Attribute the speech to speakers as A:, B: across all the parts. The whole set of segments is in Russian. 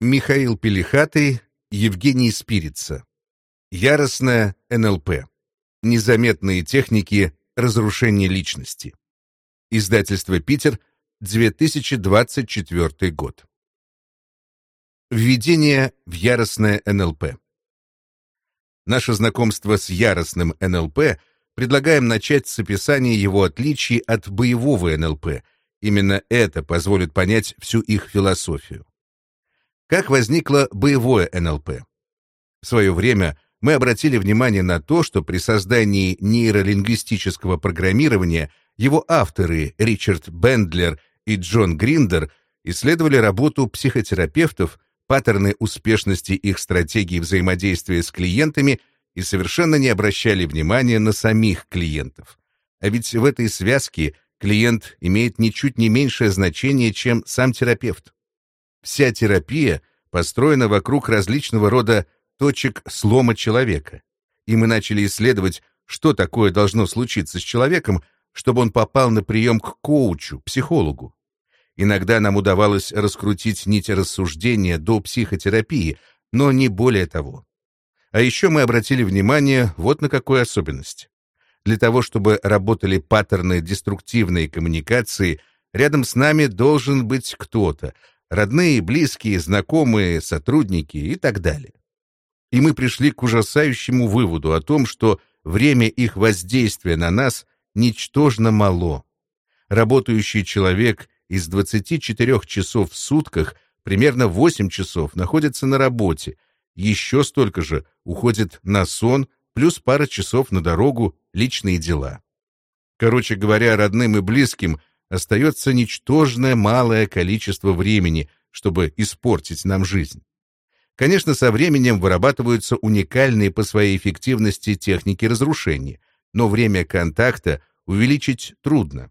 A: Михаил Пелихатый, Евгений Спирица. Яростная НЛП. Незаметные техники разрушения личности. Издательство «Питер», 2024 год. Введение в яростное НЛП. Наше знакомство с яростным НЛП предлагаем начать с описания его отличий от боевого НЛП. Именно это позволит понять всю их философию. Как возникло боевое НЛП? В свое время мы обратили внимание на то, что при создании нейролингвистического программирования его авторы Ричард Бендлер и Джон Гриндер исследовали работу психотерапевтов, паттерны успешности их стратегий взаимодействия с клиентами и совершенно не обращали внимания на самих клиентов. А ведь в этой связке клиент имеет ничуть не меньшее значение, чем сам терапевт. Вся терапия построена вокруг различного рода точек слома человека. И мы начали исследовать, что такое должно случиться с человеком, чтобы он попал на прием к коучу, психологу. Иногда нам удавалось раскрутить нить рассуждения до психотерапии, но не более того. А еще мы обратили внимание вот на какую особенность. Для того, чтобы работали паттерны деструктивной коммуникации, рядом с нами должен быть кто-то, родные, близкие, знакомые, сотрудники и так далее. И мы пришли к ужасающему выводу о том, что время их воздействия на нас ничтожно мало. Работающий человек из 24 часов в сутках примерно 8 часов находится на работе, еще столько же уходит на сон, плюс пара часов на дорогу, личные дела. Короче говоря, родным и близким остается ничтожное малое количество времени, чтобы испортить нам жизнь. Конечно, со временем вырабатываются уникальные по своей эффективности техники разрушения, но время контакта увеличить трудно.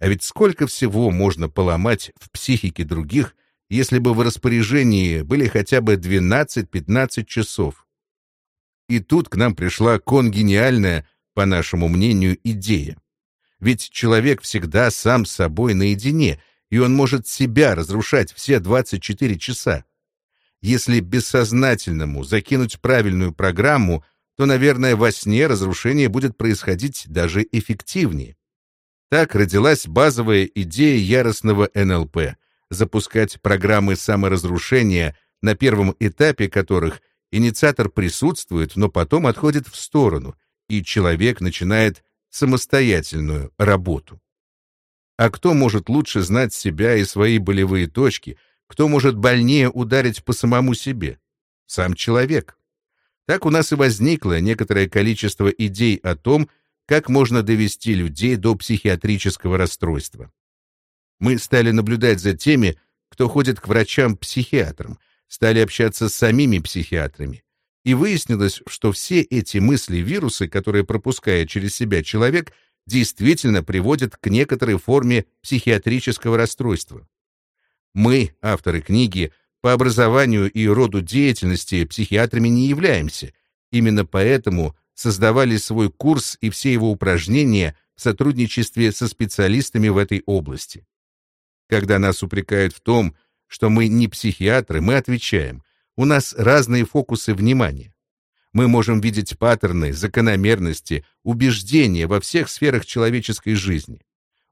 A: А ведь сколько всего можно поломать в психике других, если бы в распоряжении были хотя бы 12-15 часов. И тут к нам пришла конгениальная, по нашему мнению, идея. Ведь человек всегда сам с собой наедине, и он может себя разрушать все 24 часа. Если бессознательному закинуть правильную программу, то, наверное, во сне разрушение будет происходить даже эффективнее. Так родилась базовая идея яростного НЛП — запускать программы саморазрушения, на первом этапе которых инициатор присутствует, но потом отходит в сторону, и человек начинает самостоятельную работу. А кто может лучше знать себя и свои болевые точки, кто может больнее ударить по самому себе? Сам человек. Так у нас и возникло некоторое количество идей о том, как можно довести людей до психиатрического расстройства. Мы стали наблюдать за теми, кто ходит к врачам-психиатрам, стали общаться с самими психиатрами, и выяснилось, что все эти мысли-вирусы, которые пропускает через себя человек, действительно приводят к некоторой форме психиатрического расстройства. Мы, авторы книги, по образованию и роду деятельности психиатрами не являемся. Именно поэтому создавали свой курс и все его упражнения в сотрудничестве со специалистами в этой области. Когда нас упрекают в том, что мы не психиатры, мы отвечаем, у нас разные фокусы внимания. Мы можем видеть паттерны, закономерности, убеждения во всех сферах человеческой жизни.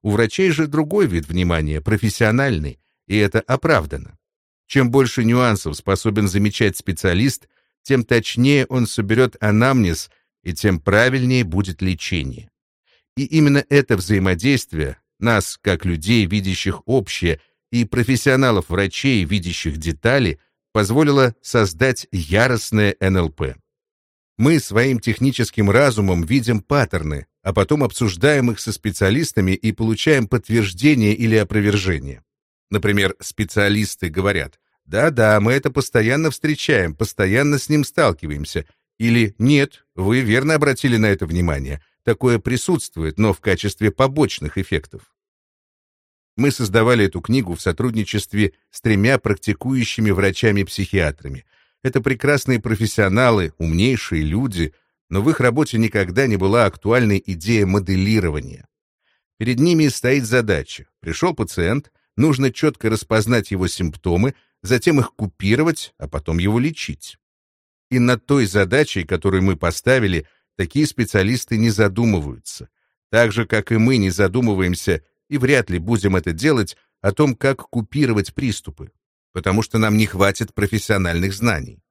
A: У врачей же другой вид внимания, профессиональный, и это оправдано. Чем больше нюансов способен замечать специалист, тем точнее он соберет анамнез, и тем правильнее будет лечение. И именно это взаимодействие, нас, как людей, видящих общее, и профессионалов-врачей, видящих детали – позволило создать яростное НЛП. Мы своим техническим разумом видим паттерны, а потом обсуждаем их со специалистами и получаем подтверждение или опровержение. Например, специалисты говорят, «Да-да, мы это постоянно встречаем, постоянно с ним сталкиваемся», или «Нет, вы верно обратили на это внимание, такое присутствует, но в качестве побочных эффектов». Мы создавали эту книгу в сотрудничестве с тремя практикующими врачами-психиатрами. Это прекрасные профессионалы, умнейшие люди, но в их работе никогда не была актуальной идея моделирования. Перед ними стоит задача. Пришел пациент, нужно четко распознать его симптомы, затем их купировать, а потом его лечить. И над той задачей, которую мы поставили, такие специалисты не задумываются. Так же, как и мы не задумываемся, и вряд ли будем это делать, о том, как купировать приступы, потому что нам не хватит профессиональных знаний.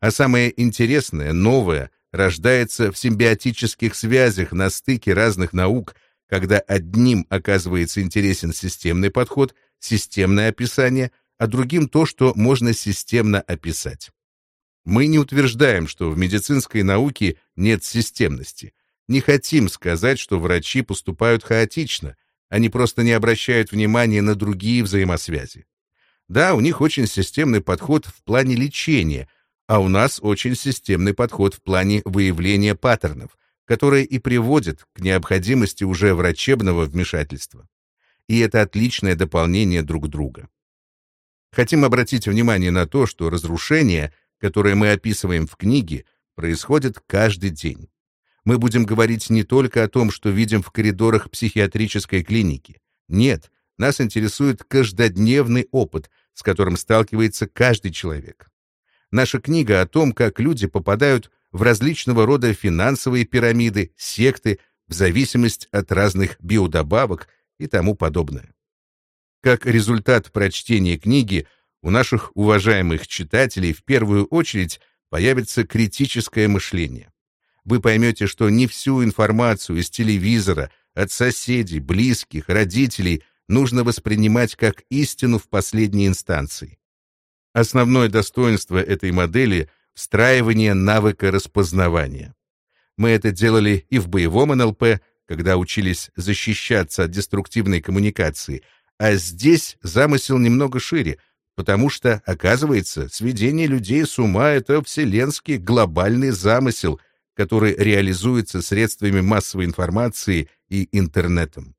A: А самое интересное, новое, рождается в симбиотических связях на стыке разных наук, когда одним оказывается интересен системный подход, системное описание, а другим то, что можно системно описать. Мы не утверждаем, что в медицинской науке нет системности. Не хотим сказать, что врачи поступают хаотично, они просто не обращают внимания на другие взаимосвязи. Да, у них очень системный подход в плане лечения, а у нас очень системный подход в плане выявления паттернов, которые и приводят к необходимости уже врачебного вмешательства. И это отличное дополнение друг друга. Хотим обратить внимание на то, что разрушения, которые мы описываем в книге, происходят каждый день мы будем говорить не только о том, что видим в коридорах психиатрической клиники. Нет, нас интересует каждодневный опыт, с которым сталкивается каждый человек. Наша книга о том, как люди попадают в различного рода финансовые пирамиды, секты, в зависимость от разных биодобавок и тому подобное. Как результат прочтения книги у наших уважаемых читателей в первую очередь появится критическое мышление вы поймете, что не всю информацию из телевизора, от соседей, близких, родителей нужно воспринимать как истину в последней инстанции. Основное достоинство этой модели — встраивание навыка распознавания. Мы это делали и в боевом НЛП, когда учились защищаться от деструктивной коммуникации, а здесь замысел немного шире, потому что, оказывается, сведение людей с ума — это вселенский глобальный замысел — который реализуется средствами массовой информации и интернетом.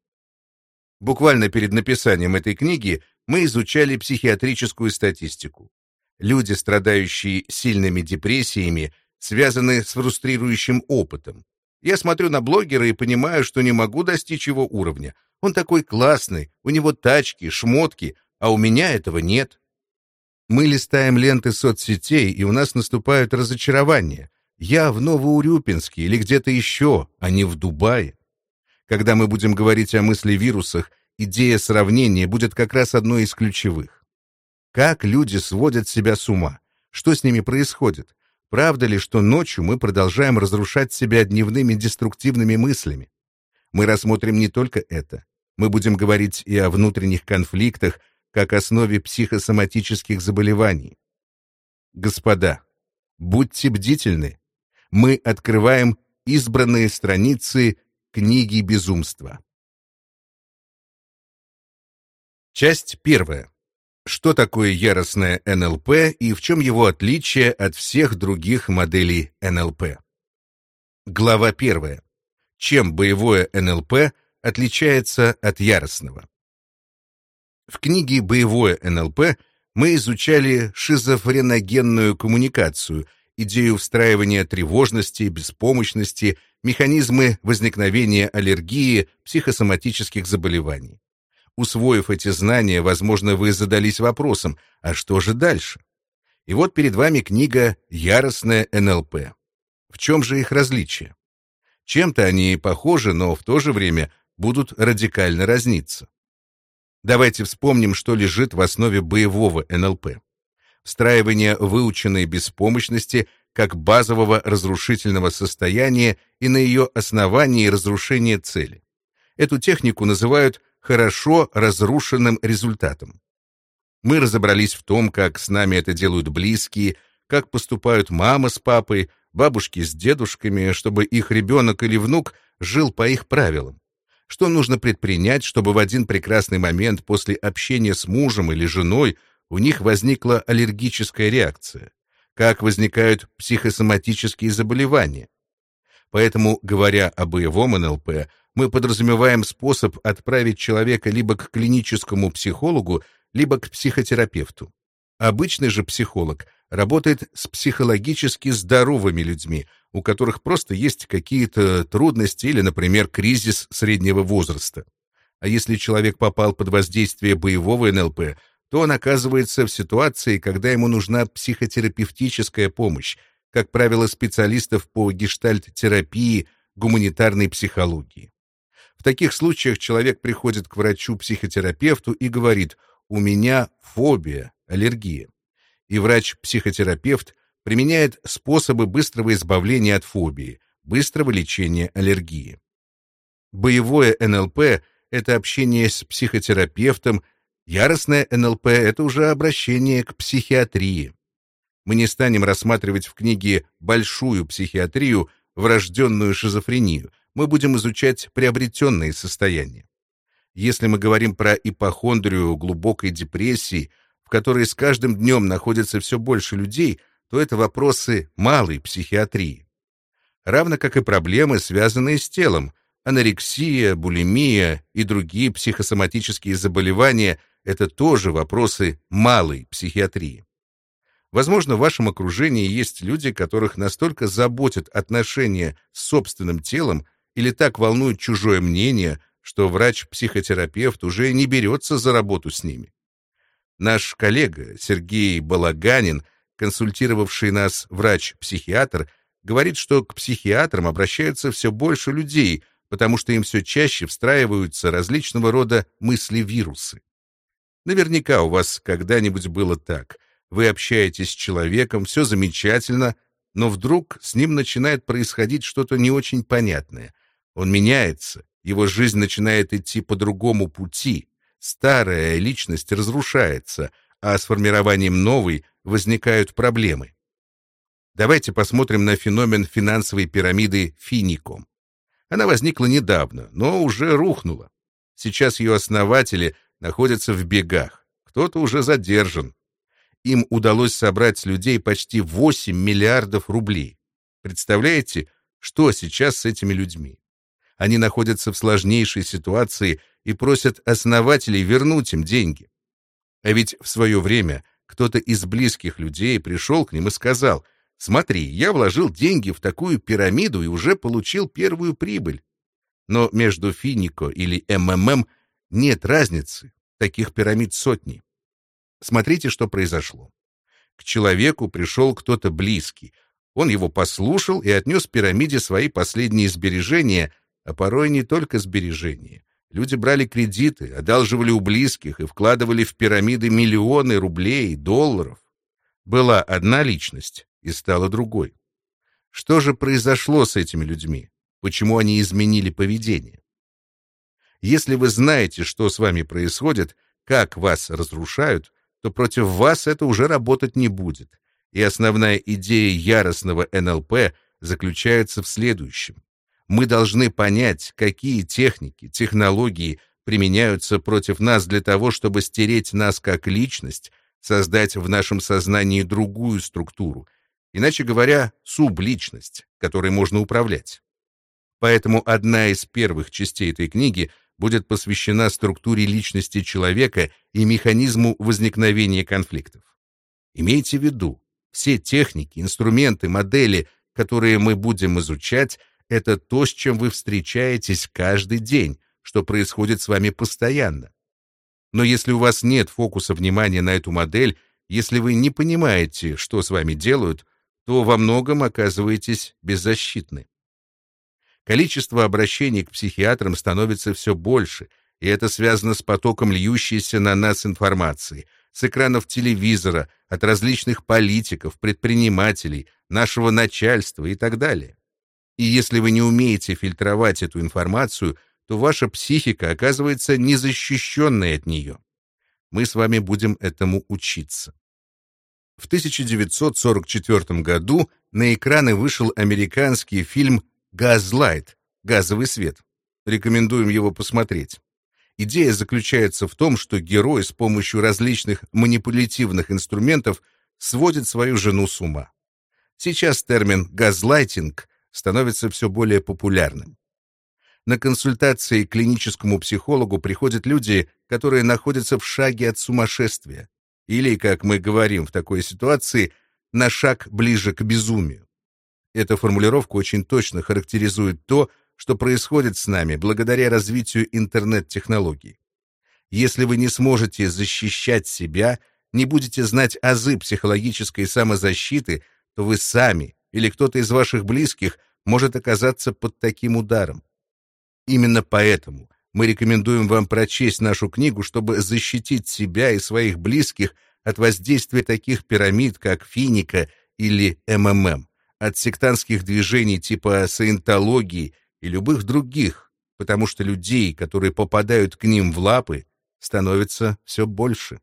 A: Буквально перед написанием этой книги мы изучали психиатрическую статистику. Люди, страдающие сильными депрессиями, связаны с фрустрирующим опытом. Я смотрю на блогера и понимаю, что не могу достичь его уровня. Он такой классный, у него тачки, шмотки, а у меня этого нет. Мы листаем ленты соцсетей, и у нас наступают разочарования. Я в Новоурюпинске или где-то еще, а не в Дубае. Когда мы будем говорить о мысли вирусах, идея сравнения будет как раз одной из ключевых. Как люди сводят себя с ума? Что с ними происходит? Правда ли, что ночью мы продолжаем разрушать себя дневными деструктивными мыслями? Мы рассмотрим не только это. Мы будем говорить и о внутренних конфликтах, как основе психосоматических заболеваний. Господа, будьте бдительны, мы открываем избранные страницы книги безумства. Часть первая. Что такое яростное НЛП и в чем его отличие от всех других моделей НЛП? Глава первая. Чем боевое НЛП отличается от яростного? В книге «Боевое НЛП» мы изучали шизофреногенную коммуникацию – идею встраивания тревожности, беспомощности, механизмы возникновения аллергии, психосоматических заболеваний. Усвоив эти знания, возможно, вы задались вопросом, а что же дальше? И вот перед вами книга «Яростное НЛП». В чем же их различие? Чем-то они похожи, но в то же время будут радикально разниться. Давайте вспомним, что лежит в основе боевого НЛП встраивание выученной беспомощности как базового разрушительного состояния и на ее основании разрушение цели. Эту технику называют «хорошо разрушенным результатом». Мы разобрались в том, как с нами это делают близкие, как поступают мама с папой, бабушки с дедушками, чтобы их ребенок или внук жил по их правилам. Что нужно предпринять, чтобы в один прекрасный момент после общения с мужем или женой у них возникла аллергическая реакция, как возникают психосоматические заболевания. Поэтому, говоря о боевом НЛП, мы подразумеваем способ отправить человека либо к клиническому психологу, либо к психотерапевту. Обычный же психолог работает с психологически здоровыми людьми, у которых просто есть какие-то трудности или, например, кризис среднего возраста. А если человек попал под воздействие боевого НЛП, то он оказывается в ситуации, когда ему нужна психотерапевтическая помощь, как правило, специалистов по гештальт-терапии, гуманитарной психологии. В таких случаях человек приходит к врачу-психотерапевту и говорит «у меня фобия, аллергия». И врач-психотерапевт применяет способы быстрого избавления от фобии, быстрого лечения аллергии. Боевое НЛП — это общение с психотерапевтом, яростное НЛП — это уже обращение к психиатрии. Мы не станем рассматривать в книге большую психиатрию, врожденную шизофрению, мы будем изучать приобретенные состояния. Если мы говорим про ипохондрию глубокой депрессии, в которой с каждым днем находится все больше людей, то это вопросы малой психиатрии. Равно как и проблемы, связанные с телом, анорексия, булимия и другие психосоматические заболевания — это тоже вопросы малой психиатрии. Возможно, в вашем окружении есть люди, которых настолько заботят отношения с собственным телом или так волнует чужое мнение, что врач-психотерапевт уже не берется за работу с ними. Наш коллега Сергей Балаганин, консультировавший нас врач-психиатр, говорит, что к психиатрам обращаются все больше людей, потому что им все чаще встраиваются различного рода мысли-вирусы. Наверняка у вас когда-нибудь было так. Вы общаетесь с человеком, все замечательно, но вдруг с ним начинает происходить что-то не очень понятное. Он меняется, его жизнь начинает идти по другому пути. Старая личность разрушается, а с формированием новой возникают проблемы. Давайте посмотрим на феномен финансовой пирамиды Фиником. Она возникла недавно, но уже рухнула. Сейчас ее основатели находятся в бегах. Кто-то уже задержан. Им удалось собрать с людей почти 8 миллиардов рублей. Представляете, что сейчас с этими людьми? Они находятся в сложнейшей ситуации и просят основателей вернуть им деньги. А ведь в свое время кто-то из близких людей пришел к ним и сказал, «Смотри, я вложил деньги в такую пирамиду и уже получил первую прибыль». Но между Финико или МММ нет разницы, таких пирамид сотни. Смотрите, что произошло. К человеку пришел кто-то близкий. Он его послушал и отнес пирамиде свои последние сбережения, а порой не только сбережения. Люди брали кредиты, одалживали у близких и вкладывали в пирамиды миллионы рублей, долларов. Была одна личность и стала другой. Что же произошло с этими людьми? Почему они изменили поведение? Если вы знаете, что с вами происходит, как вас разрушают, то против вас это уже работать не будет. И основная идея яростного НЛП заключается в следующем. Мы должны понять, какие техники, технологии применяются против нас для того, чтобы стереть нас как личность, создать в нашем сознании другую структуру, иначе говоря, субличность, которой можно управлять. Поэтому одна из первых частей этой книги будет посвящена структуре личности человека и механизму возникновения конфликтов. Имейте в виду, все техники, инструменты, модели, которые мы будем изучать, это то, с чем вы встречаетесь каждый день, что происходит с вами постоянно. Но если у вас нет фокуса внимания на эту модель, если вы не понимаете, что с вами делают, то во многом оказываетесь беззащитны. Количество обращений к психиатрам становится все больше, и это связано с потоком льющейся на нас информации, с экранов телевизора, от различных политиков, предпринимателей, нашего начальства и так далее. И если вы не умеете фильтровать эту информацию, то ваша психика оказывается незащищенной от нее. Мы с вами будем этому учиться. В 1944 году на экраны вышел американский фильм Газлайт, газовый свет. Рекомендуем его посмотреть. Идея заключается в том, что герой с помощью различных манипулятивных инструментов сводит свою жену с ума. Сейчас термин «газлайтинг» становится все более популярным. На консультации к клиническому психологу приходят люди, которые находятся в шаге от сумасшествия, или, как мы говорим в такой ситуации, на шаг ближе к безумию. Эта формулировка очень точно характеризует то, что происходит с нами благодаря развитию интернет-технологий. Если вы не сможете защищать себя, не будете знать азы психологической самозащиты, то вы сами или кто-то из ваших близких может оказаться под таким ударом. Именно поэтому мы рекомендуем вам прочесть нашу книгу, чтобы защитить себя и своих близких от воздействия таких пирамид, как финика или МММ, от сектантских движений типа саентологии и любых других, потому что людей, которые попадают к ним в лапы, становится все больше.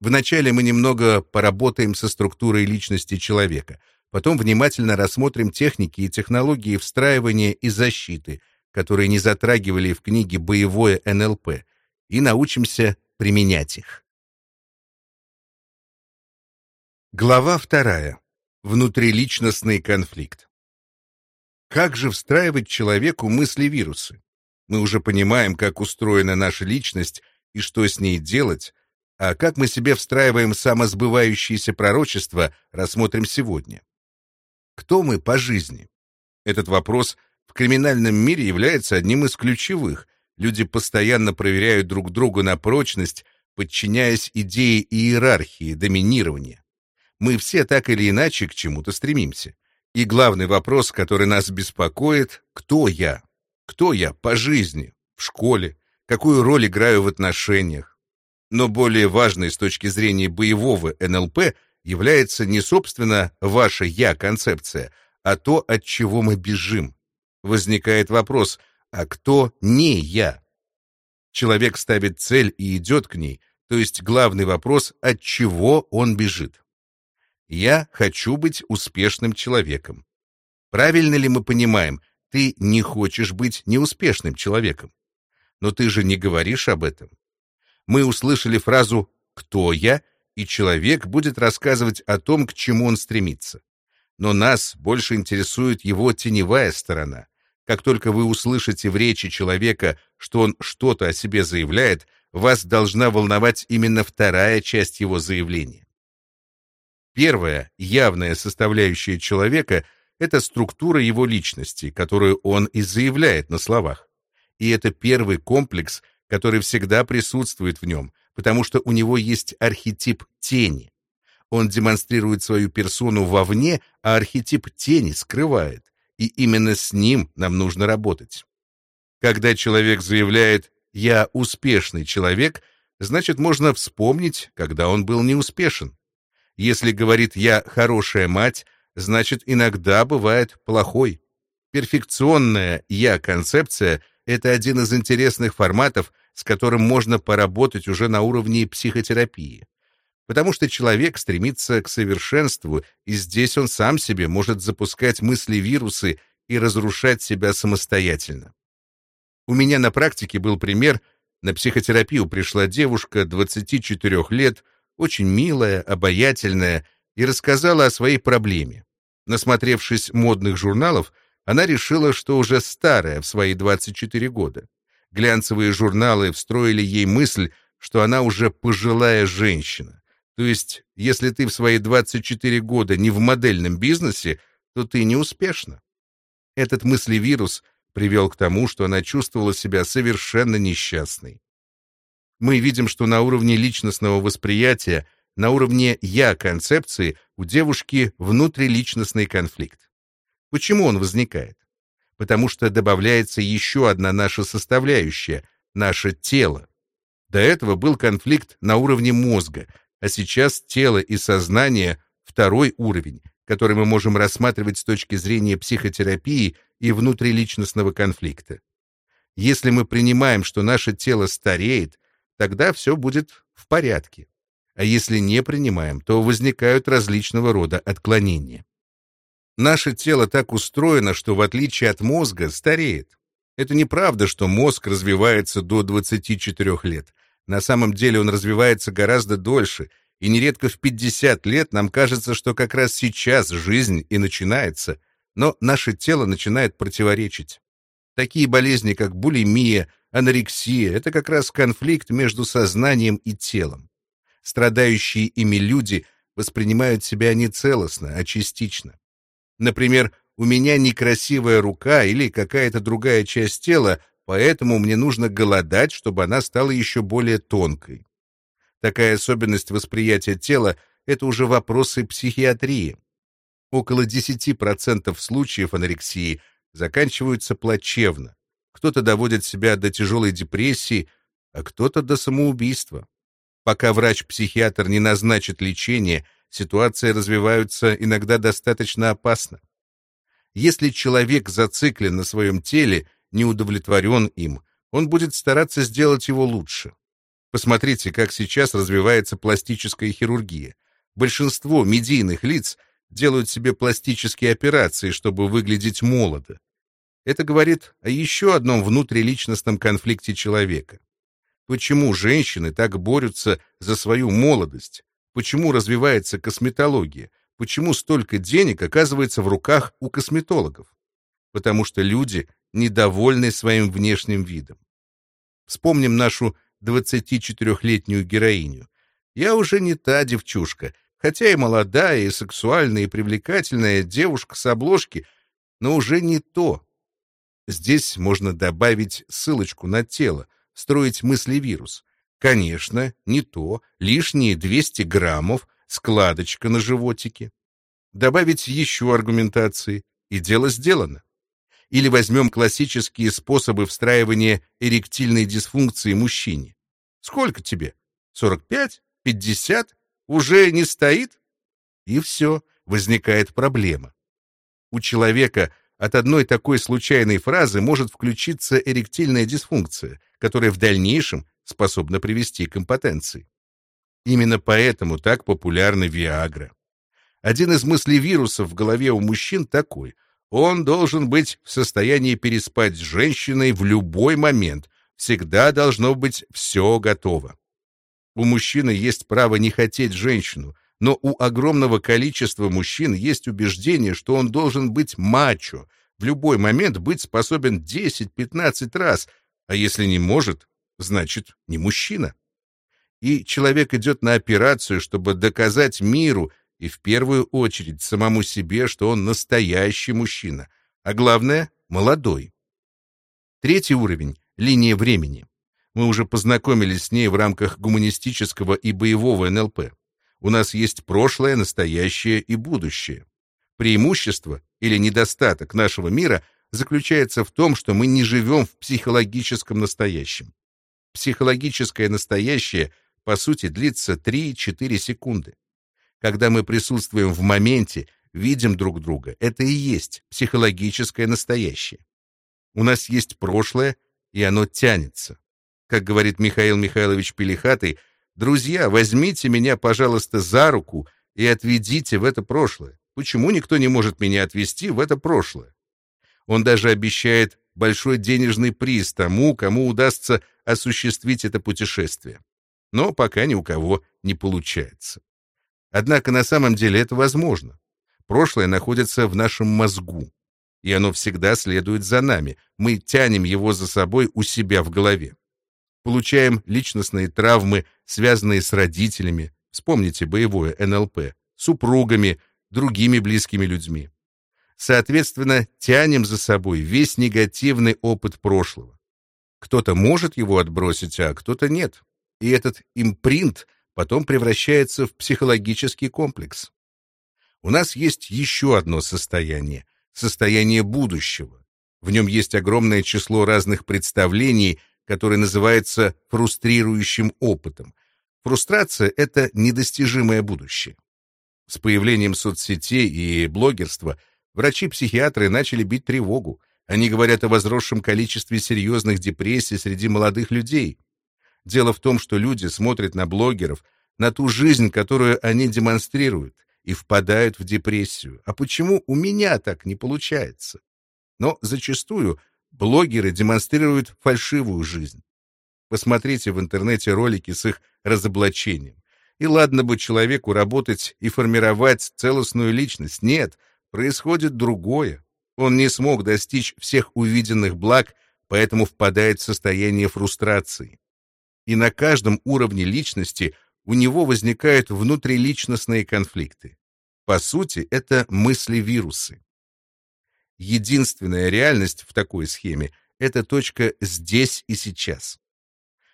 A: Вначале мы немного поработаем со структурой личности человека, потом внимательно рассмотрим техники и технологии встраивания и защиты, которые не затрагивали в книге «Боевое НЛП», и научимся применять их. Глава вторая. Внутриличностный конфликт. Как же встраивать человеку мысли-вирусы? Мы уже понимаем, как устроена наша личность и что с ней делать, а как мы себе встраиваем самосбывающиеся пророчества, рассмотрим сегодня. Кто мы по жизни? Этот вопрос в криминальном мире является одним из ключевых. Люди постоянно проверяют друг друга на прочность, подчиняясь идее иерархии, доминирования. Мы все так или иначе к чему-то стремимся. И главный вопрос, который нас беспокоит, кто я? Кто я по жизни, в школе, какую роль играю в отношениях? Но более важной с точки зрения боевого НЛП является не, собственно, ваша «я-концепция», а то, от чего мы бежим. Возникает вопрос, а кто не «я»? Человек ставит цель и идет к ней, то есть главный вопрос, от чего он бежит. Я хочу быть успешным человеком. Правильно ли мы понимаем, ты не хочешь быть неуспешным человеком? Но ты же не говоришь об этом. Мы услышали фразу «кто я?» и человек будет рассказывать о том, к чему он стремится. Но нас больше интересует его теневая сторона. Как только вы услышите в речи человека, что он что-то о себе заявляет, вас должна волновать именно вторая часть его заявления. Первая, явная составляющая человека — это структура его личности, которую он и заявляет на словах. И это первый комплекс, который всегда присутствует в нем, потому что у него есть архетип тени. Он демонстрирует свою персону вовне, а архетип тени скрывает, и именно с ним нам нужно работать. Когда человек заявляет «я успешный человек», значит, можно вспомнить, когда он был неуспешен. Если говорит «я хорошая мать», значит, иногда бывает плохой. Перфекционная «я-концепция» — это один из интересных форматов, с которым можно поработать уже на уровне психотерапии. Потому что человек стремится к совершенству, и здесь он сам себе может запускать мысли-вирусы и разрушать себя самостоятельно. У меня на практике был пример. На психотерапию пришла девушка 24 лет, очень милая, обаятельная, и рассказала о своей проблеме. Насмотревшись модных журналов, она решила, что уже старая в свои 24 года. Глянцевые журналы встроили ей мысль, что она уже пожилая женщина. То есть, если ты в свои 24 года не в модельном бизнесе, то ты не успешна. Этот мыслевирус привел к тому, что она чувствовала себя совершенно несчастной мы видим, что на уровне личностного восприятия, на уровне «я-концепции» у девушки внутриличностный конфликт. Почему он возникает? Потому что добавляется еще одна наша составляющая — наше тело. До этого был конфликт на уровне мозга, а сейчас тело и сознание — второй уровень, который мы можем рассматривать с точки зрения психотерапии и внутриличностного конфликта. Если мы принимаем, что наше тело стареет, тогда все будет в порядке. А если не принимаем, то возникают различного рода отклонения. Наше тело так устроено, что в отличие от мозга стареет. Это неправда, что мозг развивается до 24 лет. На самом деле он развивается гораздо дольше, и нередко в 50 лет нам кажется, что как раз сейчас жизнь и начинается, но наше тело начинает противоречить. Такие болезни, как булимия, Анорексия — это как раз конфликт между сознанием и телом. Страдающие ими люди воспринимают себя не целостно, а частично. Например, у меня некрасивая рука или какая-то другая часть тела поэтому мне нужно голодать, чтобы она стала еще более тонкой. Такая особенность восприятия тела — это уже вопросы психиатрии. Около 10% случаев анорексии заканчиваются плачевно. Кто-то доводит себя до тяжелой депрессии, а кто-то до самоубийства. Пока врач-психиатр не назначит лечение, ситуация развивается иногда достаточно опасно. Если человек зациклен на своем теле, не удовлетворен им, он будет стараться сделать его лучше. Посмотрите, как сейчас развивается пластическая хирургия. Большинство медийных лиц делают себе пластические операции, чтобы выглядеть молодо. Это говорит о еще одном внутриличностном конфликте человека. Почему женщины так борются за свою молодость? Почему развивается косметология? Почему столько денег оказывается в руках у косметологов? Потому что люди недовольны своим внешним видом. Вспомним нашу 24-летнюю героиню. Я уже не та девчушка, хотя и молодая, и сексуальная, и привлекательная девушка с обложки, но уже не то. Здесь можно добавить ссылочку на тело, строить мыслевирус. Конечно, не то, лишние 200 граммов, складочка на животике. Добавить еще аргументации, и дело сделано. Или возьмем классические способы встраивания эректильной дисфункции мужчине. Сколько тебе? 45? 50? Уже не стоит? И все, возникает проблема. У человека от одной такой случайной фразы может включиться эректильная дисфункция, которая в дальнейшем способна привести к импотенции. Именно поэтому так популярна Виагра. Один из мыслевирусов в голове у мужчин такой. Он должен быть в состоянии переспать с женщиной в любой момент. Всегда должно быть все готово. У мужчины есть право не хотеть женщину, но у огромного количества мужчин есть убеждение, что он должен быть мачо, в любой момент быть способен 10-15 раз, а если не может, значит, не мужчина. И человек идет на операцию, чтобы доказать миру и в первую очередь самому себе, что он настоящий мужчина, а главное — молодой. Третий уровень — линия времени. Мы уже познакомились с ней в рамках гуманистического и боевого НЛП. У нас есть прошлое, настоящее и будущее. Преимущество или недостаток нашего мира заключается в том, что мы не живем в психологическом настоящем. Психологическое настоящее, по сути, длится 3-4 секунды. Когда мы присутствуем в моменте, видим друг друга, это и есть психологическое настоящее. У нас есть прошлое, и оно тянется. Как говорит Михаил Михайлович Пелихатый, «Друзья, возьмите меня, пожалуйста, за руку и отведите в это прошлое. Почему никто не может меня отвести в это прошлое?» Он даже обещает большой денежный приз тому, кому удастся осуществить это путешествие. Но пока ни у кого не получается. Однако на самом деле это возможно. Прошлое находится в нашем мозгу, и оно всегда следует за нами. Мы тянем его за собой у себя в голове. Получаем личностные травмы, связанные с родителями, вспомните боевое НЛП, супругами, другими близкими людьми. Соответственно, тянем за собой весь негативный опыт прошлого. Кто-то может его отбросить, а кто-то нет. И этот импринт потом превращается в психологический комплекс. У нас есть еще одно состояние — состояние будущего. В нем есть огромное число разных представлений, которое называется фрустрирующим опытом. Фрустрация — это недостижимое будущее. С появлением соцсетей и блогерства врачи-психиатры начали бить тревогу. Они говорят о возросшем количестве серьезных депрессий среди молодых людей. Дело в том, что люди смотрят на блогеров, на ту жизнь, которую они демонстрируют, и впадают в депрессию. А почему у меня так не получается? Но зачастую блогеры демонстрируют фальшивую жизнь. Посмотрите в интернете ролики с их разоблачением. И ладно бы человеку работать и формировать целостную личность. Нет, происходит другое. Он не смог достичь всех увиденных благ, поэтому впадает в состояние фрустрации и на каждом уровне личности у него возникают внутриличностные конфликты. По сути, это мысли-вирусы. Единственная реальность в такой схеме Это точка здесь и сейчас.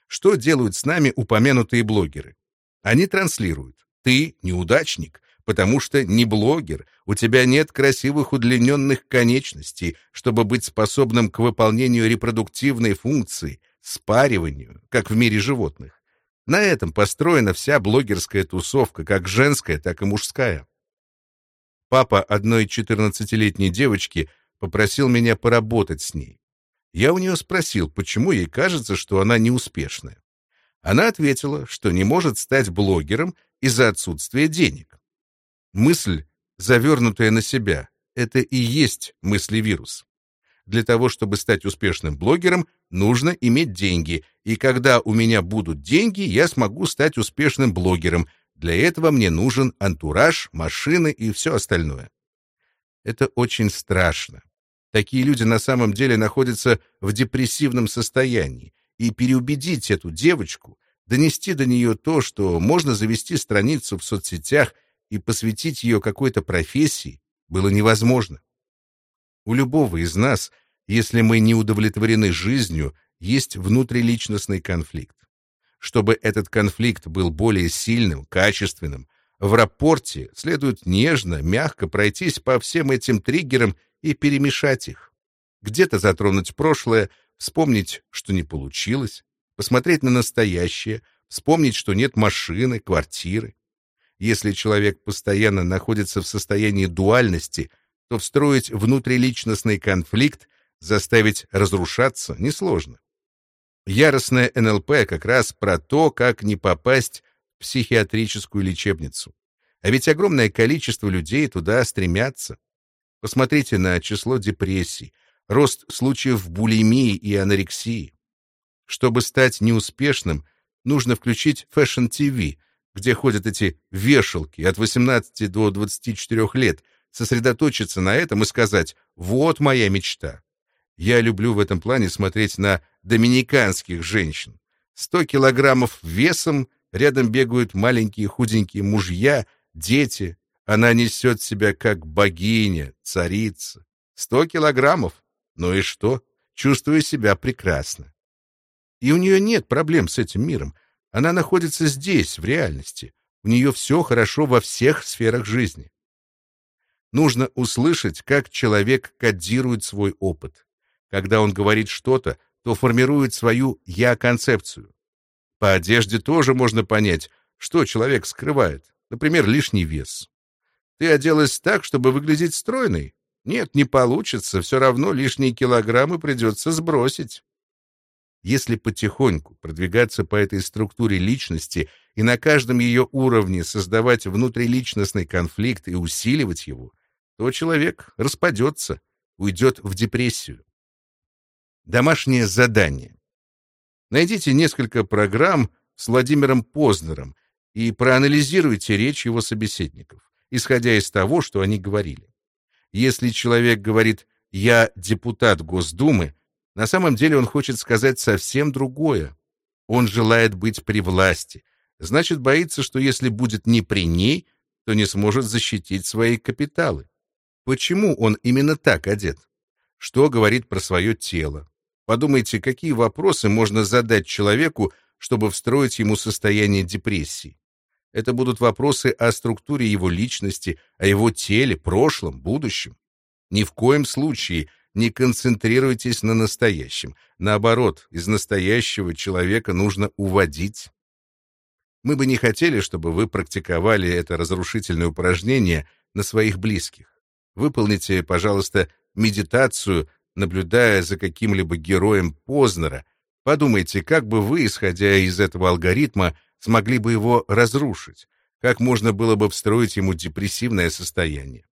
A: Что делают с нами упомянутые блогеры? Они транслируют. Ты неудачник, потому что не блогер, у тебя нет красивых удлиненных конечностей, чтобы быть способным к выполнению репродуктивной функции, спариванию, как в мире животных. На этом построена вся блогерская тусовка, как женская, так и мужская. Папа одной 14-летней девочки попросил меня поработать с ней. Я у нее спросил, почему ей кажется, что она неуспешная. Она ответила, что не может стать блогером из-за отсутствия денег. Мысль, завернутая на себя, это и есть мыслевирус. Для того, чтобы стать успешным блогером, нужно иметь деньги, и когда у меня будут деньги, я смогу стать успешным блогером. Для этого мне нужен антураж, машины и все остальное. Это очень страшно. Такие люди на самом деле находятся в депрессивном состоянии, и переубедить эту девочку, донести до нее то, что можно завести страницу в соцсетях и посвятить ее какой-то профессии, было невозможно. У любого из нас, если мы не удовлетворены жизнью, есть внутриличностный конфликт. Чтобы этот конфликт был более сильным, качественным, в рапорте следует нежно, мягко пройтись по всем этим триггерам и перемешать их. Где-то затронуть прошлое, вспомнить, что не получилось, посмотреть на настоящее, вспомнить, что нет машины, квартиры. Если человек постоянно находится в состоянии дуальности, то встроить внутриличностный конфликт, заставить разрушаться несложно. Яростное НЛП как раз про то, как не попасть в психиатрическую лечебницу. А ведь огромное количество людей туда стремятся. Посмотрите на число депрессий, рост случаев булимии и анорексии. Чтобы стать неуспешным, нужно включить Fashion TV, где ходят эти вешалки от 18 до 24 лет, сосредоточиться на этом и сказать «вот моя мечта». Я люблю в этом плане смотреть на доминиканских женщин. 100 килограммов весом, рядом бегают маленькие худенькие мужья, дети. Она несет себя как богиня, царица. 100 килограммов. Ну и что? Чувствую себя прекрасно. И у нее нет проблем с этим миром. Она находится здесь, в реальности. У нее все хорошо во всех сферах жизни. Нужно услышать, как человек кодирует свой опыт. Когда он говорит что-то, то формирует свою «я-концепцию». По одежде тоже можно понять, что человек скрывает. Например, лишний вес. Ты оделась так, чтобы выглядеть стройной? Нет, не получится, все равно лишние килограммы придется сбросить. Если потихоньку продвигаться по этой структуре личности и на каждом ее уровне создавать внутриличностный конфликт и усиливать его, то человек распадется, уйдет в депрессию. Домашнее задание. Найдите несколько программ с Владимиром Познером и проанализируйте речь его собеседников, исходя из того, что они говорили. Если человек говорит «я депутат Госдумы», на самом деле он хочет сказать совсем другое. Он желает быть при власти, значит, боится, что если будет не при ней, то не сможет защитить свои капиталы. Почему он именно так одет? Что говорит про свое тело? Подумайте, какие вопросы можно задать человеку, чтобы встроить ему состояние депрессии. Это будут вопросы о структуре его личности, о его теле, прошлом, будущем. Ни в коем случае не концентрируйтесь на настоящем. Наоборот, из настоящего человека нужно уводить. Мы бы не хотели, чтобы вы практиковали это разрушительное упражнение на своих близких. Выполните, пожалуйста, медитацию, наблюдая за каким-либо героем Познера. Подумайте, как бы вы, исходя из этого алгоритма, смогли бы его разрушить, как можно было бы встроить ему депрессивное состояние.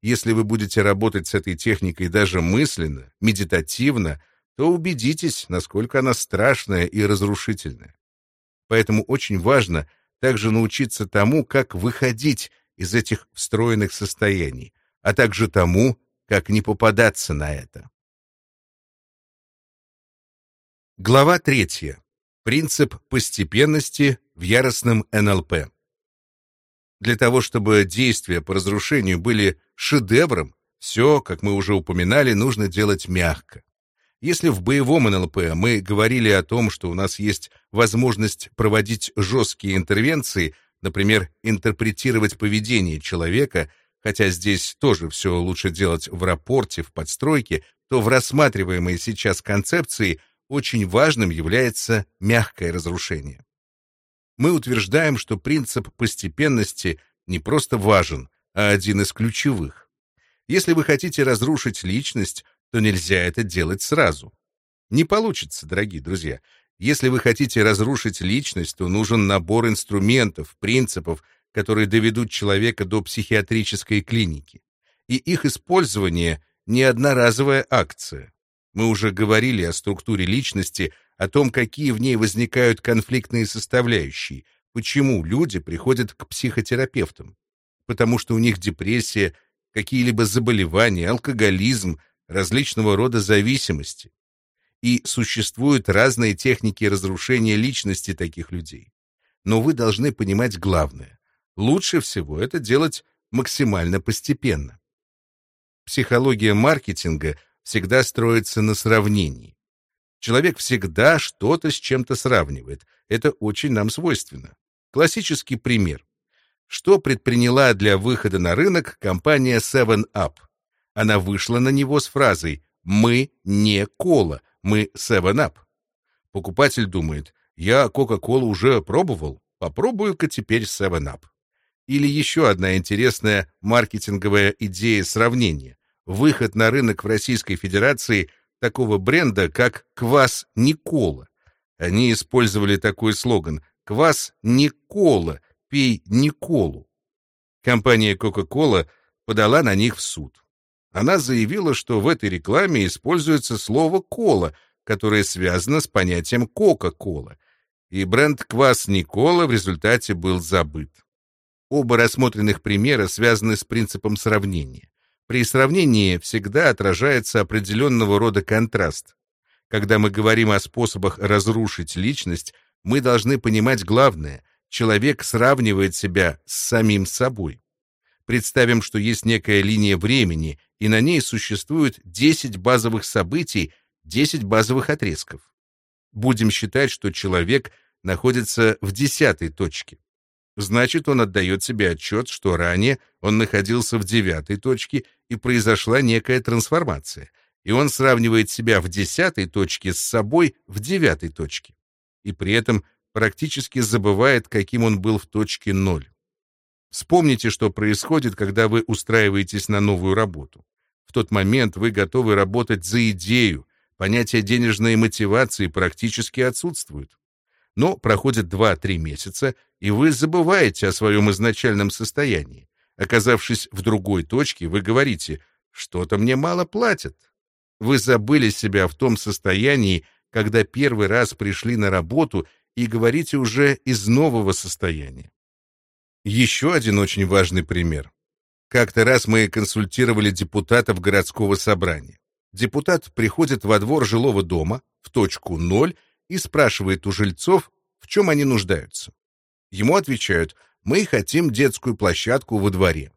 A: Если вы будете работать с этой техникой даже мысленно, медитативно, то убедитесь, насколько она страшная и разрушительная. Поэтому очень важно также научиться тому, как выходить из этих встроенных состояний, а также тому, как не попадаться на это. Глава третья. Принцип постепенности в яростном НЛП. Для того, чтобы действия по разрушению были шедевром, все, как мы уже упоминали, нужно делать мягко. Если в боевом НЛП мы говорили о том, что у нас есть возможность проводить жесткие интервенции, например, интерпретировать поведение человека, хотя здесь тоже все лучше делать в рапорте, в подстройке, то в рассматриваемой сейчас концепции очень важным является мягкое разрушение. Мы утверждаем, что принцип постепенности не просто важен, а один из ключевых. Если вы хотите разрушить личность, то нельзя это делать сразу. Не получится, дорогие друзья. Если вы хотите разрушить личность, то нужен набор инструментов, принципов, которые доведут человека до психиатрической клиники. И их использование — не одноразовая акция. Мы уже говорили о структуре личности, о том, какие в ней возникают конфликтные составляющие, почему люди приходят к психотерапевтам. Потому что у них депрессия, какие-либо заболевания, алкоголизм, различного рода зависимости. И существуют разные техники разрушения личности таких людей. Но вы должны понимать главное. Лучше всего это делать максимально постепенно. Психология маркетинга всегда строится на сравнении. Человек всегда что-то с чем-то сравнивает. Это очень нам свойственно. Классический пример. Что предприняла для выхода на рынок компания 7up? Она вышла на него с фразой «Мы не кола, мы 7-Up». Покупатель думает «Я Кока-Колу уже пробовал, попробую-ка теперь 7-Up». Или еще одна интересная маркетинговая идея сравнения. Выход на рынок в Российской Федерации такого бренда, как «Квас Никола». Они использовали такой слоган «Квас Никола, пей Николу». Компания Coca-Cola подала на них в суд. Она заявила, что в этой рекламе используется слово «кола», которое связано с понятием «кока-кола», и бренд «Квас Никола» в результате был забыт. Оба рассмотренных примера связаны с принципом сравнения. При сравнении всегда отражается определенного рода контраст. Когда мы говорим о способах разрушить личность, мы должны понимать главное — человек сравнивает себя с самим собой. Представим, что есть некая линия времени, и на ней существует 10 базовых событий, 10 базовых отрезков. Будем считать, что человек находится в десятой точке. Значит, он отдает себе отчет, что ранее он находился в девятой точке, и произошла некая трансформация, и он сравнивает себя в десятой точке с собой в девятой точке, и при этом практически забывает, каким он был в точке ноль. Вспомните, что происходит, когда вы устраиваетесь на новую работу. В тот момент вы готовы работать за идею, понятие денежной мотивации практически отсутствует. Но проходит 2-3 месяца, и вы забываете о своем изначальном состоянии. Оказавшись в другой точке, вы говорите «что-то мне мало платят». Вы забыли себя в том состоянии, когда первый раз пришли на работу и говорите уже из нового состояния. Еще один очень важный пример. Как-то раз мы консультировали депутатов городского собрания. Депутат приходит во двор жилого дома, в точку ноль, и спрашивает у жильцов, в чем они нуждаются. Ему отвечают, мы хотим детскую площадку во дворе.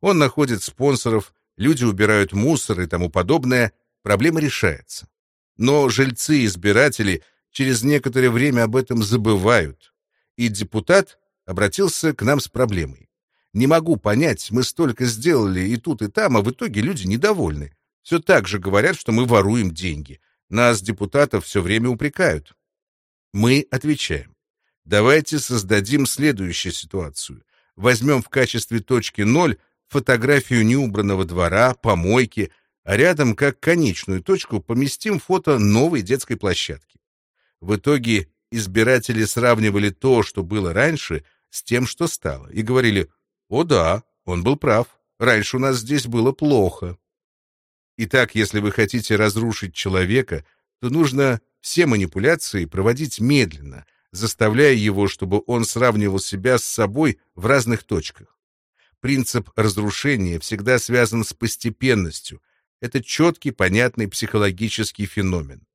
A: Он находит спонсоров, люди убирают мусор и тому подобное, проблема решается. Но жильцы-избиратели через некоторое время об этом забывают, и депутат обратился к нам с проблемой. Не могу понять, мы столько сделали и тут, и там, а в итоге люди недовольны. Все так же говорят, что мы воруем деньги. Нас, депутатов, все время упрекают. Мы отвечаем. Давайте создадим следующую ситуацию. Возьмем в качестве точки ноль фотографию неубранного двора, помойки, а рядом, как конечную точку, поместим фото новой детской площадки. В итоге избиратели сравнивали то, что было раньше, с тем, что стало, и говорили «О да, он был прав, раньше у нас здесь было плохо». Итак, если вы хотите разрушить человека, то нужно все манипуляции проводить медленно, заставляя его, чтобы он сравнивал себя с собой в разных точках. Принцип разрушения всегда связан с постепенностью. Это четкий, понятный психологический феномен.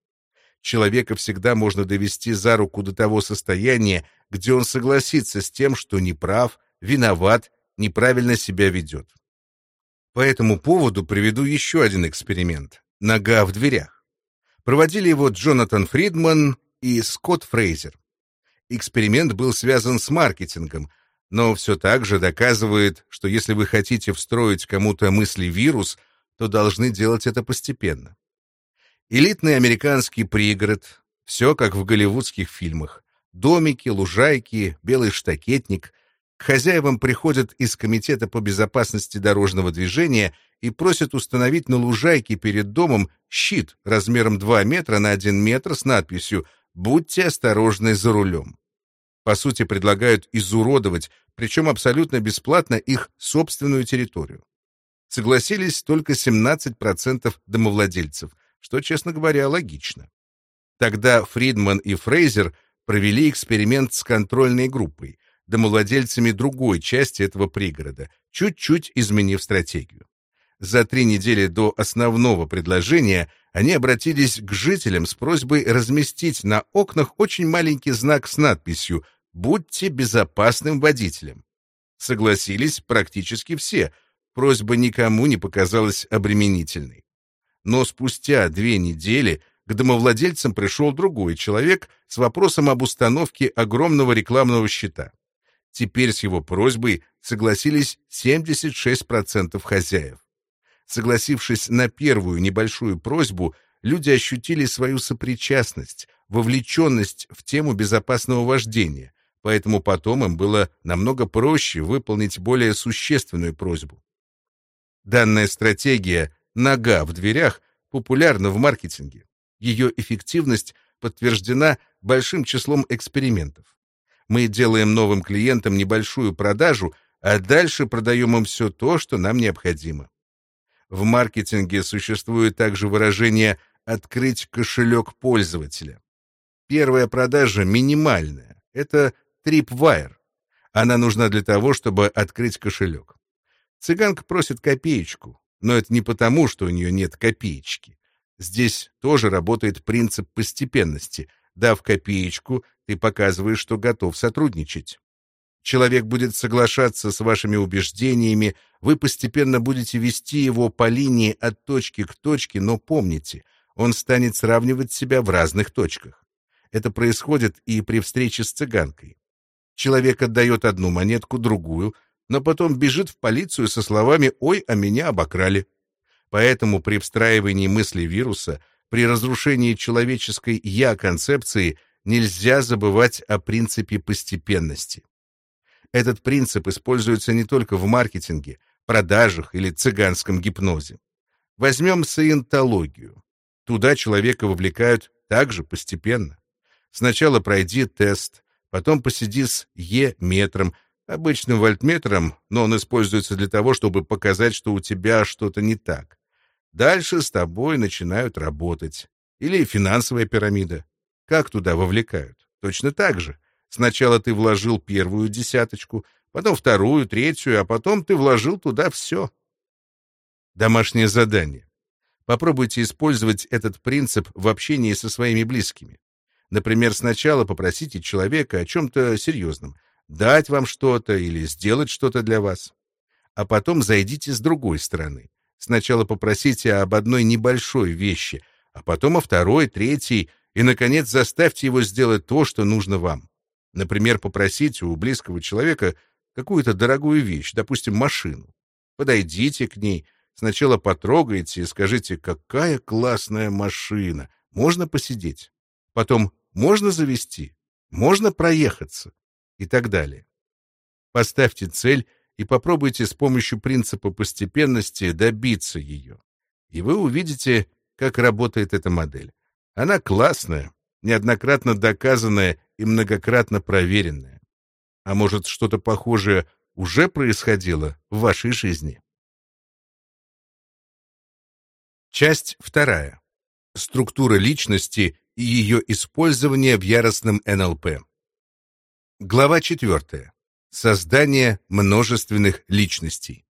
A: Человека всегда можно довести за руку до того состояния, где он согласится с тем, что неправ, виноват, неправильно себя ведет. По этому поводу приведу еще один эксперимент. Нога в дверях. Проводили его Джонатан Фридман и Скотт Фрейзер. Эксперимент был связан с маркетингом, но все так же доказывает, что если вы хотите встроить кому-то мысли вирус, то должны делать это постепенно. Элитный американский пригород, все как в голливудских фильмах. Домики, лужайки, белый штакетник. К хозяевам приходят из Комитета по безопасности дорожного движения и просят установить на лужайке перед домом щит размером 2 метра на 1 метр с надписью «Будьте осторожны за рулем». По сути, предлагают изуродовать, причем абсолютно бесплатно, их собственную территорию. Согласились только 17% домовладельцев — что, честно говоря, логично. Тогда Фридман и Фрейзер провели эксперимент с контрольной группой, домовладельцами другой части этого пригорода, чуть-чуть изменив стратегию. За три недели до основного предложения они обратились к жителям с просьбой разместить на окнах очень маленький знак с надписью «Будьте безопасным водителем». Согласились практически все, просьба никому не показалась обременительной. Но спустя две недели к домовладельцам пришел другой человек с вопросом об установке огромного рекламного щита. Теперь с его просьбой согласились 76% хозяев. Согласившись на первую небольшую просьбу, люди ощутили свою сопричастность, вовлеченность в тему безопасного вождения, поэтому потом им было намного проще выполнить более существенную просьбу. Данная стратегия нога в дверях популярна в маркетинге. Ее эффективность подтверждена большим числом экспериментов. Мы делаем новым клиентам небольшую продажу, а дальше продаем им все то, что нам необходимо. В маркетинге существует также выражение «открыть кошелек пользователя». Первая продажа минимальная. Это Tripwire. Она нужна для того, чтобы открыть кошелек. Цыганка просит копеечку. Но это не потому, что у нее нет копеечки. Здесь тоже работает принцип постепенности. Дав копеечку, ты показываешь, что готов сотрудничать. Человек будет соглашаться с вашими убеждениями, вы постепенно будете вести его по линии от точки к точке, но помните, он станет сравнивать себя в разных точках. Это происходит и при встрече с цыганкой. Человек отдает одну монетку, другую, но потом бежит в полицию со словами «Ой, а меня обокрали». Поэтому при встраивании мысли вируса, при разрушении человеческой «я-концепции» нельзя забывать о принципе постепенности. Этот принцип используется не только в маркетинге, продажах или цыганском гипнозе. Возьмем саентологию. Туда человека вовлекают также постепенно. Сначала пройди тест, потом посиди с Е-метром, обычным вольтметром, но он используется для того, чтобы показать, что у тебя что-то не так. Дальше с тобой начинают работать. Или финансовая пирамида. Как туда вовлекают? Точно так же. Сначала ты вложил первую десяточку, потом вторую, третью, а потом ты вложил туда все. Домашнее задание. Попробуйте использовать этот принцип в общении со своими близкими. Например, сначала попросите человека о чем-то серьезном, дать вам что-то или сделать что-то для вас. А потом зайдите с другой стороны. Сначала попросите об одной небольшой вещи, а потом о второй, третьей, и, наконец, заставьте его сделать то, что нужно вам. Например, попросите у близкого человека какую-то дорогую вещь, допустим, машину. Подойдите к ней, сначала потрогайте и скажите, какая классная машина, можно посидеть. Потом, можно завести, можно проехаться и так далее. Поставьте цель и попробуйте с помощью принципа постепенности добиться ее. И вы увидите, как работает эта модель. Она классная, неоднократно доказанная и многократно проверенная. А может, что-то похожее уже происходило в вашей жизни? Часть вторая. Структура личности и ее использование в яростном НЛП. Глава 4. Создание множественных личностей.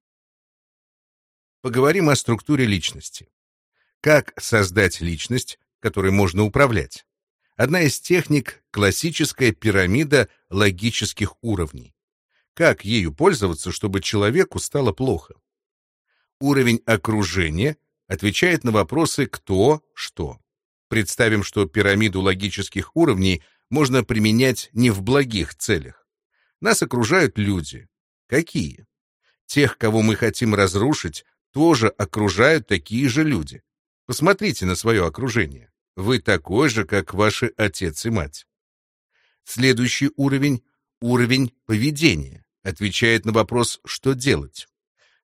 A: Поговорим о структуре личности. Как создать личность, которой можно управлять? Одна из техник — классическая пирамида логических уровней. Как ею пользоваться, чтобы человеку стало плохо? Уровень окружения отвечает на вопросы «кто», «что». Представим, что пирамиду логических уровней можно применять не в благих целях. Нас окружают люди. Какие? Тех, кого мы хотим разрушить, тоже окружают такие же люди. Посмотрите на свое окружение. Вы такой же, как ваши отец и мать. Следующий уровень — уровень поведения, отвечает на вопрос «что делать?».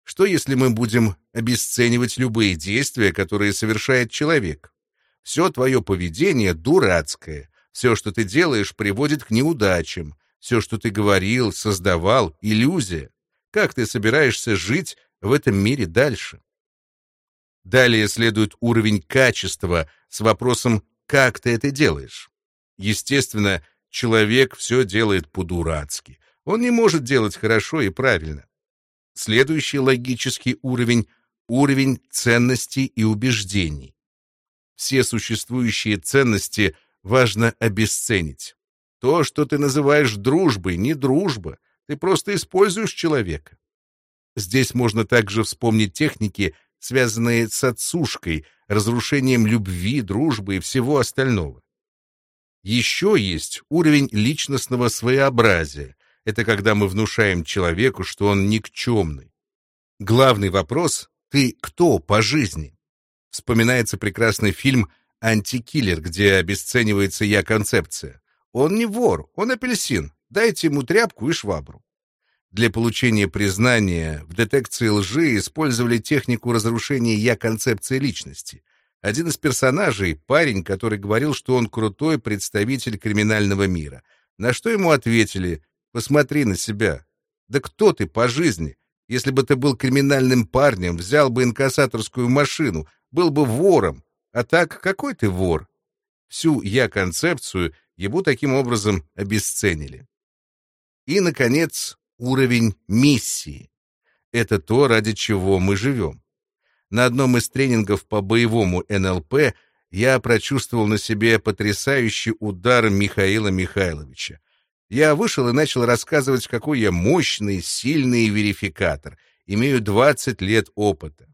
A: Что, если мы будем обесценивать любые действия, которые совершает человек? Все твое поведение дурацкое, все, что ты делаешь, приводит к неудачам, все, что ты говорил, создавал, иллюзия. Как ты собираешься жить в этом мире дальше? Далее следует уровень качества с вопросом «как ты это делаешь?». Естественно, человек все делает по-дурацки. Он не может делать хорошо и правильно. Следующий логический уровень — уровень ценностей и убеждений. Все существующие ценности важно обесценить. То, что ты называешь дружбой, не дружба. Ты просто используешь человека. Здесь можно также вспомнить техники, связанные с отсушкой, разрушением любви, дружбы и всего остального. Еще есть уровень личностного своеобразия. Это когда мы внушаем человеку, что он никчемный. Главный вопрос — ты кто по жизни? Вспоминается прекрасный фильм «Антикиллер», где обесценивается я-концепция. Он не вор, он апельсин. Дайте ему тряпку и швабру. Для получения признания в детекции лжи использовали технику разрушения я-концепции личности. Один из персонажей — парень, который говорил, что он крутой представитель криминального мира. На что ему ответили «Посмотри на себя. Да кто ты по жизни? Если бы ты был криминальным парнем, взял бы инкассаторскую машину, был бы вором. А так, какой ты вор?» Всю я-концепцию ему таким образом обесценили. И, наконец, уровень миссии. Это то, ради чего мы живем. На одном из тренингов по боевому НЛП я прочувствовал на себе потрясающий удар Михаила Михайловича. Я вышел и начал рассказывать, какой я мощный, сильный верификатор, имею 20 лет опыта.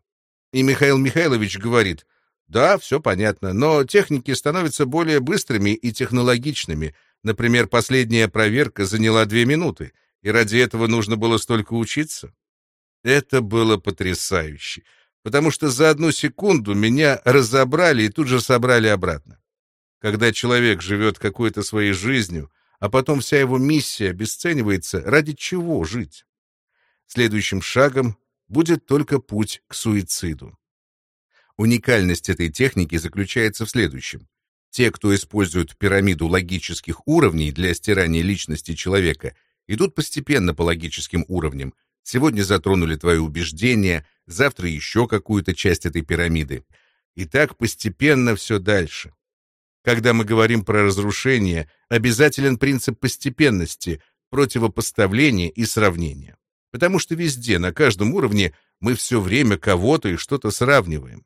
A: И Михаил Михайлович говорит, да, все понятно, но техники становятся более быстрыми и технологичными. Например, последняя проверка заняла две минуты — и ради этого нужно было столько учиться? Это было потрясающе, потому что за одну секунду меня разобрали и тут же собрали обратно. Когда человек живет какой-то своей жизнью, а потом вся его миссия обесценивается, ради чего жить? Следующим шагом будет только путь к суициду. Уникальность этой техники заключается в следующем. Те, кто используют пирамиду логических уровней для стирания личности человека, идут постепенно по логическим уровням. Сегодня затронули твои убеждения, завтра еще какую-то часть этой пирамиды. И так постепенно все дальше. Когда мы говорим про разрушение, обязателен принцип постепенности, противопоставления и сравнения. Потому что везде, на каждом уровне, мы все время кого-то и что-то сравниваем.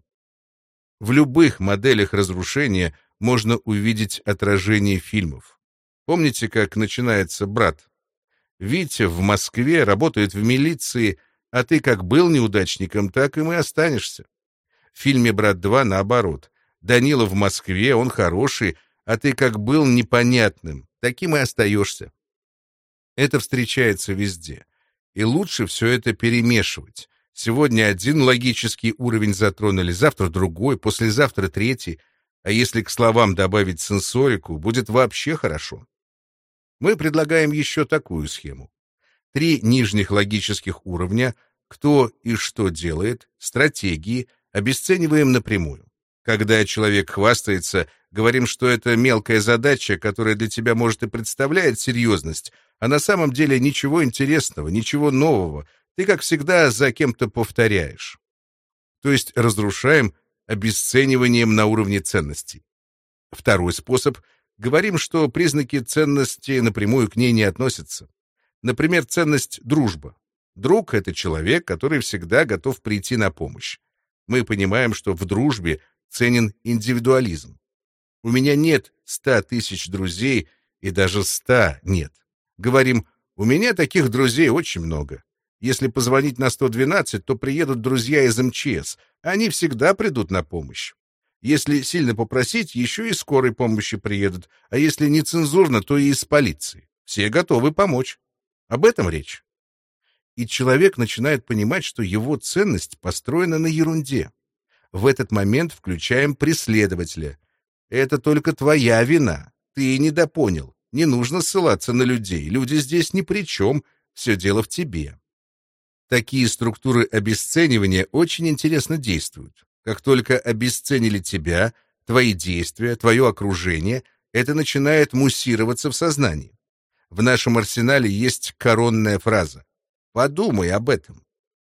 A: В любых моделях разрушения можно увидеть отражение фильмов. Помните, как начинается «Брат»? Витя в Москве работает в милиции, а ты как был неудачником, так и мы останешься. В фильме «Брат 2» наоборот. Данила в Москве, он хороший, а ты как был непонятным, таким и остаешься. Это встречается везде. И лучше все это перемешивать. Сегодня один логический уровень затронули, завтра другой, послезавтра третий. А если к словам добавить сенсорику, будет вообще хорошо. Мы предлагаем еще такую схему. Три нижних логических уровня «кто и что делает», «стратегии» обесцениваем напрямую. Когда человек хвастается, говорим, что это мелкая задача, которая для тебя, может, и представляет серьезность, а на самом деле ничего интересного, ничего нового. Ты, как всегда, за кем-то повторяешь. То есть разрушаем обесцениванием на уровне ценностей. Второй способ Говорим, что признаки ценности напрямую к ней не относятся. Например, ценность дружба. Друг — это человек, который всегда готов прийти на помощь. Мы понимаем, что в дружбе ценен индивидуализм. У меня нет ста тысяч друзей, и даже ста нет. Говорим, у меня таких друзей очень много. Если позвонить на 112, то приедут друзья из МЧС. Они всегда придут на помощь. Если сильно попросить, еще и скорой помощи приедут, а если нецензурно, то и из полиции. Все готовы помочь. Об этом речь. И человек начинает понимать, что его ценность построена на ерунде. В этот момент включаем преследователя. Это только твоя вина. Ты недопонял. Не нужно ссылаться на людей. Люди здесь ни при чем. Все дело в тебе. Такие структуры обесценивания очень интересно действуют. Как только обесценили тебя, твои действия, твое окружение, это начинает муссироваться в сознании. В нашем арсенале есть коронная фраза. Подумай об этом.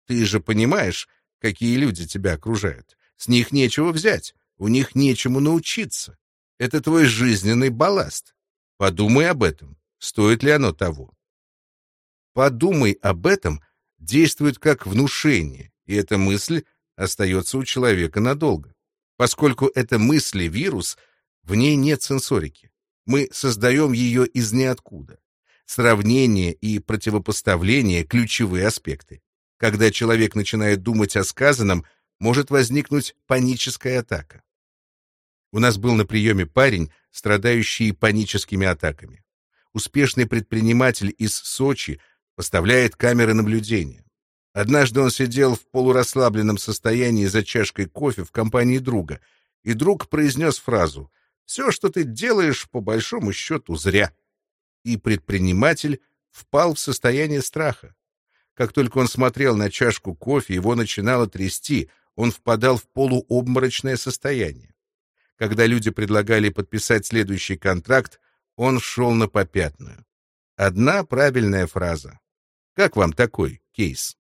A: Ты же понимаешь, какие люди тебя окружают. С них нечего взять, у них нечему научиться. Это твой жизненный балласт. Подумай об этом. Стоит ли оно того? Подумай об этом действует как внушение, и эта мысль остается у человека надолго. Поскольку эта мысль — вирус, в ней нет сенсорики. Мы создаем ее из ниоткуда. Сравнение и противопоставление — ключевые аспекты. Когда человек начинает думать о сказанном, может возникнуть паническая атака. У нас был на приеме парень, страдающий паническими атаками. Успешный предприниматель из Сочи поставляет камеры наблюдения. Однажды он сидел в полурасслабленном состоянии за чашкой кофе в компании друга, и друг произнес фразу «Все, что ты делаешь, по большому счету, зря». И предприниматель впал в состояние страха. Как только он смотрел на чашку кофе, его начинало трясти, он впадал в полуобморочное состояние. Когда люди предлагали подписать следующий контракт, он шел на попятную. Одна правильная фраза. Как вам такой кейс?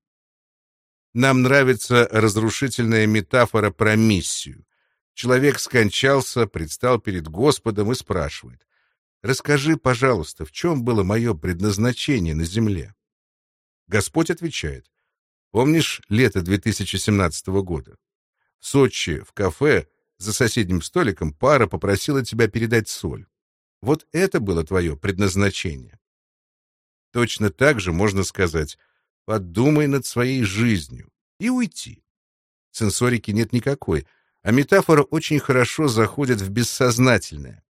A: Нам нравится разрушительная метафора про миссию. Человек скончался, предстал перед Господом и спрашивает, «Расскажи, пожалуйста, в чем было мое предназначение на земле?» Господь отвечает, «Помнишь лето 2017 года? В Сочи, в кафе, за соседним столиком пара попросила тебя передать соль. Вот это было твое предназначение». Точно так же можно сказать, Подумай над своей жизнью и уйти. Сенсорики нет никакой, а метафора очень хорошо заходит в бессознательное.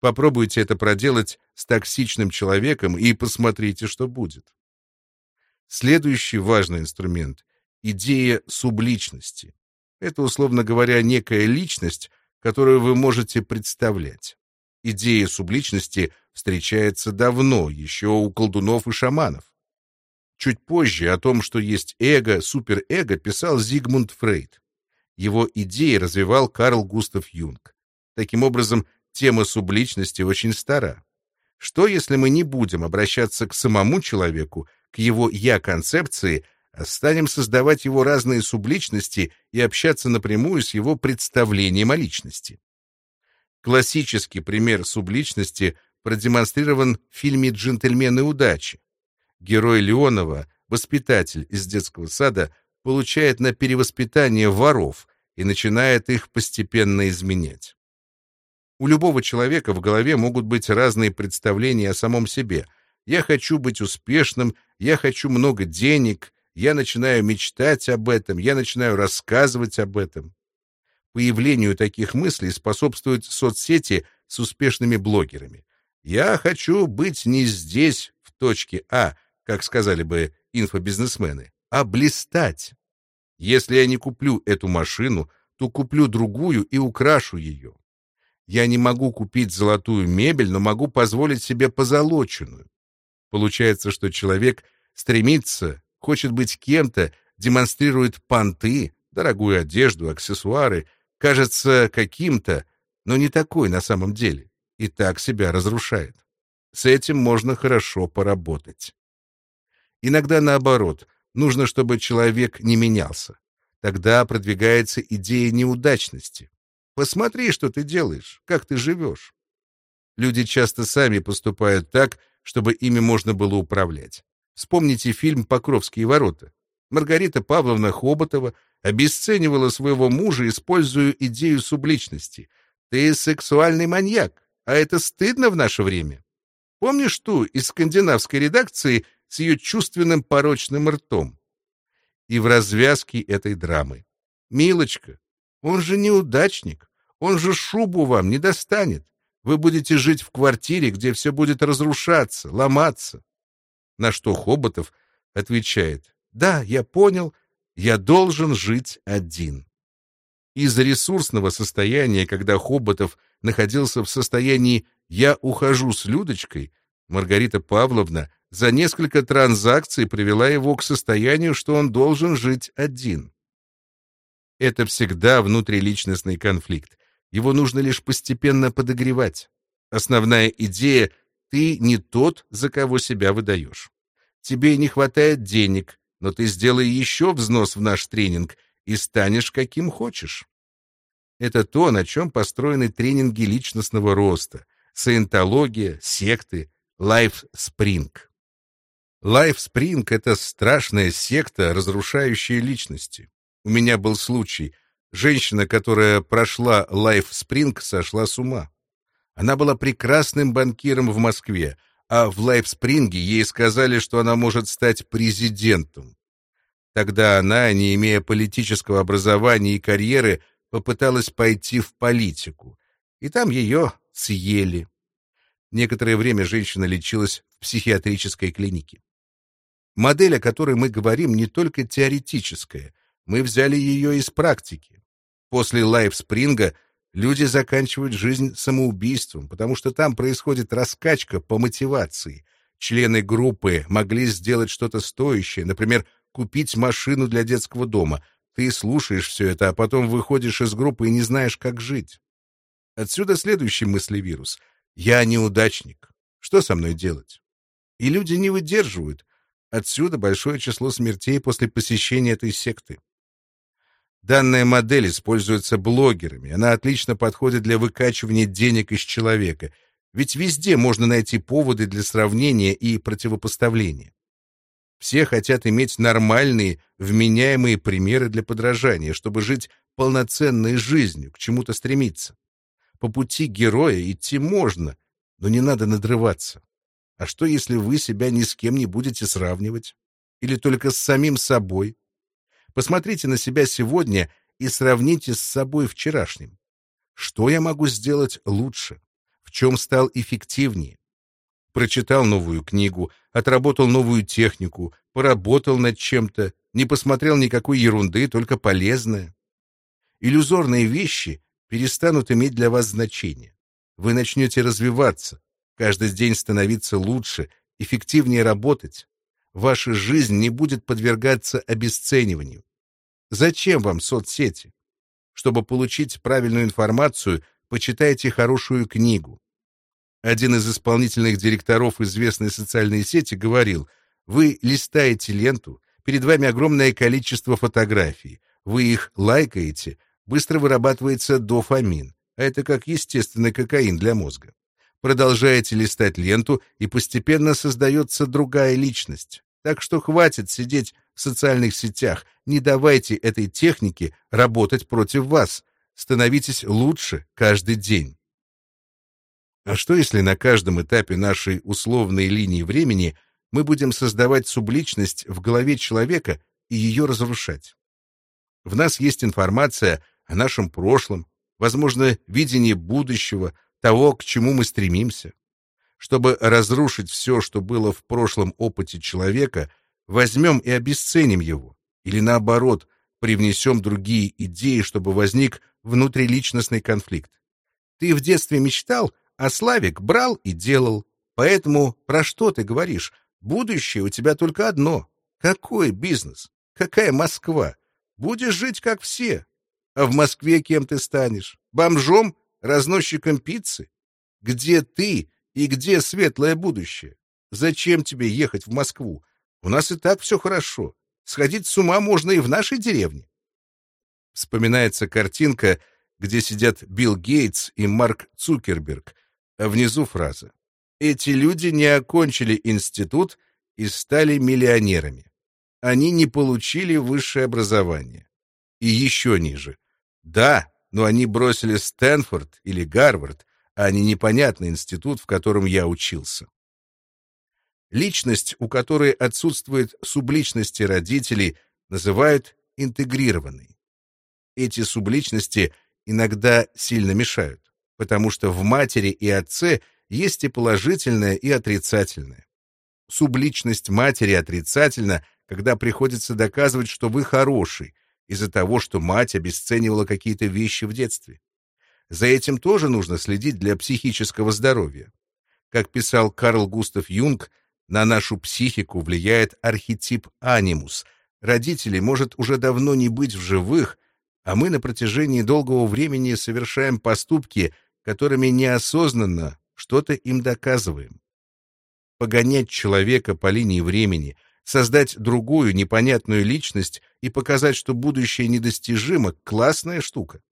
A: Попробуйте это проделать с токсичным человеком и посмотрите, что будет. Следующий важный инструмент — идея субличности. Это, условно говоря, некая личность, которую вы можете представлять. Идея субличности встречается давно, еще у колдунов и шаманов. Чуть позже о том, что есть эго, суперэго, писал Зигмунд Фрейд. Его идеи развивал Карл Густав Юнг. Таким образом, тема субличности очень стара. Что, если мы не будем обращаться к самому человеку, к его «я-концепции», а станем создавать его разные субличности и общаться напрямую с его представлением о личности? Классический пример субличности продемонстрирован в фильме «Джентльмены удачи». Герой Леонова, воспитатель из детского сада, получает на перевоспитание воров и начинает их постепенно изменять. У любого человека в голове могут быть разные представления о самом себе. Я хочу быть успешным, я хочу много денег, я начинаю мечтать об этом, я начинаю рассказывать об этом. Появлению таких мыслей способствуют соцсети с успешными блогерами. Я хочу быть не здесь, в точке А, как сказали бы инфобизнесмены, а блистать. Если я не куплю эту машину, то куплю другую и украшу ее. Я не могу купить золотую мебель, но могу позволить себе позолоченную. Получается, что человек стремится, хочет быть кем-то, демонстрирует понты, дорогую одежду, аксессуары, кажется каким-то, но не такой на самом деле, и так себя разрушает. С этим можно хорошо поработать. Иногда наоборот, нужно, чтобы человек не менялся. Тогда продвигается идея неудачности. Посмотри, что ты делаешь, как ты живешь. Люди часто сами поступают так, чтобы ими можно было управлять. Вспомните фильм «Покровские ворота». Маргарита Павловна Хоботова обесценивала своего мужа, используя идею субличности. «Ты сексуальный маньяк, а это стыдно в наше время». Помнишь ту из скандинавской редакции с ее чувственным порочным ртом. И в развязке этой драмы. «Милочка, он же неудачник, Он же шубу вам не достанет. Вы будете жить в квартире, где все будет разрушаться, ломаться. На что Хоботов отвечает, да, я понял, я должен жить один. Из-за ресурсного состояния, когда Хоботов находился в состоянии «я ухожу с Людочкой», Маргарита Павловна за несколько транзакций привела его к состоянию, что он должен жить один. Это всегда внутриличностный конфликт. Его нужно лишь постепенно подогревать. Основная идея — ты не тот, за кого себя выдаешь. Тебе не хватает денег, но ты сделай еще взнос в наш тренинг и станешь каким хочешь. Это то, на чем построены тренинги личностного роста, саентология, секты, Life Spring — это страшная секта, разрушающая личности. У меня был случай. Женщина, которая прошла Spring, сошла с ума. Она была прекрасным банкиром в Москве, а в Spring ей сказали, что она может стать президентом. Тогда она, не имея политического образования и карьеры, попыталась пойти в политику. И там ее съели. Некоторое время женщина лечилась в психиатрической клинике. Модель, о которой мы говорим, не только теоретическая. Мы взяли ее из практики. После лайфспринга люди заканчивают жизнь самоубийством, потому что там происходит раскачка по мотивации. Члены группы могли сделать что-то стоящее, например, купить машину для детского дома. Ты слушаешь все это, а потом выходишь из группы и не знаешь, как жить. Отсюда следующий мыслевирус. Я неудачник. Что со мной делать? И люди не выдерживают, Отсюда большое число смертей после посещения этой секты. Данная модель используется блогерами. Она отлично подходит для выкачивания денег из человека. Ведь везде можно найти поводы для сравнения и противопоставления. Все хотят иметь нормальные, вменяемые примеры для подражания, чтобы жить полноценной жизнью, к чему-то стремиться. По пути героя идти можно, но не надо надрываться. А что, если вы себя ни с кем не будете сравнивать? Или только с самим собой? Посмотрите на себя сегодня и сравните с собой вчерашним. Что я могу сделать лучше? В чем стал эффективнее? Прочитал новую книгу, отработал новую технику, поработал над чем-то, не посмотрел никакой ерунды, только полезное. Иллюзорные вещи перестанут иметь для вас значение. Вы начнете развиваться, каждый день становиться лучше, эффективнее работать. Ваша жизнь не будет подвергаться обесцениванию. Зачем вам соцсети? Чтобы получить правильную информацию, почитайте хорошую книгу. Один из исполнительных директоров известной социальной сети говорил, вы листаете ленту, перед вами огромное количество фотографий, вы их лайкаете, быстро вырабатывается дофамин, а это как естественный кокаин для мозга продолжаете листать ленту, и постепенно создается другая личность. Так что хватит сидеть в социальных сетях, не давайте этой технике работать против вас. Становитесь лучше каждый день. А что если на каждом этапе нашей условной линии времени мы будем создавать субличность в голове человека и ее разрушать? В нас есть информация о нашем прошлом, возможно, видение будущего, того, к чему мы стремимся. Чтобы разрушить все, что было в прошлом опыте человека, возьмем и обесценим его, или наоборот, привнесем другие идеи, чтобы возник внутриличностный конфликт. Ты в детстве мечтал, а Славик брал и делал. Поэтому про что ты говоришь? Будущее у тебя только одно. Какой бизнес? Какая Москва? Будешь жить как все. А в Москве кем ты станешь? Бомжом разносчиком пиццы? Где ты и где светлое будущее? Зачем тебе ехать в Москву? У нас и так все хорошо. Сходить с ума можно и в нашей деревне. Вспоминается картинка, где сидят Билл Гейтс и Марк Цукерберг, а внизу фраза. Эти люди не окончили институт и стали миллионерами. Они не получили высшее образование. И еще ниже. Да, но они бросили Стэнфорд или Гарвард, а не непонятный институт, в котором я учился. Личность, у которой отсутствует субличности родителей, называют интегрированной. Эти субличности иногда сильно мешают, потому что в матери и отце есть и положительное, и отрицательное. Субличность матери отрицательна, когда приходится доказывать, что вы хороший, из-за того, что мать обесценивала какие-то вещи в детстве. За этим тоже нужно следить для психического здоровья. Как писал Карл Густав Юнг, на нашу психику влияет архетип анимус. Родителей может уже давно не быть в живых, а мы на протяжении долгого времени совершаем поступки, которыми неосознанно что-то им доказываем. Погонять человека по линии времени, создать другую непонятную личность и показать, что будущее недостижимо — классная штука.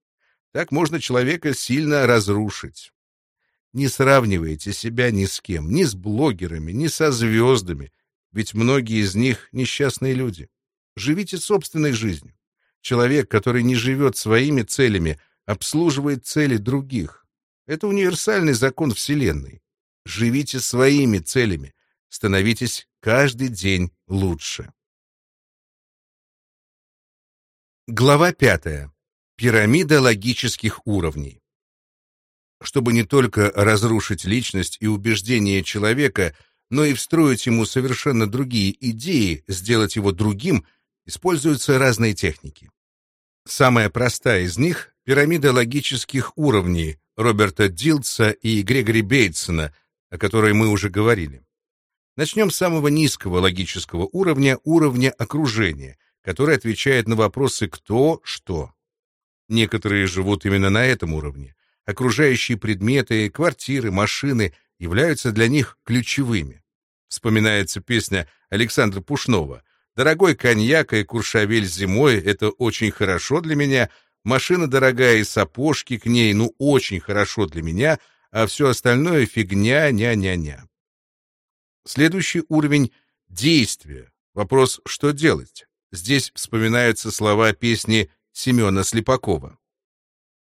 A: Так можно человека сильно разрушить. Не сравнивайте себя ни с кем, ни с блогерами, ни со звездами, ведь многие из них несчастные люди. Живите собственной жизнью. Человек, который не живет своими целями, обслуживает цели других. Это универсальный закон Вселенной. Живите своими целями, становитесь каждый день лучше. Глава пятая. Пирамида логических уровней. Чтобы не только разрушить личность и убеждения человека, но и встроить ему совершенно другие идеи, сделать его другим, используются разные техники. Самая простая из них — пирамида логических уровней Роберта Дилтса и Грегори Бейтсона, о которой мы уже говорили. Начнем с самого низкого логического уровня, уровня окружения, который отвечает на вопросы «кто», «что». Некоторые живут именно на этом уровне. Окружающие предметы, квартиры, машины являются для них ключевыми. Вспоминается песня Александра Пушнова «Дорогой коньяк и куршавель зимой — это очень хорошо для меня, машина дорогая и сапожки к ней, ну, очень хорошо для меня, а все остальное — фигня, ня-ня-ня». Следующий уровень — действия. Вопрос «что делать?». Здесь вспоминаются слова песни Семена Слепакова.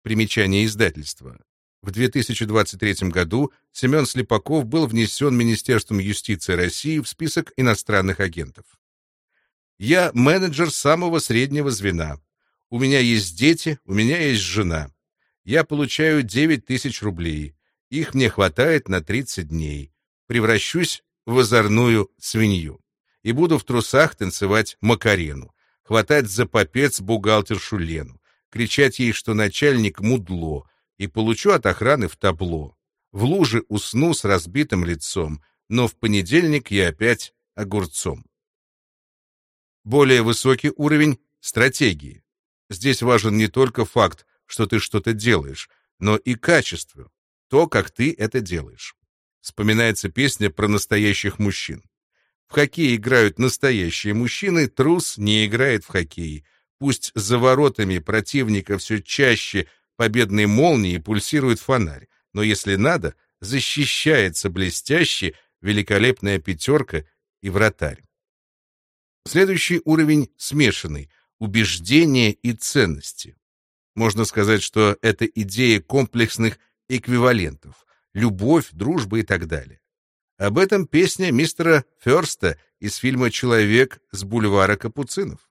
A: Примечание издательства. В 2023 году Семен Слепаков был внесен Министерством юстиции России в список иностранных агентов. «Я менеджер самого среднего звена. У меня есть дети, у меня есть жена. Я получаю 9 тысяч рублей. Их мне хватает на 30 дней. Превращусь в озорную свинью. И буду в трусах танцевать Макарену хватать за попец бухгалтершу Лену, кричать ей, что начальник мудло, и получу от охраны в табло. В луже усну с разбитым лицом, но в понедельник я опять огурцом. Более высокий уровень — стратегии. Здесь важен не только факт, что ты что-то делаешь, но и качество, то, как ты это делаешь. Вспоминается песня про настоящих мужчин. В хоккей играют настоящие мужчины, трус не играет в хоккей. Пусть за воротами противника все чаще победной молнии пульсирует фонарь, но если надо, защищается блестяще великолепная пятерка и вратарь. Следующий уровень смешанный — убеждения и ценности. Можно сказать, что это идея комплексных эквивалентов — любовь, дружба и так далее. Об этом песня мистера Ферста из фильма «Человек с бульвара Капуцинов».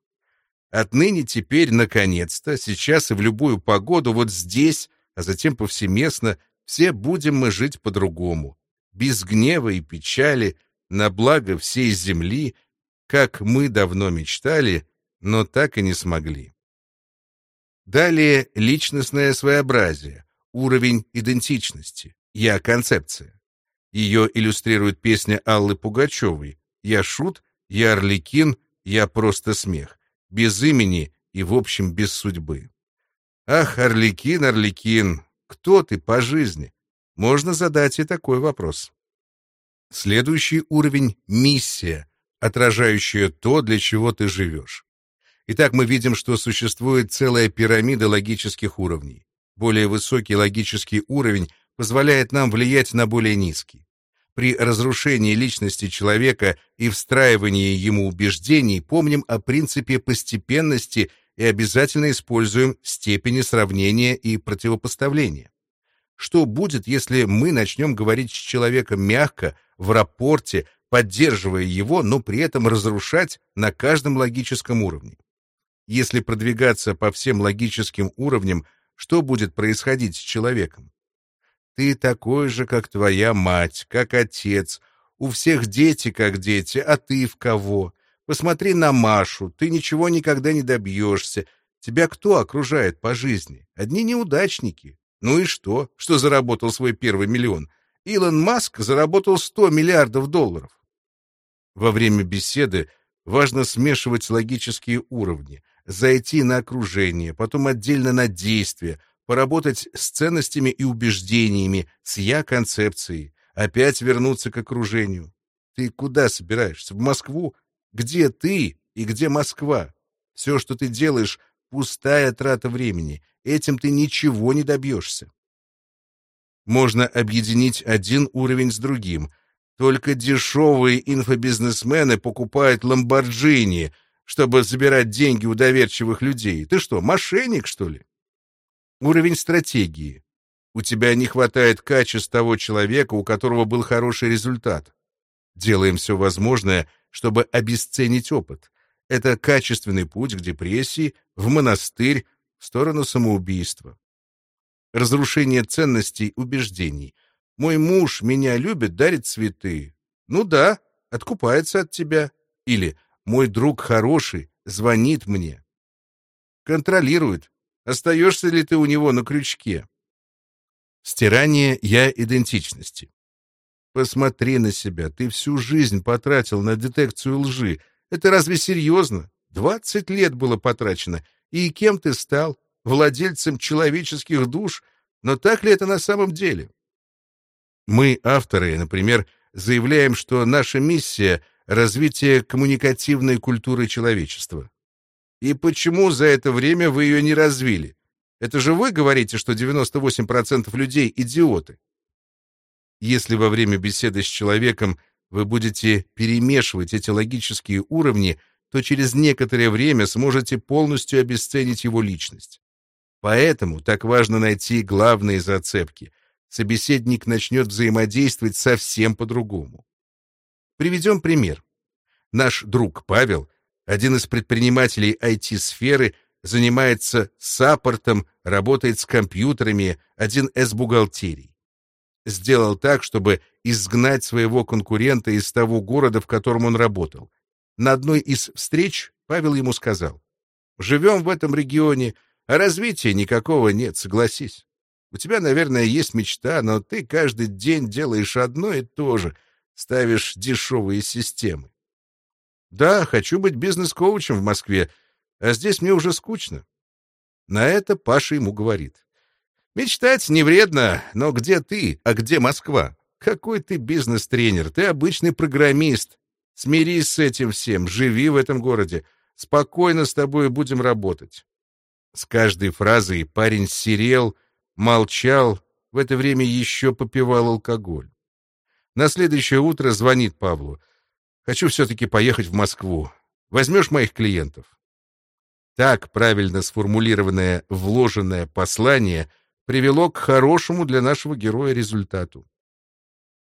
A: Отныне теперь, наконец-то, сейчас и в любую погоду, вот здесь, а затем повсеместно, все будем мы жить по-другому, без гнева и печали, на благо всей земли, как мы давно мечтали, но так и не смогли. Далее личностное своеобразие, уровень идентичности, я-концепция. Ее иллюстрирует песня Аллы Пугачевой «Я шут, я Орликин, я просто смех», без имени и, в общем, без судьбы. Ах, Орликин, Орликин, кто ты по жизни? Можно задать и такой вопрос. Следующий уровень — миссия, отражающая то, для чего ты живешь. Итак, мы видим, что существует целая пирамида логических уровней. Более высокий логический уровень позволяет нам влиять на более низкий. При разрушении личности человека и встраивании ему убеждений помним о принципе постепенности и обязательно используем степени сравнения и противопоставления. Что будет, если мы начнем говорить с человеком мягко, в рапорте, поддерживая его, но при этом разрушать на каждом логическом уровне? Если продвигаться по всем логическим уровням, что будет происходить с человеком? Ты такой же, как твоя мать, как отец. У всех дети как дети, а ты в кого? Посмотри на Машу, ты ничего никогда не добьешься. Тебя кто окружает по жизни? Одни неудачники. Ну и что, что заработал свой первый миллион? Илон Маск заработал 100 миллиардов долларов. Во время беседы важно смешивать логические уровни, зайти на окружение, потом отдельно на действие, поработать с ценностями и убеждениями, с я-концепцией, опять вернуться к окружению. Ты куда собираешься? В Москву? Где ты и где Москва? Все, что ты делаешь, пустая трата времени. Этим ты ничего не добьешься. Можно объединить один уровень с другим. Только дешевые инфобизнесмены покупают ламборджини, чтобы забирать деньги у доверчивых людей. Ты что, мошенник, что ли? Уровень стратегии. У тебя не хватает качеств того человека, у которого был хороший результат. Делаем все возможное, чтобы обесценить опыт. Это качественный путь к депрессии, в монастырь, в сторону самоубийства разрушение ценностей, убеждений. Мой муж меня любит, дарит цветы. Ну да, откупается от тебя. Или мой друг хороший, звонит мне. Контролирует, остаешься ли ты у него на крючке. Стирание «я» идентичности. Посмотри на себя, ты всю жизнь потратил на детекцию лжи. Это разве серьезно? Двадцать лет было потрачено. И кем ты стал? владельцем человеческих душ, но так ли это на самом деле? Мы, авторы, например, заявляем, что наша миссия — развитие коммуникативной культуры человечества. И почему за это время вы ее не развили? Это же вы говорите, что 98% людей — идиоты. Если во время беседы с человеком вы будете перемешивать эти логические уровни, то через некоторое время сможете полностью обесценить его личность. Поэтому так важно найти главные зацепки. Собеседник начнет взаимодействовать совсем по-другому. Приведем пример. Наш друг Павел, один из предпринимателей IT-сферы, занимается саппортом, работает с компьютерами, один из бухгалтерий. Сделал так, чтобы изгнать своего конкурента из того города, в котором он работал. На одной из встреч Павел ему сказал, «Живем в этом регионе, а развития никакого нет, согласись. У тебя, наверное, есть мечта, но ты каждый день делаешь одно и то же, ставишь дешевые системы. Да, хочу быть бизнес-коучем в Москве, а здесь мне уже скучно. На это Паша ему говорит. Мечтать не вредно, но где ты, а где Москва? Какой ты бизнес-тренер? Ты обычный программист. Смирись с этим всем, живи в этом городе. Спокойно с тобой будем работать. С каждой фразой парень серел, молчал, в это время еще попивал алкоголь. На следующее утро звонит Павлу. «Хочу все-таки поехать в Москву. Возьмешь моих клиентов?» Так правильно сформулированное вложенное послание привело к хорошему для нашего героя результату.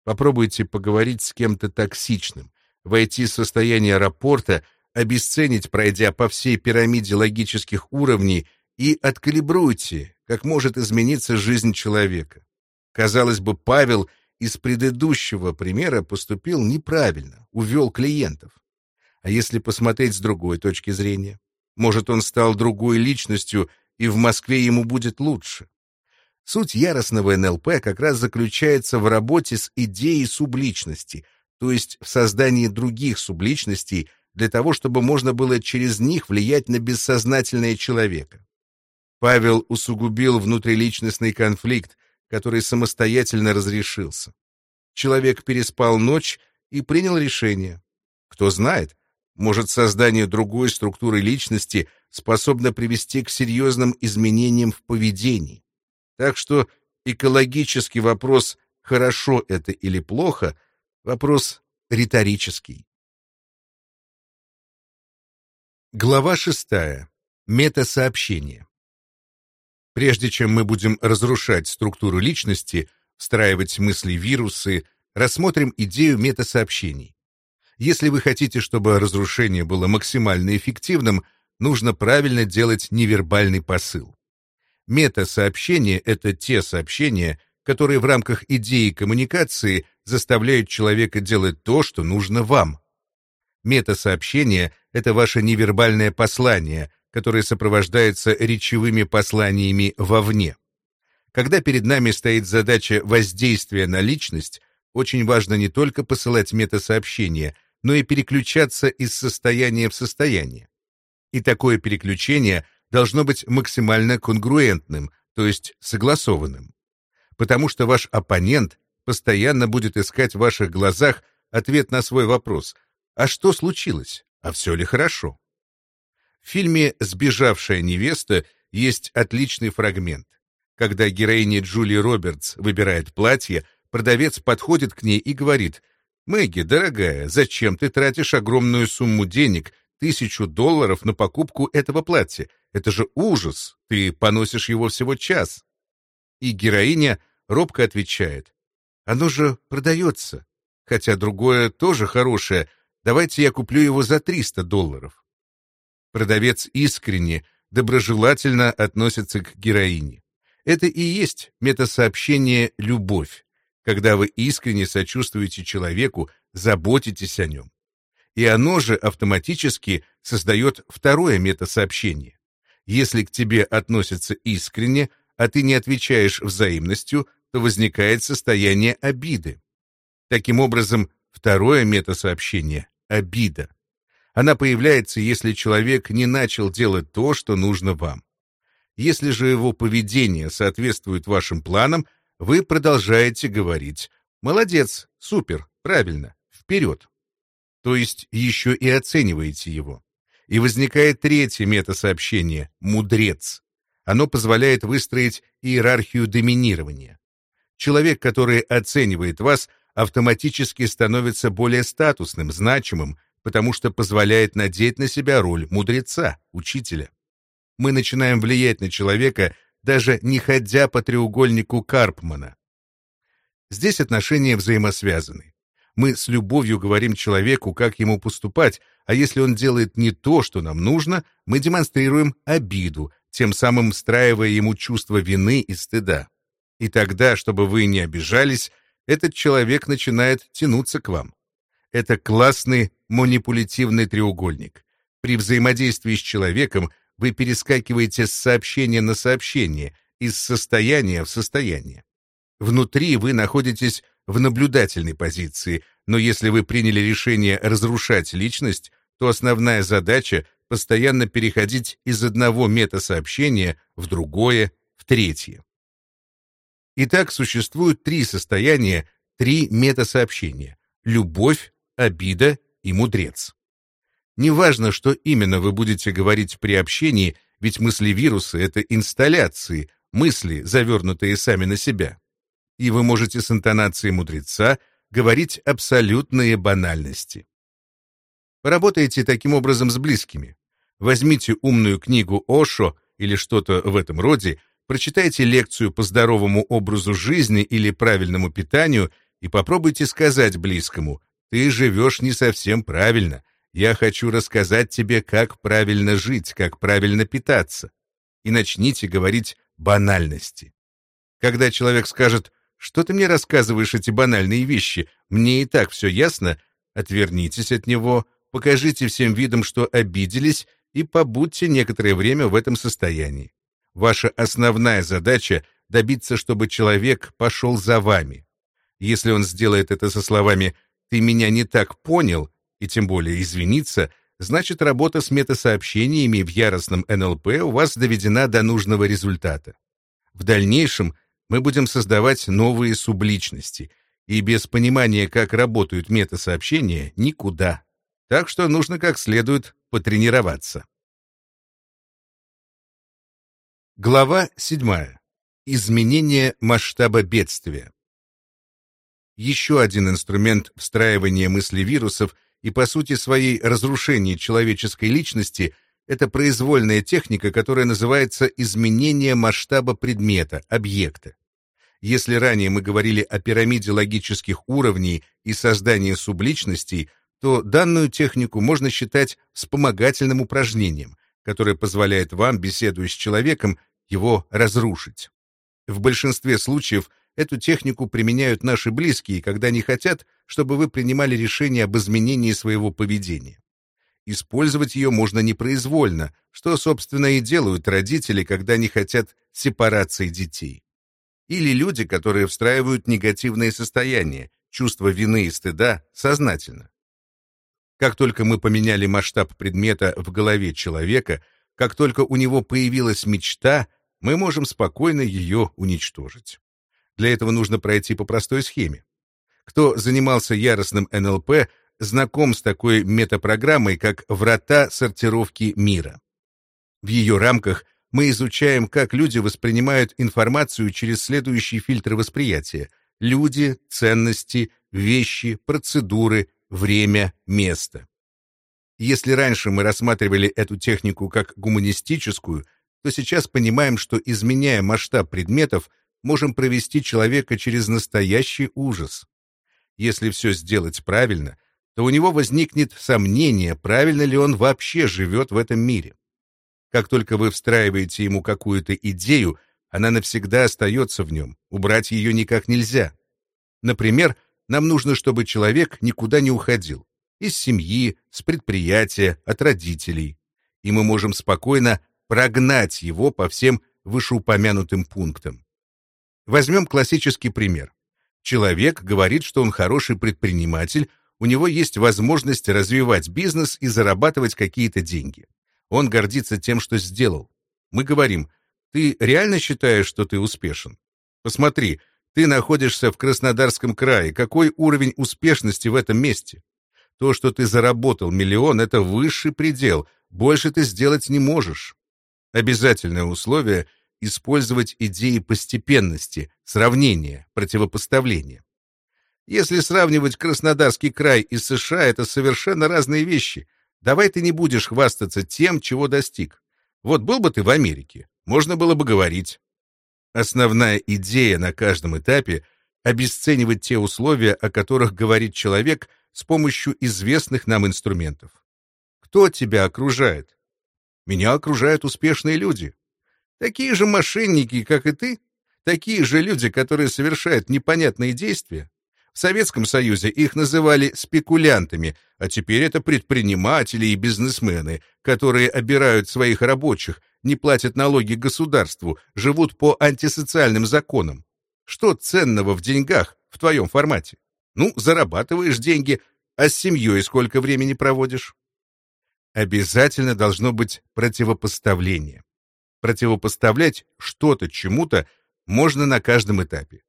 A: Попробуйте поговорить с кем-то токсичным, войти в состояние рапорта — обесценить, пройдя по всей пирамиде логических уровней, и откалибруйте, как может измениться жизнь человека. Казалось бы, Павел из предыдущего примера поступил неправильно, увел клиентов. А если посмотреть с другой точки зрения? Может, он стал другой личностью, и в Москве ему будет лучше. Суть яростного НЛП как раз заключается в работе с идеей субличности, то есть в создании других субличностей, для того, чтобы можно было через них влиять на бессознательное человека. Павел усугубил внутриличностный конфликт, который самостоятельно разрешился. Человек переспал ночь и принял решение. Кто знает, может, создание другой структуры личности способно привести к серьезным изменениям в поведении. Так что экологический вопрос «хорошо это или плохо» — вопрос риторический. Глава шестая. Метасообщение. Прежде чем мы будем разрушать структуру личности, встраивать мысли вирусы, рассмотрим идею метасообщений. Если вы хотите, чтобы разрушение было максимально эффективным, нужно правильно делать невербальный посыл. Мета-сообщения — это те сообщения, которые в рамках идеи коммуникации заставляют человека делать то, что нужно вам. Мета-сообщение — это ваше невербальное послание, которое сопровождается речевыми посланиями вовне. Когда перед нами стоит задача воздействия на личность, очень важно не только посылать мета-сообщения, но и переключаться из состояния в состояние. И такое переключение должно быть максимально конгруентным, то есть согласованным. Потому что ваш оппонент постоянно будет искать в ваших глазах ответ на свой вопрос «А что случилось? А все ли хорошо?» В фильме «Сбежавшая невеста» есть отличный фрагмент. Когда героиня Джули Робертс выбирает платье, продавец подходит к ней и говорит, «Мэгги, дорогая, зачем ты тратишь огромную сумму денег, тысячу долларов на покупку этого платья? Это же ужас, ты поносишь его всего час». И героиня робко отвечает, «Оно же продается, хотя другое тоже хорошее, давайте я куплю его за 300 долларов». Продавец искренне, доброжелательно относится к героине. Это и есть метасообщение «любовь», когда вы искренне сочувствуете человеку, заботитесь о нем. И оно же автоматически создает второе метасообщение. Если к тебе относятся искренне, а ты не отвечаешь взаимностью, то возникает состояние обиды. Таким образом, второе метасообщение — обида. Она появляется, если человек не начал делать то, что нужно вам. Если же его поведение соответствует вашим планам, вы продолжаете говорить «Молодец, супер, правильно, вперед». То есть еще и оцениваете его. И возникает третье метасообщение «Мудрец». Оно позволяет выстроить иерархию доминирования. Человек, который оценивает вас, автоматически становится более статусным, значимым, потому что позволяет надеть на себя роль мудреца, учителя мы начинаем влиять на человека, даже не ходя по треугольнику Карпмана. Здесь отношения взаимосвязаны. Мы с любовью говорим человеку, как ему поступать, а если он делает не то, что нам нужно, мы демонстрируем обиду, тем самым встраивая ему чувство вины и стыда. И тогда, чтобы вы не обижались, этот человек начинает тянуться к вам. Это классный манипулятивный треугольник. При взаимодействии с человеком вы перескакиваете с сообщения на сообщение, из состояния в состояние. Внутри вы находитесь в наблюдательной позиции, но если вы приняли решение разрушать личность, то основная задача — постоянно переходить из одного метасообщения в другое, в третье. Итак, существуют три состояния, три метасообщения — любовь, обида и мудрец. Неважно, что именно вы будете говорить при общении, ведь мысли-вирусы — это инсталляции, мысли, завернутые сами на себя. И вы можете с интонацией мудреца говорить абсолютные банальности. Поработайте таким образом с близкими. Возьмите умную книгу Ошо или что-то в этом роде, прочитайте лекцию по здоровому образу жизни или правильному питанию и попробуйте сказать близкому «ты живешь не совсем правильно», я хочу рассказать тебе, как правильно жить, как правильно питаться. И начните говорить банальности. Когда человек скажет, что ты мне рассказываешь эти банальные вещи, мне и так все ясно, отвернитесь от него, покажите всем видом, что обиделись, и побудьте некоторое время в этом состоянии. Ваша основная задача — добиться, чтобы человек пошел за вами. Если он сделает это со словами «ты меня не так понял», и тем более извиниться, значит работа с метасообщениями в яростном НЛП у вас доведена до нужного результата. В дальнейшем мы будем создавать новые субличности, и без понимания, как работают метасообщения, никуда. Так что нужно как следует потренироваться. Глава 7. Изменение масштаба бедствия. Еще один инструмент встраивания мыслевирусов — и по сути своей разрушение человеческой личности — это произвольная техника, которая называется изменение масштаба предмета, объекта. Если ранее мы говорили о пирамиде логических уровней и создании субличностей, то данную технику можно считать вспомогательным упражнением, которое позволяет вам, беседуя с человеком, его разрушить. В большинстве случаев эту технику применяют наши близкие, когда не хотят, чтобы вы принимали решение об изменении своего поведения. Использовать ее можно непроизвольно, что, собственно, и делают родители, когда не хотят сепарации детей. Или люди, которые встраивают негативные состояния, чувство вины и стыда сознательно. Как только мы поменяли масштаб предмета в голове человека, как только у него появилась мечта, мы можем спокойно ее уничтожить. Для этого нужно пройти по простой схеме. Кто занимался яростным НЛП, знаком с такой метапрограммой, как «Врата сортировки мира». В ее рамках мы изучаем, как люди воспринимают информацию через следующие фильтры восприятия — люди, ценности, вещи, процедуры, время, место. Если раньше мы рассматривали эту технику как гуманистическую, то сейчас понимаем, что, изменяя масштаб предметов, можем провести человека через настоящий ужас. Если все сделать правильно, то у него возникнет сомнение, правильно ли он вообще живет в этом мире. Как только вы встраиваете ему какую-то идею, она навсегда остается в нем, убрать ее никак нельзя. Например, нам нужно, чтобы человек никуда не уходил. Из семьи, с предприятия, от родителей. И мы можем спокойно прогнать его по всем вышеупомянутым пунктам. Возьмем классический пример. Человек говорит, что он хороший предприниматель, у него есть возможность развивать бизнес и зарабатывать какие-то деньги. Он гордится тем, что сделал. Мы говорим, ты реально считаешь, что ты успешен? Посмотри, ты находишься в Краснодарском крае. Какой уровень успешности в этом месте? То, что ты заработал миллион, это высший предел. Больше ты сделать не можешь. Обязательное условие — использовать идеи постепенности, сравнения, противопоставления. Если сравнивать Краснодарский край и США, это совершенно разные вещи. Давай ты не будешь хвастаться тем, чего достиг. Вот был бы ты в Америке, можно было бы говорить. Основная идея на каждом этапе — обесценивать те условия, о которых говорит человек с помощью известных нам инструментов. Кто тебя окружает? Меня окружают успешные люди. Такие же мошенники, как и ты, такие же люди, которые совершают непонятные действия, в Советском Союзе их называли спекулянтами, а теперь это предприниматели и бизнесмены, которые обирают своих рабочих, не платят налоги государству, живут по антисоциальным законам. Что ценного в деньгах в твоем формате? Ну, зарабатываешь деньги, а с семьей сколько времени проводишь? Обязательно должно быть противопоставление. Противопоставлять что-то чему-то можно на каждом этапе.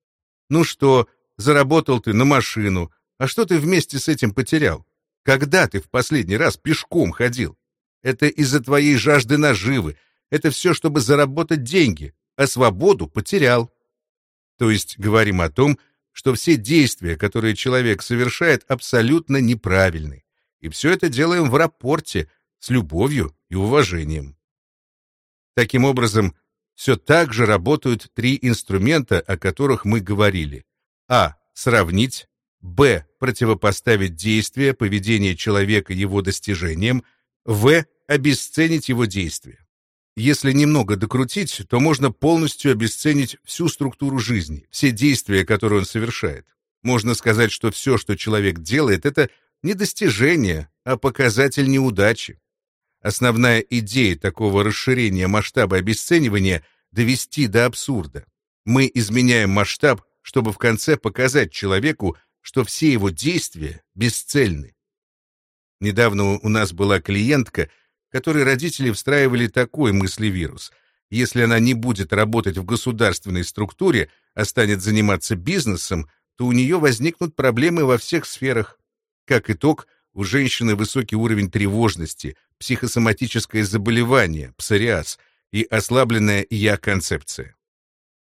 A: Ну что, Заработал ты на машину. А что ты вместе с этим потерял? Когда ты в последний раз пешком ходил? Это из-за твоей жажды наживы. Это все, чтобы заработать деньги. А свободу потерял. То есть говорим о том, что все действия, которые человек совершает, абсолютно неправильны. И все это делаем в рапорте, с любовью и уважением. Таким образом, все так же работают три инструмента, о которых мы говорили. А. Сравнить. Б. Противопоставить действия, поведение человека его достижениям. В. Обесценить его действия. Если немного докрутить, то можно полностью обесценить всю структуру жизни, все действия, которые он совершает. Можно сказать, что все, что человек делает, это не достижение, а показатель неудачи. Основная идея такого расширения масштаба обесценивания — довести до абсурда. Мы изменяем масштаб, чтобы в конце показать человеку, что все его действия бесцельны. Недавно у нас была клиентка, которой родители встраивали такой мыслевирус. Если она не будет работать в государственной структуре, а станет заниматься бизнесом, то у нее возникнут проблемы во всех сферах. Как итог, у женщины высокий уровень тревожности, психосоматическое заболевание, псориаз и ослабленная я-концепция.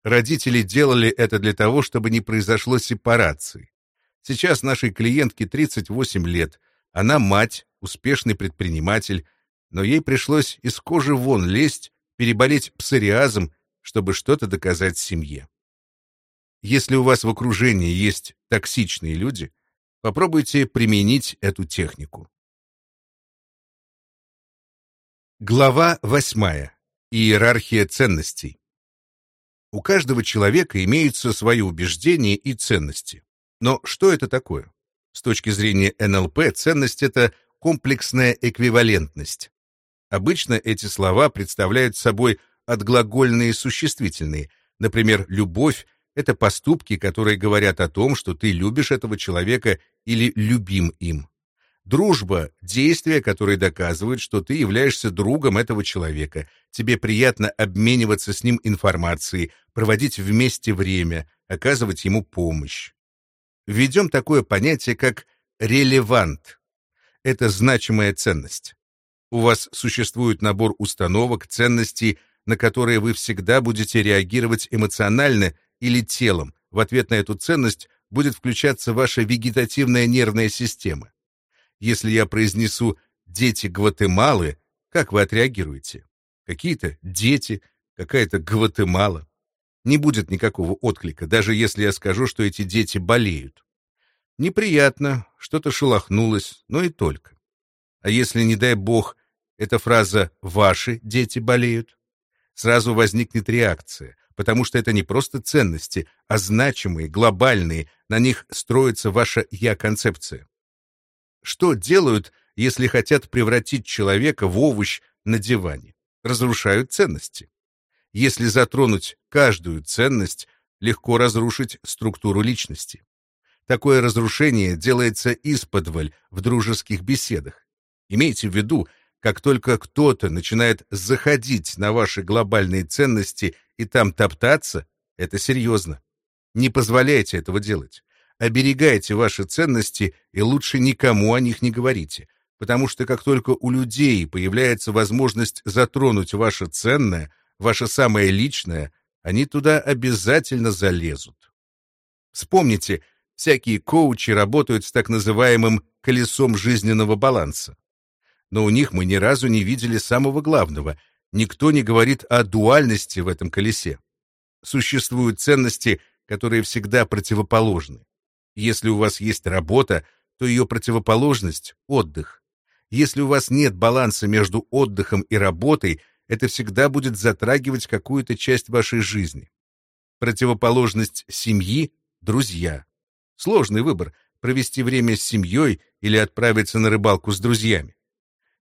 A: Родители делали это для того, чтобы не произошло сепарации. Сейчас нашей клиентке 38 лет. Она мать, успешный предприниматель, но ей пришлось из кожи вон лезть, переболеть псориазом, чтобы что-то доказать семье. Если у вас в окружении есть токсичные люди, попробуйте применить эту технику. Глава восьмая. Иерархия ценностей. У каждого человека имеются свои убеждения и ценности. Но что это такое? С точки зрения НЛП, ценность — это комплексная эквивалентность. Обычно эти слова представляют собой отглагольные существительные. Например, «любовь» — это поступки, которые говорят о том, что ты любишь этого человека или любим им. Дружба — действия, которые доказывают, что ты являешься другом этого человека. Тебе приятно обмениваться с ним информацией, проводить вместе время, оказывать ему помощь. Введем такое понятие, как «релевант». Это значимая ценность. У вас существует набор установок, ценностей, на которые вы всегда будете реагировать эмоционально или телом. В ответ на эту ценность будет включаться ваша вегетативная нервная система. Если я произнесу «дети Гватемалы», как вы отреагируете? Какие-то дети, какая-то Гватемала. Не будет никакого отклика, даже если я скажу, что эти дети болеют. Неприятно, что-то шелохнулось, но и только. А если, не дай бог, эта фраза «ваши дети болеют», сразу возникнет реакция, потому что это не просто ценности, а значимые, глобальные, на них строится ваша «я-концепция». Что делают, если хотят превратить человека в овощ на диване? Разрушают ценности. Если затронуть каждую ценность, легко разрушить структуру личности. Такое разрушение делается исподволь в дружеских беседах. Имейте в виду, как только кто-то начинает заходить на ваши глобальные ценности и там топтаться, это серьезно. Не позволяйте этого делать оберегайте ваши ценности и лучше никому о них не говорите, потому что как только у людей появляется возможность затронуть ваше ценное, ваше самое личное, они туда обязательно залезут. Вспомните, всякие коучи работают с так называемым колесом жизненного баланса. Но у них мы ни разу не видели самого главного. Никто не говорит о дуальности в этом колесе. Существуют ценности, которые всегда противоположны. Если у вас есть работа, то ее противоположность — отдых. Если у вас нет баланса между отдыхом и работой, это всегда будет затрагивать какую-то часть вашей жизни. Противоположность семьи — друзья. Сложный выбор — провести время с семьей или отправиться на рыбалку с друзьями.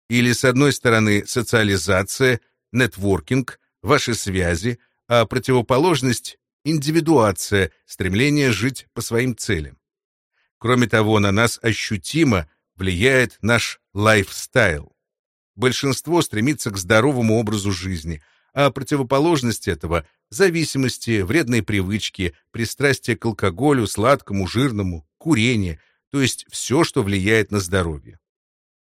A: Или, с одной стороны, социализация, нетворкинг, ваши связи, а противоположность — индивидуация, стремление жить по своим целям. Кроме того, на нас ощутимо влияет наш лайфстайл. Большинство стремится к здоровому образу жизни, а противоположность этого — зависимости, вредные привычки, пристрастие к алкоголю, сладкому, жирному, курение, то есть все, что влияет на здоровье.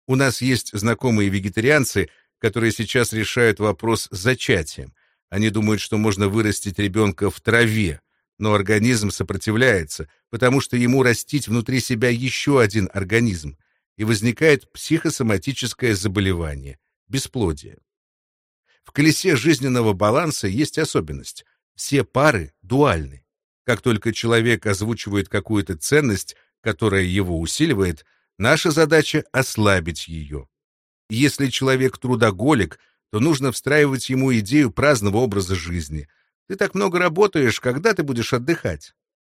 A: У нас есть знакомые вегетарианцы, которые сейчас решают вопрос с зачатием. Они думают, что можно вырастить ребенка в траве, но организм сопротивляется, потому что ему растить внутри себя еще один организм, и возникает психосоматическое заболевание – бесплодие. В колесе жизненного баланса есть особенность. Все пары дуальны. Как только человек озвучивает какую-то ценность, которая его усиливает, наша задача — ослабить ее. Если человек трудоголик, то нужно встраивать ему идею праздного образа жизни — ты так много работаешь, когда ты будешь отдыхать?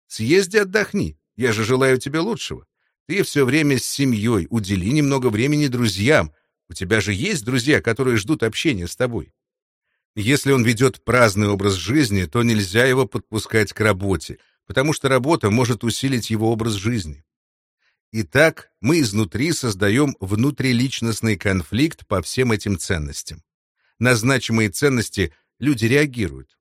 A: Съезди отдохни, я же желаю тебе лучшего. Ты все время с семьей, удели немного времени друзьям. У тебя же есть друзья, которые ждут общения с тобой. Если он ведет праздный образ жизни, то нельзя его подпускать к работе, потому что работа может усилить его образ жизни. Итак, мы изнутри создаем внутриличностный конфликт по всем этим ценностям. На значимые ценности люди реагируют.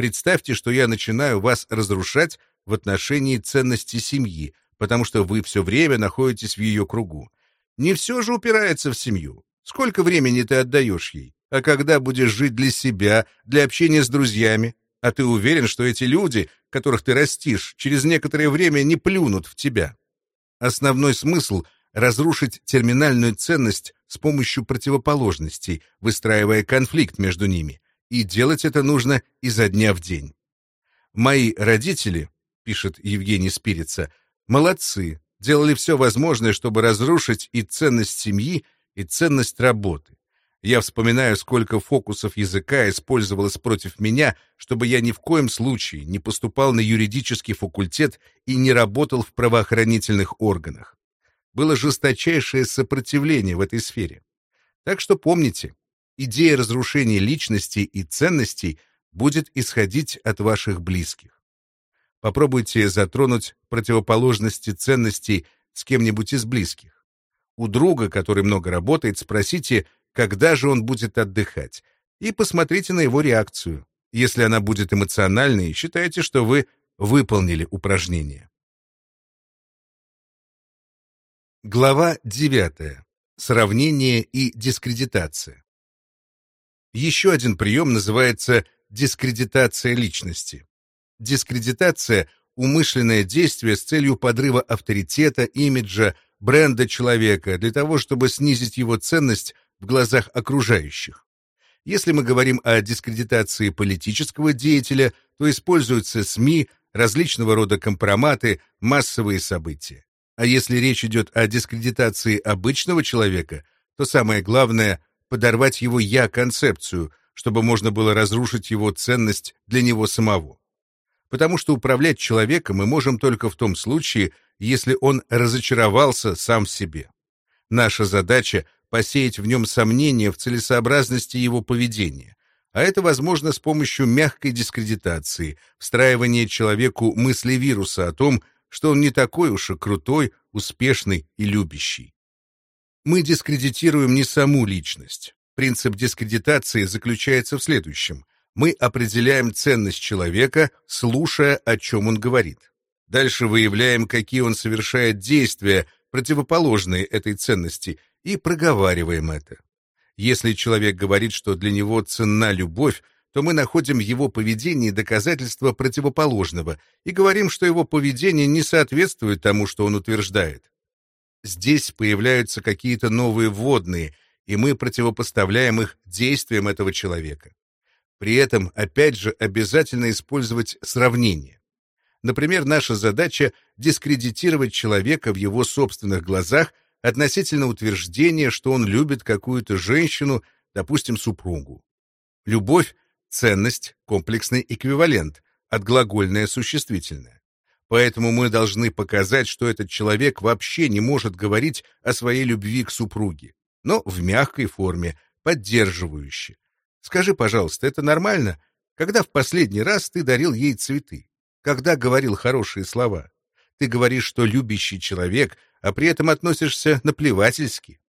A: Представьте, что я начинаю вас разрушать в отношении ценности семьи, потому что вы все время находитесь в ее кругу. Не все же упирается в семью. Сколько времени ты отдаешь ей? А когда будешь жить для себя, для общения с друзьями? А ты уверен, что эти люди, которых ты растишь, через некоторое время не плюнут в тебя? Основной смысл — разрушить терминальную ценность с помощью противоположностей, выстраивая конфликт между ними — и делать это нужно изо дня в день. «Мои родители», — пишет Евгений Спирица, — «молодцы, делали все возможное, чтобы разрушить и ценность семьи, и ценность работы. Я вспоминаю, сколько фокусов языка использовалось против меня, чтобы я ни в коем случае не поступал на юридический факультет и не работал в правоохранительных органах. Было жесточайшее сопротивление в этой сфере. Так что помните, идея разрушения личности и ценностей будет исходить от ваших близких. Попробуйте затронуть противоположности ценностей с кем-нибудь из близких. У друга, который много работает, спросите, когда же он будет отдыхать, и посмотрите на его реакцию. Если она будет эмоциональной, считайте, что вы выполнили упражнение. Глава 9. Сравнение и дискредитация. Еще один прием называется дискредитация личности. Дискредитация — умышленное действие с целью подрыва авторитета, имиджа, бренда человека для того, чтобы снизить его ценность в глазах окружающих. Если мы говорим о дискредитации политического деятеля, то используются СМИ, различного рода компроматы, массовые события. А если речь идет о дискредитации обычного человека, то самое главное — подорвать его «я-концепцию», чтобы можно было разрушить его ценность для него самого. Потому что управлять человеком мы можем только в том случае, если он разочаровался сам в себе. Наша задача посеять в нем сомнения в целесообразности его поведения. А это возможно с помощью мягкой дискредитации, встраивания человеку мысли вируса о том, что он не такой уж и крутой, успешный и любящий. Мы дискредитируем не саму личность. Принцип дискредитации заключается в следующем. Мы определяем ценность человека, слушая, о чем он говорит. Дальше выявляем, какие он совершает действия, противоположные этой ценности, и проговариваем это. Если человек говорит, что для него ценна любовь, то мы находим в его поведении доказательства противоположного и говорим, что его поведение не соответствует тому, что он утверждает. Здесь появляются какие-то новые вводные, и мы противопоставляем их действиям этого человека. При этом, опять же, обязательно использовать сравнение. Например, наша задача — дискредитировать человека в его собственных глазах относительно утверждения, что он любит какую-то женщину, допустим, супругу. Любовь — ценность, комплексный эквивалент, отглагольное существительное. Поэтому мы должны показать, что этот человек вообще не может говорить о своей любви к супруге, но в мягкой форме, поддерживающе. Скажи, пожалуйста, это нормально, когда в последний раз ты дарил ей цветы? Когда говорил хорошие слова? Ты говоришь, что любящий человек — а при этом относишься наплевательски.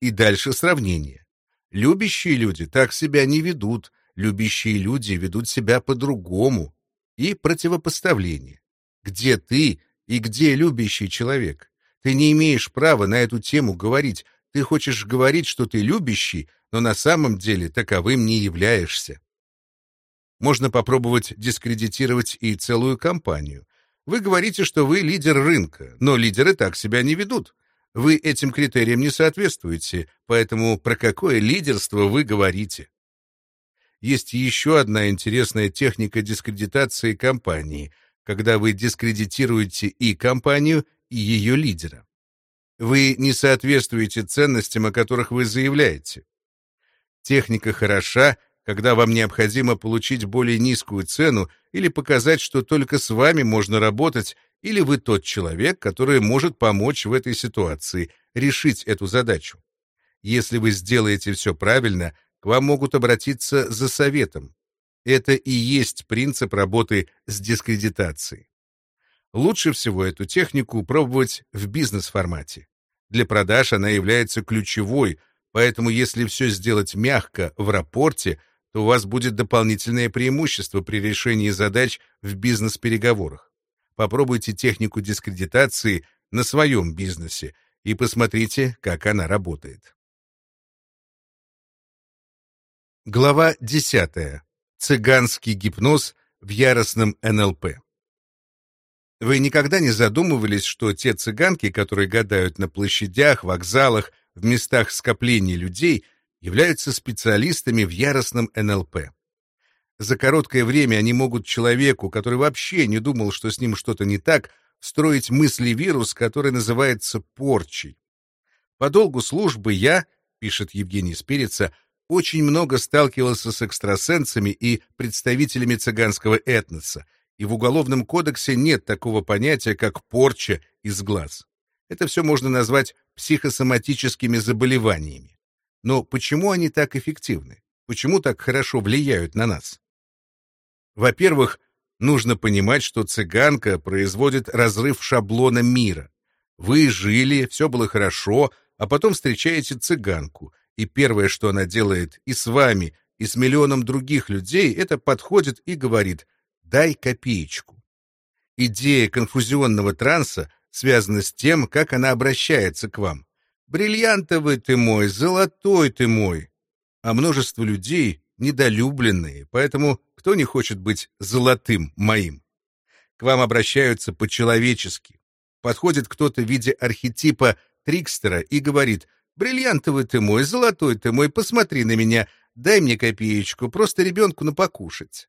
A: И дальше сравнение. Любящие люди так себя не ведут, любящие люди ведут себя по-другому. И противопоставление. Где ты и где любящий человек? Ты не имеешь права на эту тему говорить. Ты хочешь говорить, что ты любящий, но на самом деле таковым не являешься. Можно попробовать дискредитировать и целую компанию. Вы говорите, что вы лидер рынка, но лидеры так себя не ведут. Вы этим критериям не соответствуете, поэтому про какое лидерство вы говорите? Есть еще одна интересная техника дискредитации компании, когда вы дискредитируете и компанию, и ее лидера. Вы не соответствуете ценностям, о которых вы заявляете. Техника хороша, когда вам необходимо получить более низкую цену или показать, что только с вами можно работать, или вы тот человек, который может помочь в этой ситуации, решить эту задачу. Если вы сделаете все правильно, к вам могут обратиться за советом. Это и есть принцип работы с дискредитацией. Лучше всего эту технику пробовать в бизнес-формате. Для продаж она является ключевой, поэтому если все сделать мягко в рапорте, то у вас будет дополнительное преимущество при решении задач в бизнес-переговорах. Попробуйте технику дискредитации на своем бизнесе и посмотрите, как она работает. Глава 10. Цыганский гипноз в яростном НЛП. Вы никогда не задумывались, что те цыганки, которые гадают на площадях, вокзалах, в местах скопления людей — являются специалистами в яростном НЛП. За короткое время они могут человеку, который вообще не думал, что с ним что-то не так, встроить мысли-вирус, который называется порчей. По долгу службы я, пишет Евгений Спирица, очень много сталкивался с экстрасенсами и представителями цыганского этноса, и в Уголовном кодексе нет такого понятия, как порча из глаз. Это все можно назвать психосоматическими заболеваниями. Но почему они так эффективны? Почему так хорошо влияют на нас? Во-первых, нужно понимать, что цыганка производит разрыв шаблона мира. Вы жили, все было хорошо, а потом встречаете цыганку, и первое, что она делает и с вами, и с миллионом других людей, это подходит и говорит «дай копеечку». Идея конфузионного транса связана с тем, как она обращается к вам. «Бриллиантовый ты мой, золотой ты мой». А множество людей недолюбленные, поэтому кто не хочет быть золотым моим? К вам обращаются по-человечески. Подходит кто-то в виде архетипа Трикстера и говорит «Бриллиантовый ты мой, золотой ты мой, посмотри на меня, дай мне копеечку, просто ребенку на покушать».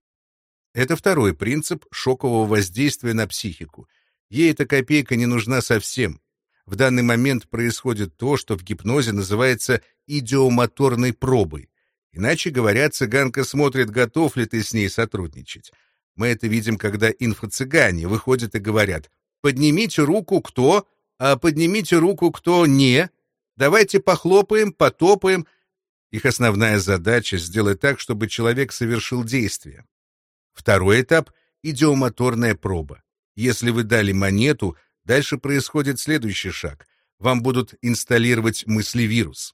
A: Это второй принцип шокового воздействия на психику. Ей эта копейка не нужна совсем. В данный момент происходит то, что в гипнозе называется идиомоторной пробой. Иначе говоря, цыганка смотрит, готов ли ты с ней сотрудничать. Мы это видим, когда инфо-цыгане выходят и говорят «Поднимите руку, кто?» а поднимите руку, кто не. Давайте похлопаем, потопаем. Их основная задача — сделать так, чтобы человек совершил действие. Второй этап — идиомоторная проба. Если вы дали монету, дальше происходит следующий шаг. Вам будут инсталлировать мыслевирус.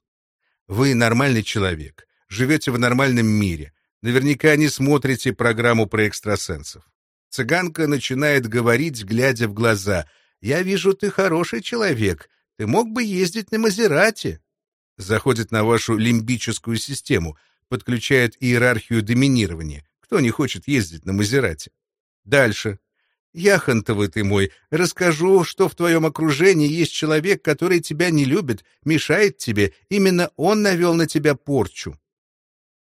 A: Вы нормальный человек, живете в нормальном мире, наверняка не смотрите программу про экстрасенсов. Цыганка начинает говорить, глядя в глаза — я вижу, ты хороший человек. Ты мог бы ездить на Мазерате. Заходит на вашу лимбическую систему, подключает иерархию доминирования. Кто не хочет ездить на Мазерате? Дальше. Яхонтовый ты мой, расскажу, что в твоем окружении есть человек, который тебя не любит, мешает тебе. Именно он навел на тебя порчу.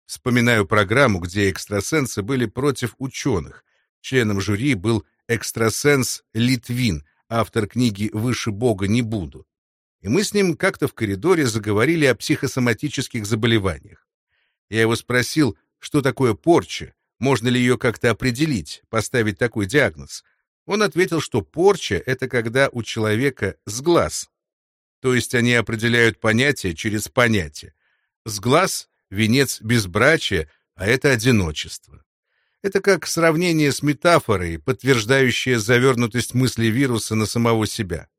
A: Вспоминаю программу, где экстрасенсы были против ученых. Членом жюри был экстрасенс Литвин — автор книги «Выше Бога не буду». И мы с ним как-то в коридоре заговорили о психосоматических заболеваниях. Я его спросил, что такое порча, можно ли ее как-то определить, поставить такой диагноз. Он ответил, что порча — это когда у человека сглаз. То есть они определяют понятие через понятие. Сглаз — венец безбрачия, а это одиночество. Это как сравнение с метафорой, подтверждающей завернутость мысли вируса на самого себя.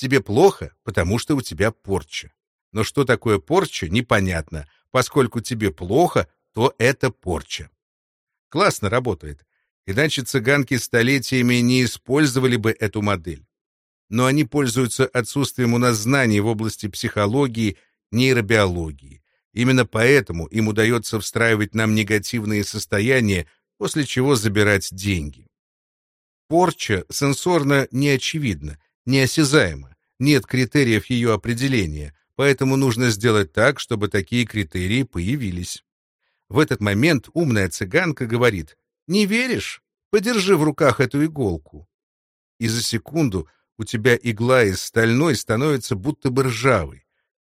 A: Тебе плохо, потому что у тебя порча. Но что такое порча, непонятно. Поскольку тебе плохо, то это порча. Классно работает. Иначе цыганки столетиями не использовали бы эту модель. Но они пользуются отсутствием у нас знаний в области психологии, нейробиологии. Именно поэтому им удается встраивать нам негативные состояния, после чего забирать деньги. Порча сенсорно неочевидна, неосязаема, нет критериев ее определения, поэтому нужно сделать так, чтобы такие критерии появились. В этот момент умная цыганка говорит «Не веришь? Подержи в руках эту иголку». И за секунду у тебя игла из стальной становится будто бы ржавой.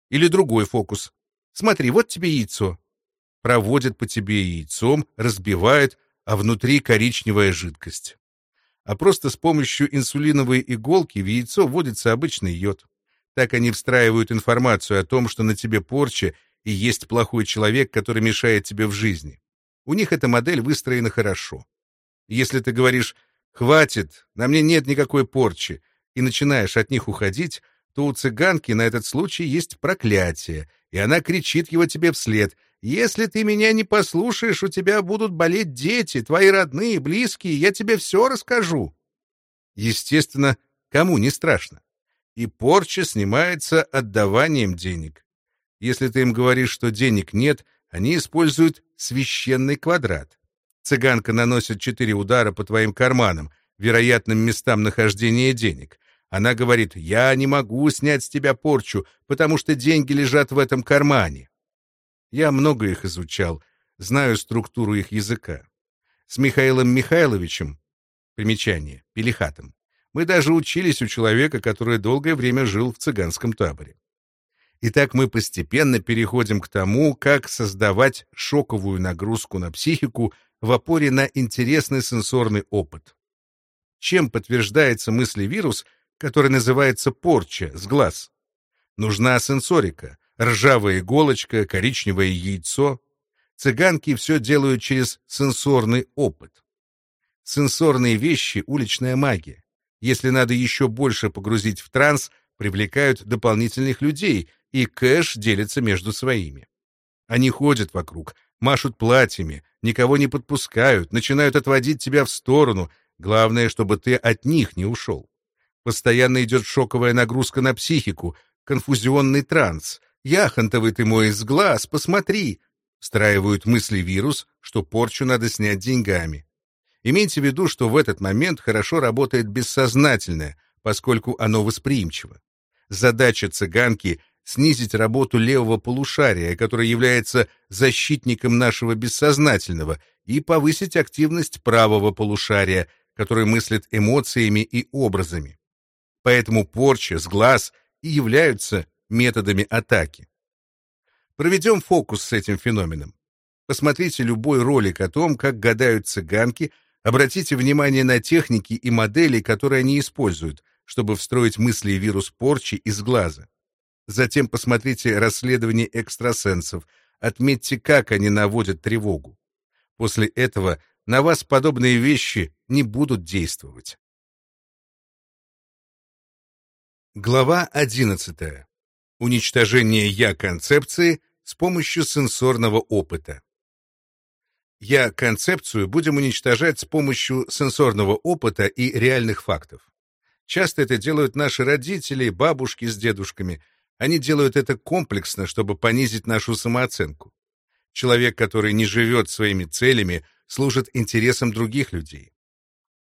A: Или другой фокус. Смотри, вот тебе яйцо. Проводит по тебе яйцом, разбивает, а внутри коричневая жидкость. А просто с помощью инсулиновой иголки в яйцо вводится обычный йод. Так они встраивают информацию о том, что на тебе порча и есть плохой человек, который мешает тебе в жизни. У них эта модель выстроена хорошо. Если ты говоришь «хватит, на мне нет никакой порчи», и начинаешь от них уходить, то у цыганки на этот случай есть проклятие, и она кричит его тебе вслед «Если ты меня не послушаешь, у тебя будут болеть дети, твои родные, близкие, я тебе все расскажу». Естественно, кому не страшно. И порча снимается отдаванием денег. Если ты им говоришь, что денег нет, они используют священный квадрат. Цыганка наносит четыре удара по твоим карманам, вероятным местам нахождения денег. Она говорит, я не могу снять с тебя порчу, потому что деньги лежат в этом кармане. Я много их изучал, знаю структуру их языка. С Михаилом Михайловичем, примечание, Пелихатом, мы даже учились у человека, который долгое время жил в цыганском таборе. Итак, мы постепенно переходим к тому, как создавать шоковую нагрузку на психику в опоре на интересный сенсорный опыт. Чем подтверждается мыслевирус, который называется порча с глаз? Нужна сенсорика, ржавая иголочка, коричневое яйцо. Цыганки все делают через сенсорный опыт. Сенсорные вещи — уличная магия. Если надо еще больше погрузить в транс, привлекают дополнительных людей, и кэш делится между своими. Они ходят вокруг, машут платьями, никого не подпускают, начинают отводить тебя в сторону. Главное, чтобы ты от них не ушел. Постоянно идет шоковая нагрузка на психику, конфузионный транс. Яхонтовый ты мой из глаз, посмотри. Встраивают мысли вирус, что порчу надо снять деньгами. Имейте в виду, что в этот момент хорошо работает бессознательное, поскольку оно восприимчиво. Задача цыганки — снизить работу левого полушария, которое является защитником нашего бессознательного, и повысить активность правого полушария, который мыслит эмоциями и образами. Поэтому порча с глаз и являются методами атаки. Проведем фокус с этим феноменом. Посмотрите любой ролик о том, как гадают цыганки, обратите внимание на техники и модели, которые они используют, чтобы встроить мысли и вирус порчи из глаза. Затем посмотрите расследование экстрасенсов, отметьте, как они наводят тревогу. После этого на вас подобные вещи не будут действовать. Глава 11. Уничтожение «я-концепции» с помощью сенсорного опыта. «Я-концепцию» будем уничтожать с помощью сенсорного опыта и реальных фактов. Часто это делают наши родители, бабушки с дедушками. Они делают это комплексно, чтобы понизить нашу самооценку. Человек, который не живет своими целями, служит интересам других людей.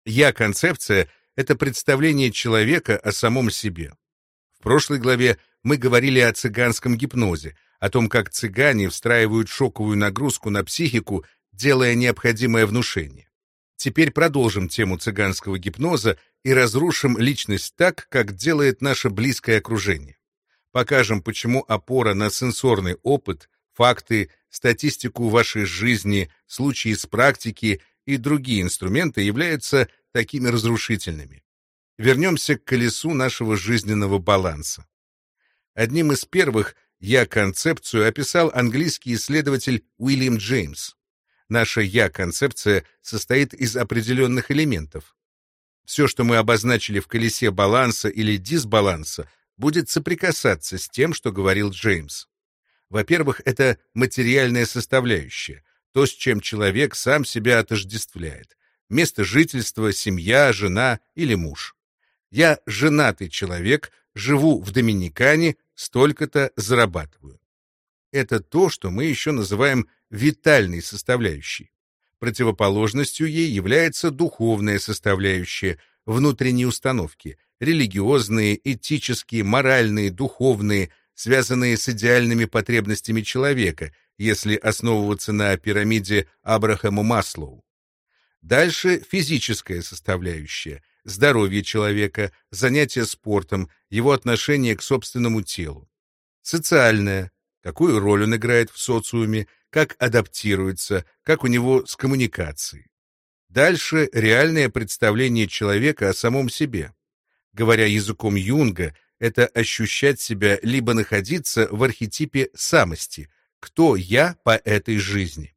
A: Я-концепция — это представление человека о самом себе. В прошлой главе мы говорили о цыганском гипнозе, о том, как цыгане встраивают шоковую нагрузку на психику, делая необходимое внушение. Теперь продолжим тему цыганского гипноза и разрушим личность так, как делает наше близкое окружение. Покажем, почему опора на сенсорный опыт, факты, статистику вашей жизни, случаи из практики и другие инструменты являются такими разрушительными. Вернемся к колесу нашего жизненного баланса. Одним из первых я концепцию описал английский исследователь Уильям Джеймс. Наша «я»-концепция состоит из определенных элементов. Все, что мы обозначили в колесе баланса или дисбаланса, будет соприкасаться с тем, что говорил Джеймс. Во-первых, это материальная составляющая, то, с чем человек сам себя отождествляет. Место жительства, семья, жена или муж. Я женатый человек, живу в Доминикане, столько-то зарабатываю. Это то, что мы еще называем витальной составляющей. Противоположностью ей является духовная составляющая, внутренние установки, религиозные, этические, моральные, духовные, связанные с идеальными потребностями человека, если основываться на пирамиде Абрахама Маслоу. Дальше физическая составляющая, здоровье человека, занятие спортом, его отношение к собственному телу. Социальная, какую роль он играет в социуме, как адаптируется, как у него с коммуникацией. Дальше реальное представление человека о самом себе. Говоря языком Юнга, это ощущать себя либо находиться в архетипе самости, кто я по этой жизни.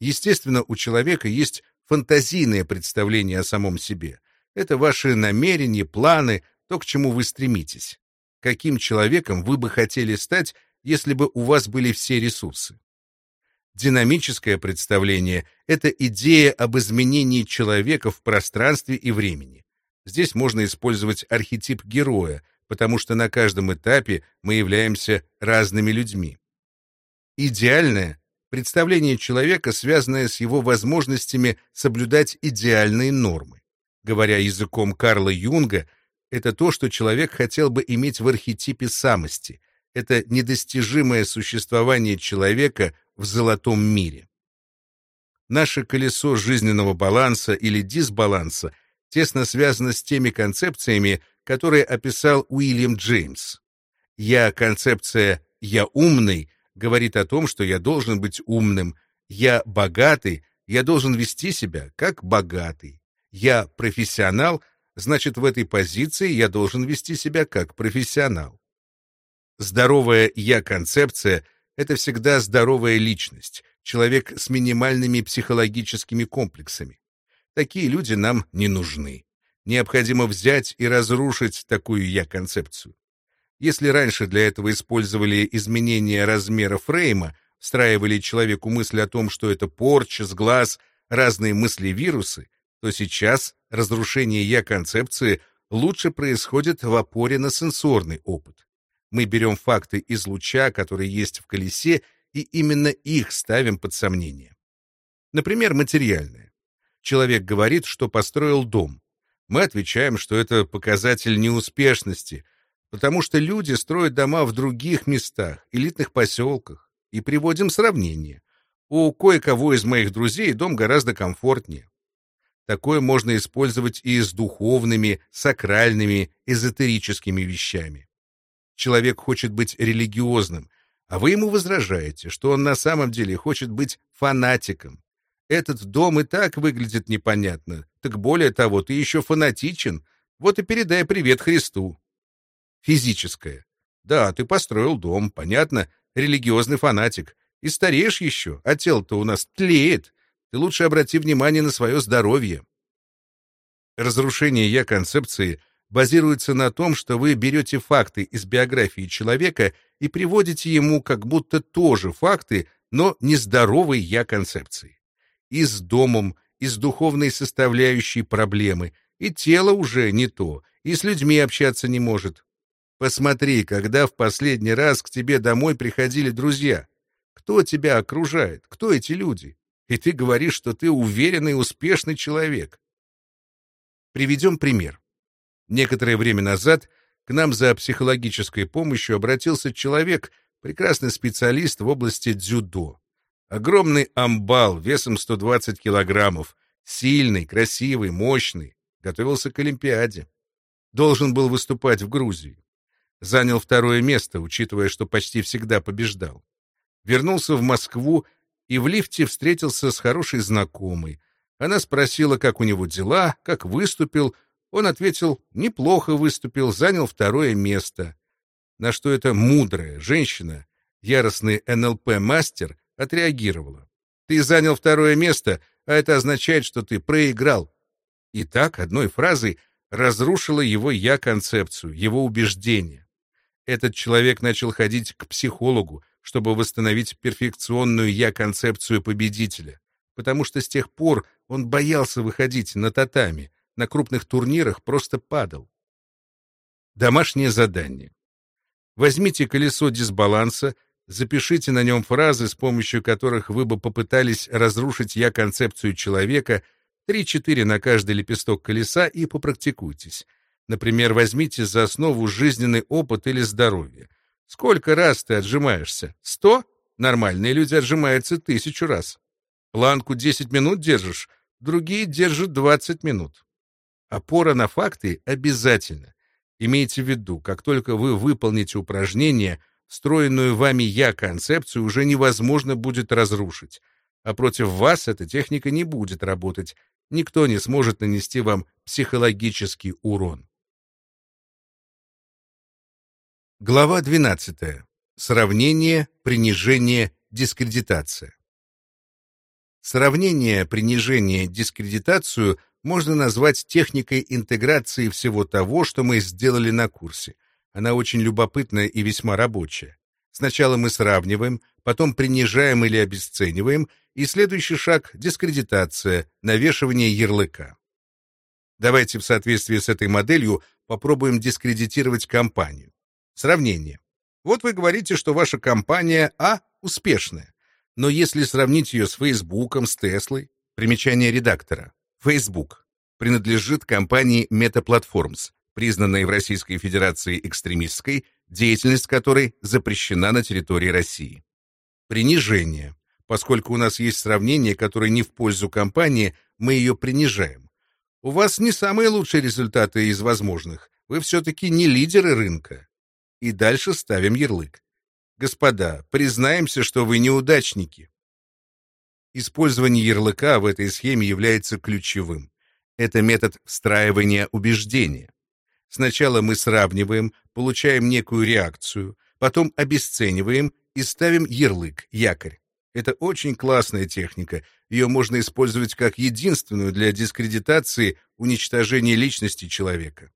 A: Естественно, у человека есть фантазийное представление о самом себе. Это ваши намерения, планы, то, к чему вы стремитесь. Каким человеком вы бы хотели стать, если бы у вас были все ресурсы? Динамическое представление — это идея об изменении человека в пространстве и времени. Здесь можно использовать архетип героя, потому что на каждом этапе мы являемся разными людьми. Идеальное — представление человека, связанное с его возможностями соблюдать идеальные нормы. Говоря языком Карла Юнга, это то, что человек хотел бы иметь в архетипе самости. Это недостижимое существование человека в золотом мире. Наше колесо жизненного баланса или дисбаланса тесно связано с теми концепциями, которые описал Уильям Джеймс. Я-концепция «я умный» говорит о том, что я должен быть умным. Я богатый, я должен вести себя как богатый. Я профессионал, значит, в этой позиции я должен вести себя как профессионал. Здоровая «я-концепция» — это всегда здоровая личность, человек с минимальными психологическими комплексами. Такие люди нам не нужны. Необходимо взять и разрушить такую «я-концепцию». Если раньше для этого использовали изменение размера фрейма, встраивали человеку мысль о том, что это порча, сглаз, разные мысли-вирусы, то сейчас разрушение «я-концепции» лучше происходит в опоре на сенсорный опыт. Мы берем факты из луча, которые есть в колесе, и именно их ставим под сомнение. Например, материальное. Человек говорит, что построил дом. Мы отвечаем, что это показатель неуспешности, потому что люди строят дома в других местах, элитных поселках, и приводим сравнение. У кое-кого из моих друзей дом гораздо комфортнее. Такое можно использовать и с духовными, сакральными, эзотерическими вещами. Человек хочет быть религиозным, а вы ему возражаете, что он на самом деле хочет быть фанатиком. Этот дом и так выглядит непонятно, так более того, ты еще фанатичен, вот и передай привет Христу. Физическое. Да, ты построил дом, понятно, религиозный фанатик. И стареешь еще, а тело-то у нас тлеет. Ты лучше обрати внимание на свое здоровье. Разрушение «я-концепции» базируется на том, что вы берете факты из биографии человека и приводите ему как будто тоже факты, но нездоровой «я-концепции». И с домом, и с духовной составляющей проблемы, и тело уже не то, и с людьми общаться не может, Посмотри, когда в последний раз к тебе домой приходили друзья. Кто тебя окружает? Кто эти люди? И ты говоришь, что ты уверенный и успешный человек. Приведем пример. Некоторое время назад к нам за психологической помощью обратился человек, прекрасный специалист в области дзюдо. Огромный амбал весом 120 килограммов, сильный, красивый, мощный, готовился к Олимпиаде. Должен был выступать в Грузии. Занял второе место, учитывая, что почти всегда побеждал. Вернулся в Москву и в лифте встретился с хорошей знакомой. Она спросила, как у него дела, как выступил. Он ответил, неплохо выступил, занял второе место. На что эта мудрая женщина, яростный НЛП-мастер, отреагировала. Ты занял второе место, а это означает, что ты проиграл. И так одной фразой разрушила его «я-концепцию», его убеждение этот человек начал ходить к психологу, чтобы восстановить перфекционную «я-концепцию победителя, потому что с тех пор он боялся выходить на татами, на крупных турнирах просто падал. Домашнее задание. Возьмите колесо дисбаланса, запишите на нем фразы, с помощью которых вы бы попытались разрушить «я-концепцию человека», 3-4 на каждый лепесток колеса и попрактикуйтесь. Например, возьмите за основу жизненный опыт или здоровье. Сколько раз ты отжимаешься? Сто? Нормальные люди отжимаются тысячу раз. Планку 10 минут держишь, другие держат 20 минут. Опора на факты обязательно. Имейте в виду, как только вы выполните упражнение, встроенную вами «я-концепцию» уже невозможно будет разрушить, а против вас эта техника не будет работать, никто не сможет нанести вам психологический урон. Глава 12. Сравнение, принижение, дискредитация. Сравнение, принижение, дискредитацию можно назвать техникой интеграции всего того, что мы сделали на курсе. Она очень любопытная и весьма рабочая. Сначала мы сравниваем, потом принижаем или обесцениваем, и следующий шаг — дискредитация, навешивание ярлыка. Давайте в соответствии с этой моделью попробуем дискредитировать компанию. Сравнение. Вот вы говорите, что ваша компания А успешная. Но если сравнить ее с Фейсбуком, с Теслой, примечание редактора. Facebook принадлежит компании Meta Platforms, признанной в Российской Федерации экстремистской, деятельность которой запрещена на территории России. Принижение. Поскольку у нас есть сравнение, которое не в пользу компании, мы ее принижаем. У вас не самые лучшие результаты из возможных. Вы все-таки не лидеры рынка и дальше ставим ярлык. Господа, признаемся, что вы неудачники. Использование ярлыка в этой схеме является ключевым. Это метод встраивания убеждения. Сначала мы сравниваем, получаем некую реакцию, потом обесцениваем и ставим ярлык, якорь. Это очень классная техника. Ее можно использовать как единственную для дискредитации уничтожения личности человека.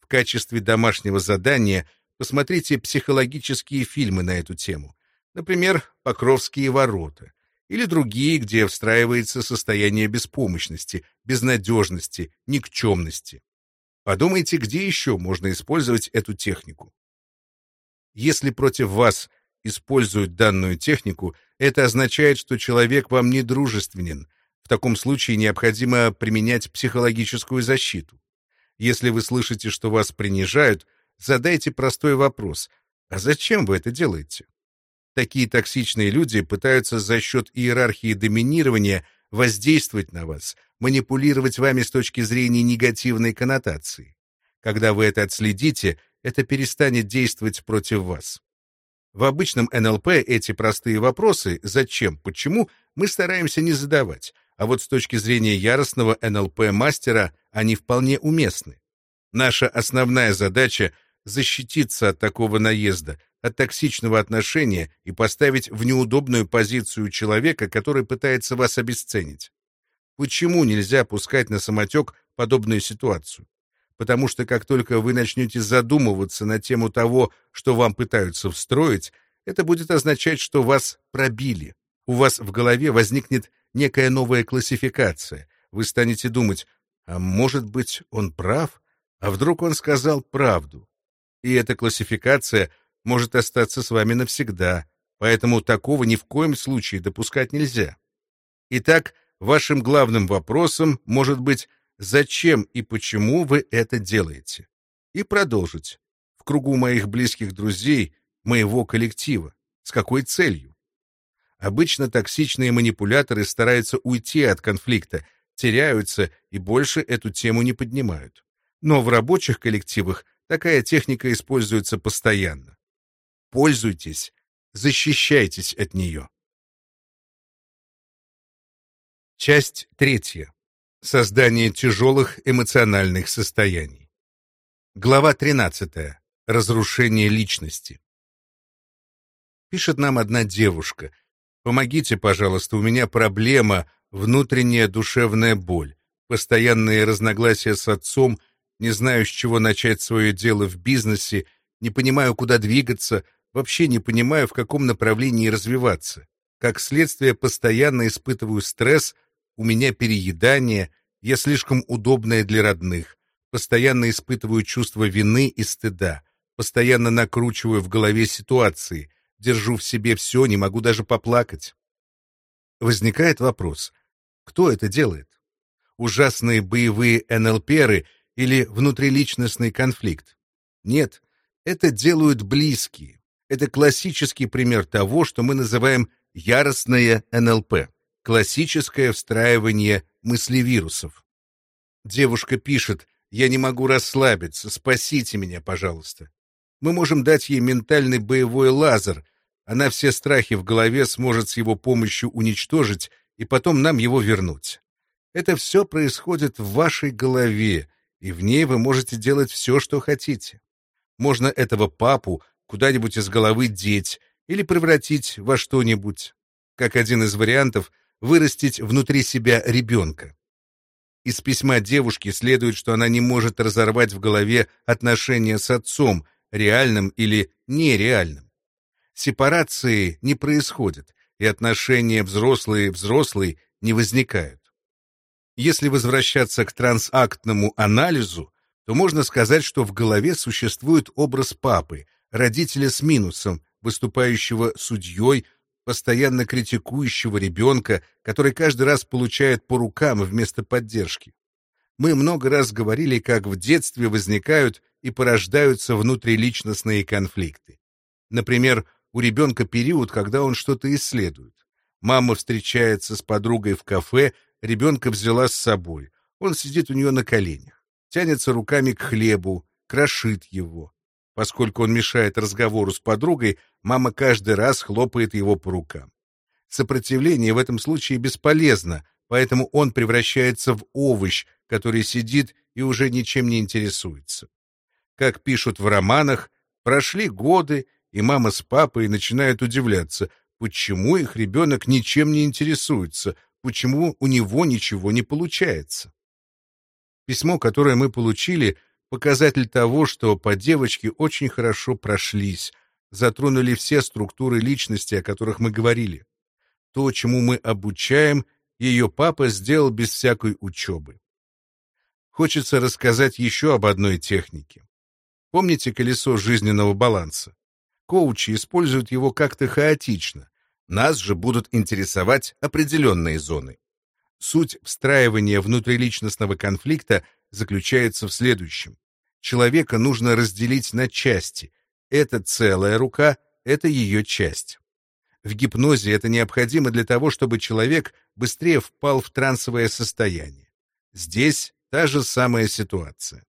A: В качестве домашнего задания посмотрите психологические фильмы на эту тему. Например, «Покровские ворота» или другие, где встраивается состояние беспомощности, безнадежности, никчемности. Подумайте, где еще можно использовать эту технику. Если против вас используют данную технику, это означает, что человек вам не дружественен. В таком случае необходимо применять психологическую защиту. Если вы слышите, что вас принижают, задайте простой вопрос. А зачем вы это делаете? Такие токсичные люди пытаются за счет иерархии доминирования воздействовать на вас, манипулировать вами с точки зрения негативной коннотации. Когда вы это отследите, это перестанет действовать против вас. В обычном НЛП эти простые вопросы «зачем?», «почему?» мы стараемся не задавать, а вот с точки зрения яростного НЛП-мастера они вполне уместны. Наша основная задача — защититься от такого наезда, от токсичного отношения и поставить в неудобную позицию человека, который пытается вас обесценить. Почему нельзя пускать на самотек подобную ситуацию? потому что как только вы начнете задумываться на тему того, что вам пытаются встроить, это будет означать, что вас пробили. У вас в голове возникнет некая новая классификация. Вы станете думать, а может быть, он прав? А вдруг он сказал правду? И эта классификация может остаться с вами навсегда, поэтому такого ни в коем случае допускать нельзя. Итак, вашим главным вопросом может быть зачем и почему вы это делаете. И продолжить. В кругу моих близких друзей, моего коллектива. С какой целью? Обычно токсичные манипуляторы стараются уйти от конфликта, теряются и больше эту тему не поднимают. Но в рабочих коллективах такая техника используется постоянно. Пользуйтесь, защищайтесь от нее. Часть третья. Создание тяжелых эмоциональных состояний. Глава 13. Разрушение личности. Пишет нам одна девушка. «Помогите, пожалуйста, у меня проблема, внутренняя душевная боль, постоянные разногласия с отцом, не знаю, с чего начать свое дело в бизнесе, не понимаю, куда двигаться, вообще не понимаю, в каком направлении развиваться. Как следствие, постоянно испытываю стресс, у меня переедание, я слишком удобная для родных, постоянно испытываю чувство вины и стыда, постоянно накручиваю в голове ситуации, держу в себе все, не могу даже поплакать. Возникает вопрос, кто это делает? Ужасные боевые НЛПеры или внутриличностный конфликт? Нет, это делают близкие. Это классический пример того, что мы называем яростное НЛП классическое встраивание мыслевирусов. Девушка пишет, «Я не могу расслабиться, спасите меня, пожалуйста». Мы можем дать ей ментальный боевой лазер, она все страхи в голове сможет с его помощью уничтожить и потом нам его вернуть. Это все происходит в вашей голове, и в ней вы можете делать все, что хотите. Можно этого папу куда-нибудь из головы деть или превратить во что-нибудь. Как один из вариантов, вырастить внутри себя ребенка. Из письма девушки следует, что она не может разорвать в голове отношения с отцом, реальным или нереальным. Сепарации не происходит, и отношения взрослые-взрослые не возникают. Если возвращаться к трансактному анализу, то можно сказать, что в голове существует образ папы, родителя с минусом, выступающего судьей, постоянно критикующего ребенка, который каждый раз получает по рукам вместо поддержки. Мы много раз говорили, как в детстве возникают и порождаются внутриличностные конфликты. Например, у ребенка период, когда он что-то исследует. Мама встречается с подругой в кафе, ребенка взяла с собой. Он сидит у нее на коленях, тянется руками к хлебу, крошит его. Поскольку он мешает разговору с подругой, мама каждый раз хлопает его по рукам. Сопротивление в этом случае бесполезно, поэтому он превращается в овощ, который сидит и уже ничем не интересуется. Как пишут в романах, прошли годы, и мама с папой начинают удивляться, почему их ребенок ничем не интересуется, почему у него ничего не получается. Письмо, которое мы получили, показатель того, что по девочке очень хорошо прошлись, затронули все структуры личности, о которых мы говорили. То, чему мы обучаем, ее папа сделал без всякой учебы. Хочется рассказать еще об одной технике. Помните колесо жизненного баланса? Коучи используют его как-то хаотично. Нас же будут интересовать определенные зоны. Суть встраивания внутриличностного конфликта заключается в следующем. Человека нужно разделить на части. Это целая рука, это ее часть. В гипнозе это необходимо для того, чтобы человек быстрее впал в трансовое состояние. Здесь та же самая ситуация.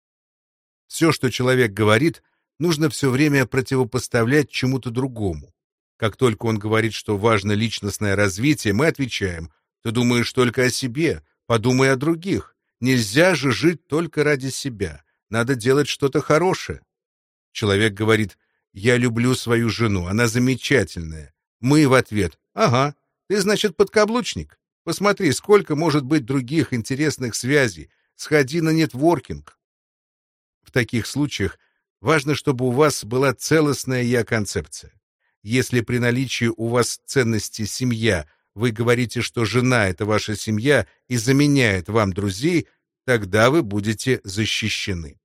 A: Все, что человек говорит, нужно все время противопоставлять чему-то другому. Как только он говорит, что важно личностное развитие, мы отвечаем, ты думаешь только о себе, подумай о других. Нельзя же жить только ради себя, надо делать что-то хорошее. Человек говорит, я люблю свою жену, она замечательная. Мы в ответ. Ага, ты, значит, подкаблучник. Посмотри, сколько может быть других интересных связей. Сходи на нетворкинг. В таких случаях важно, чтобы у вас была целостная я-концепция. Если при наличии у вас ценности семья, вы говорите, что жена — это ваша семья и заменяет вам друзей, тогда вы будете защищены.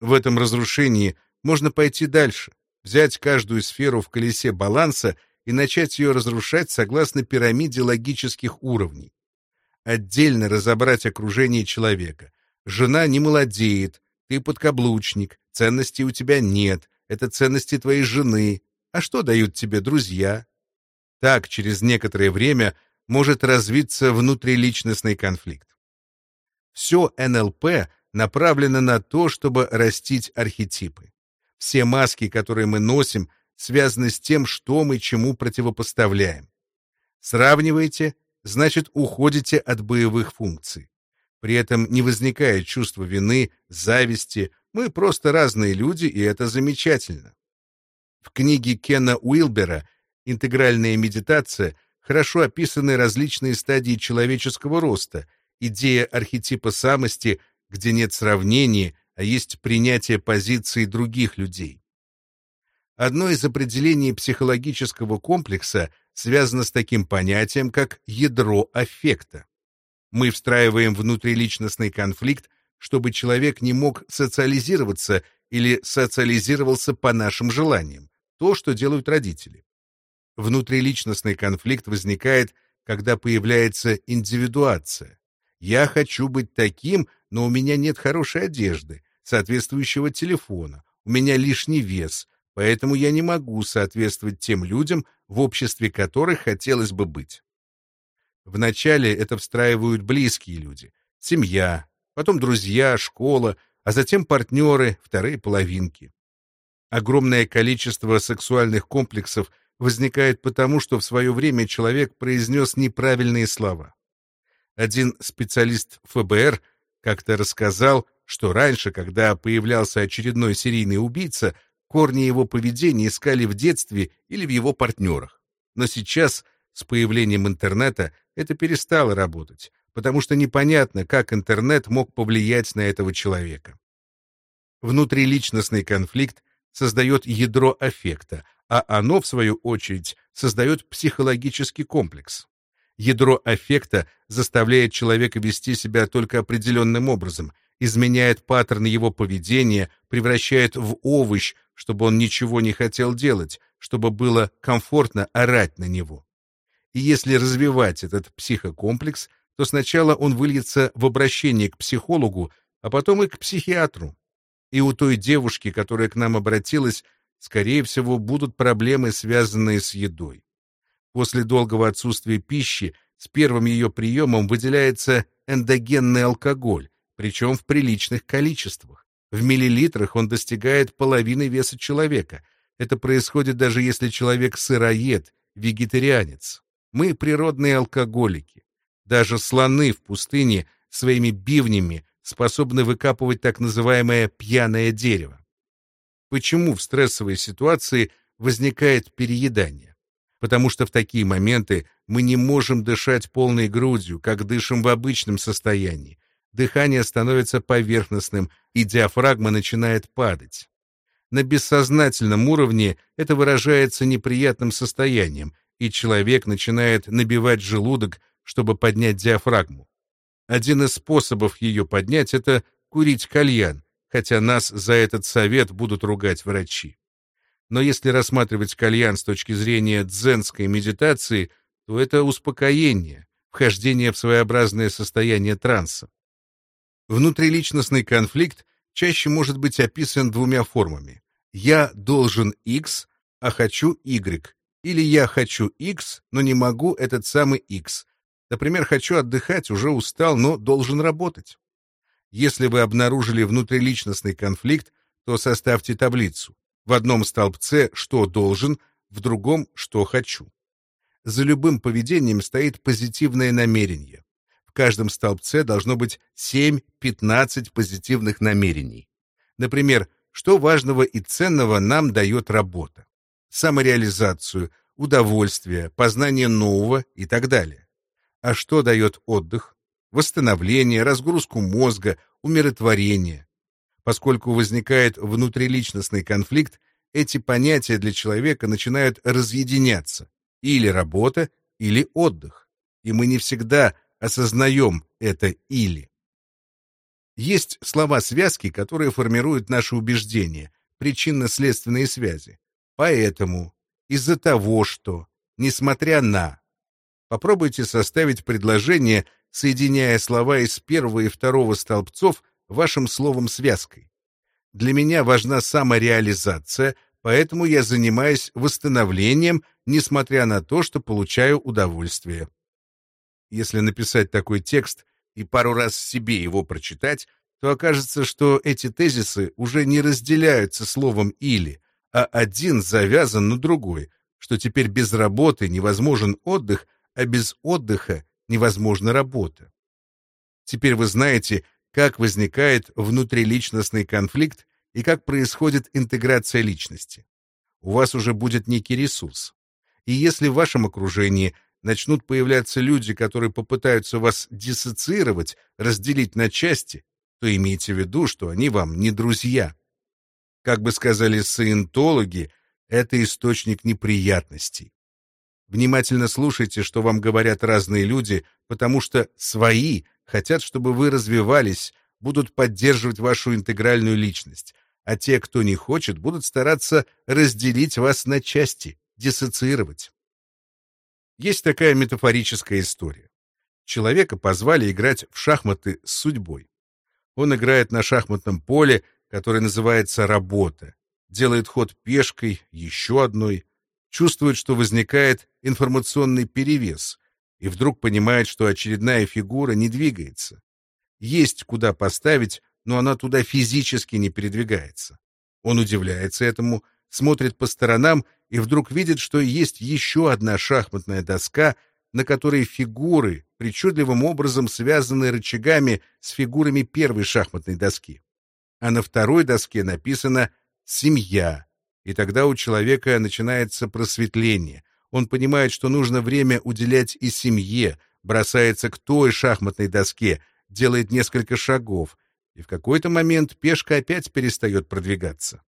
A: В этом разрушении можно пойти дальше, взять каждую сферу в колесе баланса и начать ее разрушать согласно пирамиде логических уровней. Отдельно разобрать окружение человека. Жена не молодеет, ты подкаблучник, ценностей у тебя нет, это ценности твоей жены. А что дают тебе друзья? Так, через некоторое время может развиться внутриличностный конфликт. Все НЛП направлено на то, чтобы растить архетипы. Все маски, которые мы носим, связаны с тем, что мы чему противопоставляем. Сравниваете, значит, уходите от боевых функций. При этом не возникает чувства вины, зависти, мы просто разные люди, и это замечательно. В книге Кена Уилбера «Интегральная медитация» хорошо описаны различные стадии человеческого роста, идея архетипа самости, где нет сравнения, а есть принятие позиции других людей. Одно из определений психологического комплекса связано с таким понятием, как ядро аффекта. Мы встраиваем внутриличностный конфликт, чтобы человек не мог социализироваться или социализировался по нашим желаниям, то, что делают родители. Внутриличностный конфликт возникает, когда появляется индивидуация. Я хочу быть таким, но у меня нет хорошей одежды, соответствующего телефона, у меня лишний вес, поэтому я не могу соответствовать тем людям, в обществе которых хотелось бы быть. Вначале это встраивают близкие люди, семья, потом друзья, школа, а затем партнеры, вторые половинки. Огромное количество сексуальных комплексов возникает потому, что в свое время человек произнес неправильные слова. Один специалист ФБР как-то рассказал, что раньше, когда появлялся очередной серийный убийца, Корни его поведения искали в детстве или в его партнерах. Но сейчас, с появлением интернета, это перестало работать, потому что непонятно, как интернет мог повлиять на этого человека. Внутриличностный конфликт создает ядро аффекта, а оно, в свою очередь, создает психологический комплекс. Ядро аффекта заставляет человека вести себя только определенным образом, изменяет паттерны его поведения, превращает в овощ, чтобы он ничего не хотел делать, чтобы было комфортно орать на него. И если развивать этот психокомплекс, то сначала он выльется в обращение к психологу, а потом и к психиатру. И у той девушки, которая к нам обратилась, скорее всего, будут проблемы, связанные с едой. После долгого отсутствия пищи с первым ее приемом выделяется эндогенный алкоголь, причем в приличных количествах. В миллилитрах он достигает половины веса человека. Это происходит даже если человек сыроед, вегетарианец. Мы природные алкоголики. Даже слоны в пустыне своими бивнями способны выкапывать так называемое пьяное дерево. Почему в стрессовой ситуации возникает переедание? Потому что в такие моменты мы не можем дышать полной грудью, как дышим в обычном состоянии. Дыхание становится поверхностным, и диафрагма начинает падать. На бессознательном уровне это выражается неприятным состоянием, и человек начинает набивать желудок, чтобы поднять диафрагму. Один из способов ее поднять — это курить кальян, хотя нас за этот совет будут ругать врачи. Но если рассматривать кальян с точки зрения дзенской медитации, то это успокоение, вхождение в своеобразное состояние транса. Внутриличностный конфликт чаще может быть описан двумя формами. «Я должен X, а хочу Y», или «Я хочу X, но не могу этот самый X», Например, хочу отдыхать, уже устал, но должен работать. Если вы обнаружили внутриличностный конфликт, то составьте таблицу. В одном столбце «что должен», в другом «что хочу». За любым поведением стоит позитивное намерение. В каждом столбце должно быть 7-15 позитивных намерений. Например, что важного и ценного нам дает работа? Самореализацию, удовольствие, познание нового и так далее. А что дает отдых? Восстановление, разгрузку мозга, умиротворение. Поскольку возникает внутриличностный конфликт, эти понятия для человека начинают разъединяться. Или работа, или отдых. И мы не всегда осознаем это «или». Есть слова-связки, которые формируют наши убеждения, причинно-следственные связи. Поэтому, из-за того, что, несмотря на, Попробуйте составить предложение, соединяя слова из первого и второго столбцов вашим словом связкой. Для меня важна самореализация, поэтому я занимаюсь восстановлением, несмотря на то, что получаю удовольствие. Если написать такой текст и пару раз себе его прочитать, то окажется, что эти тезисы уже не разделяются словом «или», а один завязан на другой, что теперь без работы невозможен отдых, а без отдыха невозможна работа. Теперь вы знаете, как возникает внутриличностный конфликт и как происходит интеграция личности. У вас уже будет некий ресурс. И если в вашем окружении начнут появляться люди, которые попытаются вас диссоциировать, разделить на части, то имейте в виду, что они вам не друзья. Как бы сказали саентологи, это источник неприятностей. Внимательно слушайте, что вам говорят разные люди, потому что свои хотят, чтобы вы развивались, будут поддерживать вашу интегральную личность, а те, кто не хочет, будут стараться разделить вас на части, диссоциировать. Есть такая метафорическая история. Человека позвали играть в шахматы с судьбой. Он играет на шахматном поле, которое называется «работа», делает ход пешкой, еще одной, чувствует, что возникает информационный перевес, и вдруг понимает, что очередная фигура не двигается. Есть куда поставить, но она туда физически не передвигается. Он удивляется этому, смотрит по сторонам и вдруг видит, что есть еще одна шахматная доска, на которой фигуры причудливым образом связаны рычагами с фигурами первой шахматной доски. А на второй доске написано «Семья», и тогда у человека начинается просветление. Он понимает, что нужно время уделять и семье, бросается к той шахматной доске, делает несколько шагов, и в какой-то момент пешка опять перестает продвигаться.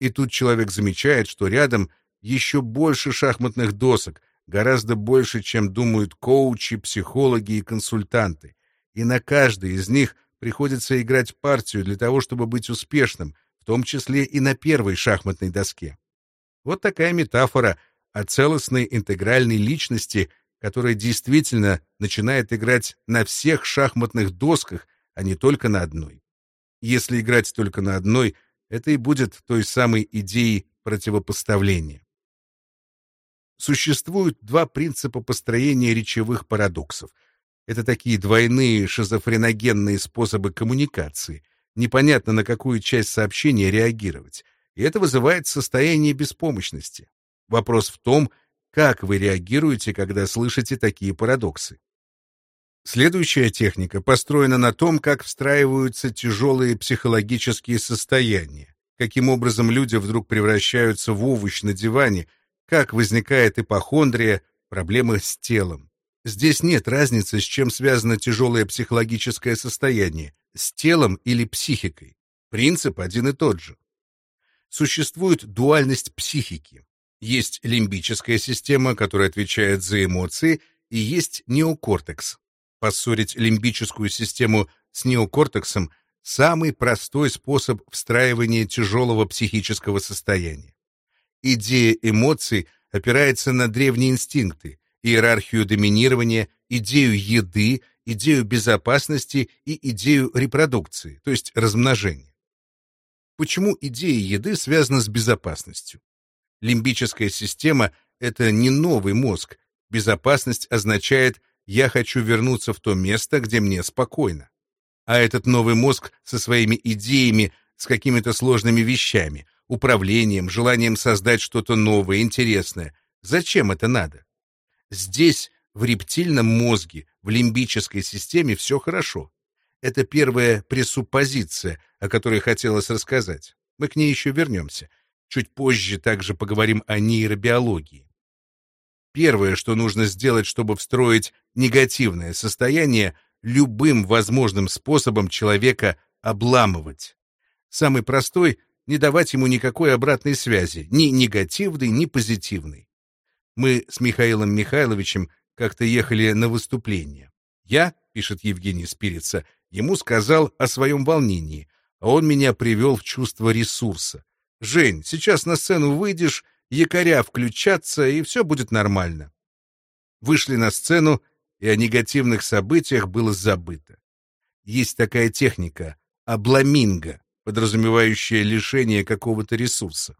A: И тут человек замечает, что рядом еще больше шахматных досок, гораздо больше, чем думают коучи, психологи и консультанты. И на каждой из них приходится играть партию для того, чтобы быть успешным, в том числе и на первой шахматной доске. Вот такая метафора о целостной интегральной личности, которая действительно начинает играть на всех шахматных досках, а не только на одной. Если играть только на одной, это и будет той самой идеей противопоставления. Существуют два принципа построения речевых парадоксов. Это такие двойные шизофреногенные способы коммуникации, Непонятно, на какую часть сообщения реагировать, и это вызывает состояние беспомощности. Вопрос в том, как вы реагируете, когда слышите такие парадоксы. Следующая техника построена на том, как встраиваются тяжелые психологические состояния, каким образом люди вдруг превращаются в овощ на диване, как возникает ипохондрия, проблемы с телом. Здесь нет разницы, с чем связано тяжелое психологическое состояние, с телом или психикой. Принцип один и тот же. Существует дуальность психики. Есть лимбическая система, которая отвечает за эмоции, и есть неокортекс. Поссорить лимбическую систему с неокортексом – самый простой способ встраивания тяжелого психического состояния. Идея эмоций опирается на древние инстинкты, иерархию доминирования, идею еды, идею безопасности и идею репродукции, то есть размножения. Почему идея еды связана с безопасностью? Лимбическая система — это не новый мозг. Безопасность означает «я хочу вернуться в то место, где мне спокойно». А этот новый мозг со своими идеями, с какими-то сложными вещами, управлением, желанием создать что-то новое, интересное. Зачем это надо? Здесь, в рептильном мозге, в лимбической системе все хорошо. Это первая пресуппозиция, о которой хотелось рассказать. Мы к ней еще вернемся. Чуть позже также поговорим о нейробиологии. Первое, что нужно сделать, чтобы встроить негативное состояние, любым возможным способом человека обламывать. Самый простой — не давать ему никакой обратной связи, ни негативной, ни позитивной. Мы с Михаилом Михайловичем как-то ехали на выступление. Я, пишет Евгений Спирица, ему сказал о своем волнении, а он меня привел в чувство ресурса. «Жень, сейчас на сцену выйдешь, якоря включатся, и все будет нормально». Вышли на сцену, и о негативных событиях было забыто. Есть такая техника — обламинго, подразумевающая лишение какого-то ресурса.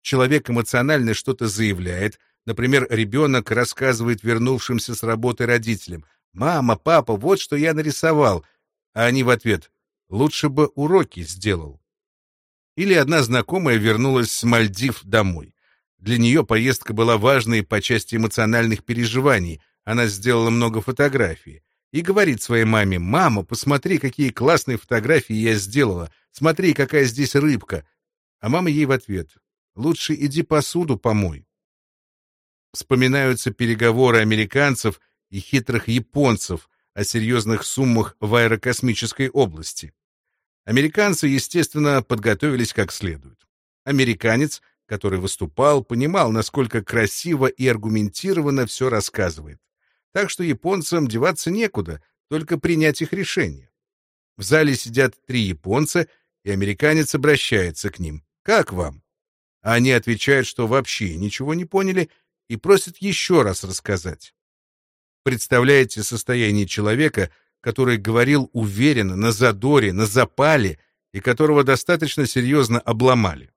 A: Человек эмоционально что-то заявляет, например, ребенок рассказывает вернувшимся с работы родителям «Мама, папа, вот что я нарисовал», а они в ответ «Лучше бы уроки сделал». Или одна знакомая вернулась с Мальдив домой. Для нее поездка была важной по части эмоциональных переживаний. Она сделала много фотографий. И говорит своей маме, «Мама, посмотри, какие классные фотографии я сделала. Смотри, какая здесь рыбка». А мама ей в ответ, «Лучше иди посуду помой». Вспоминаются переговоры американцев и хитрых японцев о серьезных суммах в аэрокосмической области. Американцы, естественно, подготовились как следует. Американец, который выступал, понимал, насколько красиво и аргументированно все рассказывает. Так что японцам деваться некуда, только принять их решение. В зале сидят три японца, и американец обращается к ним. «Как вам?» А они отвечают, что вообще ничего не поняли, и просят еще раз рассказать. Представляете состояние человека, который говорил уверенно, на задоре, на запале, и которого достаточно серьезно обломали.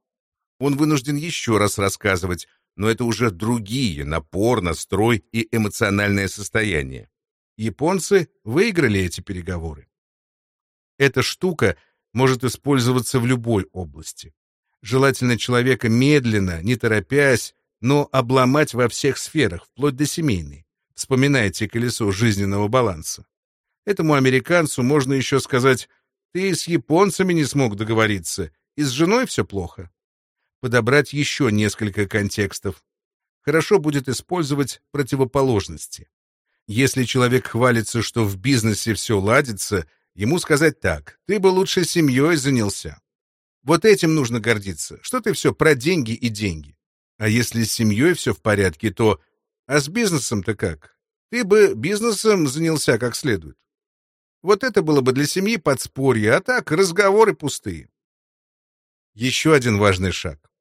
A: Он вынужден еще раз рассказывать, но это уже другие, напор, настрой и эмоциональное состояние. Японцы выиграли эти переговоры. Эта штука может использоваться в любой области. Желательно человека медленно, не торопясь, но обломать во всех сферах, вплоть до семейной. Вспоминайте колесо жизненного баланса. Этому американцу можно еще сказать, ты с японцами не смог договориться, и с женой все плохо. Подобрать еще несколько контекстов. Хорошо будет использовать противоположности. Если человек хвалится, что в бизнесе все ладится, ему сказать так, ты бы лучше семьей занялся. Вот этим нужно гордиться, что ты все про деньги и деньги. А если с семьей все в порядке, то... А с бизнесом-то как? Ты бы бизнесом занялся как следует. Вот это было бы для семьи подспорье, а так разговоры пустые. Еще один важный шаг.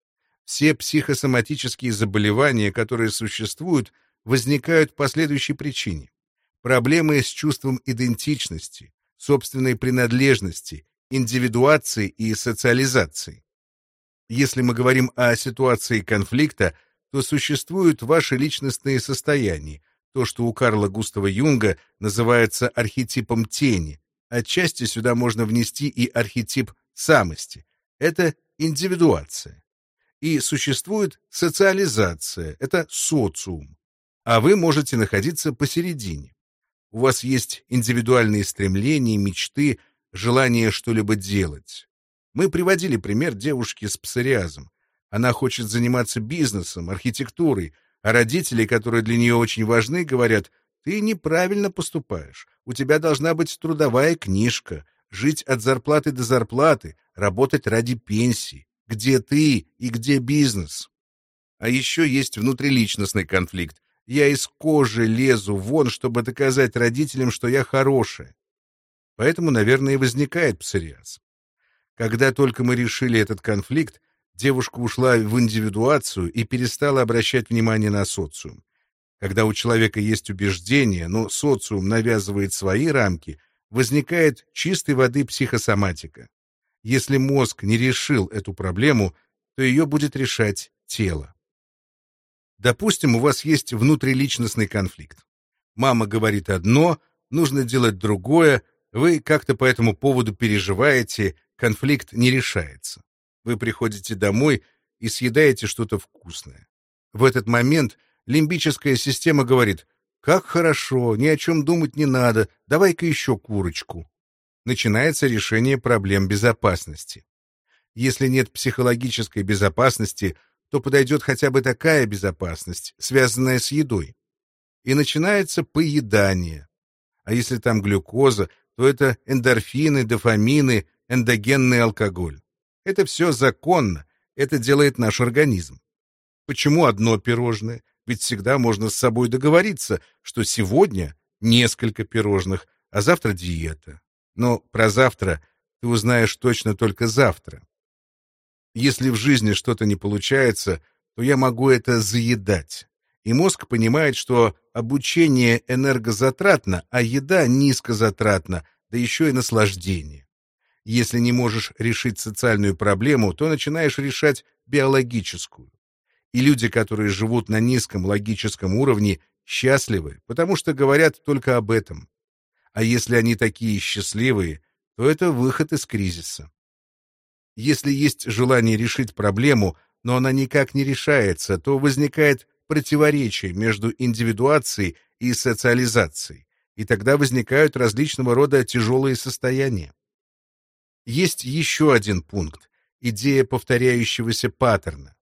A: Все психосоматические заболевания, которые существуют, возникают по следующей причине. Проблемы с чувством идентичности, собственной принадлежности, индивидуации и социализации. Если мы говорим о ситуации конфликта, то существуют ваши личностные состояния, то, что у Карла Густава Юнга называется архетипом тени, Отчасти сюда можно внести и архетип самости. Это индивидуация. И существует социализация, это социум. А вы можете находиться посередине. У вас есть индивидуальные стремления, мечты, желание что-либо делать. Мы приводили пример девушки с псориазом. Она хочет заниматься бизнесом, архитектурой, а родители, которые для нее очень важны, говорят, ты неправильно поступаешь. У тебя должна быть трудовая книжка, жить от зарплаты до зарплаты, работать ради пенсии. Где ты и где бизнес? А еще есть внутриличностный конфликт. Я из кожи лезу вон, чтобы доказать родителям, что я хорошая. Поэтому, наверное, и возникает псориаз. Когда только мы решили этот конфликт, девушка ушла в индивидуацию и перестала обращать внимание на социум. Когда у человека есть убеждения, но социум навязывает свои рамки, возникает чистой воды психосоматика. Если мозг не решил эту проблему, то ее будет решать тело. Допустим, у вас есть внутриличностный конфликт. Мама говорит одно, нужно делать другое, вы как-то по этому поводу переживаете, конфликт не решается. Вы приходите домой и съедаете что-то вкусное. В этот момент лимбическая система говорит «Как хорошо, ни о чем думать не надо, давай-ка еще курочку». Начинается решение проблем безопасности. Если нет психологической безопасности, то подойдет хотя бы такая безопасность, связанная с едой. И начинается поедание. А если там глюкоза, то это эндорфины, дофамины, эндогенный алкоголь. Это все законно, это делает наш организм. Почему одно пирожное? Ведь всегда можно с собой договориться, что сегодня несколько пирожных, а завтра диета. Но про завтра ты узнаешь точно только завтра. Если в жизни что-то не получается, то я могу это заедать. И мозг понимает, что обучение энергозатратно, а еда низкозатратна, да еще и наслаждение. Если не можешь решить социальную проблему, то начинаешь решать биологическую. И люди, которые живут на низком логическом уровне, счастливы, потому что говорят только об этом. А если они такие счастливые, то это выход из кризиса. Если есть желание решить проблему, но она никак не решается, то возникает противоречие между индивидуацией и социализацией, и тогда возникают различного рода тяжелые состояния. Есть еще один пункт — идея повторяющегося паттерна.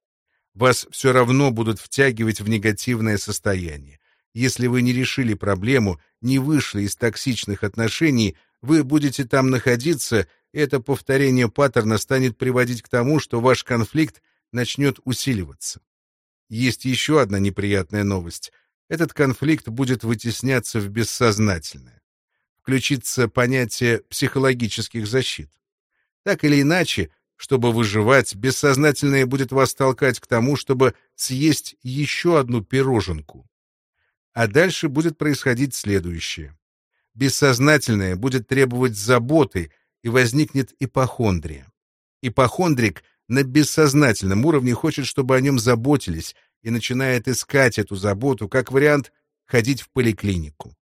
A: Вас все равно будут втягивать в негативное состояние. Если вы не решили проблему, не вышли из токсичных отношений, вы будете там находиться, и это повторение паттерна станет приводить к тому, что ваш конфликт начнет усиливаться. Есть еще одна неприятная новость. Этот конфликт будет вытесняться в бессознательное. Включится понятие психологических защит. Так или иначе, чтобы выживать, бессознательное будет вас толкать к тому, чтобы съесть еще одну пироженку. А дальше будет происходить следующее. Бессознательное будет требовать заботы, и возникнет ипохондрия. Ипохондрик на бессознательном уровне хочет, чтобы о нем заботились, и начинает искать эту заботу как вариант ходить в поликлинику.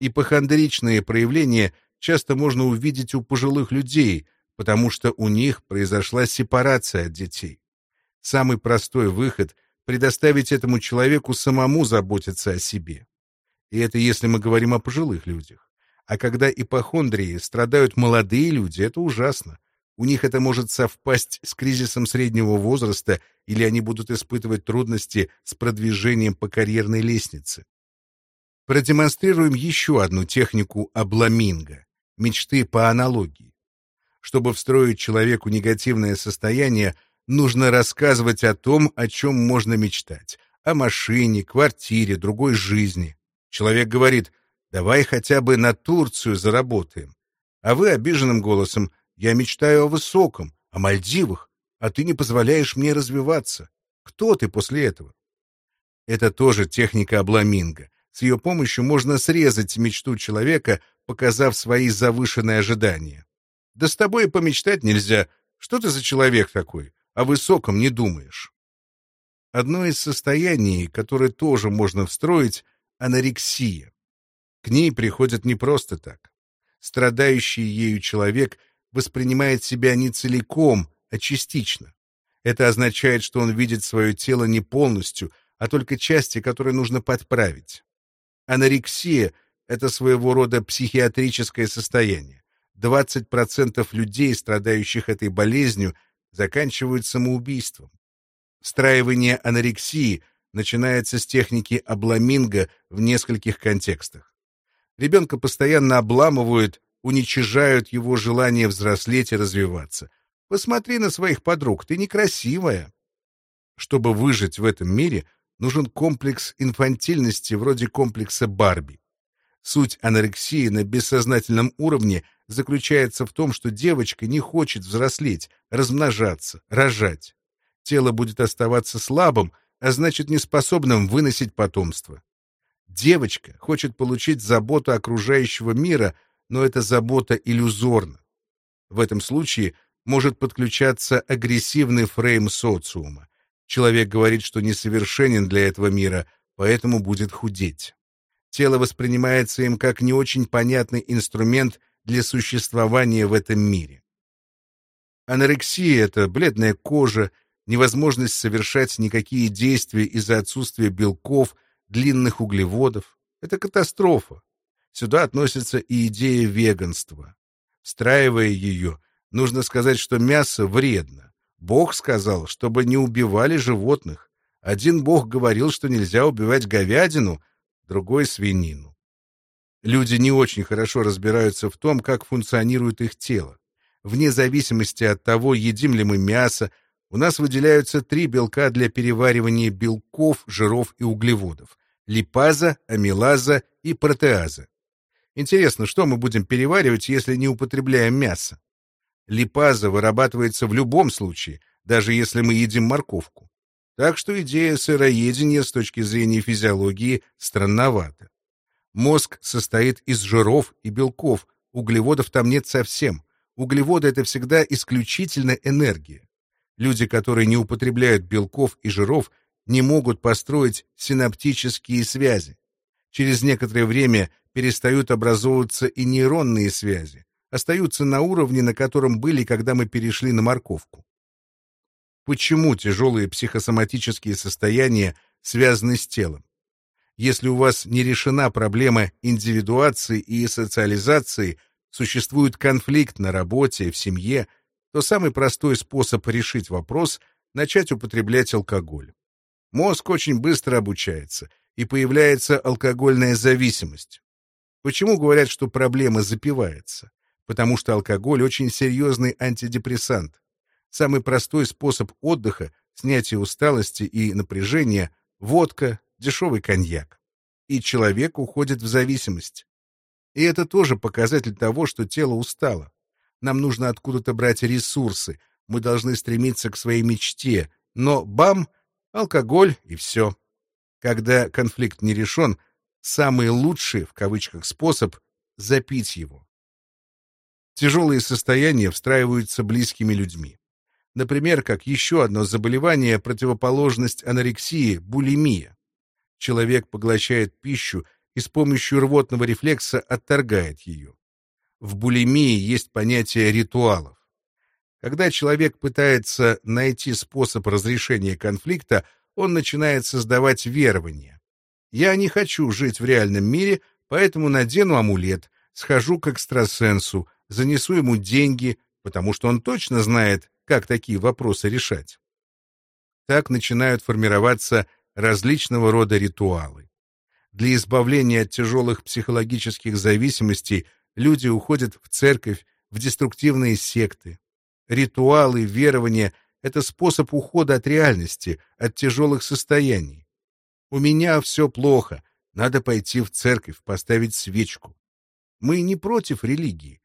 A: Ипохондричные проявления часто можно увидеть у пожилых людей, потому что у них произошла сепарация от детей. Самый простой выход — предоставить этому человеку самому заботиться о себе. И это если мы говорим о пожилых людях. А когда ипохондрии страдают молодые люди, это ужасно. У них это может совпасть с кризисом среднего возраста, или они будут испытывать трудности с продвижением по карьерной лестнице. Продемонстрируем еще одну технику обламинга — мечты по аналогии. Чтобы встроить человеку негативное состояние, нужно рассказывать о том, о чем можно мечтать — о машине, квартире, другой жизни. Человек говорит «давай хотя бы на Турцию заработаем». А вы обиженным голосом «я мечтаю о высоком, о Мальдивах, а ты не позволяешь мне развиваться. Кто ты после этого?» Это тоже техника обламинга. С ее помощью можно срезать мечту человека, показав свои завышенные ожидания. Да с тобой и помечтать нельзя. Что ты за человек такой? О высоком не думаешь. Одно из состояний, которое тоже можно встроить — анорексия. К ней приходят не просто так. Страдающий ею человек воспринимает себя не целиком, а частично. Это означает, что он видит свое тело не полностью, а только части, которые нужно подправить. Анорексия — это своего рода психиатрическое состояние. 20% людей, страдающих этой болезнью, заканчивают самоубийством. Встраивание анорексии начинается с техники обламинга в нескольких контекстах. Ребенка постоянно обламывают, уничижают его желание взрослеть и развиваться. Посмотри на своих подруг, ты некрасивая. Чтобы выжить в этом мире, нужен комплекс инфантильности вроде комплекса Барби. Суть анорексии на бессознательном уровне заключается в том, что девочка не хочет взрослеть, размножаться, рожать. Тело будет оставаться слабым, а значит неспособным выносить потомство. Девочка хочет получить заботу окружающего мира, но эта забота иллюзорна. В этом случае может подключаться агрессивный фрейм социума. Человек говорит, что несовершенен для этого мира, поэтому будет худеть. Тело воспринимается им как не очень понятный инструмент для существования в этом мире. Анорексия — это бледная кожа, невозможность совершать никакие действия из-за отсутствия белков, длинных углеводов. Это катастрофа. Сюда относится и идея веганства. Встраивая ее, нужно сказать, что мясо вредно. Бог сказал, чтобы не убивали животных. Один Бог говорил, что нельзя убивать говядину, другой — свинину. Люди не очень хорошо разбираются в том, как функционирует их тело. Вне зависимости от того, едим ли мы мясо, у нас выделяются три белка для переваривания белков, жиров и углеводов — липаза, амилаза и протеаза. Интересно, что мы будем переваривать, если не употребляем мясо? Липаза вырабатывается в любом случае, даже если мы едим морковку. Так что идея сыроедения с точки зрения физиологии странновата. Мозг состоит из жиров и белков, углеводов там нет совсем. Углеводы — это всегда исключительно энергия. Люди, которые не употребляют белков и жиров, не могут построить синаптические связи. Через некоторое время перестают образовываться и нейронные связи, остаются на уровне, на котором были, когда мы перешли на морковку. Почему тяжелые психосоматические состояния связаны с телом? Если у вас не решена проблема индивидуации и социализации, существует конфликт на работе, в семье, то самый простой способ решить вопрос — начать употреблять алкоголь. Мозг очень быстро обучается, и появляется алкогольная зависимость. Почему говорят, что проблема запивается? потому что алкоголь очень серьезный антидепрессант. Самый простой способ отдыха, снятия усталости и напряжения — водка, дешевый коньяк. И человек уходит в зависимость. И это тоже показатель того, что тело устало. Нам нужно откуда-то брать ресурсы, мы должны стремиться к своей мечте, но бам — алкоголь и все. Когда конфликт не решен, самый лучший, в кавычках, способ — запить его. Тяжелые состояния встраиваются близкими людьми. Например, как еще одно заболевание, противоположность анорексии – булимия. Человек поглощает пищу и с помощью рвотного рефлекса отторгает ее. В булимии есть понятие ритуалов. Когда человек пытается найти способ разрешения конфликта, он начинает создавать верования. «Я не хочу жить в реальном мире, поэтому надену амулет, схожу к экстрасенсу, занесу ему деньги, потому что он точно знает, как такие вопросы решать. Так начинают формироваться различного рода ритуалы. Для избавления от тяжелых психологических зависимостей люди уходят в церковь, в деструктивные секты. Ритуалы, верования — это способ ухода от реальности, от тяжелых состояний. У меня все плохо, надо пойти в церковь, поставить свечку. Мы не против религии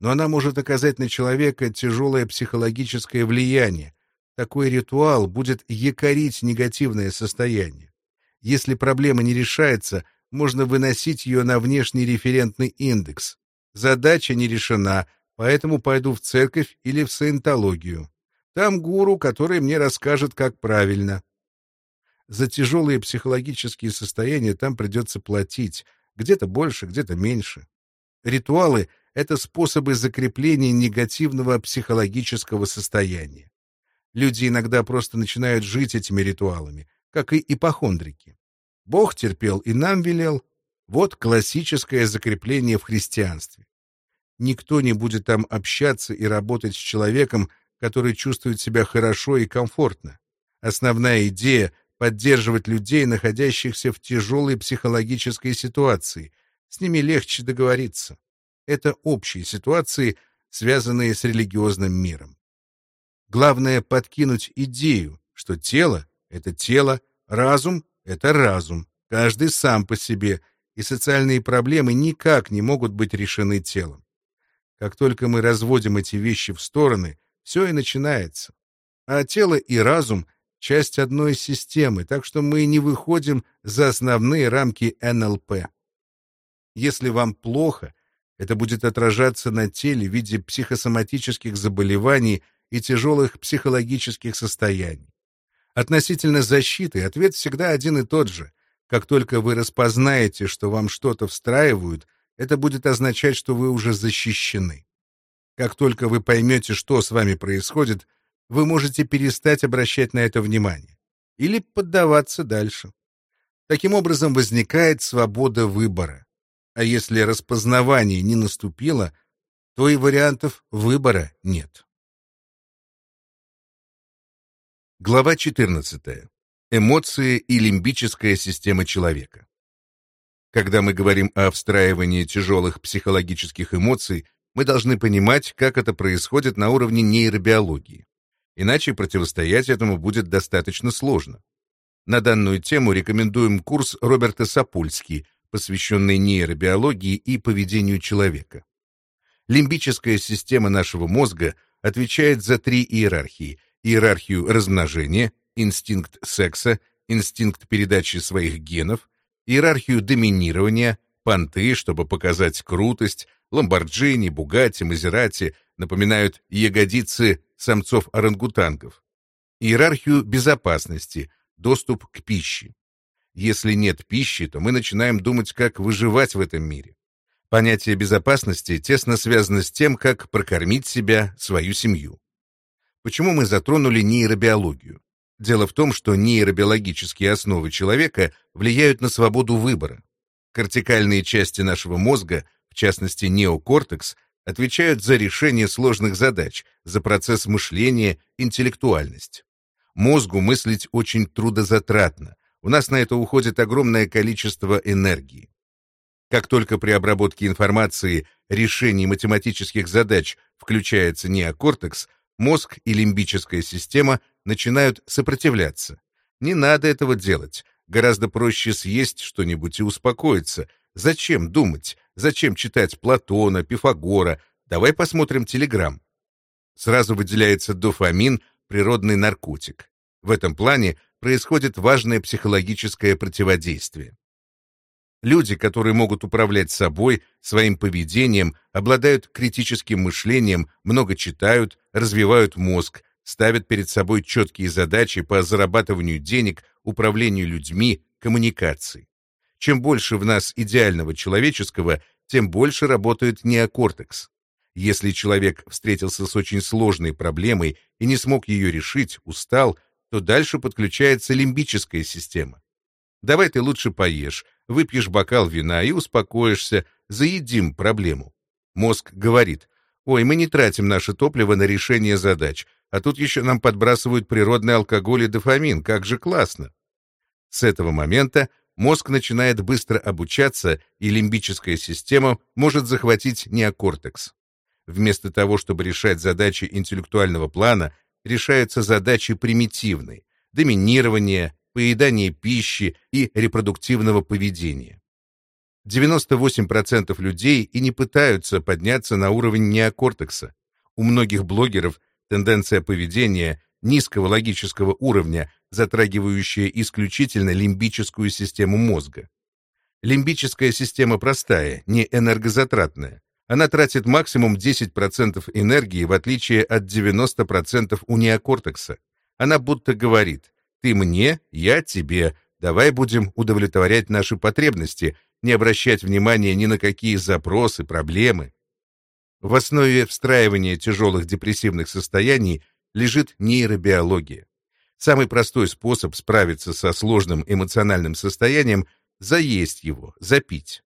A: но она может оказать на человека тяжелое психологическое влияние. Такой ритуал будет якорить негативное состояние. Если проблема не решается, можно выносить ее на внешний референтный индекс. Задача не решена, поэтому пойду в церковь или в саентологию. Там гуру, который мне расскажет, как правильно. За тяжелые психологические состояния там придется платить, где-то больше, где-то меньше. Ритуалы —— это способы закрепления негативного психологического состояния. Люди иногда просто начинают жить этими ритуалами, как и ипохондрики. Бог терпел и нам велел. Вот классическое закрепление в христианстве. Никто не будет там общаться и работать с человеком, который чувствует себя хорошо и комфортно. Основная идея — поддерживать людей, находящихся в тяжелой психологической ситуации. С ними легче договориться. Это общие ситуации, связанные с религиозным миром. Главное — подкинуть идею, что тело — это тело, разум — это разум, каждый сам по себе, и социальные проблемы никак не могут быть решены телом. Как только мы разводим эти вещи в стороны, все и начинается. А тело и разум — часть одной системы, так что мы не выходим за основные рамки НЛП. Если вам плохо, это будет отражаться на теле в виде психосоматических заболеваний и тяжелых психологических состояний. Относительно защиты ответ всегда один и тот же. Как только вы распознаете, что вам что-то встраивают — это будет означать, что вы уже защищены. Как только вы поймете, что с вами происходит, вы можете перестать обращать на это внимание или поддаваться дальше. Таким образом возникает свобода выбора. А если распознавание не наступило, то и вариантов выбора нет. Глава 14. Эмоции и лимбическая система человека. Когда мы говорим о встраивании тяжелых психологических эмоций, мы должны понимать, как это происходит на уровне нейробиологии. Иначе противостоять этому будет достаточно сложно. На данную тему рекомендуем курс Роберта Сапульски, посвященный нейробиологии и поведению человека. Лимбическая система нашего мозга отвечает за три иерархии. Иерархию размножения, инстинкт секса, инстинкт передачи своих генов иерархию доминирования, понты, чтобы показать крутость, ламборджини, бугатти, мазерати напоминают ягодицы самцов-орангутангов, иерархию безопасности, доступ к пище. Если нет пищи, то мы начинаем думать, как выживать в этом мире. Понятие безопасности тесно связано с тем, как прокормить себя, свою семью. Почему мы затронули нейробиологию? Дело в том, что нейробиологические основы человека влияют на свободу выбора. Кортикальные части нашего мозга, в частности неокортекс, отвечают за решение сложных задач, за процесс мышления, интеллектуальность. Мозгу мыслить очень трудозатратно. У нас на это уходит огромное количество энергии. Как только при обработке информации решении математических задач включается неокортекс, мозг и лимбическая система начинают сопротивляться. Не надо этого делать. Гораздо проще съесть что-нибудь и успокоиться. Зачем думать? Зачем читать Платона, Пифагора? Давай посмотрим телеграмм. Сразу выделяется дофамин, природный наркотик. В этом плане происходит важное психологическое противодействие. Люди, которые могут управлять собой, своим поведением, обладают критическим мышлением, много читают, развивают мозг, ставят перед собой четкие задачи по зарабатыванию денег, управлению людьми, коммуникации. Чем больше в нас идеального человеческого, тем больше работает неокортекс. Если человек встретился с очень сложной проблемой и не смог ее решить, устал, то дальше подключается лимбическая система. Давай ты лучше поешь, выпьешь бокал вина и успокоишься, заедим проблему. Мозг говорит, ой, мы не тратим наше топливо на решение задач, а тут еще нам подбрасывают природный алкоголь и дофамин, как же классно. С этого момента мозг начинает быстро обучаться, и лимбическая система может захватить неокортекс. Вместо того, чтобы решать задачи интеллектуального плана, решаются задачи примитивные — доминирование, поедания пищи и репродуктивного поведения. 98% людей и не пытаются подняться на уровень неокортекса. У многих блогеров тенденция поведения низкого логического уровня, затрагивающая исключительно лимбическую систему мозга. Лимбическая система простая, не энергозатратная. Она тратит максимум 10% энергии, в отличие от 90% у неокортекса. Она будто говорит ты мне, я тебе. Давай будем удовлетворять наши потребности, не обращать внимания ни на какие запросы, проблемы. В основе встраивания тяжелых депрессивных состояний лежит нейробиология. Самый простой способ справиться со сложным эмоциональным состоянием – заесть его, запить.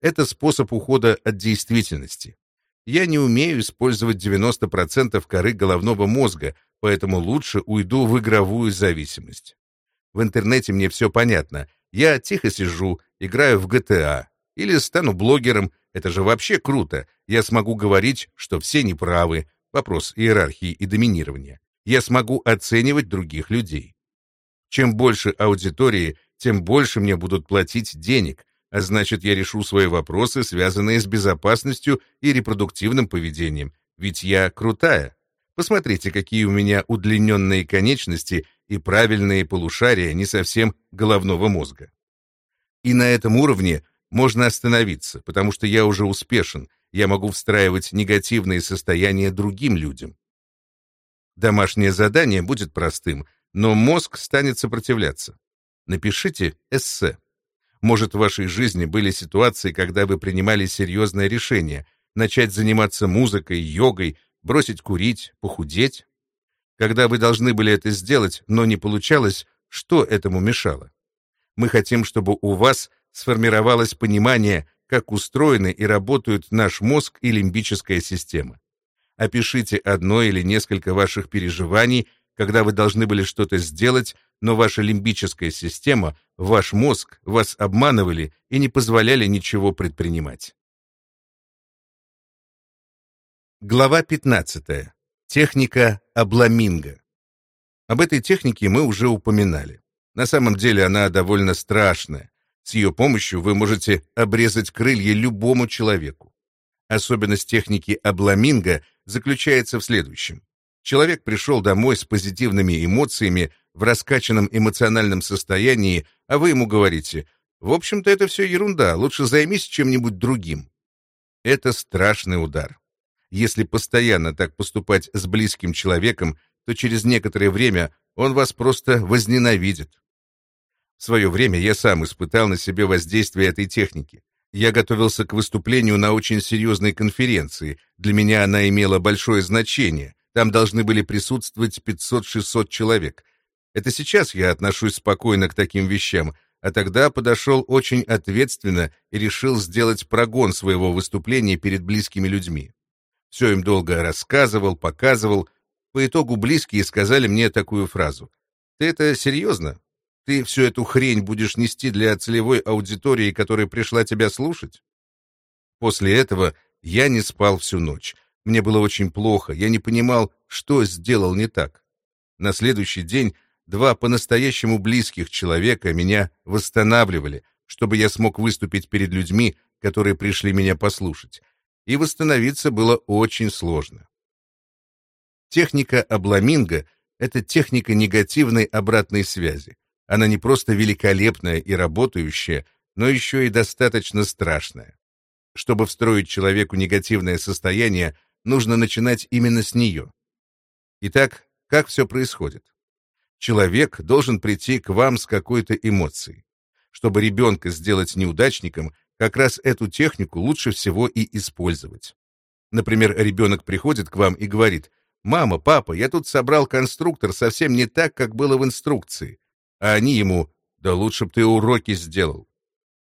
A: Это способ ухода от действительности. Я не умею использовать 90% коры головного мозга, поэтому лучше уйду в игровую зависимость. В интернете мне все понятно. Я тихо сижу, играю в GTA. Или стану блогером. Это же вообще круто. Я смогу говорить, что все неправы. Вопрос иерархии и доминирования. Я смогу оценивать других людей. Чем больше аудитории, тем больше мне будут платить денег, а значит, я решу свои вопросы, связанные с безопасностью и репродуктивным поведением. Ведь я крутая. Посмотрите, какие у меня удлиненные конечности и правильные полушария не совсем головного мозга. И на этом уровне можно остановиться, потому что я уже успешен, я могу встраивать негативные состояния другим людям. Домашнее задание будет простым, но мозг станет сопротивляться. Напишите эссе. Может, в вашей жизни были ситуации, когда вы принимали серьезное решение начать заниматься музыкой, йогой, бросить курить, похудеть? Когда вы должны были это сделать, но не получалось, что этому мешало? Мы хотим, чтобы у вас сформировалось понимание, как устроены и работают наш мозг и лимбическая система. Опишите одно или несколько ваших переживаний, когда вы должны были что-то сделать, но ваша лимбическая система, ваш мозг вас обманывали и не позволяли ничего предпринимать. Глава 15. Техника обламинго. Об этой технике мы уже упоминали. На самом деле она довольно страшная. С ее помощью вы можете обрезать крылья любому человеку. Особенность техники обламинго заключается в следующем. Человек пришел домой с позитивными эмоциями, в раскачанном эмоциональном состоянии, а вы ему говорите, в общем-то это все ерунда, лучше займись чем-нибудь другим. Это страшный удар. Если постоянно так поступать с близким человеком, то через некоторое время он вас просто возненавидит. В свое время я сам испытал на себе воздействие этой техники. Я готовился к выступлению на очень серьезной конференции. Для меня она имела большое значение. Там должны были присутствовать 500-600 человек. Это сейчас я отношусь спокойно к таким вещам, а тогда подошел очень ответственно и решил сделать прогон своего выступления перед близкими людьми. Все им долго рассказывал, показывал. По итогу близкие сказали мне такую фразу. «Ты это серьезно? Ты всю эту хрень будешь нести для целевой аудитории, которая пришла тебя слушать?» После этого я не спал всю ночь. Мне было очень плохо, я не понимал, что сделал не так. На следующий день два по-настоящему близких человека меня восстанавливали, чтобы я смог выступить перед людьми, которые пришли меня послушать и восстановиться было очень сложно. Техника обламинго — это техника негативной обратной связи. Она не просто великолепная и работающая, но еще и достаточно страшная. Чтобы встроить человеку негативное состояние, нужно начинать именно с нее. Итак, как все происходит? Человек должен прийти к вам с какой-то эмоцией. Чтобы ребенка сделать неудачником, как раз эту технику лучше всего и использовать. Например, ребенок приходит к вам и говорит, «Мама, папа, я тут собрал конструктор совсем не так, как было в инструкции». А они ему, «Да лучше бы ты уроки сделал».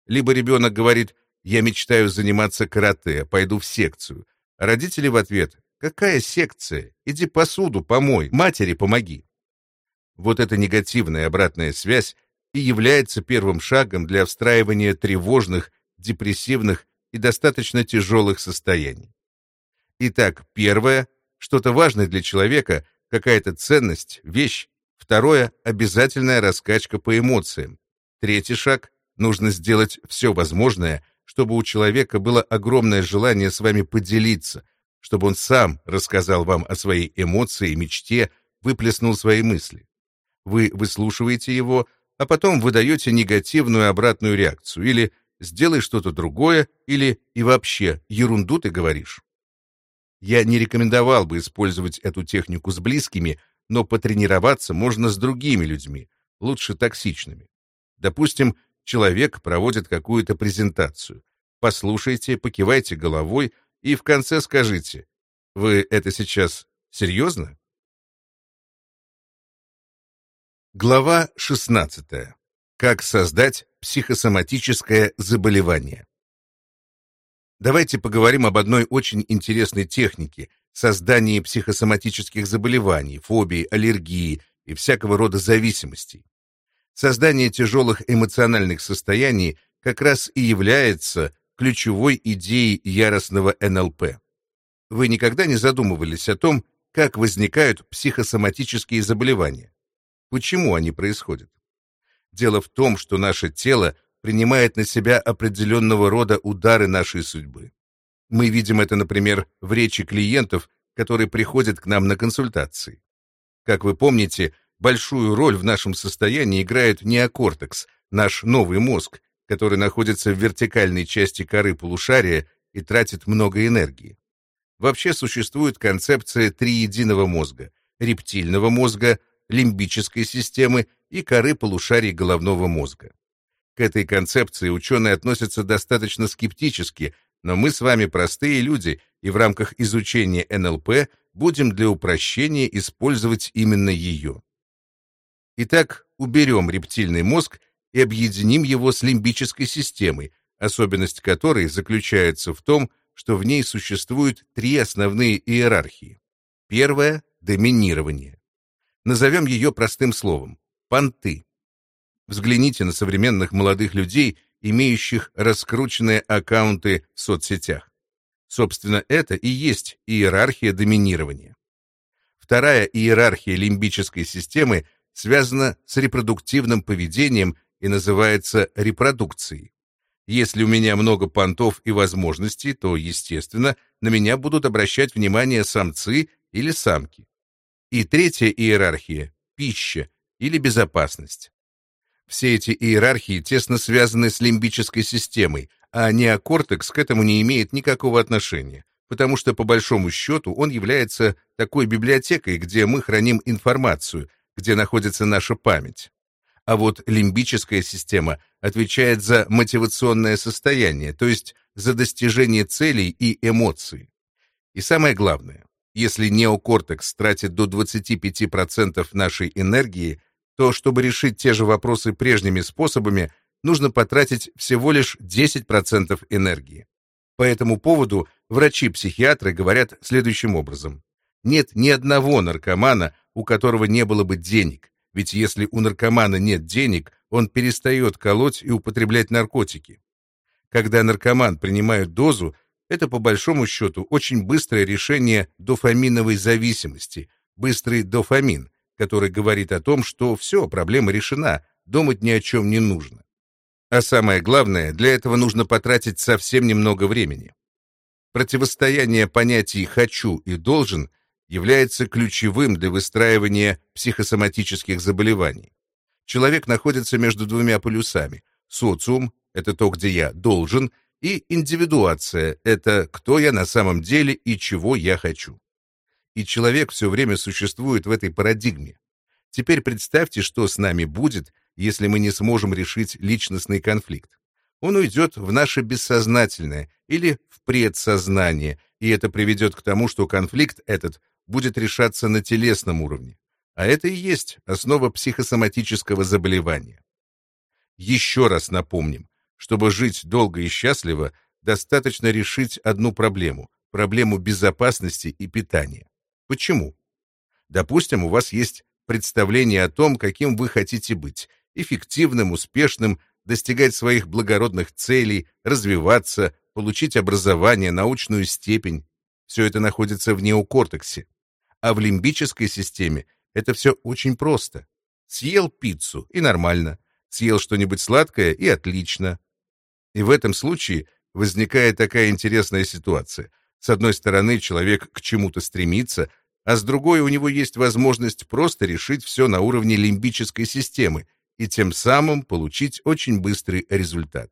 A: Либо ребенок говорит, «Я мечтаю заниматься карате, пойду в секцию». А родители в ответ, «Какая секция? Иди посуду помой, матери помоги». Вот эта негативная обратная связь и является первым шагом для встраивания тревожных депрессивных и достаточно тяжелых состояний. Итак, первое — что-то важное для человека, какая-то ценность, вещь. Второе — обязательная раскачка по эмоциям. Третий шаг — нужно сделать все возможное, чтобы у человека было огромное желание с вами поделиться, чтобы он сам рассказал вам о своей эмоции, мечте, выплеснул свои мысли. Вы выслушиваете его, а потом выдаете негативную обратную реакцию или сделай что-то другое или и вообще ерунду ты говоришь. Я не рекомендовал бы использовать эту технику с близкими, но потренироваться можно с другими людьми, лучше токсичными. Допустим, человек проводит какую-то презентацию. Послушайте, покивайте головой, и в конце скажите, вы это сейчас серьезно? Глава 16. Как создать психосоматическое заболевание? Давайте поговорим об одной очень интересной технике – создании психосоматических заболеваний, фобий, аллергии и всякого рода зависимостей. Создание тяжелых эмоциональных состояний как раз и является ключевой идеей яростного НЛП. Вы никогда не задумывались о том, как возникают психосоматические заболевания? Почему они происходят? Дело в том, что наше тело принимает на себя определенного рода удары нашей судьбы. Мы видим это, например, в речи клиентов, которые приходят к нам на консультации. Как вы помните, большую роль в нашем состоянии играет неокортекс, наш новый мозг, который находится в вертикальной части коры полушария и тратит много энергии. Вообще существует концепция триединого мозга – рептильного мозга, лимбической системы и коры полушарий головного мозга. К этой концепции ученые относятся достаточно скептически, но мы с вами простые люди, и в рамках изучения НЛП будем для упрощения использовать именно ее. Итак, уберем рептильный мозг и объединим его с лимбической системой, особенность которой заключается в том, что в ней существуют три основные иерархии. Первая — доминирование. Назовем ее простым словом — понты. Взгляните на современных молодых людей, имеющих раскрученные аккаунты в соцсетях. Собственно, это и есть иерархия доминирования. Вторая иерархия лимбической системы связана с репродуктивным поведением и называется репродукцией. Если у меня много понтов и возможностей, то, естественно, на меня будут обращать внимание самцы или самки. И третья иерархия — пища или безопасность. Все эти иерархии тесно связаны с лимбической системой, а неокортекс к этому не имеет никакого отношения, потому что, по большому счету, он является такой библиотекой, где мы храним информацию, где находится наша память. А вот лимбическая система отвечает за мотивационное состояние, то есть за достижение целей и эмоций. И самое главное, если неокортекс тратит до 25% нашей энергии, то чтобы решить те же вопросы прежними способами, нужно потратить всего лишь 10% энергии. По этому поводу врачи-психиатры говорят следующим образом. Нет ни одного наркомана, у которого не было бы денег, ведь если у наркомана нет денег, он перестает колоть и употреблять наркотики. Когда наркоман принимает дозу, это, по большому счету, очень быстрое решение дофаминовой зависимости, быстрый дофамин, который говорит о том, что все, проблема решена, думать ни о чем не нужно. А самое главное, для этого нужно потратить совсем немного времени. Противостояние понятий «хочу» и «должен» является ключевым для выстраивания психосоматических заболеваний. Человек находится между двумя полюсами. Социум — это то, где я должен, и индивидуация — это кто я на самом деле и чего я хочу. И человек все время существует в этой парадигме. Теперь представьте, что с нами будет, если мы не сможем решить личностный конфликт. Он уйдет в наше бессознательное или в предсознание, и это приведет к тому, что конфликт этот будет решаться на телесном уровне. А это и есть основа психосоматического заболевания. Еще раз напомним, чтобы жить долго и счастливо, достаточно решить одну проблему – проблему безопасности и питания. Почему? Допустим, у вас есть представление о том, каким вы хотите быть – эффективным, успешным, достигать своих благородных целей, развиваться, получить образование, научную степень. Все это находится в неокортексе. А в лимбической системе это все очень просто. Съел пиццу и нормально. Съел что-нибудь сладкое и отлично. И в этом случае возникает такая интересная ситуация. С одной стороны, человек к чему-то стремится, а с другой у него есть возможность просто решить все на уровне лимбической системы и тем самым получить очень быстрый результат.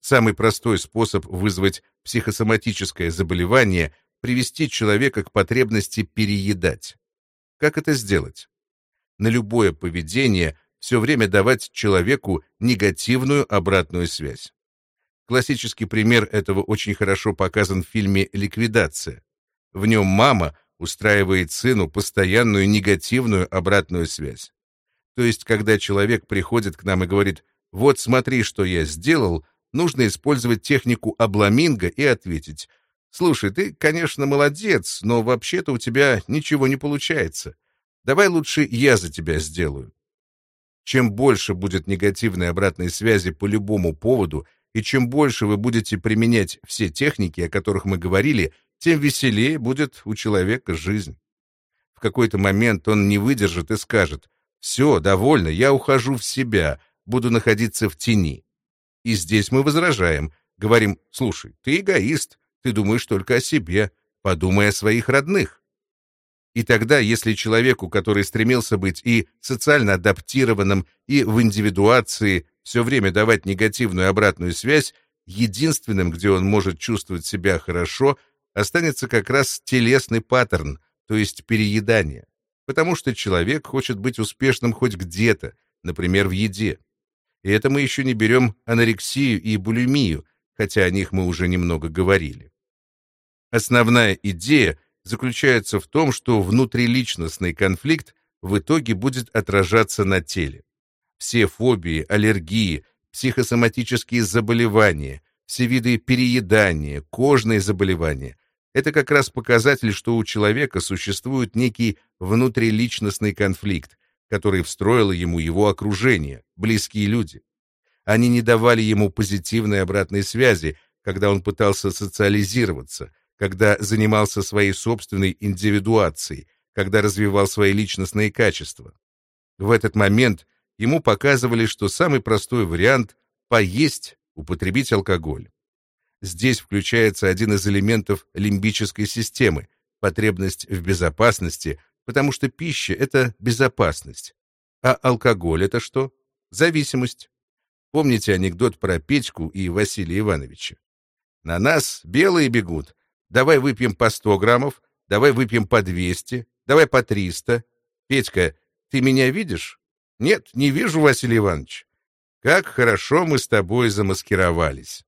A: Самый простой способ вызвать психосоматическое заболевание привести человека к потребности переедать. Как это сделать? На любое поведение все время давать человеку негативную обратную связь. Классический пример этого очень хорошо показан в фильме «Ликвидация». В нем мама устраивает сыну постоянную негативную обратную связь. То есть, когда человек приходит к нам и говорит «Вот смотри, что я сделал», нужно использовать технику обламинга и ответить «Слушай, ты, конечно, молодец, но вообще-то у тебя ничего не получается. Давай лучше я за тебя сделаю». Чем больше будет негативной обратной связи по любому поводу, и чем больше вы будете применять все техники, о которых мы говорили, тем веселее будет у человека жизнь. В какой-то момент он не выдержит и скажет «Все, довольно, я ухожу в себя, буду находиться в тени». И здесь мы возражаем, говорим «Слушай, ты эгоист, ты думаешь только о себе, подумай о своих родных». И тогда, если человеку, который стремился быть и социально адаптированным, и в индивидуации, все время давать негативную обратную связь, единственным, где он может чувствовать себя хорошо, останется как раз телесный паттерн, то есть переедание. Потому что человек хочет быть успешным хоть где-то, например, в еде. И это мы еще не берем анорексию и булимию, хотя о них мы уже немного говорили. Основная идея — заключается в том, что внутриличностный конфликт в итоге будет отражаться на теле. Все фобии, аллергии, психосоматические заболевания, все виды переедания, кожные заболевания — это как раз показатель, что у человека существует некий внутриличностный конфликт, который встроило ему его окружение, близкие люди. Они не давали ему позитивной обратной связи, когда он пытался социализироваться, когда занимался своей собственной индивидуацией, когда развивал свои личностные качества. В этот момент ему показывали, что самый простой вариант — поесть, употребить алкоголь. Здесь включается один из элементов лимбической системы — потребность в безопасности, потому что пища — это безопасность. А алкоголь — это что? Зависимость. Помните анекдот про Петьку и Василия Ивановича? На нас белые бегут, Давай выпьем по 100 граммов, давай выпьем по 200, давай по 300. Петька, ты меня видишь? Нет, не вижу, Василий Иванович. Как хорошо мы с тобой замаскировались.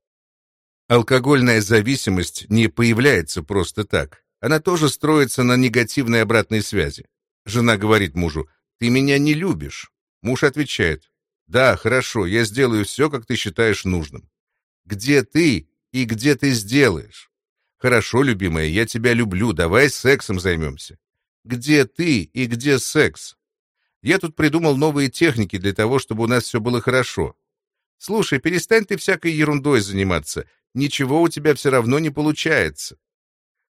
A: Алкогольная зависимость не появляется просто так. Она тоже строится на негативной обратной связи. Жена говорит мужу, ты меня не любишь. Муж отвечает, да, хорошо, я сделаю все, как ты считаешь нужным. Где ты и где ты сделаешь? «Хорошо, любимая, я тебя люблю, давай сексом займемся». «Где ты и где секс?» «Я тут придумал новые техники для того, чтобы у нас все было хорошо». «Слушай, перестань ты всякой ерундой заниматься, ничего у тебя все равно не получается».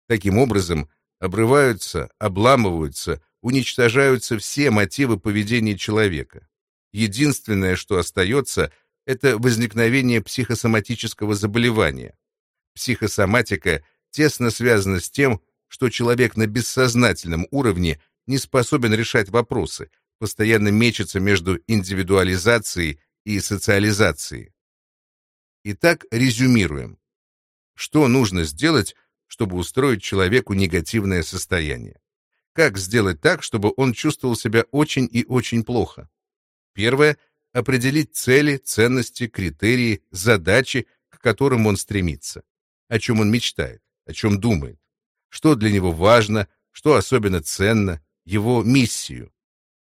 A: Таким образом, обрываются, обламываются, уничтожаются все мотивы поведения человека. Единственное, что остается, это возникновение психосоматического заболевания. Психосоматика — тесно связано с тем, что человек на бессознательном уровне не способен решать вопросы, постоянно мечется между индивидуализацией и социализацией. Итак, резюмируем. Что нужно сделать, чтобы устроить человеку негативное состояние? Как сделать так, чтобы он чувствовал себя очень и очень плохо? Первое — определить цели, ценности, критерии, задачи, к которым он стремится, о чем он мечтает о чем думает, что для него важно, что особенно ценно, его миссию,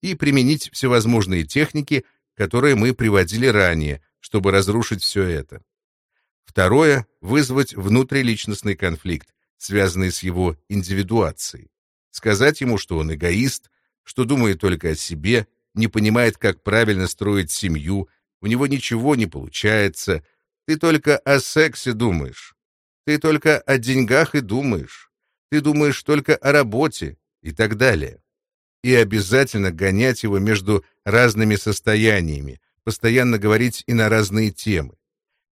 A: и применить всевозможные техники, которые мы приводили ранее, чтобы разрушить все это. Второе — вызвать внутриличностный конфликт, связанный с его индивидуацией. Сказать ему, что он эгоист, что думает только о себе, не понимает, как правильно строить семью, у него ничего не получается, ты только о сексе думаешь, ты только о деньгах и думаешь. Ты думаешь только о работе и так далее. И обязательно гонять его между разными состояниями, постоянно говорить и на разные темы.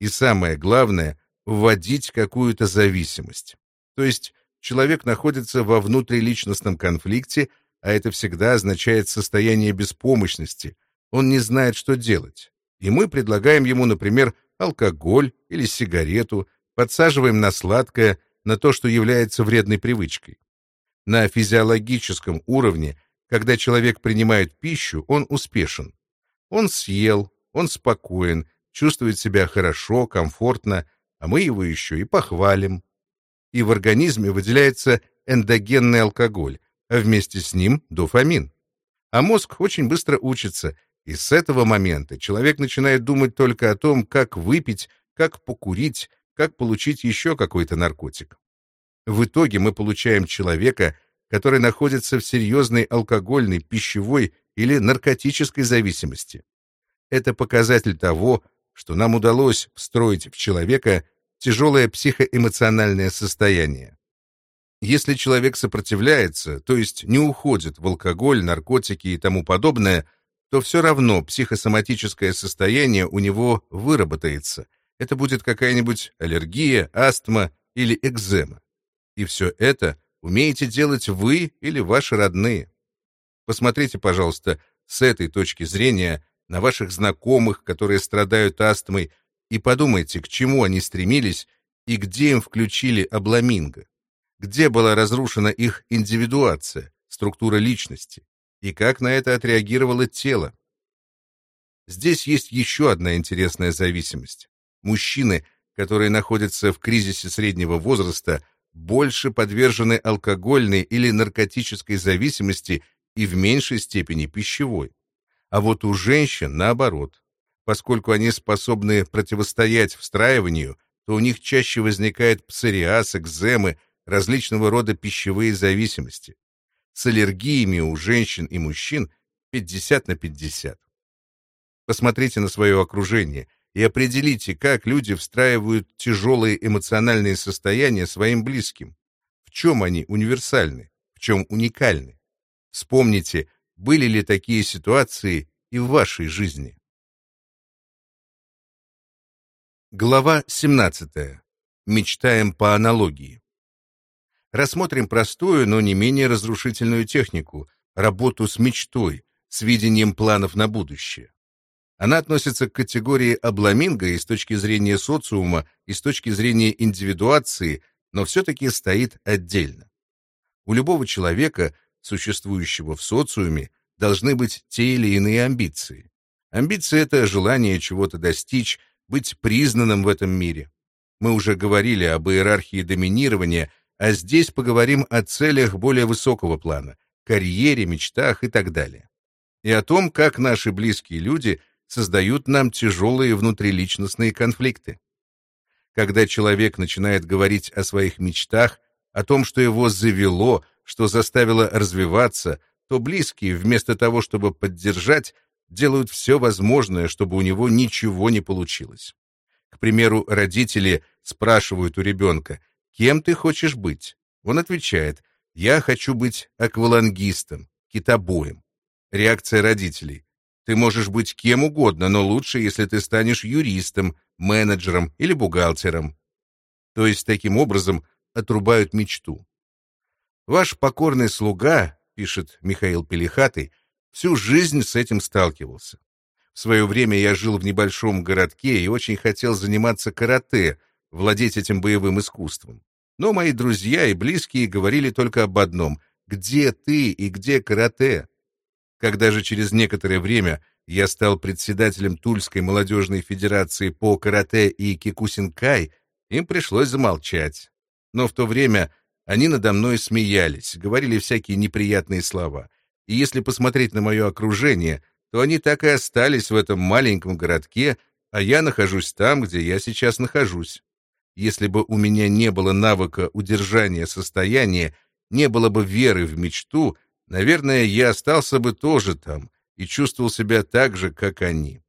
A: И самое главное — вводить какую-то зависимость. То есть человек находится во внутриличностном конфликте, а это всегда означает состояние беспомощности. Он не знает, что делать. И мы предлагаем ему, например, алкоголь или сигарету, подсаживаем на сладкое, на то, что является вредной привычкой. На физиологическом уровне, когда человек принимает пищу, он успешен. Он съел, он спокоен, чувствует себя хорошо, комфортно, а мы его еще и похвалим. И в организме выделяется эндогенный алкоголь, а вместе с ним дофамин. А мозг очень быстро учится, и с этого момента человек начинает думать только о том, как выпить, как покурить, как получить еще какой-то наркотик. В итоге мы получаем человека, который находится в серьезной алкогольной, пищевой или наркотической зависимости. Это показатель того, что нам удалось встроить в человека тяжелое психоэмоциональное состояние. Если человек сопротивляется, то есть не уходит в алкоголь, наркотики и тому подобное, то все равно психосоматическое состояние у него выработается. Это будет какая-нибудь аллергия, астма или экзема. И все это умеете делать вы или ваши родные. Посмотрите, пожалуйста, с этой точки зрения на ваших знакомых, которые страдают астмой, и подумайте, к чему они стремились и где им включили обламинго, где была разрушена их индивидуация, структура личности, и как на это отреагировало тело. Здесь есть еще одна интересная зависимость. Мужчины, которые находятся в кризисе среднего возраста, больше подвержены алкогольной или наркотической зависимости и в меньшей степени пищевой. А вот у женщин наоборот. Поскольку они способны противостоять встраиванию, то у них чаще возникает псориаз, экземы, различного рода пищевые зависимости. С аллергиями у женщин и мужчин 50 на 50. Посмотрите на свое окружение и определите, как люди встраивают тяжелые эмоциональные состояния своим близким. В чем они универсальны, в чем уникальны. Вспомните, были ли такие ситуации и в вашей жизни? Глава 17. Мечтаем по аналогии. Рассмотрим простую, но не менее разрушительную технику — работу с мечтой, с видением планов на будущее. Она относится к категории обламинга и с точки зрения социума, и с точки зрения индивидуации, но все-таки стоит отдельно. У любого человека существующего в социуме, должны быть те или иные амбиции. Амбиции — это желание чего-то достичь, быть признанным в этом мире. Мы уже говорили об иерархии доминирования, а здесь поговорим о целях более высокого плана, карьере, мечтах и так далее. И о том, как наши близкие люди создают нам тяжелые внутриличностные конфликты. Когда человек начинает говорить о своих мечтах, о том, что его завело, что заставило развиваться, то близкие, вместо того, чтобы поддержать, делают все возможное, чтобы у него ничего не получилось. К примеру, родители спрашивают у ребенка, «Кем ты хочешь быть?» Он отвечает, «Я хочу быть аквалангистом, китобоем». Реакция родителей, «Ты можешь быть кем угодно, но лучше, если ты станешь юристом, менеджером или бухгалтером». То есть, таким образом, отрубают мечту. Ваш покорный слуга, пишет Михаил Пелихатый, всю жизнь с этим сталкивался. В свое время я жил в небольшом городке и очень хотел заниматься карате, владеть этим боевым искусством. Но мои друзья и близкие говорили только об одном — где ты и где карате? Когда же через некоторое время я стал председателем Тульской молодежной федерации по карате и кикусинкай, им пришлось замолчать. Но в то время они надо мной смеялись, говорили всякие неприятные слова. И если посмотреть на мое окружение, то они так и остались в этом маленьком городке, а я нахожусь там, где я сейчас нахожусь. Если бы у меня не было навыка удержания состояния, не было бы веры в мечту, наверное, я остался бы тоже там и чувствовал себя так же, как они.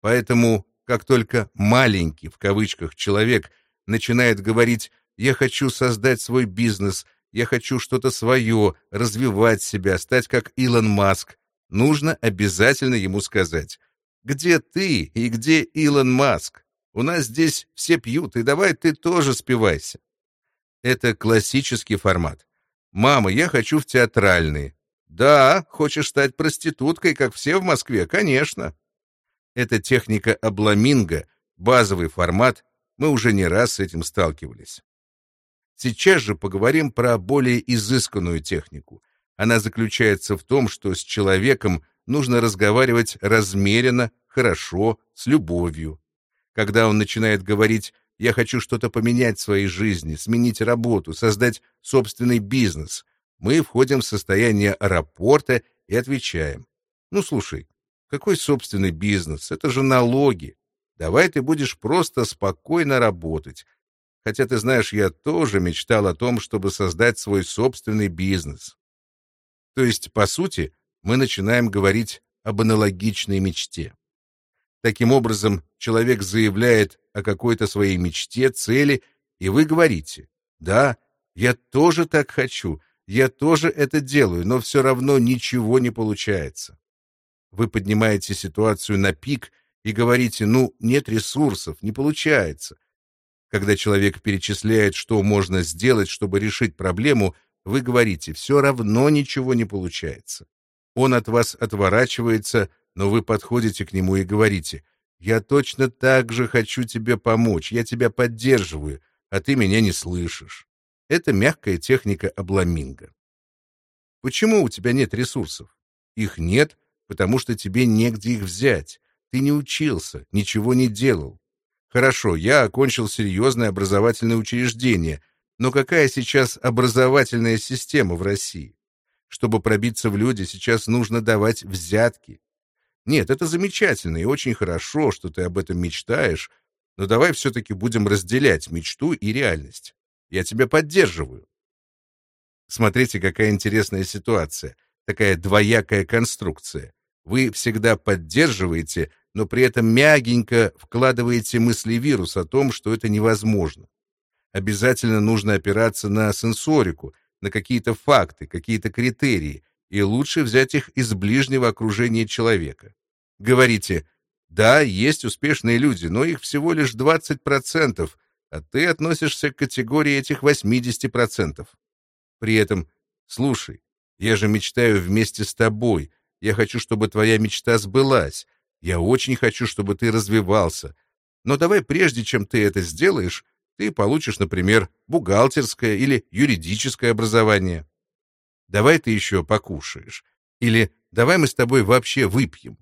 A: Поэтому, как только «маленький» в кавычках человек начинает говорить я хочу создать свой бизнес, я хочу что-то свое, развивать себя, стать как Илон Маск. Нужно обязательно ему сказать, где ты и где Илон Маск? У нас здесь все пьют, и давай ты тоже спивайся. Это классический формат. «Мама, я хочу в театральные». «Да, хочешь стать проституткой, как все в Москве? Конечно». Это техника обламинга, базовый формат, мы уже не раз с этим сталкивались. Сейчас же поговорим про более изысканную технику. Она заключается в том, что с человеком нужно разговаривать размеренно, хорошо, с любовью. Когда он начинает говорить Я хочу что-то поменять в своей жизни, сменить работу, создать собственный бизнес. Мы входим в состояние аэропорта и отвечаем. Ну, слушай, какой собственный бизнес? Это же налоги. Давай ты будешь просто спокойно работать. Хотя, ты знаешь, я тоже мечтал о том, чтобы создать свой собственный бизнес. То есть, по сути, мы начинаем говорить об аналогичной мечте. Таким образом, человек заявляет о какой-то своей мечте, цели, и вы говорите, да, я тоже так хочу, я тоже это делаю, но все равно ничего не получается. Вы поднимаете ситуацию на пик и говорите, ну, нет ресурсов, не получается. Когда человек перечисляет, что можно сделать, чтобы решить проблему, вы говорите, все равно ничего не получается. Он от вас отворачивается, но вы подходите к нему и говорите, «Я точно так же хочу тебе помочь, я тебя поддерживаю, а ты меня не слышишь». Это мягкая техника обламинго. Почему у тебя нет ресурсов? Их нет, потому что тебе негде их взять. Ты не учился, ничего не делал. Хорошо, я окончил серьезное образовательное учреждение, но какая сейчас образовательная система в России? Чтобы пробиться в люди, сейчас нужно давать взятки. Нет, это замечательно и очень хорошо, что ты об этом мечтаешь, но давай все-таки будем разделять мечту и реальность. Я тебя поддерживаю. Смотрите, какая интересная ситуация, такая двоякая конструкция. Вы всегда поддерживаете, но при этом мягенько вкладываете мысли-вирус о том, что это невозможно. Обязательно нужно опираться на сенсорику, на какие-то факты, какие-то критерии, и лучше взять их из ближнего окружения человека. Говорите, да, есть успешные люди, но их всего лишь 20%, а ты относишься к категории этих 80%. При этом, слушай, я же мечтаю вместе с тобой, я хочу, чтобы твоя мечта сбылась, я очень хочу, чтобы ты развивался. Но давай прежде, чем ты это сделаешь, ты получишь, например, бухгалтерское или юридическое образование. Давай ты еще покушаешь. Или давай мы с тобой вообще выпьем.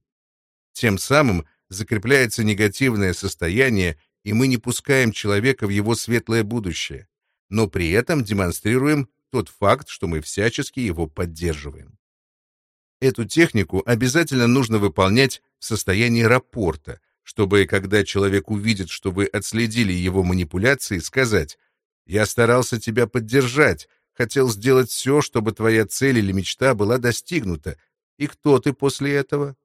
A: Тем самым закрепляется негативное состояние, и мы не пускаем человека в его светлое будущее, но при этом демонстрируем тот факт, что мы всячески его поддерживаем. Эту технику обязательно нужно выполнять в состоянии рапорта, чтобы, когда человек увидит, что вы отследили его манипуляции, сказать «Я старался тебя поддержать, хотел сделать все, чтобы твоя цель или мечта была достигнута. И кто ты после этого?»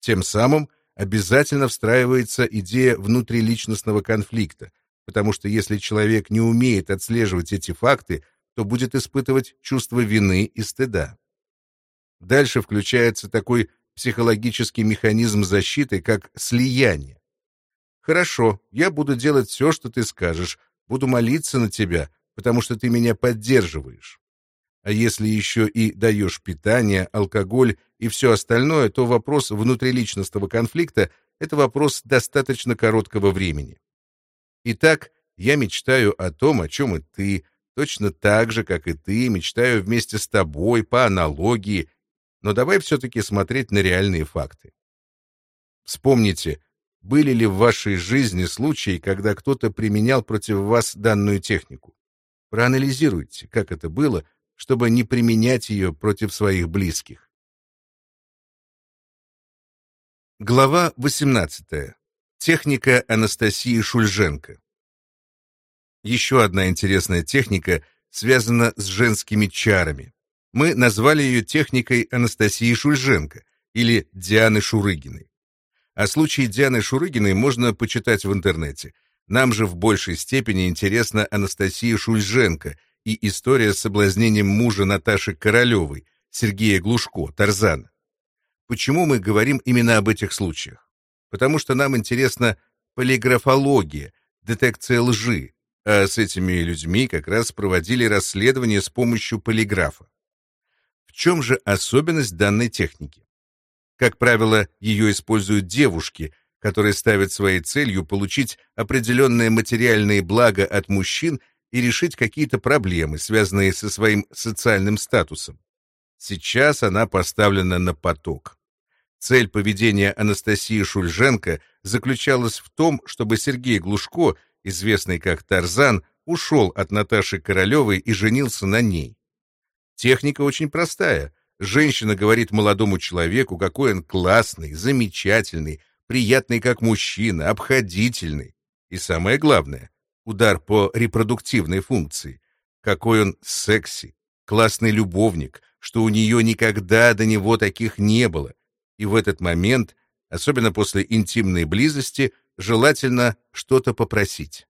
A: Тем самым обязательно встраивается идея внутриличностного конфликта, потому что если человек не умеет отслеживать эти факты, то будет испытывать чувство вины и стыда. Дальше включается такой психологический механизм защиты, как слияние. Хорошо, я буду делать все, что ты скажешь, буду молиться на тебя, потому что ты меня поддерживаешь. А если еще и даешь питание, алкоголь и все остальное, то вопрос внутриличностного конфликта — это вопрос достаточно короткого времени. Итак, я мечтаю о том, о чем и ты, точно так же, как и ты, мечтаю вместе с тобой, по аналогии, но давай все-таки смотреть на реальные факты. Вспомните, были ли в вашей жизни случаи, когда кто-то применял против вас данную технику? Проанализируйте, как это было, чтобы не применять ее против своих близких. Глава 18. Техника Анастасии Шульженко. Еще одна интересная техника связана с женскими чарами мы назвали ее техникой Анастасии Шульженко или Дианы Шурыгиной. О случае Дианы Шурыгиной можно почитать в интернете. Нам же в большей степени интересна Анастасия Шульженко и история с соблазнением мужа Наташи Королевой, Сергея Глушко, Тарзана. Почему мы говорим именно об этих случаях? Потому что нам интересна полиграфология, детекция лжи, а с этими людьми как раз проводили расследование с помощью полиграфа. В чем же особенность данной техники? Как правило, ее используют девушки, которые ставят своей целью получить определенные материальные блага от мужчин и решить какие-то проблемы, связанные со своим социальным статусом. Сейчас она поставлена на поток. Цель поведения Анастасии Шульженко заключалась в том, чтобы Сергей Глушко известный как Тарзан, ушел от Наташи Королевой и женился на ней. Техника очень простая. Женщина говорит молодому человеку, какой он классный, замечательный, приятный как мужчина, обходительный. И самое главное, удар по репродуктивной функции. Какой он секси, классный любовник, что у нее никогда до него таких не было. И в этот момент, особенно после интимной близости, желательно что-то попросить.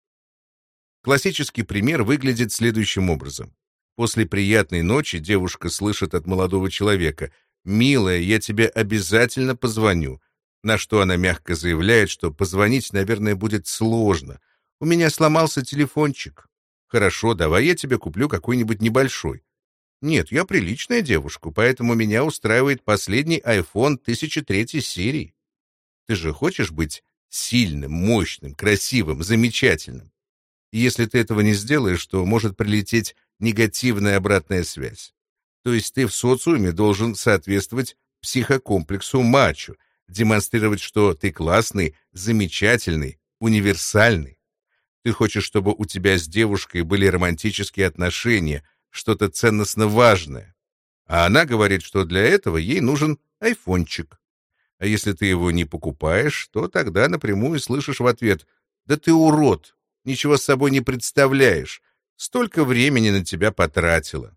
A: Классический пример выглядит следующим образом. После приятной ночи девушка слышит от молодого человека «Милая, я тебе обязательно позвоню», на что она мягко заявляет, что позвонить, наверное, будет сложно. «У меня сломался телефончик». «Хорошо, давай я тебе куплю какой-нибудь небольшой». «Нет, я приличная девушка, поэтому меня устраивает последний iPhone 1003 серии». «Ты же хочешь быть сильным, мощным, красивым, замечательным?» Если ты этого не сделаешь, то может прилететь негативная обратная связь. То есть ты в социуме должен соответствовать психокомплексу мачо, демонстрировать, что ты классный, замечательный, универсальный. Ты хочешь, чтобы у тебя с девушкой были романтические отношения, что-то ценностно важное. А она говорит, что для этого ей нужен айфончик. А если ты его не покупаешь, то тогда напрямую слышишь в ответ «Да ты урод! Ничего с собой не представляешь! Столько времени на тебя потратила!»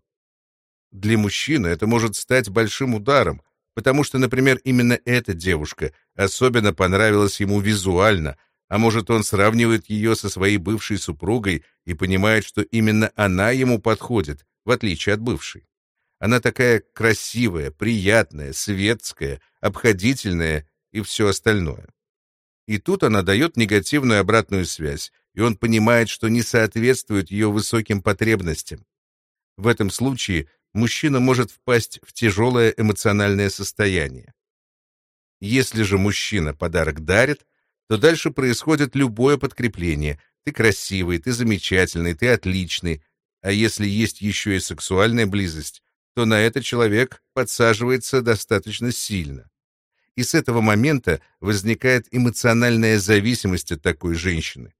A: Для мужчины это может стать большим ударом, потому что, например, именно эта девушка особенно понравилась ему визуально, а может, он сравнивает ее со своей бывшей супругой и понимает, что именно она ему подходит, в отличие от бывшей. Она такая красивая, приятная, светская, обходительная и все остальное. И тут она дает негативную обратную связь, и он понимает, что не соответствует ее высоким потребностям. В этом случае мужчина может впасть в тяжелое эмоциональное состояние. Если же мужчина подарок дарит, то дальше происходит любое подкрепление. Ты красивый, ты замечательный, ты отличный. А если есть еще и сексуальная близость, то на это человек подсаживается достаточно сильно. И с этого момента возникает эмоциональная зависимость от такой женщины.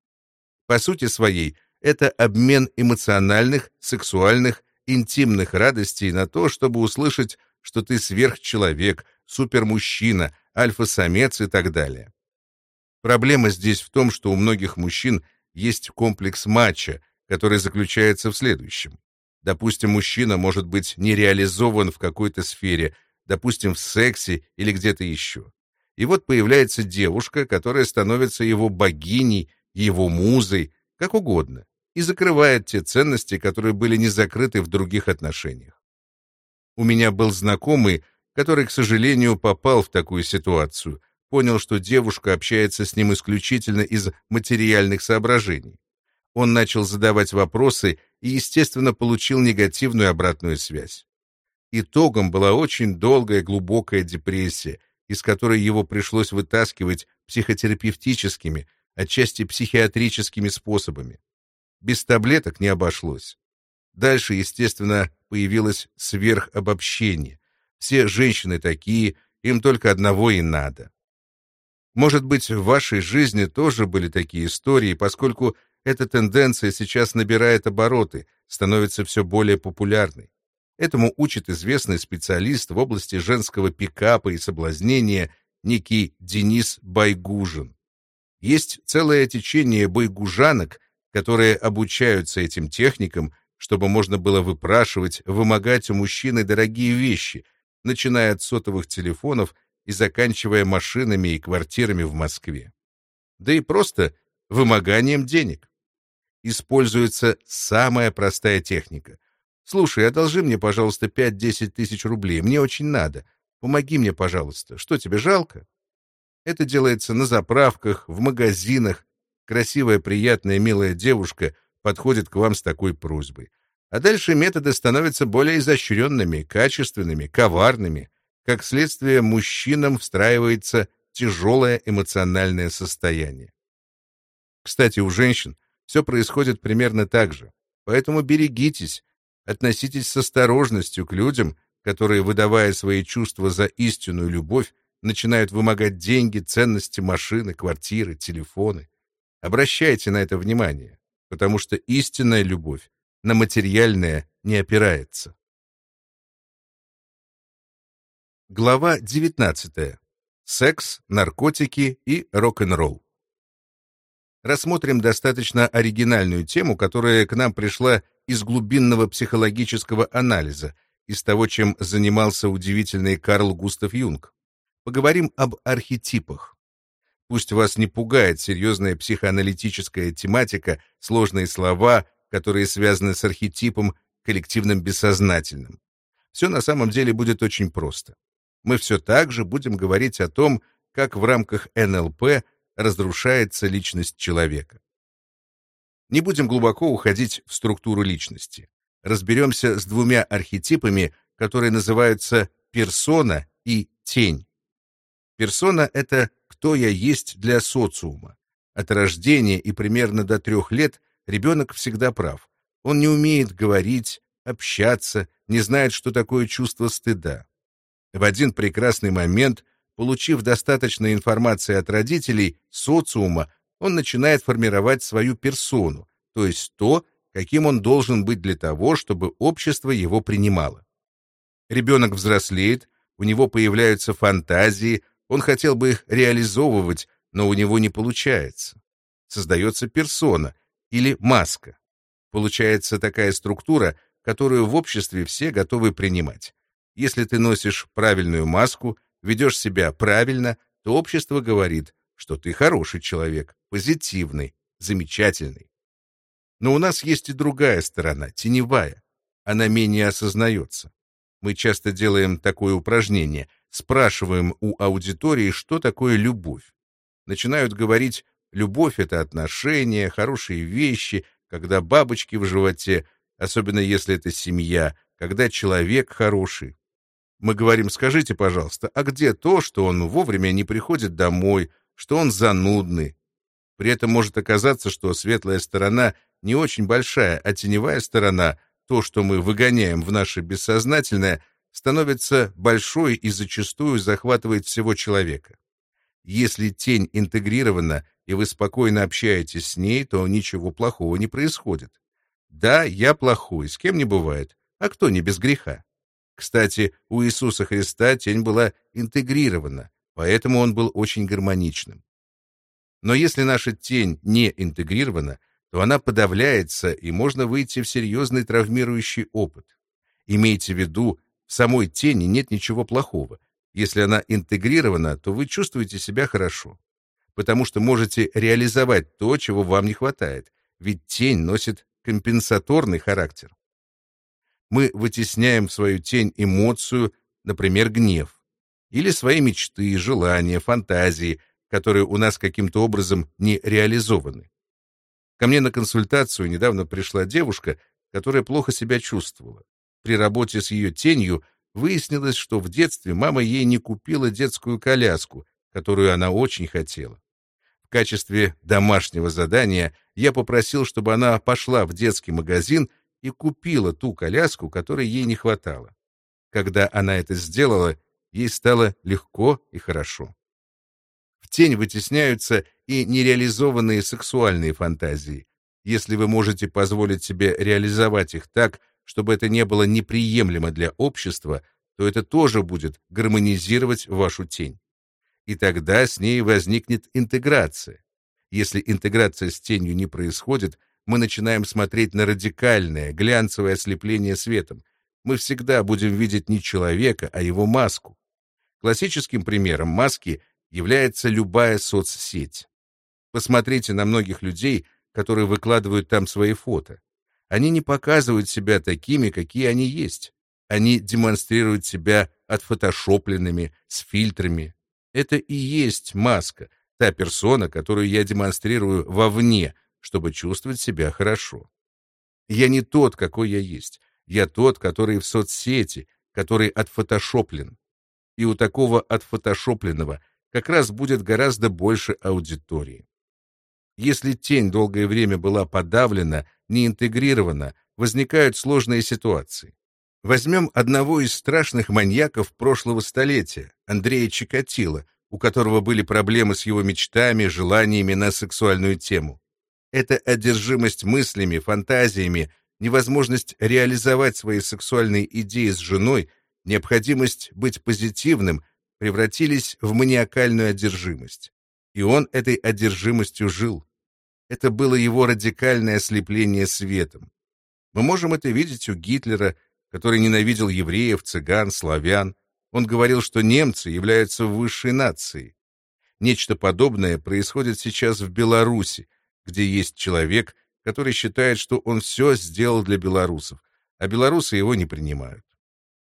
A: По сути своей, это обмен эмоциональных, сексуальных интимных радостей на то, чтобы услышать, что ты сверхчеловек, супермужчина, альфа-самец и так далее. Проблема здесь в том, что у многих мужчин есть комплекс матча, который заключается в следующем. Допустим, мужчина может быть не реализован в какой-то сфере, допустим, в сексе или где-то еще. И вот появляется девушка, которая становится его богиней, его музой, как угодно и закрывает те ценности, которые были не закрыты в других отношениях. У меня был знакомый, который, к сожалению, попал в такую ситуацию, понял, что девушка общается с ним исключительно из материальных соображений. Он начал задавать вопросы и, естественно, получил негативную обратную связь. Итогом была очень долгая глубокая депрессия, из которой его пришлось вытаскивать психотерапевтическими, отчасти психиатрическими способами. Без таблеток не обошлось. Дальше, естественно, появилось сверхобобщение. Все женщины такие, им только одного и надо. Может быть, в вашей жизни тоже были такие истории, поскольку эта тенденция сейчас набирает обороты, становится все более популярной. Этому учит известный специалист в области женского пикапа и соблазнения некий Денис Байгужин. Есть целое течение байгужанок, которые обучаются этим техникам, чтобы можно было выпрашивать, вымогать у мужчины дорогие вещи, начиная от сотовых телефонов и заканчивая машинами и квартирами в Москве. Да и просто вымоганием денег. Используется самая простая техника. «Слушай, одолжи мне, пожалуйста, 5-10 тысяч рублей, мне очень надо. Помоги мне, пожалуйста. Что, тебе жалко?» Это делается на заправках, в магазинах, красивая, приятная, милая девушка подходит к вам с такой просьбой. А дальше методы становятся более изощренными, качественными, коварными. Как следствие, мужчинам встраивается тяжелое эмоциональное состояние. Кстати, у женщин все происходит примерно так же. Поэтому берегитесь, относитесь с осторожностью к людям, которые, выдавая свои чувства за истинную любовь, начинают вымогать деньги, ценности, машины, квартиры, телефоны. Обращайте на это внимание, потому что истинная любовь на материальное не опирается. Глава 19. Секс, наркотики и рок-н-ролл. Рассмотрим достаточно оригинальную тему, которая к нам пришла из глубинного психологического анализа, из того, чем занимался удивительный Карл Густав Юнг. Поговорим об архетипах. Пусть вас не пугает серьезная психоаналитическая тематика, сложные слова, которые связаны с архетипом, коллективным бессознательным. Все на самом деле будет очень просто мы все так же будем говорить о том, как в рамках НЛП разрушается личность человека. Не будем глубоко уходить в структуру личности. Разберемся с двумя архетипами, которые называются персона и тень. Персона — это кто я есть для социума. От рождения и примерно до трех лет ребенок всегда прав. Он не умеет говорить, общаться, не знает, что такое чувство стыда. В один прекрасный момент, получив достаточно информации от родителей, социума, он начинает формировать свою персону, то есть то, каким он должен быть для того, чтобы общество его принимало. Ребенок взрослеет, у него появляются фантазии, он хотел бы их реализовывать, но у него не получается. Создается персона или маска. Получается такая структура, которую в обществе все готовы принимать. Если ты носишь правильную маску, ведешь себя правильно, то общество говорит, что ты хороший человек, позитивный, замечательный. Но у нас есть и другая сторона, теневая. Она менее осознается. Мы часто делаем такое упражнение, спрашиваем у аудитории, что такое любовь. Начинают говорить, любовь — это отношения, хорошие вещи, когда бабочки в животе, особенно если это семья, когда человек хороший. Мы говорим, скажите, пожалуйста, а где то, что он вовремя не приходит домой, что он занудный? При этом может оказаться, что светлая сторона не очень большая, а теневая сторона, то, что мы выгоняем в наше бессознательное, становится большой и зачастую захватывает всего человека. Если тень интегрирована, и вы спокойно общаетесь с ней, то ничего плохого не происходит. Да, я плохой, с кем не бывает, а кто не без греха? Кстати, у Иисуса Христа тень была интегрирована, поэтому он был очень гармоничным. Но если наша тень не интегрирована, то она подавляется, и можно выйти в серьезный травмирующий опыт. Имейте в виду, в самой тени нет ничего плохого. Если она интегрирована, то вы чувствуете себя хорошо, потому что можете реализовать то, чего вам не хватает, ведь тень носит компенсаторный характер мы вытесняем в свою тень эмоцию, например, гнев, или свои мечты, желания, фантазии, которые у нас каким-то образом не реализованы. Ко мне на консультацию недавно пришла девушка, которая плохо себя чувствовала. При работе с ее тенью выяснилось, что в детстве мама ей не купила детскую коляску, которую она очень хотела. В качестве домашнего задания я попросил, чтобы она пошла в детский магазин и купила ту коляску, которой ей не хватало. Когда она это сделала, ей стало легко и хорошо. В тень вытесняются и нереализованные сексуальные фантазии. Если вы можете позволить себе реализовать их так, чтобы это не было неприемлемо для общества, то это тоже будет гармонизировать вашу тень. И тогда с ней возникнет интеграция. Если интеграция с тенью не происходит, мы начинаем смотреть на радикальное, глянцевое ослепление светом. Мы всегда будем видеть не человека, а его маску. Классическим примером маски является любая соцсеть. Посмотрите на многих людей, которые выкладывают там свои фото. Они не показывают себя такими, какие они есть. Они демонстрируют себя отфотошопленными, с фильтрами. Это и есть маска, та персона, которую я демонстрирую вовне, чтобы чувствовать себя хорошо. Я не тот, какой я есть. Я тот, который в соцсети, который отфотошоплен. И у такого отфотошопленного как раз будет гораздо больше аудитории. Если тень долгое время была подавлена, не интегрирована, возникают сложные ситуации. Возьмем одного из страшных маньяков прошлого столетия, Андрея Чикатило, у которого были проблемы с его мечтами, желаниями на сексуальную тему. Это одержимость мыслями, фантазиями, невозможность реализовать свои сексуальные идеи с женой, необходимость быть позитивным превратились в маниакальную одержимость. И он этой одержимостью жил. Это было его радикальное ослепление светом. Мы можем это видеть у Гитлера, который ненавидел евреев, цыган, славян. Он говорил, что немцы являются высшей нацией. Нечто подобное происходит сейчас в Беларуси, где есть человек, который считает, что он все сделал для белорусов, а белорусы его не принимают.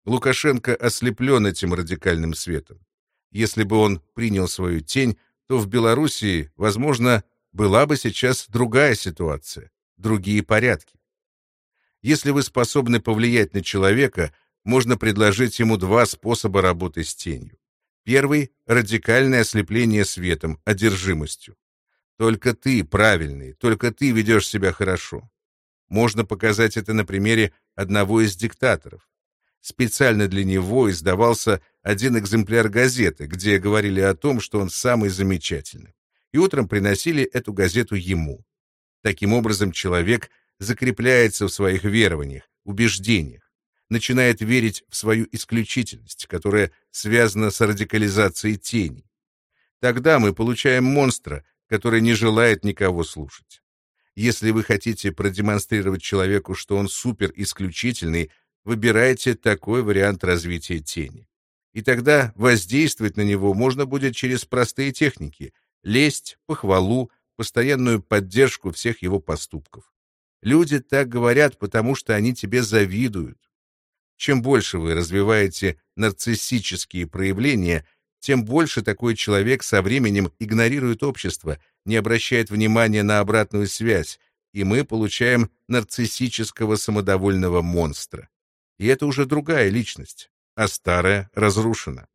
A: Лукашенко ослеплен этим радикальным светом. Если бы он принял свою тень, то в Белоруссии, возможно, была бы сейчас другая ситуация, другие порядки. Если вы способны повлиять на человека, можно предложить ему два способа работы с тенью. Первый — радикальное ослепление светом, одержимостью. Только ты правильный, только ты ведешь себя хорошо. Можно показать это на примере одного из диктаторов. Специально для него издавался один экземпляр газеты, где говорили о том, что он самый замечательный и утром приносили эту газету ему. Таким образом, человек закрепляется в своих верованиях, убеждениях, начинает верить в свою исключительность, которая связана с радикализацией тени. Тогда мы получаем монстра, который не желает никого слушать. Если вы хотите продемонстрировать человеку, что он супер-исключительный, выбирайте такой вариант развития тени. И тогда воздействовать на него можно будет через простые техники, лесть, похвалу, постоянную поддержку всех его поступков. Люди так говорят, потому что они тебе завидуют. Чем больше вы развиваете нарциссические проявления, тем больше такой человек со временем игнорирует общество, не обращает внимания на обратную связь, и мы получаем нарциссического самодовольного монстра. И это уже другая личность, а старая разрушена.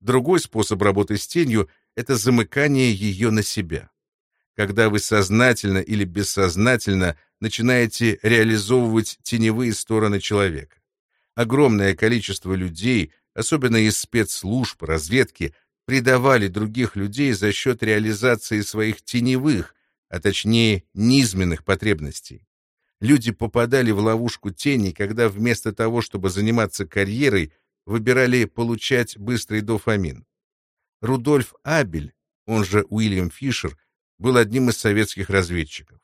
A: Другой способ работы с тенью это замыкание ее на себя. Когда вы сознательно или бессознательно начинаете реализовывать теневые стороны человека. Огромное количество людей, особенно из спецслужб, разведки, предавали других людей за счет реализации своих теневых, а точнее низменных потребностей. Люди попадали в ловушку тени, когда вместо того, чтобы заниматься карьерой, выбирали получать быстрый дофамин. Рудольф Абель, он же Уильям Фишер, был одним из советских разведчиков.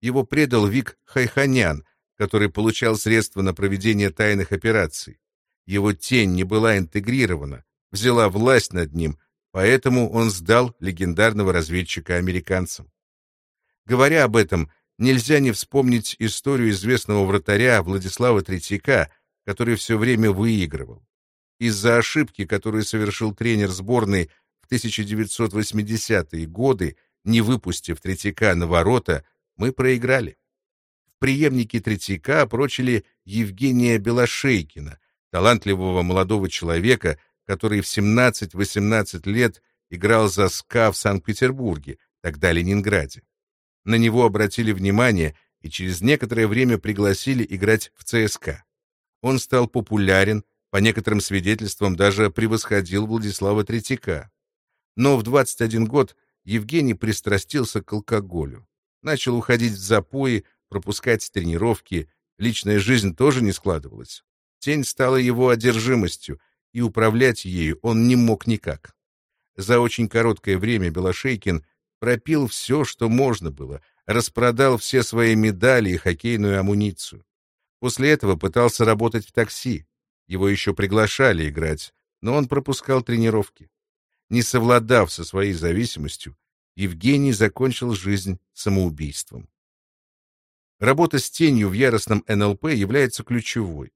A: Его предал Вик Хайханян, который получал средства на проведение тайных операций. Его тень не была интегрирована, взяла власть над ним, поэтому он сдал легендарного разведчика американцам. Говоря об этом, нельзя не вспомнить историю известного вратаря Владислава Третьяка, который все время выигрывал. Из-за ошибки, которую совершил тренер сборной 1980-е годы, не выпустив Третьяка на ворота, мы проиграли. В преемнике Третьяка прочили Евгения Белошейкина, талантливого молодого человека, который в 17-18 лет играл за СКА в Санкт-Петербурге, тогда Ленинграде. На него обратили внимание и через некоторое время пригласили играть в ЦСКА. Он стал популярен, по некоторым свидетельствам даже превосходил Владислава Третьяка. Но в 21 год Евгений пристрастился к алкоголю. Начал уходить в запои, пропускать тренировки, личная жизнь тоже не складывалась. Тень стала его одержимостью, и управлять ею он не мог никак. За очень короткое время Белошейкин пропил все, что можно было, распродал все свои медали и хоккейную амуницию. После этого пытался работать в такси. Его еще приглашали играть, но он пропускал тренировки. Не совладав со своей зависимостью, Евгений закончил жизнь самоубийством. Работа с тенью в яростном НЛП является ключевой.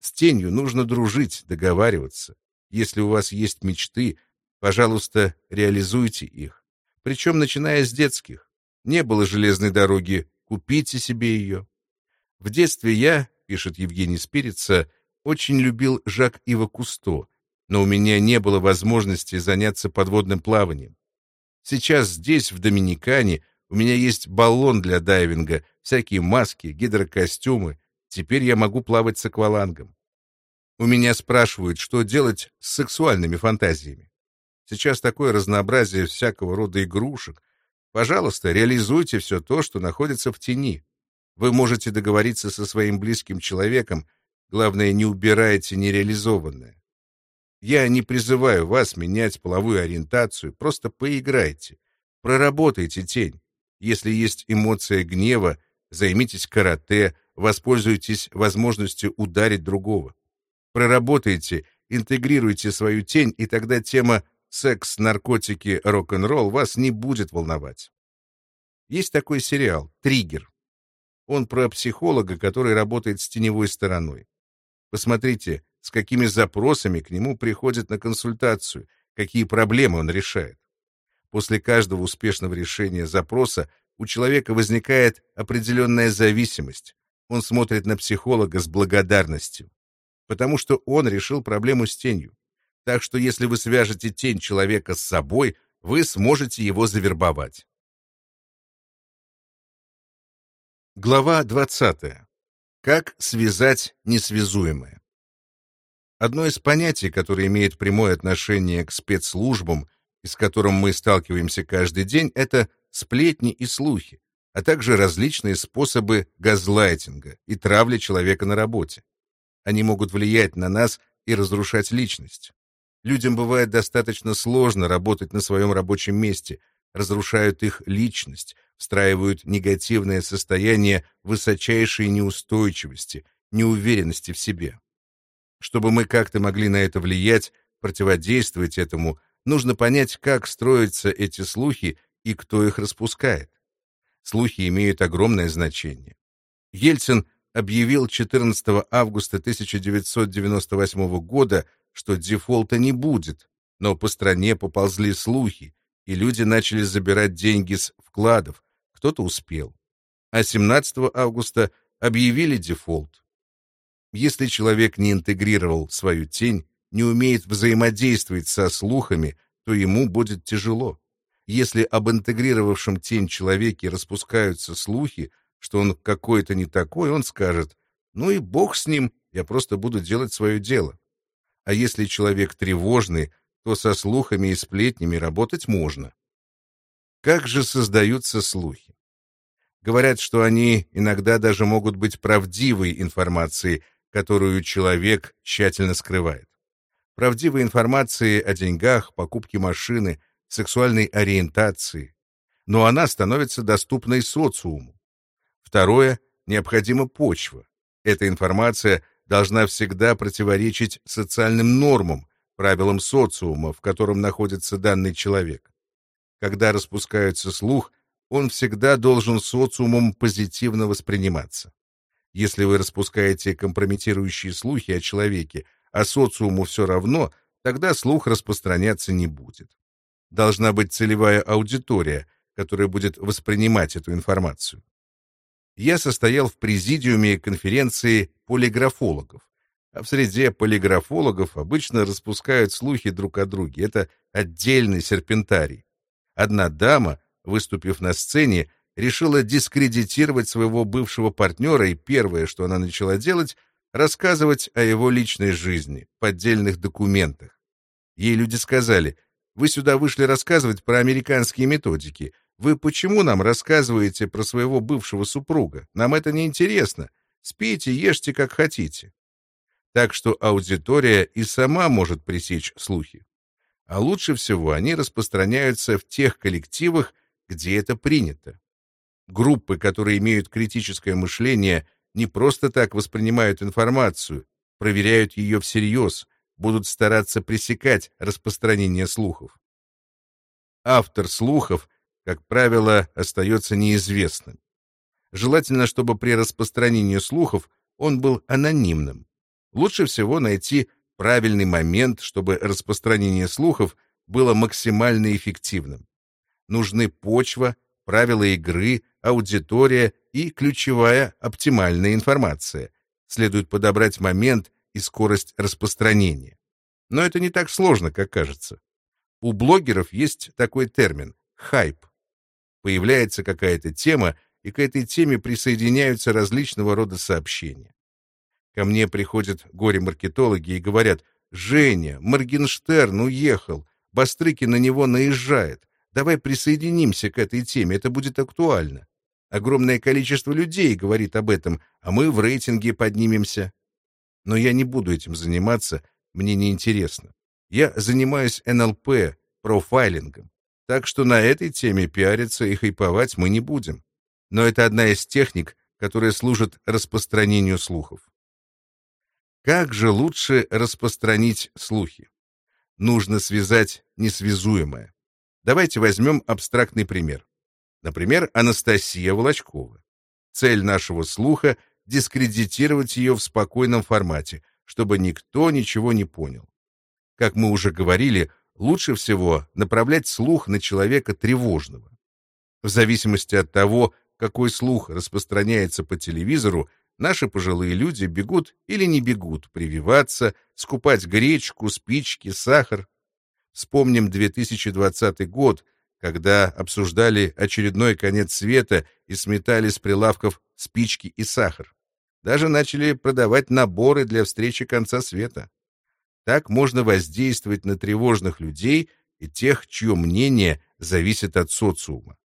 A: С тенью нужно дружить, договариваться. Если у вас есть мечты, пожалуйста, реализуйте их. Причем начиная с детских. Не было железной дороги, купите себе ее. В детстве я, пишет Евгений Спирица, очень любил Жак Ива Кусто, но у меня не было возможности заняться подводным плаванием. Сейчас здесь, в Доминикане, у меня есть баллон для дайвинга, всякие маски, гидрокостюмы. Теперь я могу плавать с аквалангом. У меня спрашивают, что делать с сексуальными фантазиями. Сейчас такое разнообразие всякого рода игрушек. Пожалуйста, реализуйте все то, что находится в тени. Вы можете договориться со своим близким человеком, главное, не убирайте нереализованное. Я не призываю вас менять половую ориентацию, просто поиграйте, проработайте тень. Если есть эмоция гнева, займитесь карате, воспользуйтесь возможностью ударить другого. Проработайте, интегрируйте свою тень, и тогда тема секс, наркотики, рок-н-ролл вас не будет волновать. Есть такой сериал «Триггер». Он про психолога, который работает с теневой стороной. Посмотрите, с какими запросами к нему приходят на консультацию, какие проблемы он решает. После каждого успешного решения запроса у человека возникает определенная зависимость. Он смотрит на психолога с благодарностью, потому что он решил проблему с тенью. Так что если вы свяжете тень человека с собой, вы сможете его завербовать. Глава 20. Как связать несвязуемое? Одно из понятий, которое имеет прямое отношение к спецслужбам с которым мы сталкиваемся каждый день, это сплетни и слухи, а также различные способы газлайтинга и травли человека на работе. Они могут влиять на нас и разрушать личность. Людям бывает достаточно сложно работать на своем рабочем месте, разрушают их личность, встраивают негативное состояние высочайшей неустойчивости, неуверенности в себе. Чтобы мы как-то могли на это влиять, противодействовать этому, нужно понять, как строятся эти слухи и кто их распускает. Слухи имеют огромное значение. Ельцин объявил 14 августа 1998 года, что дефолта не будет, но по стране поползли слухи, и люди начали забирать деньги с вкладов, кто-то успел. А 17 августа объявили дефолт. Если человек не интегрировал свою тень, не умеет взаимодействовать со слухами, то ему будет тяжело. Если об интегрировавшем тень человеке распускаются слухи, что он какой-то не такой, он скажет, ну и бог с ним, я просто буду делать свое дело. А если человек тревожный, то со слухами и сплетнями работать можно. Как же создаются слухи? Говорят, что они иногда даже могут быть правдивой информацией, которую человек тщательно скрывает. Правдивой информации о деньгах, покупке машины, сексуальной ориентации. Но она становится доступной социуму. Второе — необходима почва. Эта информация должна всегда противоречить социальным нормам, правилам социума, в котором находится данный человек. Когда распускается слух, он всегда должен социумом позитивно восприниматься. Если вы распускаете компрометирующие слухи о человеке, а социуму все равно, тогда слух распространяться не будет. Должна быть целевая аудитория, которая будет воспринимать эту информацию. Я состоял в президиуме конференции полиграфологов. А в среде полиграфологов обычно распускают слухи друг о друге. Это отдельный серпентарий. Одна дама, выступив на сцене, решила дискредитировать своего бывшего партнера, и первое, что она начала делать, рассказывать о его личной жизни, поддельных документах. Ей люди сказали, «Вы сюда вышли рассказывать про американские методики. Вы почему нам рассказываете про своего бывшего супруга? Нам это не интересно. Спите, ешьте, как хотите». Так что аудитория и сама может пресечь слухи. А лучше всего они распространяются в тех коллективах, где это принято. Группы, которые имеют критическое мышление, не просто так воспринимают информацию, проверяют ее всерьез, будут стараться пресекать распространение слухов. Автор слухов, как правило, остается неизвестным. Желательно, чтобы при распространении слухов он был анонимным. Лучше всего найти правильный момент, чтобы распространение слухов было максимально эффективным. Нужны почва, правила игры, аудитория и ключевая оптимальная информация. Следует подобрать момент и скорость распространения. Но это не так сложно, как кажется. У блогеров есть такой термин — хайп. Появляется какая-то тема, и к этой теме присоединяются различного рода сообщения. Ко мне приходят горе-маркетологи и говорят, «Женя, Моргенштерн уехал, Бастрыкин на него наезжает. Давай присоединимся к этой теме, это будет актуально. Огромное количество людей говорит об этом, а мы в рейтинге поднимемся. Но я не буду этим заниматься, мне не интересно. Я занимаюсь НЛП, профайлингом. Так что на этой теме пиариться и хайповать мы не будем. Но это одна из техник, которая служит распространению слухов. Как же лучше распространить слухи? Нужно связать несвязуемое. Давайте возьмем абстрактный пример. Например, Анастасия Волочкова. Цель нашего слуха — дискредитировать ее в спокойном формате, чтобы никто ничего не понял. Как мы уже говорили, лучше всего направлять слух на человека тревожного. В зависимости от того, какой слух распространяется по телевизору, наши пожилые люди бегут или не бегут прививаться, скупать гречку, спички, сахар. Вспомним 2020 год, когда обсуждали очередной конец света и сметали с прилавков спички и сахар. Даже начали продавать наборы для встречи конца света. Так можно воздействовать на тревожных людей и тех, чье мнение зависит от социума.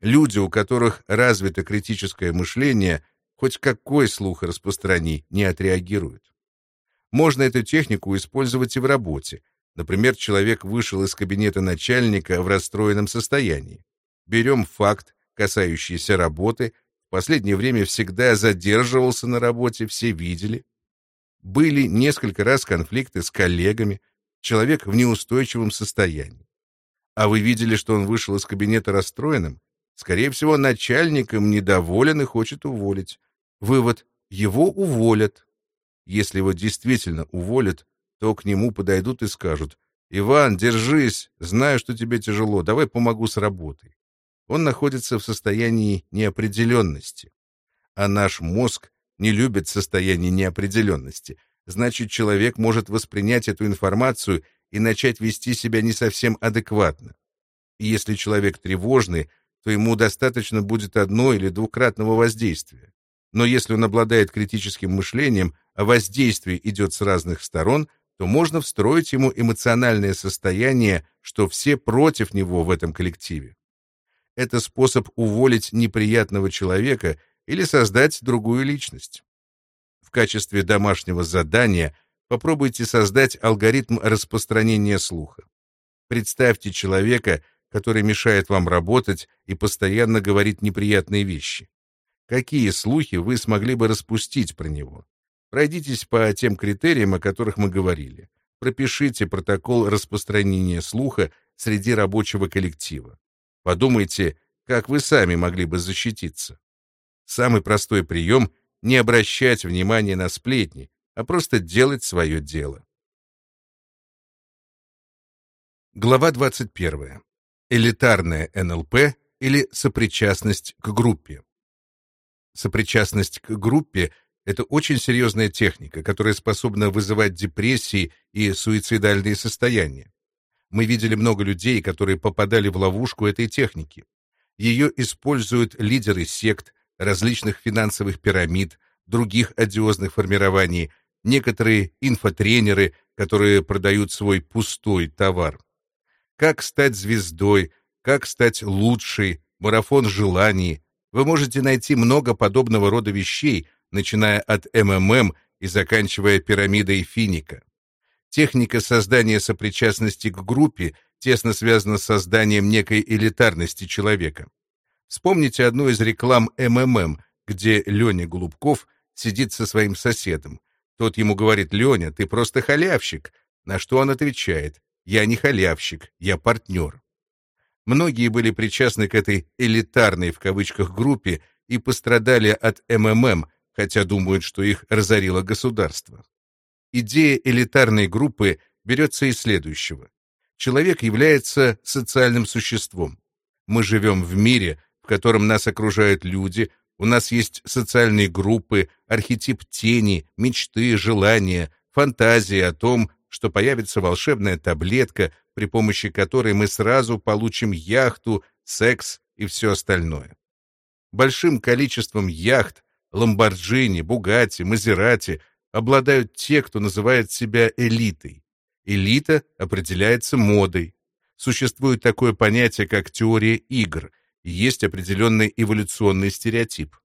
A: Люди, у которых развито критическое мышление, хоть какой слух распространи, не отреагируют. Можно эту технику использовать и в работе. Например, человек вышел из кабинета начальника в расстроенном состоянии. Берем факт, касающийся работы, в последнее время всегда задерживался на работе, все видели. Были несколько раз конфликты с коллегами, человек в неустойчивом состоянии. А вы видели, что он вышел из кабинета расстроенным? Скорее всего, начальником недоволен и хочет уволить. Вывод — его уволят. Если его действительно уволят, то к нему подойдут и скажут, «Иван, держись, знаю, что тебе тяжело, давай помогу с работой». Он находится в состоянии неопределенности. А наш мозг не любит состояние неопределенности. Значит, человек может воспринять эту информацию и начать вести себя не совсем адекватно. И если человек тревожный, то ему достаточно будет одно- или двукратного воздействия. Но если он обладает критическим мышлением, а воздействие идет с разных сторон, то можно встроить ему эмоциональное состояние, что все против него в этом коллективе. Это способ уволить неприятного человека или создать другую личность. В качестве домашнего задания попробуйте создать алгоритм распространения слуха. Представьте человека, который мешает вам работать и постоянно говорит неприятные вещи. Какие слухи вы смогли бы распустить про него? Пройдитесь по тем критериям, о которых мы говорили. Пропишите протокол распространения слуха среди рабочего коллектива. Подумайте, как вы сами могли бы защититься. Самый простой прием — не обращать внимания на сплетни, а просто делать свое дело. Глава 21 элитарное НЛП или сопричастность к группе. Сопричастность к группе — это очень серьезная техника, которая способна вызывать депрессии и суицидальные состояния. Мы видели много людей, которые попадали в ловушку этой техники. Ее используют лидеры сект, различных финансовых пирамид, других одиозных формирований, некоторые инфотренеры, которые продают свой пустой товар как стать звездой, как стать лучшей, марафон желаний. Вы можете найти много подобного рода вещей, начиная от МММ и заканчивая пирамидой Финика. Техника создания сопричастности к группе тесно связана с созданием некой элитарности человека. Вспомните одну из реклам МММ, где Леня Голубков сидит со своим соседом. Тот ему говорит, «Леня, ты просто халявщик», на что он отвечает, я не халявщик, я партнер. Многие были причастны к этой «элитарной» в кавычках группе и пострадали от МММ, хотя думают, что их разорило государство. Идея элитарной группы берется из следующего. Человек является социальным существом. Мы живем в мире, в котором нас окружают люди, у нас есть социальные группы, архетип тени, мечты, желания, фантазии о том, что появится волшебная таблетка, при помощи которой мы сразу получим яхту, секс и все остальное. Большим количеством яхт, Ламборджини, Бугатти, Мазерати обладают те, кто называет себя элитой. Элита определяется модой. Существует такое понятие, как теория игр, и есть определенный эволюционный стереотип.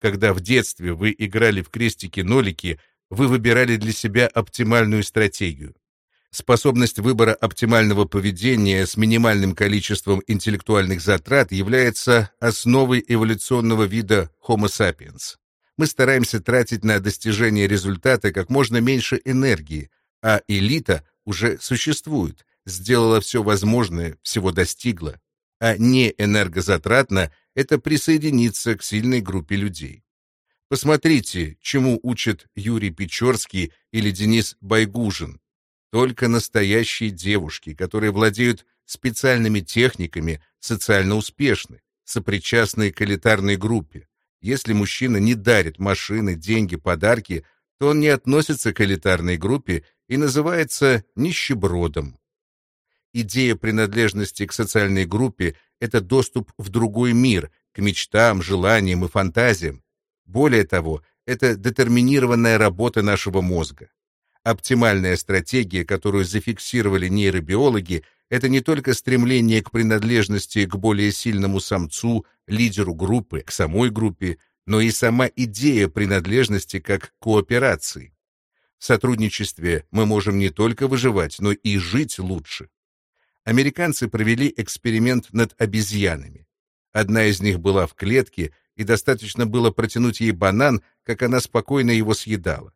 A: Когда в детстве вы играли в крестики-нолики, вы выбирали для себя оптимальную стратегию. Способность выбора оптимального поведения с минимальным количеством интеллектуальных затрат является основой эволюционного вида Homo sapiens. Мы стараемся тратить на достижение результата как можно меньше энергии, а элита уже существует, сделала все возможное, всего достигла. А не энергозатратно — это присоединиться к сильной группе людей. Посмотрите, чему учат Юрий Печорский или Денис Байгужин. Только настоящие девушки, которые владеют специальными техниками, социально успешны, сопричастны к элитарной группе. Если мужчина не дарит машины, деньги, подарки, то он не относится к элитарной группе и называется нищебродом. Идея принадлежности к социальной группе — это доступ в другой мир, к мечтам, желаниям и фантазиям, более того, это детерминированная работа нашего мозга. Оптимальная стратегия, которую зафиксировали нейробиологи, это не только стремление к принадлежности к более сильному самцу, лидеру группы, к самой группе, но и сама идея принадлежности как кооперации. В сотрудничестве мы можем не только выживать, но и жить лучше. Американцы провели эксперимент над обезьянами. Одна из них была в клетке, и достаточно было протянуть ей банан, как она спокойно его съедала.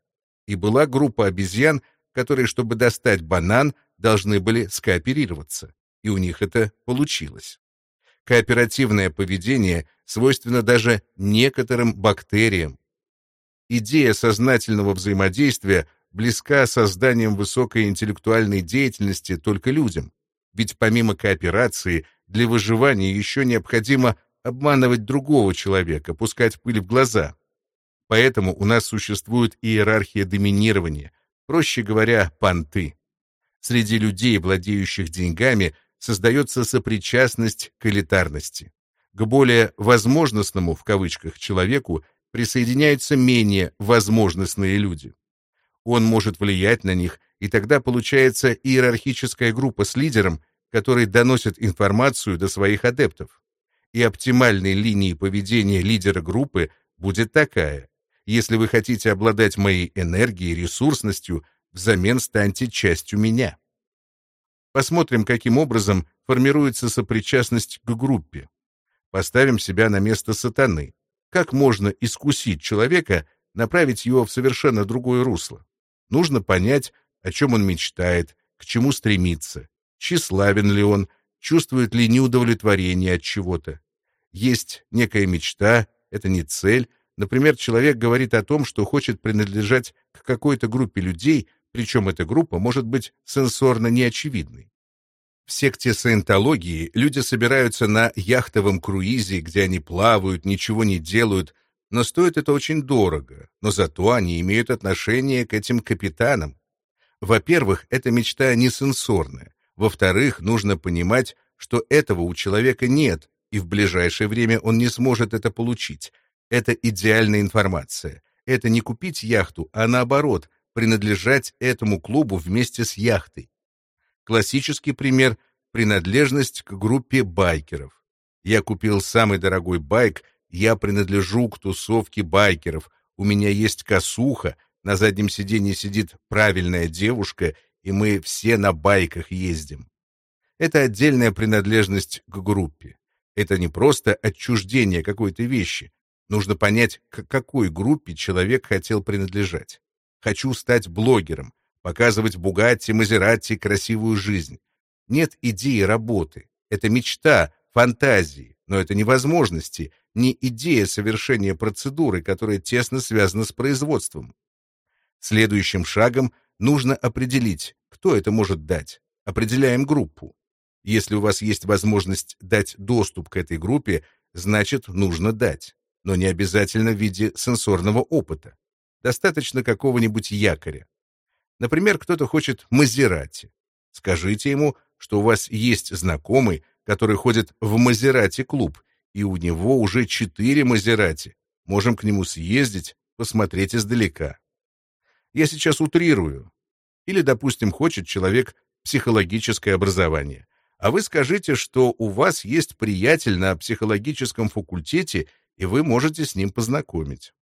A: И была группа обезьян, которые, чтобы достать банан, должны были скооперироваться. И у них это получилось. Кооперативное поведение свойственно даже некоторым бактериям. Идея сознательного взаимодействия близка созданием высокой интеллектуальной деятельности только людям. Ведь помимо кооперации, для выживания еще необходимо обманывать другого человека, пускать пыль в глаза. Поэтому у нас существует иерархия доминирования, проще говоря, понты. Среди людей, владеющих деньгами, создается сопричастность к элитарности. К более «возможностному» в кавычках человеку присоединяются менее возможностные люди. Он может влиять на них, и тогда получается иерархическая группа с лидером, который доносит информацию до своих адептов и оптимальной линией поведения лидера группы будет такая. Если вы хотите обладать моей энергией, ресурсностью, взамен станьте частью меня. Посмотрим, каким образом формируется сопричастность к группе. Поставим себя на место сатаны. Как можно искусить человека, направить его в совершенно другое русло? Нужно понять, о чем он мечтает, к чему стремится, тщеславен ли он, чувствует ли неудовлетворение от чего-то. Есть некая мечта, это не цель. Например, человек говорит о том, что хочет принадлежать к какой-то группе людей, причем эта группа может быть сенсорно неочевидной. В секте саентологии люди собираются на яхтовом круизе, где они плавают, ничего не делают, но стоит это очень дорого, но зато они имеют отношение к этим капитанам. Во-первых, эта мечта не сенсорная. Во-вторых, нужно понимать, что этого у человека нет, и в ближайшее время он не сможет это получить. Это идеальная информация. Это не купить яхту, а наоборот, принадлежать этому клубу вместе с яхтой. Классический пример — принадлежность к группе байкеров. Я купил самый дорогой байк, я принадлежу к тусовке байкеров, у меня есть косуха, на заднем сиденье сидит правильная девушка, и мы все на байках ездим. Это отдельная принадлежность к группе. Это не просто отчуждение какой-то вещи. Нужно понять, к какой группе человек хотел принадлежать. Хочу стать блогером, показывать Бугатти, Мазератти красивую жизнь. Нет идеи работы. Это мечта, фантазии, но это не возможности, не идея совершения процедуры, которая тесно связана с производством. Следующим шагом нужно определить, кто это может дать. Определяем группу. Если у вас есть возможность дать доступ к этой группе, значит, нужно дать, но не обязательно в виде сенсорного опыта. Достаточно какого-нибудь якоря. Например, кто-то хочет Мазерати. Скажите ему, что у вас есть знакомый, который ходит в Мазерати-клуб, и у него уже четыре Мазерати. Можем к нему съездить, посмотреть издалека. Я сейчас утрирую. Или, допустим, хочет человек психологическое образование. А вы скажите, что у вас есть приятель на психологическом факультете, и вы можете с ним познакомить.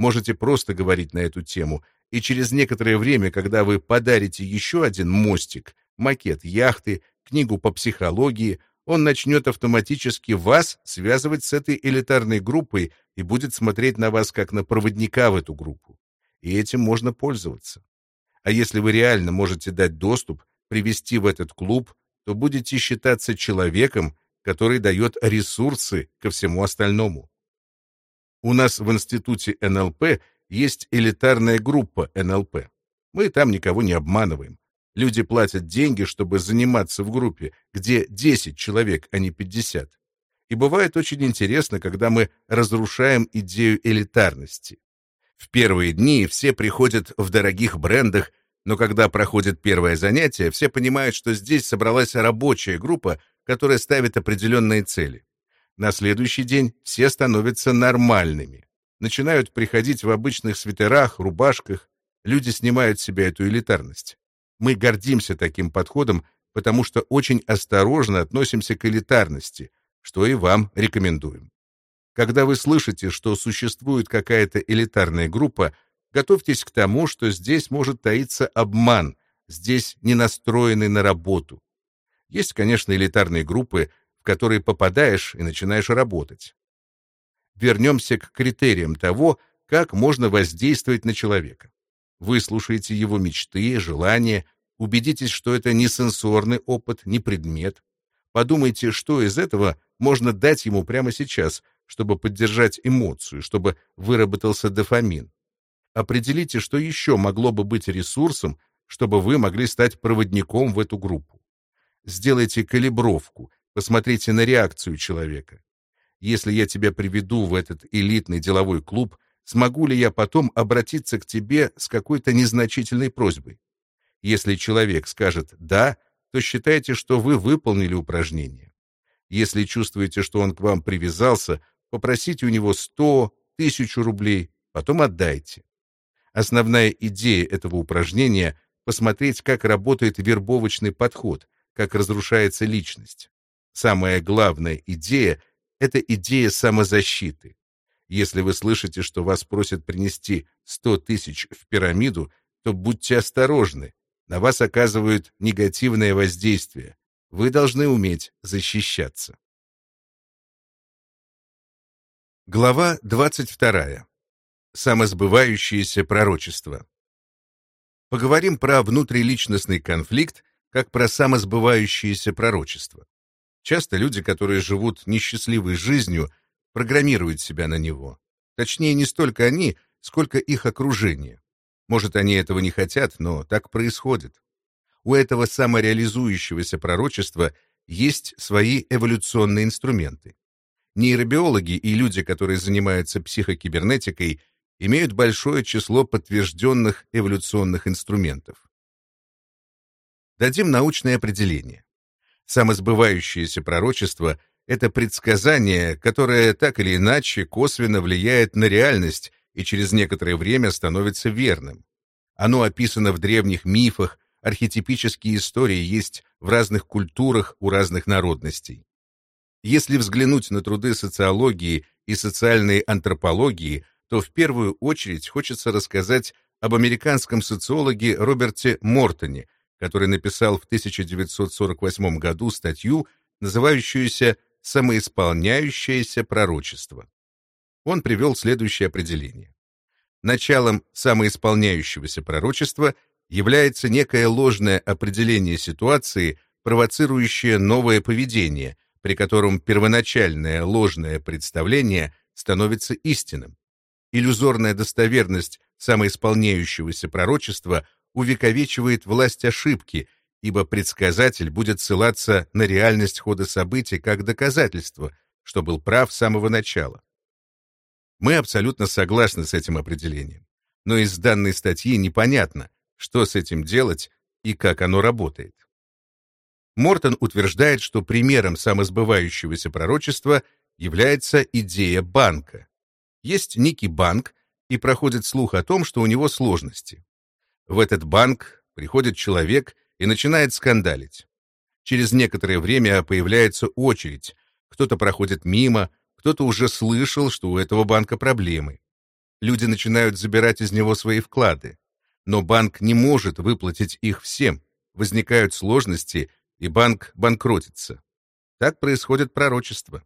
A: Можете просто говорить на эту тему, и через некоторое время, когда вы подарите еще один мостик, макет яхты, книгу по психологии, он начнет автоматически вас связывать с этой элитарной группой и будет смотреть на вас как на проводника в эту группу. И этим можно пользоваться. А если вы реально можете дать доступ, привести в этот клуб, то будете считаться человеком, который дает ресурсы ко всему остальному. У нас в институте НЛП есть элитарная группа НЛП. Мы там никого не обманываем. Люди платят деньги, чтобы заниматься в группе, где 10 человек, а не 50. И бывает очень интересно, когда мы разрушаем идею элитарности. В первые дни все приходят в дорогих брендах, но когда проходит первое занятие, все понимают, что здесь собралась рабочая группа, которая ставит определенные цели. На следующий день все становятся нормальными. Начинают приходить в обычных свитерах, рубашках. Люди снимают с себя эту элитарность. Мы гордимся таким подходом, потому что очень осторожно относимся к элитарности, что и вам рекомендуем. Когда вы слышите, что существует какая-то элитарная группа, готовьтесь к тому, что здесь может таиться обман, здесь не настроены на работу. Есть, конечно, элитарные группы, в которые попадаешь и начинаешь работать. Вернемся к критериям того, как можно воздействовать на человека. Выслушайте его мечты, желания, убедитесь, что это не сенсорный опыт, не предмет. Подумайте, что из этого можно дать ему прямо сейчас, чтобы поддержать эмоцию, чтобы выработался дофамин. Определите, что еще могло бы быть ресурсом, чтобы вы могли стать проводником в эту группу. Сделайте калибровку, посмотрите на реакцию человека. Если я тебя приведу в этот элитный деловой клуб, смогу ли я потом обратиться к тебе с какой-то незначительной просьбой? Если человек скажет «да», то считайте, что вы выполнили упражнение. Если чувствуете, что он к вам привязался, попросите у него 100, тысячу рублей, потом отдайте. Основная идея этого упражнения — посмотреть, как работает вербовочный подход, как разрушается личность. Самая главная идея — это идея самозащиты. Если вы слышите, что вас просят принести 100 тысяч в пирамиду, то будьте осторожны. На вас оказывают негативное воздействие. Вы должны уметь защищаться. Глава 22. Самосбывающееся пророчество. Поговорим про внутриличностный конфликт, как про самосбывающееся пророчество. Часто люди, которые живут несчастливой жизнью, программируют себя на него. Точнее, не столько они, сколько их окружение. Может, они этого не хотят, но так происходит. У этого самореализующегося пророчества есть свои эволюционные инструменты. Нейробиологи и люди, которые занимаются психокибернетикой, имеют большое число подтвержденных эволюционных инструментов. Дадим научное определение. Самосбывающееся пророчество — это предсказание, которое так или иначе косвенно влияет на реальность и через некоторое время становится верным. Оно описано в древних мифах, архетипические истории есть в разных культурах у разных народностей. Если взглянуть на труды социологии и социальной антропологии, то в первую очередь хочется рассказать об американском социологе Роберте Мортоне, который написал в 1948 году статью, называющуюся «Самоисполняющееся пророчество». Он привел следующее определение. Началом самоисполняющегося пророчества является некое ложное определение ситуации, провоцирующее новое поведение, при котором первоначальное ложное представление становится истинным. Иллюзорная достоверность самоисполняющегося пророчества увековечивает власть ошибки, ибо предсказатель будет ссылаться на реальность хода событий как доказательство, что был прав с самого начала. Мы абсолютно согласны с этим определением, но из данной статьи непонятно, что с этим делать и как оно работает. Мортон утверждает, что примером самосбывающегося пророчества является идея банка. Есть некий банк, и проходит слух о том, что у него сложности. В этот банк приходит человек и начинает скандалить. Через некоторое время появляется очередь. Кто-то проходит мимо, кто-то уже слышал, что у этого банка проблемы. Люди начинают забирать из него свои вклады. Но банк не может выплатить их всем. Возникают сложности, и банк банкротится. Так происходит пророчество.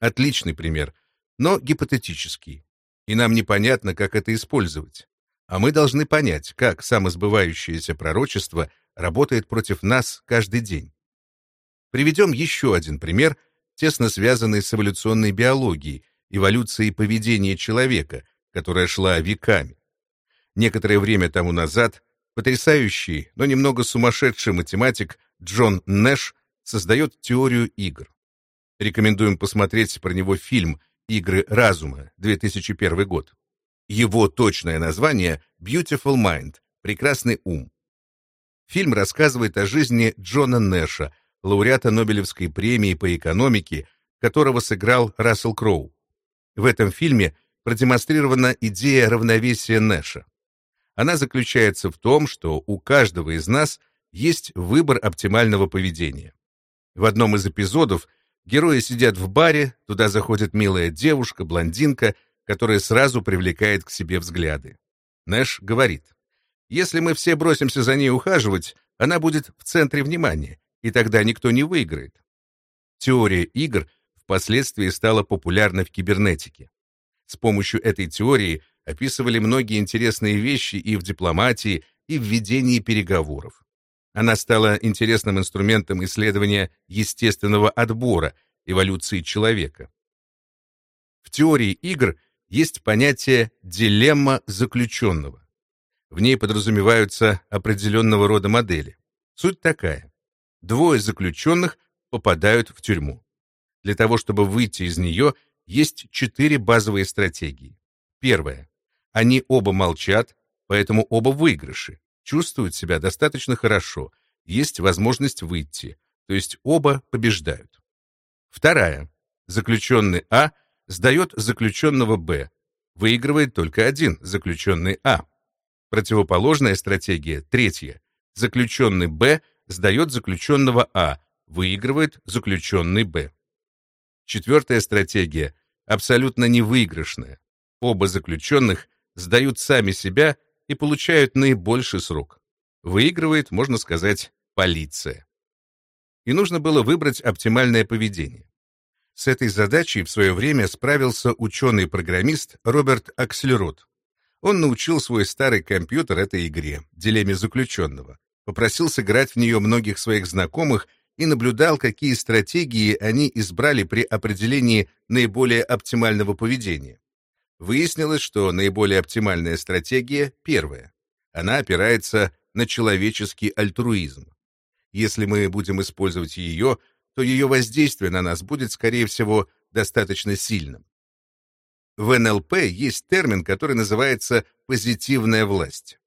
A: Отличный пример, но гипотетический. И нам непонятно, как это использовать. А мы должны понять, как самосбывающееся пророчество работает против нас каждый день. Приведем еще один пример, тесно связанный с эволюционной биологией, эволюцией поведения человека, которая шла веками. Некоторое время тому назад потрясающий, но немного сумасшедший математик Джон Нэш создает теорию игр. Рекомендуем посмотреть про него фильм «Игры разума», 2001 год. Его точное название «Beautiful Mind» — «Прекрасный ум». Фильм рассказывает о жизни Джона Нэша, лауреата Нобелевской премии по экономике, которого сыграл Рассел Кроу. В этом фильме продемонстрирована идея равновесия Нэша. Она заключается в том, что у каждого из нас есть выбор оптимального поведения. В одном из эпизодов герои сидят в баре, туда заходит милая девушка, блондинка, которая сразу привлекает к себе взгляды. Нэш говорит, если мы все бросимся за ней ухаживать, она будет в центре внимания, и тогда никто не выиграет. Теория игр впоследствии стала популярна в кибернетике. С помощью этой теории описывали многие интересные вещи и в дипломатии, и в ведении переговоров. Она стала интересным инструментом исследования естественного отбора, эволюции человека. В теории игр есть понятие «дилемма заключенного». В ней подразумеваются определенного рода модели. Суть такая. Двое заключенных попадают в тюрьму. Для того, чтобы выйти из нее, есть четыре базовые стратегии. Первая. Они оба молчат, поэтому оба выигрыши, чувствуют себя достаточно хорошо, есть возможность выйти, то есть оба побеждают. Вторая. Заключенный А сдает заключенного Б. Выигрывает только один, заключенный А. Противоположная стратегия, третья. Заключенный Б сдает заключенного А. Выигрывает заключенный Б. Четвертая стратегия абсолютно невыигрышная. Оба заключенных сдают сами себя и получают наибольший срок. Выигрывает, можно сказать, полиция. И нужно было выбрать оптимальное поведение. С этой задачей в свое время справился ученый-программист Роберт Акселерот. Он научил свой старый компьютер этой игре, дилемме заключенного, попросил сыграть в нее многих своих знакомых и наблюдал, какие стратегии они избрали при определении наиболее оптимального поведения. Выяснилось, что наиболее оптимальная стратегия — первая. Она опирается на человеческий альтруизм. Если мы будем использовать ее, то ее воздействие на нас будет, скорее всего, достаточно сильным. В НЛП есть термин, который называется «позитивная власть».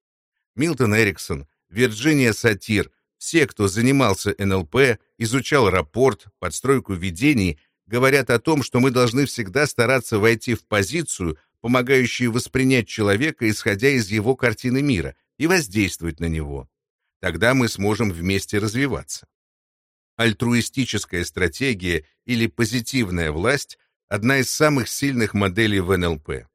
A: Милтон Эриксон, Вирджиния Сатир, все, кто занимался НЛП, изучал рапорт, подстройку видений, говорят о том, что мы должны всегда стараться войти в позицию, помогающую воспринять человека, исходя из его картины мира, и воздействовать на него. Тогда мы сможем вместе развиваться. Альтруистическая стратегия или позитивная власть — одна из самых сильных моделей в НЛП.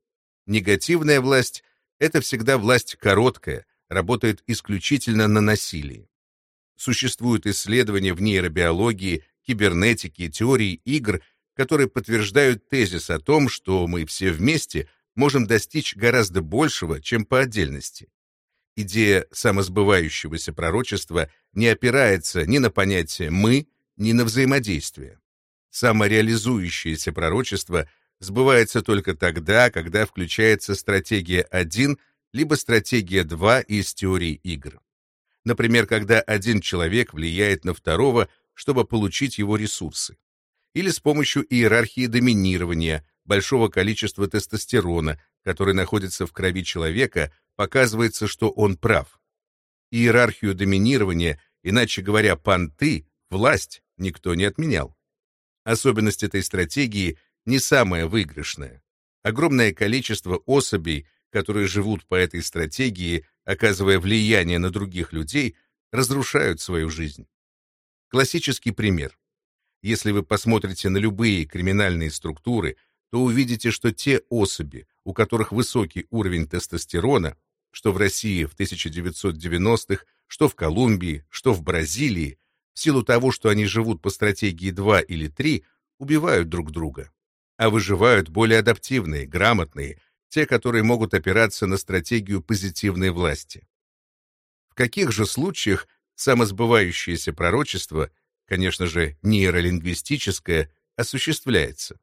A: Негативная власть — это всегда власть короткая, работает исключительно на насилии. Существуют исследования в нейробиологии, кибернетике, теории игр, которые подтверждают тезис о том, что мы все вместе можем достичь гораздо большего, чем по отдельности. Идея самосбывающегося пророчества не опирается ни на понятие «мы», ни на взаимодействие. Самореализующееся пророчество сбывается только тогда, когда включается стратегия 1 либо стратегия 2 из теории игр. Например, когда один человек влияет на второго, чтобы получить его ресурсы. Или с помощью иерархии доминирования, большого количества тестостерона, который находится в крови человека, показывается, что он прав. Иерархию доминирования, иначе говоря, понты, власть, никто не отменял. Особенность этой стратегии не самая выигрышная. Огромное количество особей, которые живут по этой стратегии, оказывая влияние на других людей, разрушают свою жизнь. Классический пример. Если вы посмотрите на любые криминальные структуры, то увидите, что те особи, у которых высокий уровень тестостерона, что в России в 1990-х, что в Колумбии, что в Бразилии, в силу того, что они живут по стратегии 2 или 3, убивают друг друга. А выживают более адаптивные, грамотные, те, которые могут опираться на стратегию позитивной власти. В каких же случаях самосбывающееся пророчество, конечно же, нейролингвистическое, осуществляется?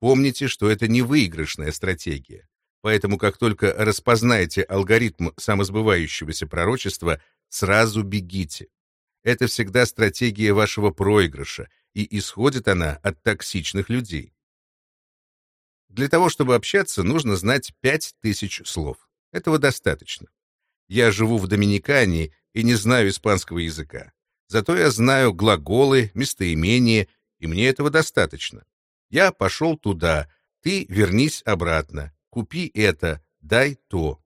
A: Помните, что это не выигрышная стратегия. Поэтому как только распознаете алгоритм самосбывающегося пророчества, сразу бегите. Это всегда стратегия вашего проигрыша, и исходит она от токсичных людей. Для того, чтобы общаться, нужно знать 5000 слов. Этого достаточно. Я живу в Доминикане и не знаю испанского языка. Зато я знаю глаголы, местоимения, и мне этого достаточно. Я пошел туда, ты вернись обратно, купи это, дай то.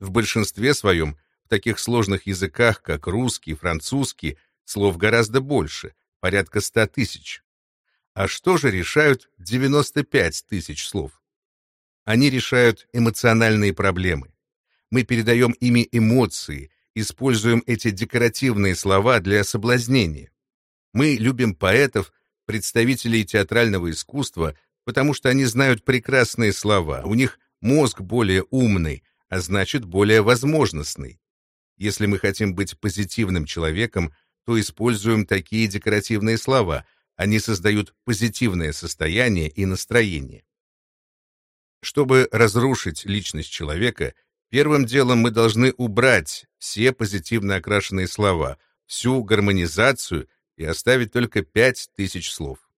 A: В большинстве своем, в таких сложных языках, как русский, французский, слов гораздо больше, порядка ста тысяч. А что же решают 95 тысяч слов? Они решают эмоциональные проблемы. Мы передаем ими эмоции, используем эти декоративные слова для соблазнения. Мы любим поэтов, представителей театрального искусства, потому что они знают прекрасные слова, у них мозг более умный, а значит более возможностный. Если мы хотим быть позитивным человеком, то используем такие декоративные слова, они создают позитивное состояние и настроение. Чтобы разрушить личность человека, первым делом мы должны убрать все позитивно окрашенные слова, всю гармонизацию и оставить только пять тысяч слов.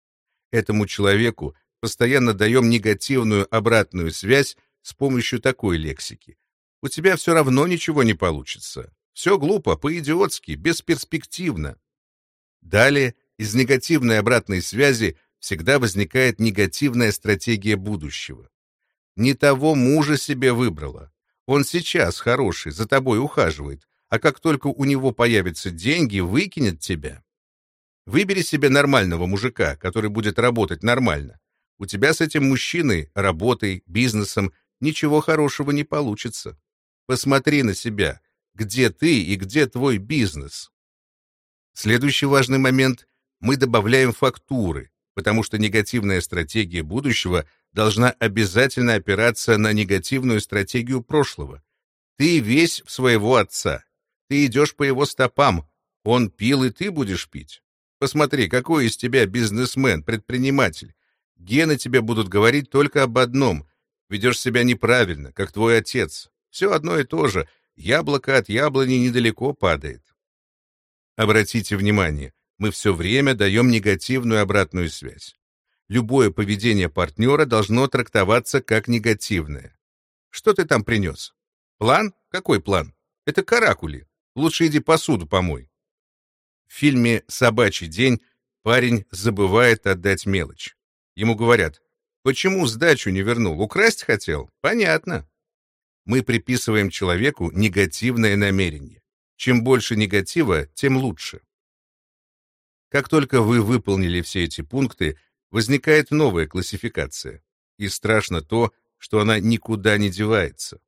A: Этому человеку постоянно даем негативную обратную связь с помощью такой лексики. У тебя все равно ничего не получится. Все глупо, по-идиотски, бесперспективно. Далее, из негативной обратной связи всегда возникает негативная стратегия будущего. Не того мужа себе выбрала. Он сейчас хороший, за тобой ухаживает, а как только у него появятся деньги, выкинет тебя. Выбери себе нормального мужика, который будет работать нормально. У тебя с этим мужчиной, работой, бизнесом ничего хорошего не получится. Посмотри на себя, где ты и где твой бизнес. Следующий важный момент — мы добавляем фактуры, потому что негативная стратегия будущего должна обязательно опираться на негативную стратегию прошлого. Ты весь в своего отца. Ты идешь по его стопам. Он пил, и ты будешь пить. Посмотри, какой из тебя бизнесмен, предприниматель. Гены тебе будут говорить только об одном. Ведешь себя неправильно, как твой отец. Все одно и то же. Яблоко от яблони недалеко падает. Обратите внимание, мы все время даем негативную обратную связь. Любое поведение партнера должно трактоваться как негативное. Что ты там принес? План? Какой план? Это каракули. Лучше иди посуду помой. В фильме «Собачий день» парень забывает отдать мелочь. Ему говорят, почему сдачу не вернул, украсть хотел? Понятно. Мы приписываем человеку негативное намерение. Чем больше негатива, тем лучше. Как только вы выполнили все эти пункты, возникает новая классификация. И страшно то, что она никуда не девается.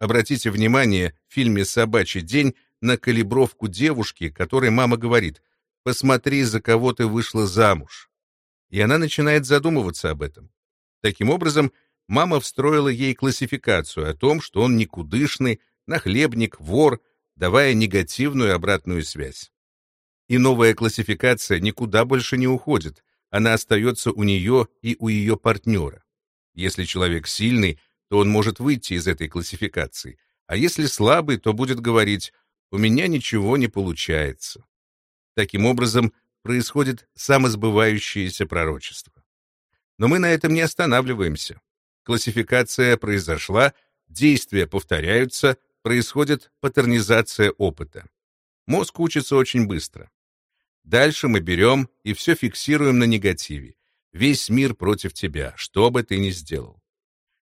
A: Обратите внимание, в фильме «Собачий день» на калибровку девушки, которой мама говорит «посмотри, за кого ты вышла замуж». И она начинает задумываться об этом. Таким образом, мама встроила ей классификацию о том, что он никудышный, нахлебник, вор, давая негативную обратную связь. И новая классификация никуда больше не уходит, она остается у нее и у ее партнера. Если человек сильный, то он может выйти из этой классификации, а если слабый, то будет говорить у меня ничего не получается. Таким образом, происходит самосбывающееся пророчество. Но мы на этом не останавливаемся. Классификация произошла, действия повторяются, происходит паттернизация опыта. Мозг учится очень быстро. Дальше мы берем и все фиксируем на негативе. Весь мир против тебя, что бы ты ни сделал.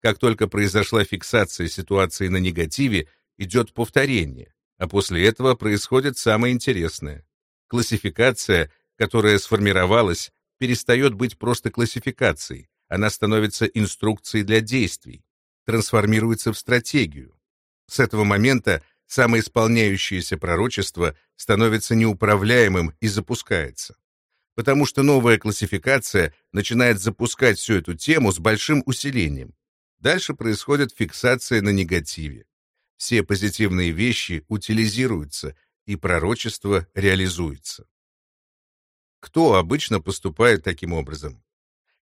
A: Как только произошла фиксация ситуации на негативе, идет повторение, а после этого происходит самое интересное. Классификация, которая сформировалась, перестает быть просто классификацией, она становится инструкцией для действий, трансформируется в стратегию. С этого момента самоисполняющееся пророчество становится неуправляемым и запускается. Потому что новая классификация начинает запускать всю эту тему с большим усилением. Дальше происходит фиксация на негативе. Все позитивные вещи утилизируются, и пророчество реализуется. Кто обычно поступает таким образом?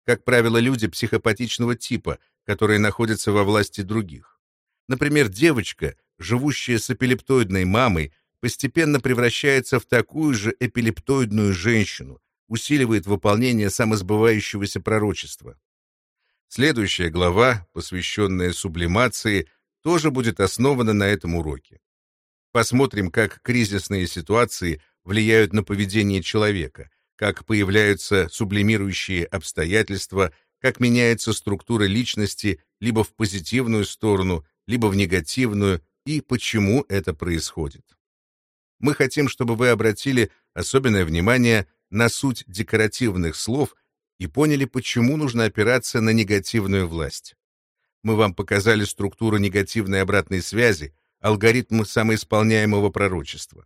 A: Как правило, люди психопатичного типа, которые находятся во власти других. Например, девочка, живущая с эпилептоидной мамой, постепенно превращается в такую же эпилептоидную женщину, усиливает выполнение самосбывающегося пророчества. Следующая глава, посвященная сублимации, тоже будет основана на этом уроке. Посмотрим, как кризисные ситуации влияют на поведение человека, как появляются сублимирующие обстоятельства, как меняется структура личности либо в позитивную сторону, либо в негативную, и почему это происходит. Мы хотим, чтобы вы обратили особенное внимание на суть декоративных слов и поняли, почему нужно опираться на негативную власть. Мы вам показали структуру негативной обратной связи, алгоритм самоисполняемого пророчества.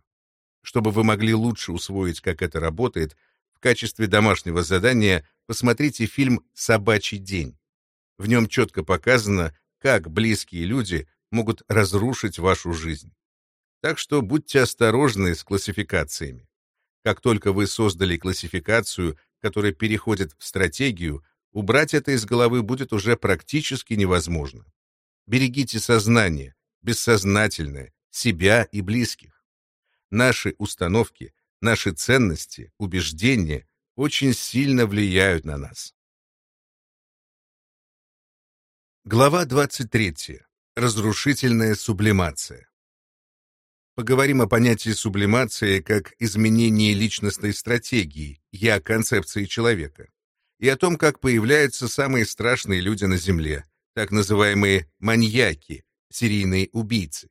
A: Чтобы вы могли лучше усвоить, как это работает, в качестве домашнего задания посмотрите фильм «Собачий день». В нем четко показано, как близкие люди могут разрушить вашу жизнь. Так что будьте осторожны с классификациями. Как только вы создали классификацию, которая переходит в стратегию, убрать это из головы будет уже практически невозможно. Берегите сознание, бессознательное, себя и близких. Наши установки, наши ценности, убеждения очень сильно влияют на нас. Глава 23. Разрушительная сублимация. Поговорим о понятии сублимации как изменении личностной стратегии, я концепции человека, и о том, как появляются самые страшные люди на Земле, так называемые маньяки, серийные убийцы.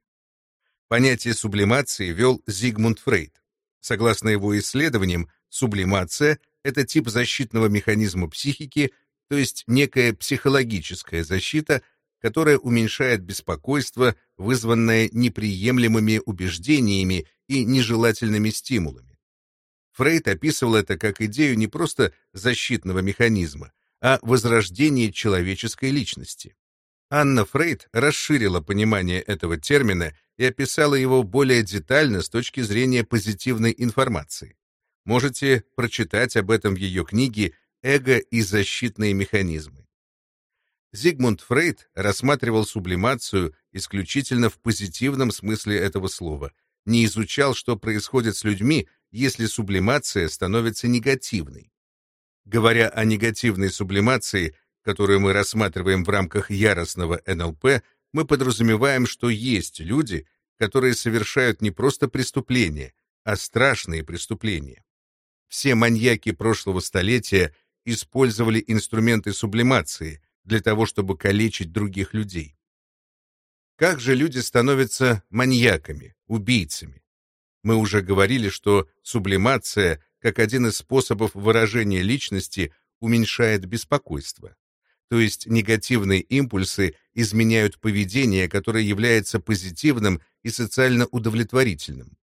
A: Понятие сублимации вел Зигмунд Фрейд. Согласно его исследованиям, сублимация — это тип защитного механизма психики, то есть некая психологическая защита, которая уменьшает беспокойство, вызванное неприемлемыми убеждениями и нежелательными стимулами. Фрейд описывал это как идею не просто защитного механизма, а возрождения человеческой личности. Анна Фрейд расширила понимание этого термина и описала его более детально с точки зрения позитивной информации. Можете прочитать об этом в ее книге «Эго и защитные механизмы». Зигмунд Фрейд рассматривал сублимацию исключительно в позитивном смысле этого слова, не изучал, что происходит с людьми, если сублимация становится негативной. Говоря о негативной сублимации, которую мы рассматриваем в рамках яростного НЛП, мы подразумеваем, что есть люди, которые совершают не просто преступления, а страшные преступления. Все маньяки прошлого столетия использовали инструменты сублимации, для того, чтобы калечить других людей. Как же люди становятся маньяками, убийцами? Мы уже говорили, что сублимация, как один из способов выражения личности, уменьшает беспокойство. То есть негативные импульсы изменяют поведение, которое является позитивным и социально удовлетворительным.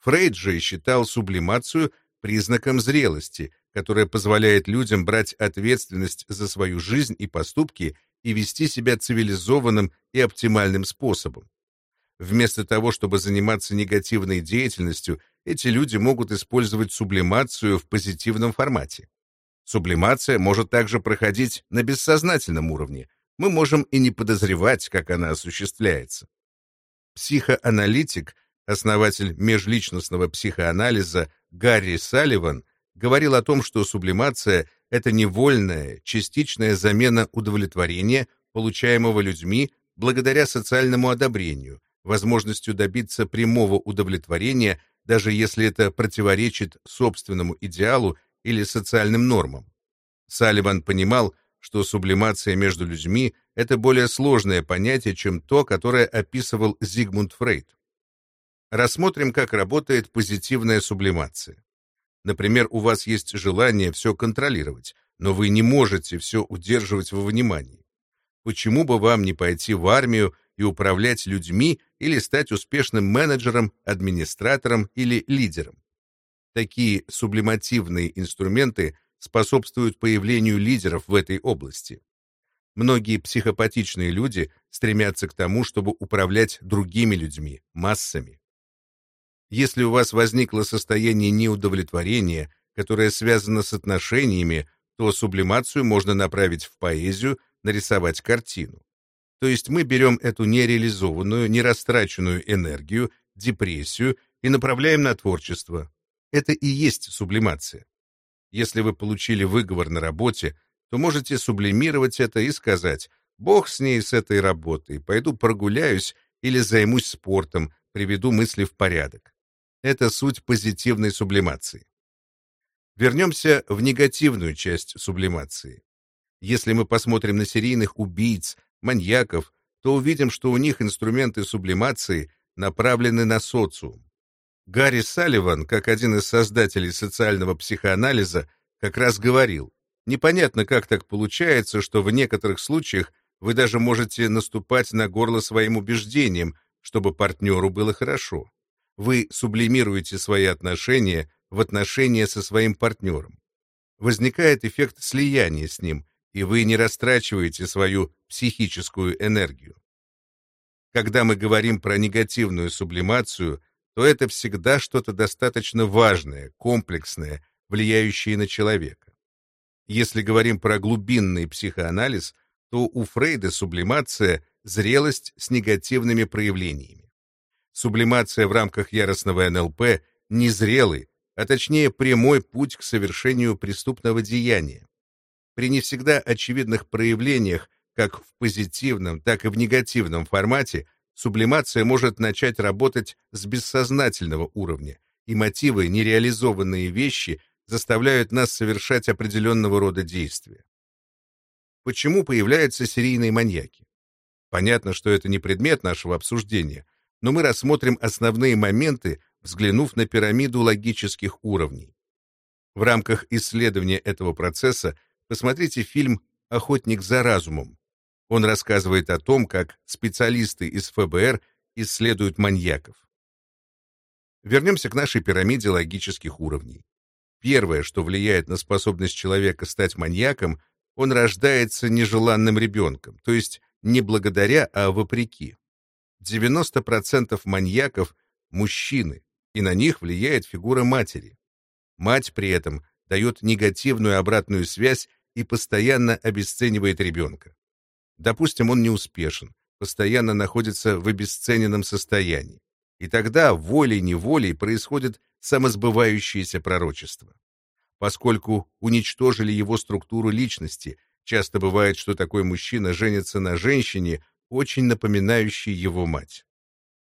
A: Фрейд же считал сублимацию признаком зрелости, которая позволяет людям брать ответственность за свою жизнь и поступки и вести себя цивилизованным и оптимальным способом. Вместо того, чтобы заниматься негативной деятельностью, эти люди могут использовать сублимацию в позитивном формате. Сублимация может также проходить на бессознательном уровне. Мы можем и не подозревать, как она осуществляется. Психоаналитик, основатель межличностного психоанализа Гарри Салливан говорил о том, что сублимация — это невольная, частичная замена удовлетворения, получаемого людьми благодаря социальному одобрению, возможностью добиться прямого удовлетворения, даже если это противоречит собственному идеалу или социальным нормам. Салливан понимал, что сублимация между людьми — это более сложное понятие, чем то, которое описывал Зигмунд Фрейд. Рассмотрим, как работает позитивная сублимация. Например, у вас есть желание все контролировать, но вы не можете все удерживать во внимании. Почему бы вам не пойти в армию и управлять людьми или стать успешным менеджером, администратором или лидером? Такие сублимативные инструменты способствуют появлению лидеров в этой области. Многие психопатичные люди стремятся к тому, чтобы управлять другими людьми, массами. Если у вас возникло состояние неудовлетворения, которое связано с отношениями, то сублимацию можно направить в поэзию, нарисовать картину. То есть мы берем эту нереализованную, нерастраченную энергию, депрессию и направляем на творчество. Это и есть сублимация. Если вы получили выговор на работе, то можете сублимировать это и сказать «Бог с ней, с этой работой, пойду прогуляюсь или займусь спортом, приведу мысли в порядок». Это суть позитивной сублимации. Вернемся в негативную часть сублимации. Если мы посмотрим на серийных убийц, маньяков, то увидим, что у них инструменты сублимации направлены на социум. Гарри Салливан, как один из создателей социального психоанализа, как раз говорил, непонятно, как так получается, что в некоторых случаях вы даже можете наступать на горло своим убеждениям, чтобы партнеру было хорошо. Вы сублимируете свои отношения в отношения со своим партнером. Возникает эффект слияния с ним, и вы не растрачиваете свою психическую энергию. Когда мы говорим про негативную сублимацию, то это всегда что-то достаточно важное, комплексное, влияющее на человека. Если говорим про глубинный психоанализ, то у Фрейда сублимация — зрелость с негативными проявлениями. Сублимация в рамках яростного НЛП — незрелый, а точнее прямой путь к совершению преступного деяния. При не всегда очевидных проявлениях, как в позитивном, так и в негативном формате, сублимация может начать работать с бессознательного уровня, и мотивы, нереализованные вещи заставляют нас совершать определенного рода действия. Почему появляются серийные маньяки? Понятно, что это не предмет нашего обсуждения — но мы рассмотрим основные моменты, взглянув на пирамиду логических уровней. В рамках исследования этого процесса посмотрите фильм «Охотник за разумом». Он рассказывает о том, как специалисты из ФБР исследуют маньяков. Вернемся к нашей пирамиде логических уровней. Первое, что влияет на способность человека стать маньяком, он рождается нежеланным ребенком, то есть не благодаря, а вопреки. 90% маньяков — мужчины, и на них влияет фигура матери. Мать при этом дает негативную обратную связь и постоянно обесценивает ребенка. Допустим, он неуспешен, постоянно находится в обесцененном состоянии. И тогда волей-неволей происходит самосбывающееся пророчество. Поскольку уничтожили его структуру личности, часто бывает, что такой мужчина женится на женщине, очень напоминающий его мать.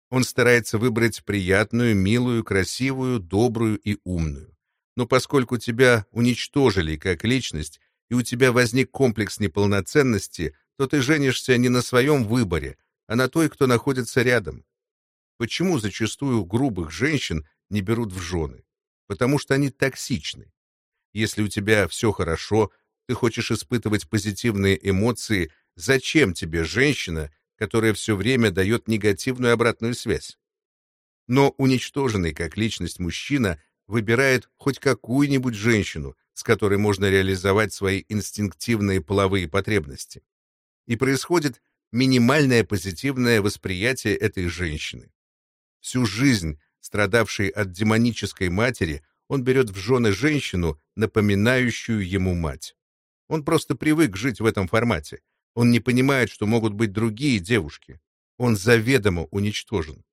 A: Он старается выбрать приятную, милую, красивую, добрую и умную. Но поскольку тебя уничтожили как личность, и у тебя возник комплекс неполноценности, то ты женишься не на своем выборе, а на той, кто находится рядом. Почему зачастую грубых женщин не берут в жены? Потому что они токсичны. Если у тебя все хорошо, ты хочешь испытывать позитивные эмоции Зачем тебе женщина, которая все время дает негативную обратную связь? Но уничтоженный как личность мужчина выбирает хоть какую-нибудь женщину, с которой можно реализовать свои инстинктивные половые потребности. И происходит минимальное позитивное восприятие этой женщины. Всю жизнь, страдавший от демонической матери, он берет в жены женщину, напоминающую ему мать. Он просто привык жить в этом формате, он не понимает, что могут быть другие девушки. Он заведомо уничтожен.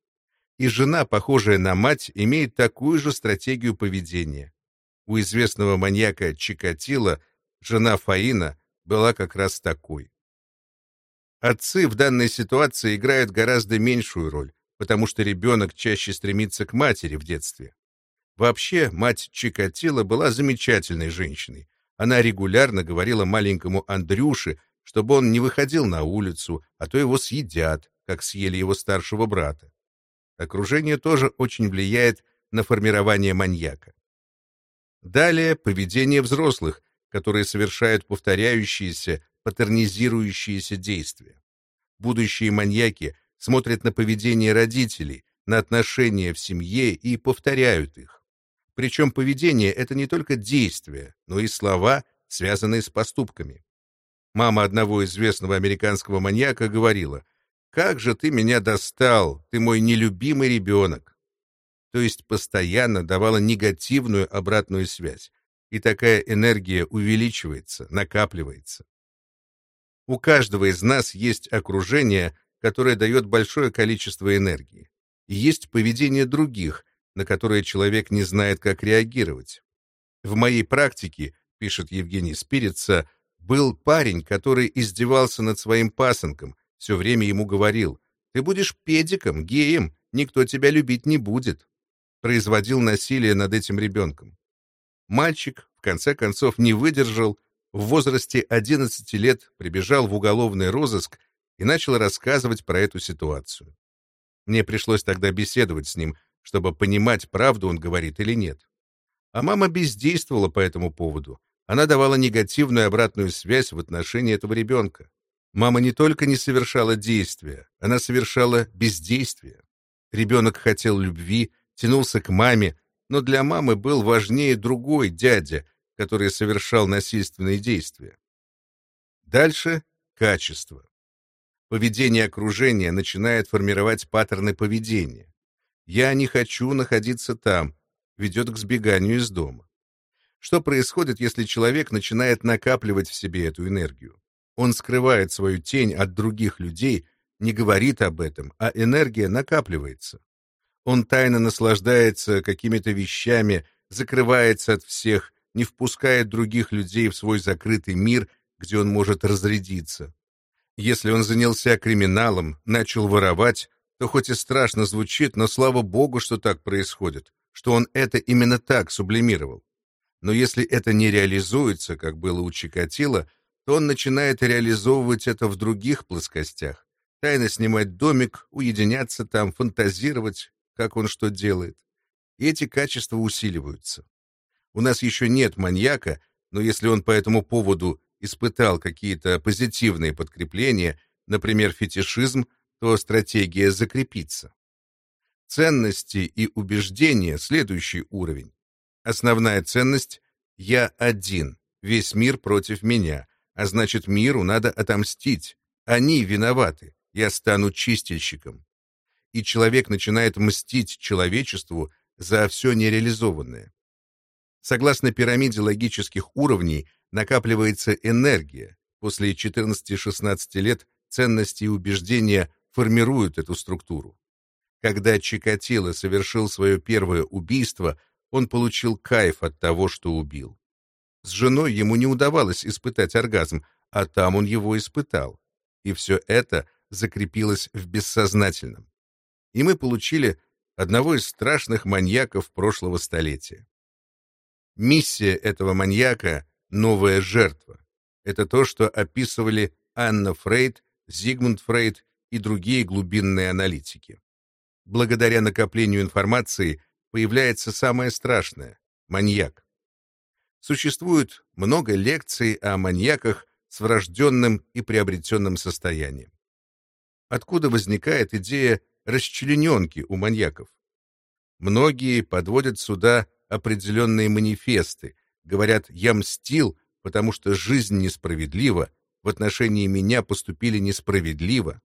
A: И жена, похожая на мать, имеет такую же стратегию поведения. У известного маньяка Чикатило жена Фаина была как раз такой. Отцы в данной ситуации играют гораздо меньшую роль, потому что ребенок чаще стремится к матери в детстве. Вообще, мать Чикатило была замечательной женщиной. Она регулярно говорила маленькому Андрюше, чтобы он не выходил на улицу, а то его съедят, как съели его старшего брата. Окружение тоже очень влияет на формирование маньяка. Далее поведение взрослых, которые совершают повторяющиеся, патернизирующиеся действия. Будущие маньяки смотрят на поведение родителей, на отношения в семье и повторяют их. Причем поведение — это не только действия, но и слова, связанные с поступками. Мама одного известного американского маньяка говорила, «Как же ты меня достал, ты мой нелюбимый ребенок!» То есть постоянно давала негативную обратную связь, и такая энергия увеличивается, накапливается. У каждого из нас есть окружение, которое дает большое количество энергии и есть поведение других, на которое человек не знает, как реагировать. В моей практике, пишет Евгений Спирица, был парень, который издевался над своим пасынком, все время ему говорил, «Ты будешь педиком, геем, никто тебя любить не будет». Производил насилие над этим ребенком. Мальчик, в конце концов, не выдержал, в возрасте 11 лет прибежал в уголовный розыск и начал рассказывать про эту ситуацию. Мне пришлось тогда беседовать с ним, чтобы понимать, правду он говорит или нет. А мама бездействовала по этому поводу. Она давала негативную обратную связь в отношении этого ребенка. Мама не только не совершала действия, она совершала бездействие. Ребенок хотел любви, тянулся к маме, но для мамы был важнее другой дядя, который совершал насильственные действия. Дальше — качество. Поведение окружения начинает формировать паттерны поведения. «Я не хочу находиться там» ведет к сбеганию из дома. Что происходит, если человек начинает накапливать в себе эту энергию? Он скрывает свою тень от других людей, не говорит об этом, а энергия накапливается. Он тайно наслаждается какими-то вещами, закрывается от всех, не впускает других людей в свой закрытый мир, где он может разрядиться. Если он занялся криминалом, начал воровать, то хоть и страшно звучит, но слава богу, что так происходит, что он это именно так сублимировал. Но если это не реализуется, как было у Чикатило, то он начинает реализовывать это в других плоскостях. Тайно снимать домик, уединяться там, фантазировать, как он что делает. И эти качества усиливаются. У нас еще нет маньяка, но если он по этому поводу испытал какие-то позитивные подкрепления, например, фетишизм, то стратегия закрепится. Ценности и убеждения — следующий уровень. Основная ценность — «я один», весь мир против меня, а значит, миру надо отомстить. Они виноваты, я стану чистильщиком. И человек начинает мстить человечеству за все нереализованное. Согласно пирамиде логических уровней, накапливается энергия. После 14-16 лет ценности и убеждения формируют эту структуру. Когда Чикатило совершил свое первое убийство, он получил кайф от того, что убил. С женой ему не удавалось испытать оргазм, а там он его испытал. И все это закрепилось в бессознательном. И мы получили одного из страшных маньяков прошлого столетия. Миссия этого маньяка новая жертва. Это то, что описывали Анна Фрейд, Зигмунд Фрейд и другие глубинные аналитики. Благодаря накоплению информации появляется самое страшное — маньяк. Существует много лекций о маньяках с врожденным и приобретенным состоянием. Откуда возникает идея расчлененки у маньяков? Многие подводят сюда определенные манифесты, Говорят, я мстил, потому что жизнь несправедлива, в отношении меня поступили несправедливо.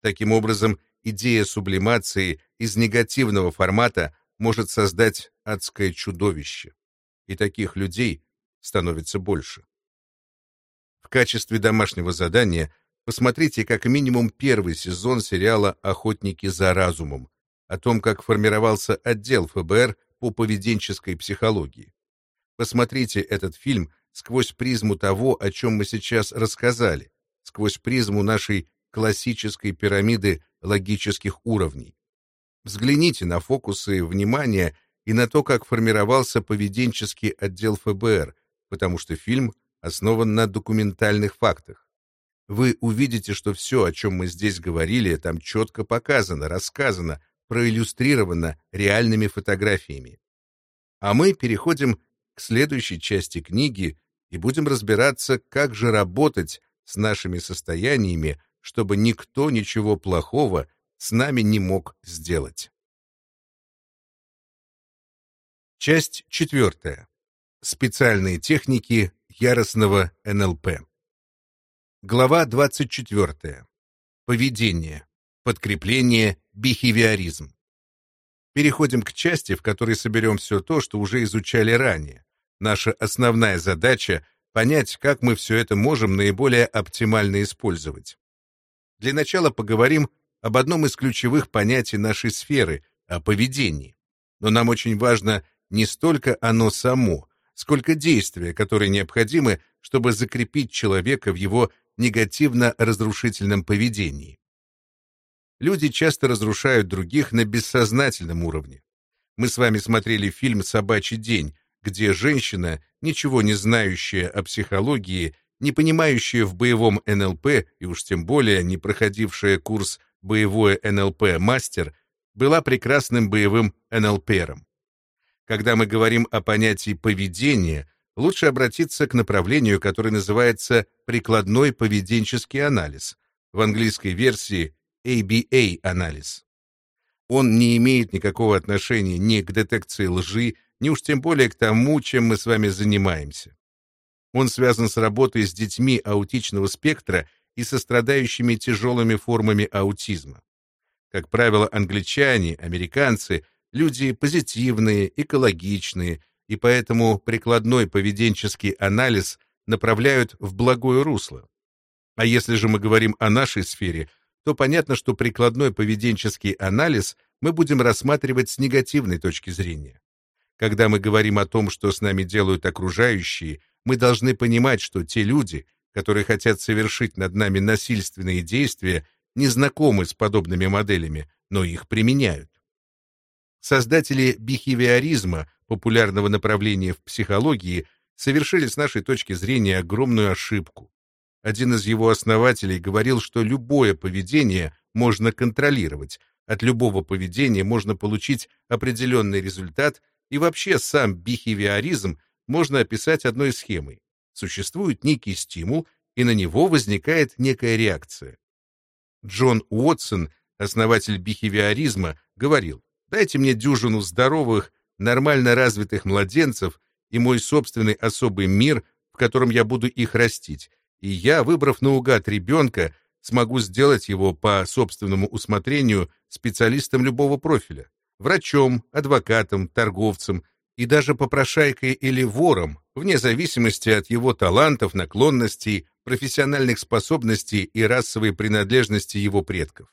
A: Таким образом, идея сублимации из негативного формата может создать адское чудовище. И таких людей становится больше. В качестве домашнего задания посмотрите как минимум первый сезон сериала «Охотники за разумом» о том, как формировался отдел ФБР по поведенческой психологии. Посмотрите этот фильм сквозь призму того, о чем мы сейчас рассказали, сквозь призму нашей классической пирамиды логических уровней. Взгляните на фокусы внимания и на то, как формировался поведенческий отдел ФБР, потому что фильм основан на документальных фактах. вы увидите, что все, о чем мы здесь говорили, там четко показано, рассказано, проиллюстрировано реальными фотографиями. А мы переходим к следующей части книги и будем разбираться, как же работать с нашими состояниями, чтобы никто ничего плохого с нами не мог сделать. Часть четвертая. Специальные техники яростного НЛП. Глава 24. Поведение. Подкрепление. Бихевиоризм. Переходим к части, в которой соберем все то, что уже изучали ранее. Наша основная задача — понять, как мы все это можем наиболее оптимально использовать. Для начала поговорим об одном из ключевых понятий нашей сферы — о поведении. Но нам очень важно не столько оно само, сколько действия, которые необходимы, чтобы закрепить человека в его негативно-разрушительном поведении. Люди часто разрушают других на бессознательном уровне. Мы с вами смотрели фильм «Собачий день», где женщина, ничего не знающая о психологии, не понимающая в боевом НЛП и уж тем более не проходившая курс «Боевое НЛП Мастер», была прекрасным боевым НЛПером. Когда мы говорим о понятии поведения, лучше обратиться к направлению, которое называется прикладной поведенческий анализ, в английской версии ABA-анализ. Он не имеет никакого отношения ни к детекции лжи, ни уж тем более к тому, чем мы с вами занимаемся. Он связан с работой с детьми аутичного спектра и со страдающими тяжелыми формами аутизма. Как правило, англичане, американцы — люди позитивные, экологичные, и поэтому прикладной поведенческий анализ направляют в благое русло. А если же мы говорим о нашей сфере, то понятно, что прикладной поведенческий анализ мы будем рассматривать с негативной точки зрения. Когда мы говорим о том, что с нами делают окружающие, мы должны понимать, что те люди, которые хотят совершить над нами насильственные действия, не знакомы с подобными моделями, но их применяют. Создатели бихевиоризма, популярного направления в психологии, совершили с нашей точки зрения огромную ошибку. Один из его основателей говорил, что любое поведение можно контролировать, от любого поведения можно получить определенный результат, и вообще сам бихевиоризм можно описать одной схемой. Существует некий стимул, и на него возникает некая реакция. Джон Уотсон, основатель бихевиоризма, говорил, «Дайте мне дюжину здоровых, нормально развитых младенцев и мой собственный особый мир, в котором я буду их растить, и я, выбрав наугад ребенка, смогу сделать его по собственному усмотрению специалистом любого профиля, врачом, адвокатом, торговцем и даже попрошайкой или вором, вне зависимости от его талантов, наклонностей, профессиональных способностей и расовой принадлежности его предков.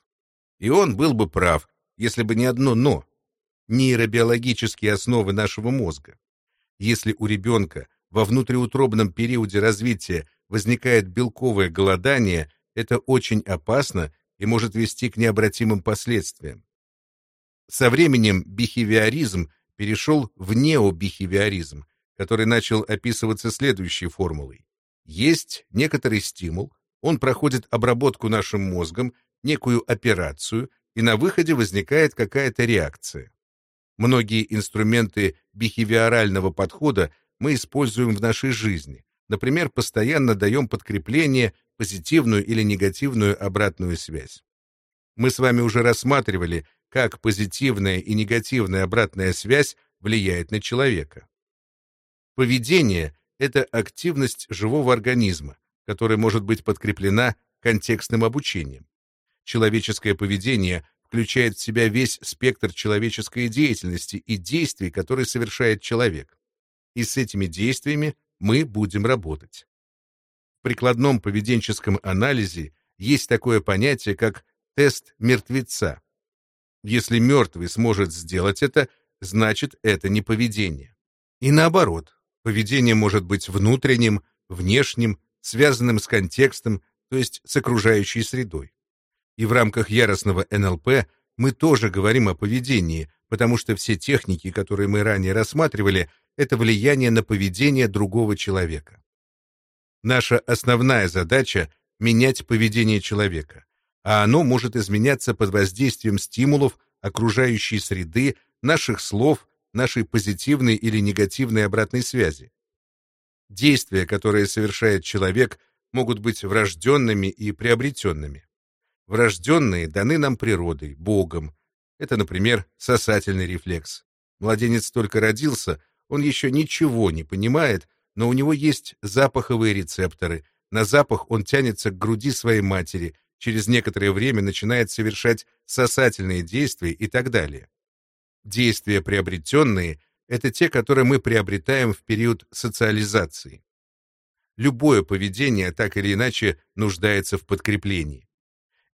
A: И он был бы прав, если бы не одно «но» — нейробиологические основы нашего мозга. Если у ребенка во внутриутробном периоде развития возникает белковое голодание, это очень опасно и может вести к необратимым последствиям. Со временем бихевиоризм перешел в необихевиоризм, который начал описываться следующей формулой. Есть некоторый стимул, он проходит обработку нашим мозгом, некую операцию, и на выходе возникает какая-то реакция. Многие инструменты бихевиорального подхода мы используем в нашей жизни, Например, постоянно даем подкрепление, позитивную или негативную обратную связь. Мы с вами уже рассматривали, как позитивная и негативная обратная связь влияет на человека. Поведение — это активность живого организма, которая может быть подкреплена контекстным обучением. Человеческое поведение включает в себя весь спектр человеческой деятельности и действий, которые совершает человек. И с этими действиями мы будем работать. В прикладном поведенческом анализе есть такое понятие, как тест мертвеца. Если мертвый сможет сделать это, значит, это не поведение. И наоборот, поведение может быть внутренним, внешним, связанным с контекстом, то есть с окружающей средой. И в рамках яростного НЛП мы тоже говорим о поведении, потому что все техники, которые мы ранее рассматривали, это влияние на поведение другого человека. Наша основная задача — менять поведение человека, а оно может изменяться под воздействием стимулов окружающей среды, наших слов, нашей позитивной или негативной обратной связи. Действия, которые совершает человек, могут быть врожденными и приобретенными. Врожденные даны нам природой, Богом. Это, например, сосательный рефлекс. Младенец только родился, он еще ничего не понимает, но у него есть запаховые рецепторы. На запах он тянется к груди своей матери, через некоторое время начинает совершать сосательные действия и так далее. Действия приобретенные — это те, которые мы приобретаем в период социализации. Любое поведение так или иначе нуждается в подкреплении.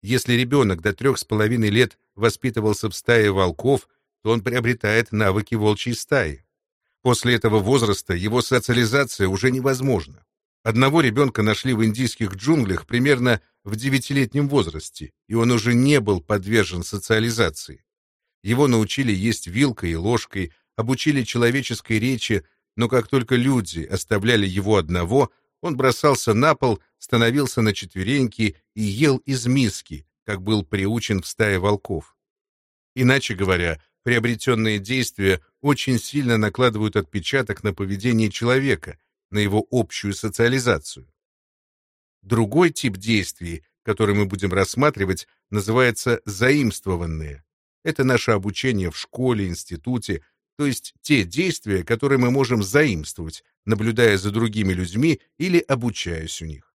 A: Если ребенок до трех с половиной лет воспитывался в стае волков, то он приобретает навыки волчьей стаи. После этого возраста его социализация уже невозможна. Одного ребенка нашли в индийских джунглях примерно в девятилетнем возрасте, и он уже не был подвержен социализации. Его научили есть вилкой и ложкой, обучили человеческой речи, но как только люди оставляли его одного, он бросался на пол, становился на четвереньки и ел из миски, как был приучен в стае волков. Иначе говоря, приобретенные действия очень сильно накладывают отпечаток на поведение человека, на его общую социализацию. Другой тип действий, который мы будем рассматривать, называется заимствованные. Это наше обучение в школе, институте, то есть те действия, которые мы можем заимствовать, наблюдая за другими людьми или обучаясь у них.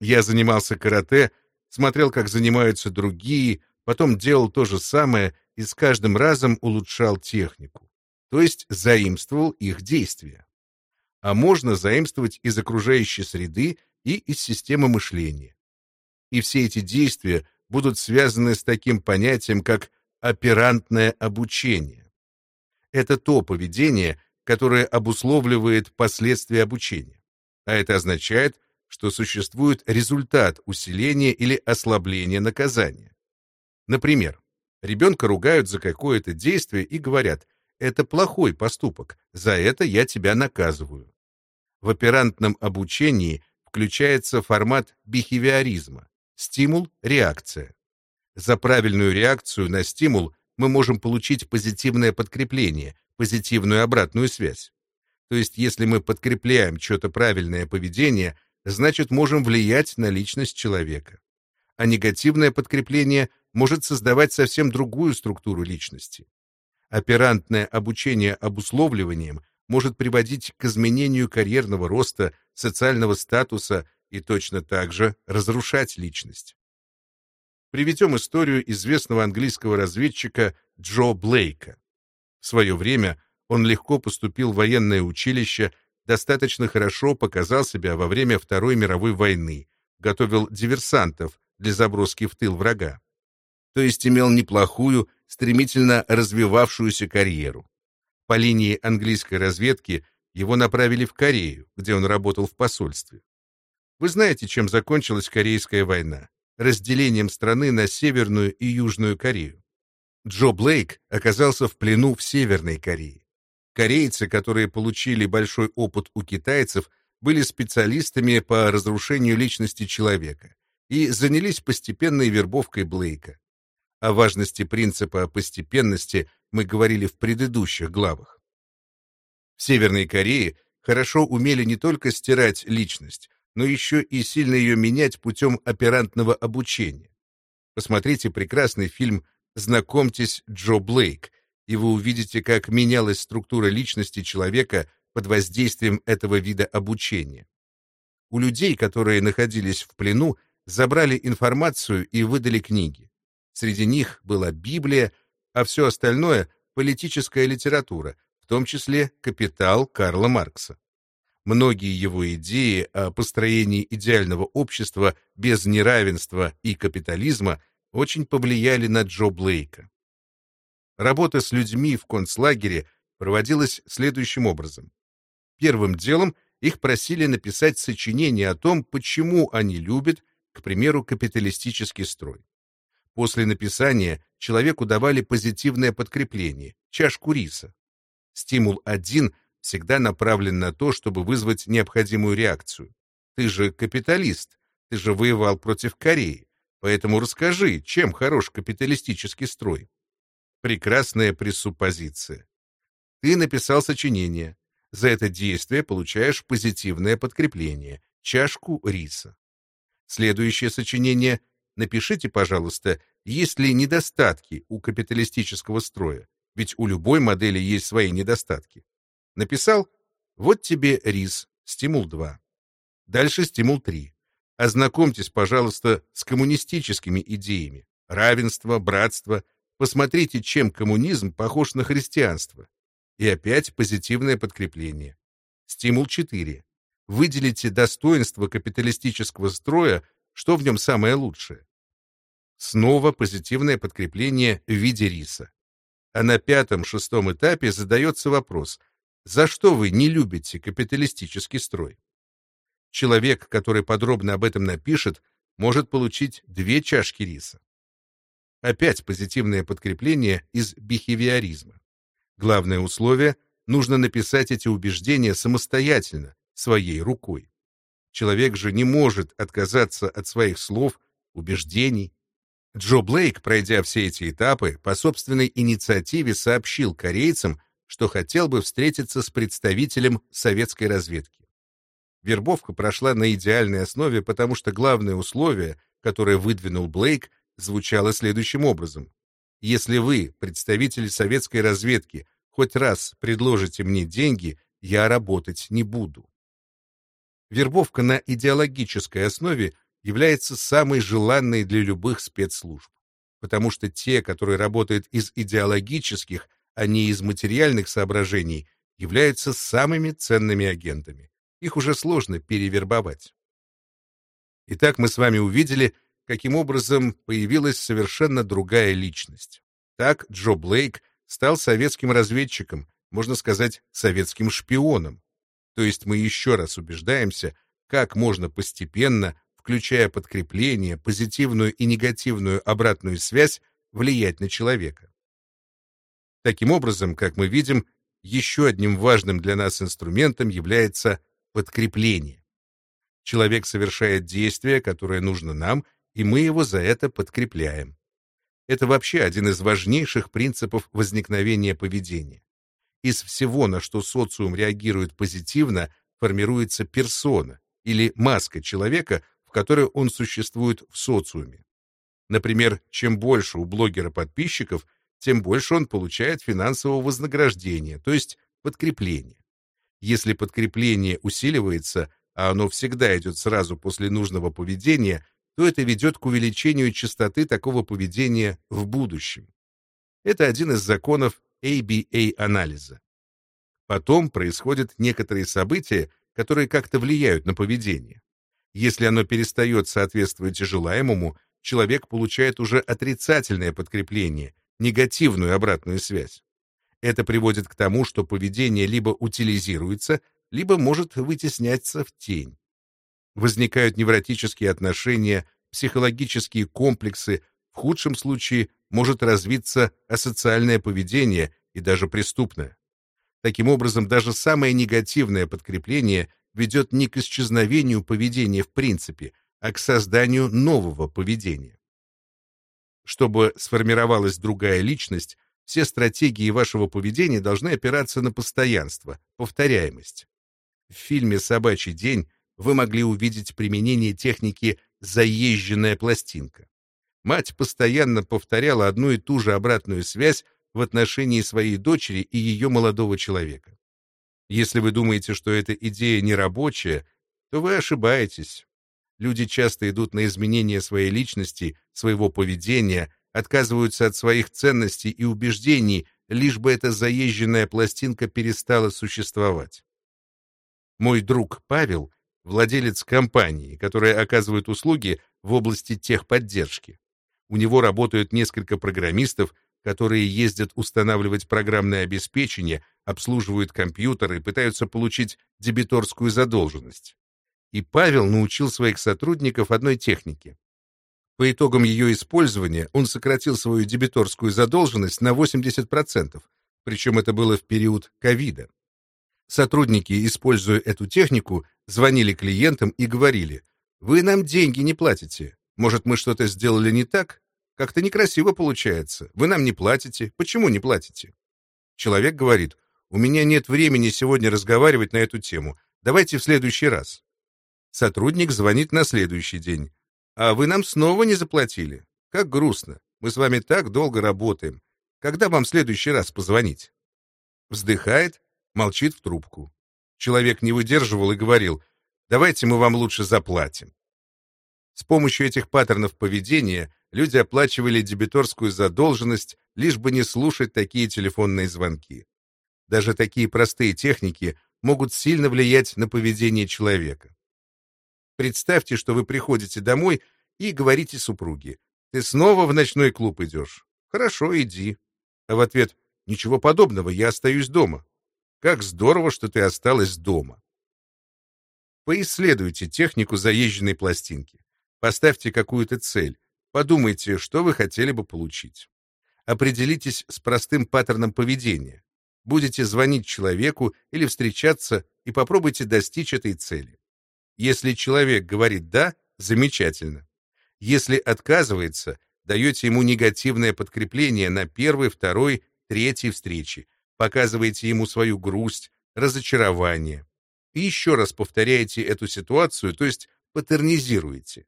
A: Я занимался карате, смотрел, как занимаются другие, потом делал то же самое и с каждым разом улучшал технику, то есть заимствовал их действия. А можно заимствовать из окружающей среды и из системы мышления. И все эти действия будут связаны с таким понятием, как оперантное обучение. Это то поведение, которое обусловливает последствия обучения. А это означает, что существует результат усиления или ослабления наказания. Например, ребенка ругают за какое-то действие и говорят «это плохой поступок, за это я тебя наказываю». В оперантном обучении включается формат бихевиоризма – стимул-реакция. За правильную реакцию на стимул мы можем получить позитивное подкрепление, позитивную обратную связь. То есть, если мы подкрепляем что-то правильное поведение, значит, можем влиять на личность человека. А негативное подкрепление может создавать совсем другую структуру личности. Оперантное обучение обусловливанием может приводить к изменению карьерного роста, социального статуса и точно так же разрушать личность приведем историю известного английского разведчика Джо Блейка. В свое время он легко поступил в военное училище, достаточно хорошо показал себя во время Второй мировой войны, готовил диверсантов для заброски в тыл врага. То есть имел неплохую, стремительно развивавшуюся карьеру. По линии английской разведки его направили в Корею, где он работал в посольстве. Вы знаете, чем закончилась Корейская война? разделением страны на Северную и Южную Корею. Джо Блейк оказался в плену в Северной Корее. Корейцы, которые получили большой опыт у китайцев, были специалистами по разрушению личности человека и занялись постепенной вербовкой Блейка. О важности принципа постепенности мы говорили в предыдущих главах. В Северной Корее хорошо умели не только стирать личность, но еще и сильно ее менять путем оперантного обучения. Посмотрите прекрасный фильм «Знакомьтесь, Джо Блейк», и вы увидите, как менялась структура личности человека под воздействием этого вида обучения. У людей, которые находились в плену, забрали информацию и выдали книги. Среди них была Библия, а все остальное — политическая литература, в том числе «Капитал» Карла Маркса. Многие его идеи о построении идеального общества без неравенства и капитализма очень повлияли на Джо Блейка. Работа с людьми в концлагере проводилась следующим образом. Первым делом их просили написать сочинение о том, почему они любят, к примеру, капиталистический строй. После написания человеку давали позитивное подкрепление – чашку риса. Стимул 1 – всегда направлен на то, чтобы вызвать необходимую реакцию. Ты же капиталист, Ты же воевал против Кореи, поэтому расскажи, чем хорош капиталистический строй. Прекрасная пресуппозиция. Ты написал сочинение. За это действие получаешь позитивное подкрепление — чашку риса. Следующее сочинение. Напишите, пожалуйста, есть ли недостатки у капиталистического строя, ведь у любой модели есть свои недостатки. Написал? Вот тебе рис, стимул 2. Дальше стимул 3. Ознакомьтесь, пожалуйста, с коммунистическими идеями. Равенство, братство. Посмотрите, чем коммунизм похож на христианство. И опять позитивное подкрепление. Стимул 4. Выделите достоинства капиталистического строя, что в нем самое лучшее. Снова позитивное подкрепление в виде риса. А на пятом-шестом этапе задается вопрос, за что вы не любите капиталистический строй? Человек, который подробно об этом напишет, может получить две чашки риса. Опять позитивное подкрепление из бихевиоризма. Главное условие — нужно написать эти убеждения самостоятельно, своей рукой. Человек же не может отказаться от своих слов, убеждений. Джо Блейк, пройдя все эти этапы, по собственной инициативе сообщил корейцам, что хотел бы встретиться с представителем советской разведки. Вербовка прошла на идеальной основе, потому что главное условие, которое выдвинул Блейк, звучало следующим образом. Если вы, представитель советской разведки, хоть раз предложите мне деньги, я работать не буду. Вербовка на идеологической основе является самой желанной для любых спецслужб, потому что те, которые работают из идеологических, а не из материальных соображений, являются самыми ценными агентами. Их уже сложно перевербовать. Итак, мы с вами увидели, каким образом появилась совершенно другая личность. Так Джо Блейк стал советским разведчиком, можно сказать, советским шпионом. То есть мы еще раз убеждаемся, как можно постепенно, включая подкрепление, позитивную и негативную обратную связь, влиять на человека. Таким образом, как мы видим, еще одним важным для нас инструментом является подкрепление. Человек совершает действие, которое нужно нам, и мы его за это подкрепляем. Это вообще один из важнейших принципов возникновения поведения. Из всего, на что социум реагирует позитивно, формируется персона или маска человека, в которой он существует в социуме. Например, чем больше у блогера подписчиков, тем больше он получает финансового вознаграждения, то есть подкрепления. Если подкрепление усиливается, а оно всегда идет сразу после нужного поведения, то это ведет к увеличению частоты такого поведения в будущем. Это один из законов ABA-анализа. Потом происходят некоторые события, которые как-то влияют на поведение. Если оно перестает соответствовать желаемому, человек получает уже отрицательное подкрепление, негативную обратную связь. Это приводит к тому, что поведение либо утилизируется, либо может вытесняться в тень возникают невротические отношения, психологические комплексы, в худшем случае может развиться асоциальное поведение и даже преступное. Таким образом, даже самое негативное подкрепление ведет не к исчезновению поведения в принципе, а к созданию нового поведения. Чтобы сформировалась другая личность, все стратегии вашего поведения должны опираться на постоянство, повторяемость. В фильме «Собачий день» вы могли увидеть применение техники «заезженная пластинка». Мать постоянно повторяла одну и ту же обратную связь в отношении своей дочери и ее молодого человека. Если вы думаете, что эта идея не рабочая, то вы ошибаетесь. Люди часто идут на изменение своей личности, своего поведения, отказываются от своих ценностей и убеждений, лишь бы эта заезженная пластинка перестала существовать. Мой друг Павел владелец компании, которая оказывает услуги в области техподдержки. У него работают несколько программистов, которые ездят устанавливать программное обеспечение, обслуживают компьютеры, пытаются получить дебиторскую задолженность. И Павел научил своих сотрудников одной технике. По итогам ее использования он сократил свою дебиторскую задолженность на 80%, причем это было в период ковида. Сотрудники, используя эту технику, звонили клиентам и говорили, Вы нам деньги не платите. Может, мы что-то сделали не так? Как-то некрасиво получается. Вы нам не платите. Почему не платите? Человек говорит, у меня нет времени сегодня разговаривать на эту тему. Давайте в следующий раз. Сотрудник звонит на следующий день. А вы нам снова не заплатили. Как грустно. Мы с вами так долго работаем. Когда вам в следующий раз позвонить? Вздыхает, молчит в трубку. Человек не выдерживал и говорил, давайте мы вам лучше заплатим. С помощью этих паттернов поведения люди оплачивали дебиторскую задолженность, лишь бы не слушать такие телефонные звонки. Даже такие простые техники могут сильно влиять на поведение человека. Представьте, что вы приходите домой и говорите супруге, «Ты снова в ночной клуб идешь?» «Хорошо, иди». А в ответ, «Ничего подобного, я остаюсь дома». «Как здорово, что ты осталась дома». Поисследуйте технику заезженной пластинки. Поставьте какую-то цель. Подумайте, что вы хотели бы получить. Определитесь с простым паттерном поведения. Будете звонить человеку или встречаться и попробуйте достичь этой цели. Если человек говорит «да», замечательно. Если отказывается, даете ему негативное подкрепление на первой, второй, третьей встрече, показываете ему свою грусть, разочарование. И еще раз повторяете эту ситуацию, то есть патернизируете.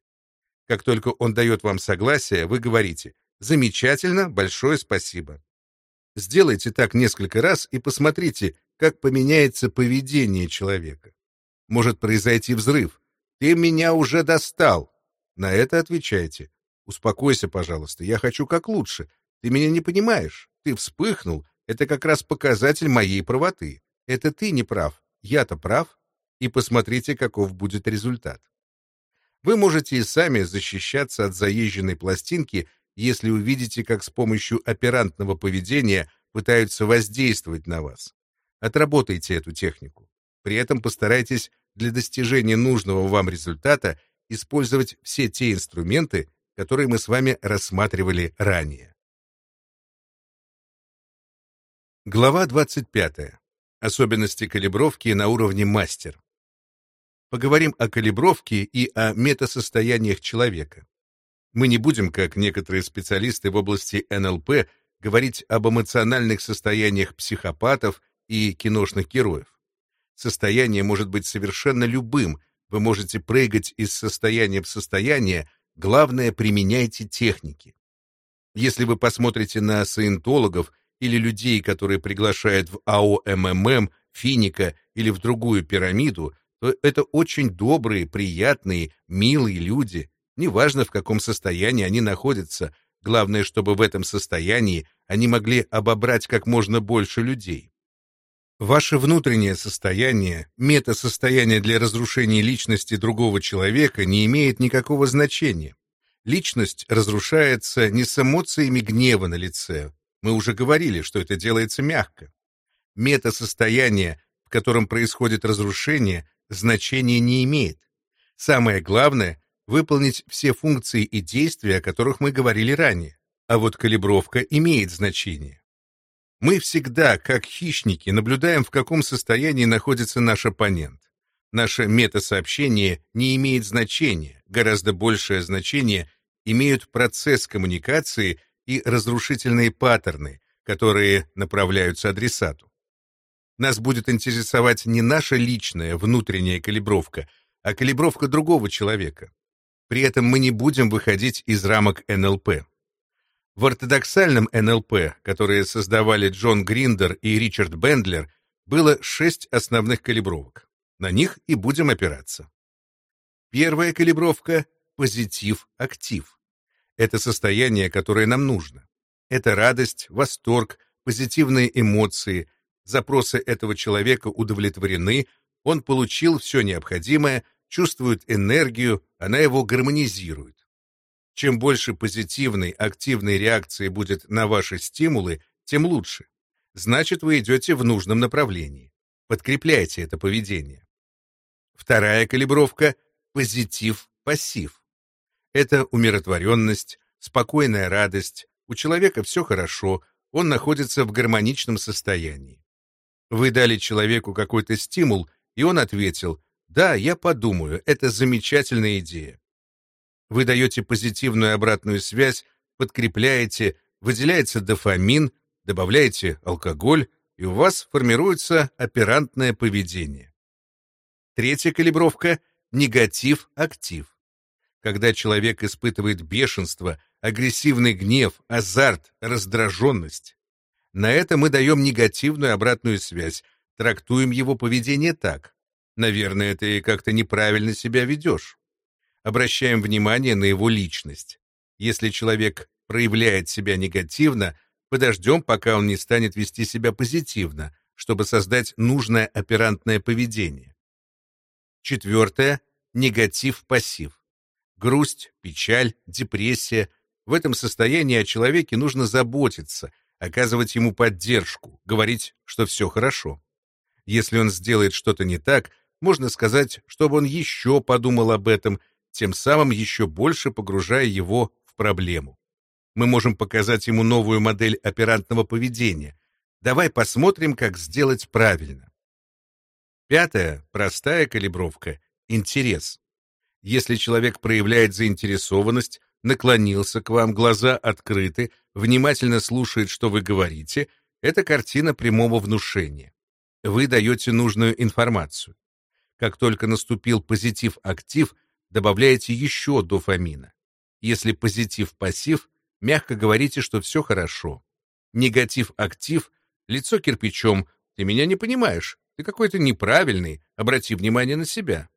A: Как только он дает вам согласие, вы говорите «Замечательно, большое спасибо». Сделайте так несколько раз и посмотрите, как поменяется поведение человека. Может произойти взрыв. «Ты меня уже достал!» На это отвечайте. «Успокойся, пожалуйста, я хочу как лучше. Ты меня не понимаешь. Ты вспыхнул. Это как раз показатель моей правоты. Это ты не прав. Я-то прав. И посмотрите, каков будет результат. Вы можете и сами защищаться от заезженной пластинки, если увидите, как с помощью оперантного поведения пытаются воздействовать на вас. Отработайте эту технику. При этом постарайтесь для достижения нужного вам результата использовать все те инструменты, которые мы с вами рассматривали ранее. Глава 25. Особенности калибровки на уровне мастер. Поговорим о калибровке и о метасостояниях человека. Мы не будем, как некоторые специалисты в области НЛП, говорить об эмоциональных состояниях психопатов и киношных героев. Состояние может быть совершенно любым, вы можете прыгать из состояния в состояние, главное, применяйте техники. Если вы посмотрите на саентологов или людей, которые приглашают в АОММ, Финика или в другую пирамиду, то это очень добрые, приятные, милые люди. Неважно, в каком состоянии они находятся, главное, чтобы в этом состоянии они могли обобрать как можно больше людей. Ваше внутреннее состояние, метасостояние для разрушения личности другого человека не имеет никакого значения. Личность разрушается не с эмоциями гнева на лице. Мы уже говорили, что это делается мягко. Метасостояние, в котором происходит разрушение, значения не имеет. Самое главное — выполнить все функции и действия, о которых мы говорили ранее. А вот калибровка имеет значение. Мы всегда, как хищники, наблюдаем, в каком состоянии находится наш оппонент. Наше метасообщение не имеет значения, гораздо большее значение имеют процесс коммуникации и разрушительные паттерны, которые направляются адресату. Нас будет интересовать не наша личная внутренняя калибровка, а калибровка другого человека. При этом мы не будем выходить из рамок НЛП. В ортодоксальном НЛП, которые создавали Джон Гриндер и Ричард Бендлер, было шесть основных калибровок. На них и будем опираться. Первая калибровка — позитив-актив. Это состояние, которое нам нужно. Это радость, восторг, позитивные эмоции. Запросы этого человека удовлетворены, он получил все необходимое, чувствует энергию, она его гармонизирует. Чем больше позитивной, активной реакции будет на ваши стимулы, тем лучше. Значит, вы идете в нужном направлении. Подкрепляйте это поведение. Вторая калибровка — позитив-пассив. Это умиротворенность, спокойная радость, у человека все хорошо, он находится в гармоничном состоянии. Вы дали человеку какой-то стимул, и он ответил Да, я подумаю, это замечательная идея. Вы даете позитивную обратную связь, подкрепляете, выделяется дофамин, добавляете алкоголь, и у вас формируется оперантное поведение. Третья калибровка — негатив-актив. Когда человек испытывает бешенство, агрессивный гнев, азарт, раздраженность. На это мы даем негативную обратную связь, трактуем его поведение так. Наверное, ты как-то неправильно себя ведешь. Обращаем внимание на его личность. Если человек проявляет себя негативно, подождем, пока он не станет вести себя позитивно, чтобы создать нужное оперантное поведение. Четвертое — негатив-пассив. Грусть, печаль, депрессия. В этом состоянии о человеке нужно заботиться, оказывать ему поддержку, говорить, что все хорошо. Если он сделает что-то не так, можно сказать, чтобы он еще подумал об этом, тем самым еще больше погружая его в проблему. Мы можем показать ему новую модель оперантного поведения. Давай посмотрим, как сделать правильно. Пятая, простая калибровка — интерес. Если человек проявляет заинтересованность, наклонился к вам, глаза открыты, внимательно слушает, что вы говорите, это картина прямого внушения. Вы даете нужную информацию. Как только наступил позитив-актив, добавляете еще дофамина. Если позитив-пассив, мягко говорите, что все хорошо. Негатив-актив, лицо кирпичом, ты меня не понимаешь, ты какой-то неправильный, обрати внимание на себя.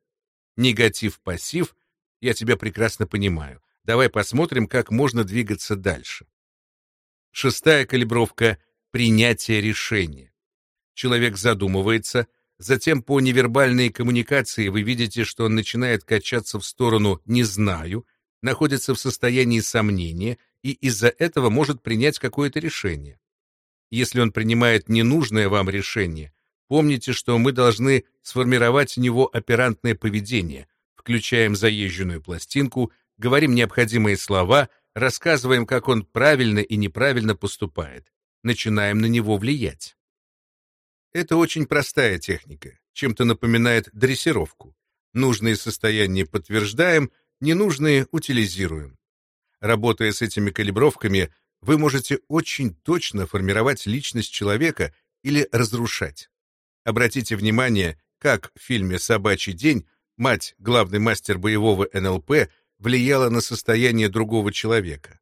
A: Негатив-пассив, я тебя прекрасно понимаю. Давай посмотрим, как можно двигаться дальше. Шестая калибровка — принятие решения. Человек задумывается, затем по невербальной коммуникации вы видите, что он начинает качаться в сторону «не знаю», находится в состоянии сомнения и из-за этого может принять какое-то решение. Если он принимает ненужное вам решение, помните, что мы должны сформировать у него оперантное поведение, включаем заезженную пластинку, говорим необходимые слова, рассказываем, как он правильно и неправильно поступает, начинаем на него влиять. Это очень простая техника, чем-то напоминает дрессировку. Нужные состояния подтверждаем, ненужные утилизируем. Работая с этими калибровками, вы можете очень точно формировать личность человека или разрушать. Обратите внимание, как в фильме «Собачий день» мать, главный мастер боевого НЛП, влияла на состояние другого человека.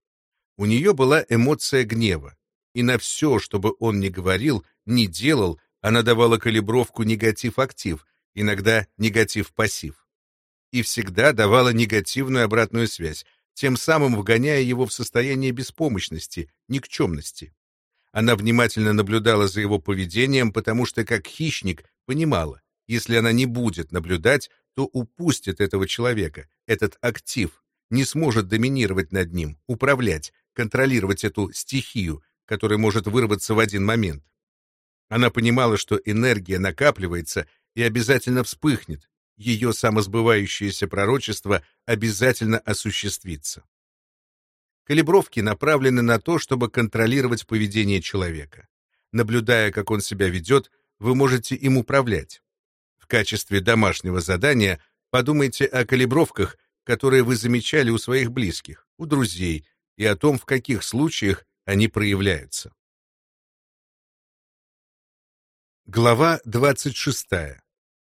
A: У нее была эмоция гнева, и на все, чтобы он не говорил, не делал, она давала калибровку негатив-актив, иногда негатив-пассив. И всегда давала негативную обратную связь, тем самым вгоняя его в состояние беспомощности, никчемности. Она внимательно наблюдала за его поведением, потому что, как хищник, понимала, если она не будет наблюдать, то упустит этого человека, этот актив, не сможет доминировать над ним, управлять, контролировать эту стихию, которая может вырваться в один момент. Она понимала, что энергия накапливается и обязательно вспыхнет, ее самосбывающееся пророчество обязательно осуществится. Калибровки направлены на то, чтобы контролировать поведение человека. Наблюдая, как он себя ведет, вы можете им управлять. В качестве домашнего задания подумайте о калибровках, которые вы замечали у своих близких, у друзей, и о том, в каких случаях они проявляются. Глава 26.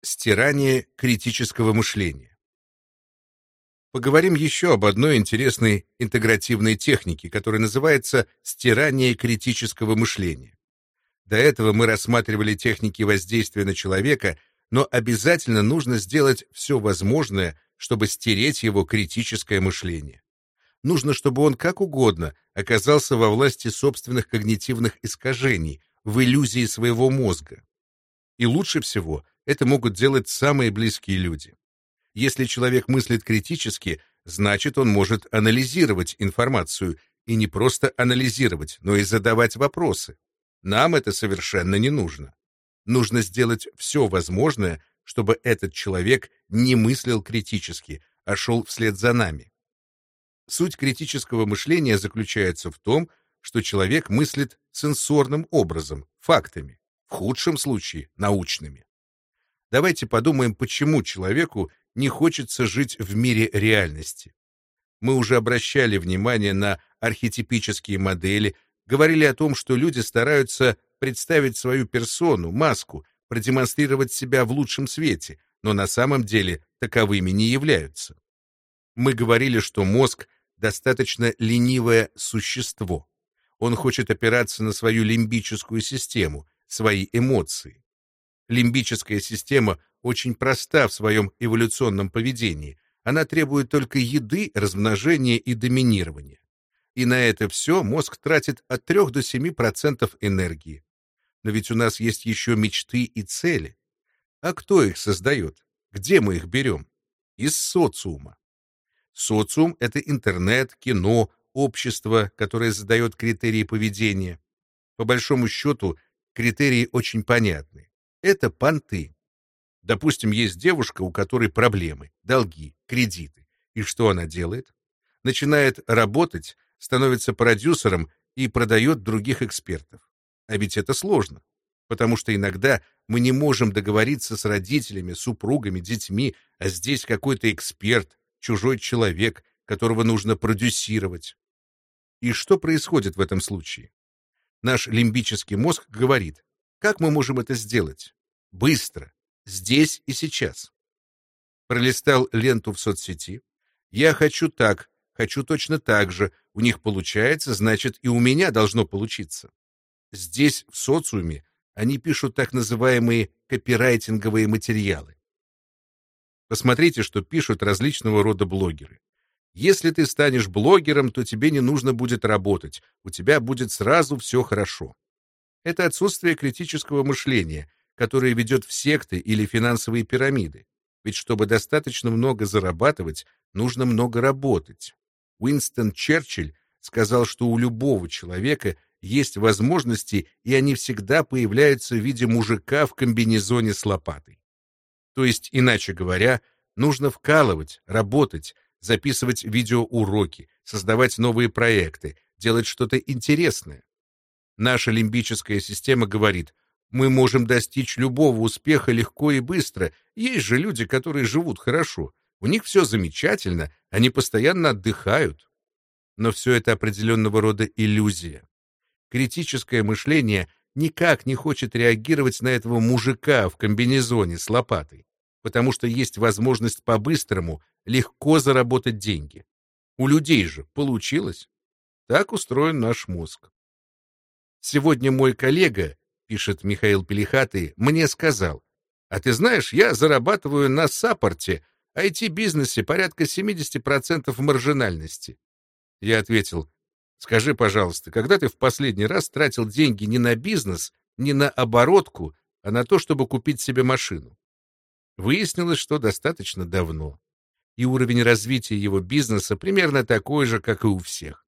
A: Стирание критического мышления. Поговорим еще об одной интересной интегративной технике, которая называется стирание критического мышления. До этого мы рассматривали техники воздействия на человека, но обязательно нужно сделать все возможное, чтобы стереть его критическое мышление. Нужно, чтобы он как угодно оказался во власти собственных когнитивных искажений, в иллюзии своего мозга. И лучше всего это могут делать самые близкие люди. Если человек мыслит критически, значит, он может анализировать информацию, и не просто анализировать, но и задавать вопросы. Нам это совершенно не нужно. Нужно сделать все возможное, чтобы этот человек не мыслил критически, а шел вслед за нами. Суть критического мышления заключается в том, что человек мыслит сенсорным образом, фактами в худшем случае научными. Давайте подумаем, почему человеку не хочется жить в мире реальности. Мы уже обращали внимание на архетипические модели, говорили о том, что люди стараются представить свою персону, маску, продемонстрировать себя в лучшем свете, но на самом деле таковыми не являются. Мы говорили, что мозг — достаточно ленивое существо. Он хочет опираться на свою лимбическую систему, свои эмоции. Лимбическая система очень проста в своем эволюционном поведении. Она требует только еды, размножения и доминирования. И на это все мозг тратит от 3 до 7% энергии. Но ведь у нас есть еще мечты и цели. А кто их создает? Где мы их берем? Из социума. Социум — это интернет, кино, общество, которое задает критерии поведения. По большому счету, критерии очень понятны. Это понты. Допустим, есть девушка, у которой проблемы, долги, кредиты. И что она делает? Начинает работать, становится продюсером и продает других экспертов. А ведь это сложно, потому что иногда мы не можем договориться с родителями, супругами, детьми, а здесь какой-то эксперт, чужой человек, которого нужно продюсировать. И что происходит в этом случае? Наш лимбический мозг говорит, как мы можем это сделать? Быстро, здесь и сейчас. Пролистал ленту в соцсети. Я хочу так, хочу точно так же. У них получается, значит, и у меня должно получиться. Здесь, в социуме, они пишут так называемые копирайтинговые материалы. Посмотрите, что пишут различного рода блогеры. Если ты станешь блогером, то тебе не нужно будет работать, у тебя будет сразу все хорошо. Это отсутствие критического мышления, которое ведет в секты или финансовые пирамиды. Ведь чтобы достаточно много зарабатывать, нужно много работать. Уинстон Черчилль сказал, что у любого человека есть возможности, и они всегда появляются в виде мужика в комбинезоне с лопатой. То есть, иначе говоря, нужно вкалывать, работать, записывать видеоуроки, создавать новые проекты, делать что-то интересное. Наша лимбическая система говорит, мы можем достичь любого успеха легко и быстро. Есть же люди, которые живут хорошо. У них все замечательно, они постоянно отдыхают. Но все это определенного рода иллюзия. Критическое мышление никак не хочет реагировать на этого мужика в комбинезоне с лопатой, потому что есть возможность по-быстрому, легко заработать деньги. У людей же получилось. Так устроен наш мозг. Сегодня мой коллега, пишет Михаил Пелихатый, мне сказал, а ты знаешь, я зарабатываю на саппорте, IT-бизнесе порядка 70% маржинальности. Я ответил, Скажи, пожалуйста, когда ты в последний раз тратил деньги не на бизнес, не на оборотку, а на то, чтобы купить себе машину? Выяснилось, что достаточно давно. И уровень развития его бизнеса примерно такой же, как и у всех.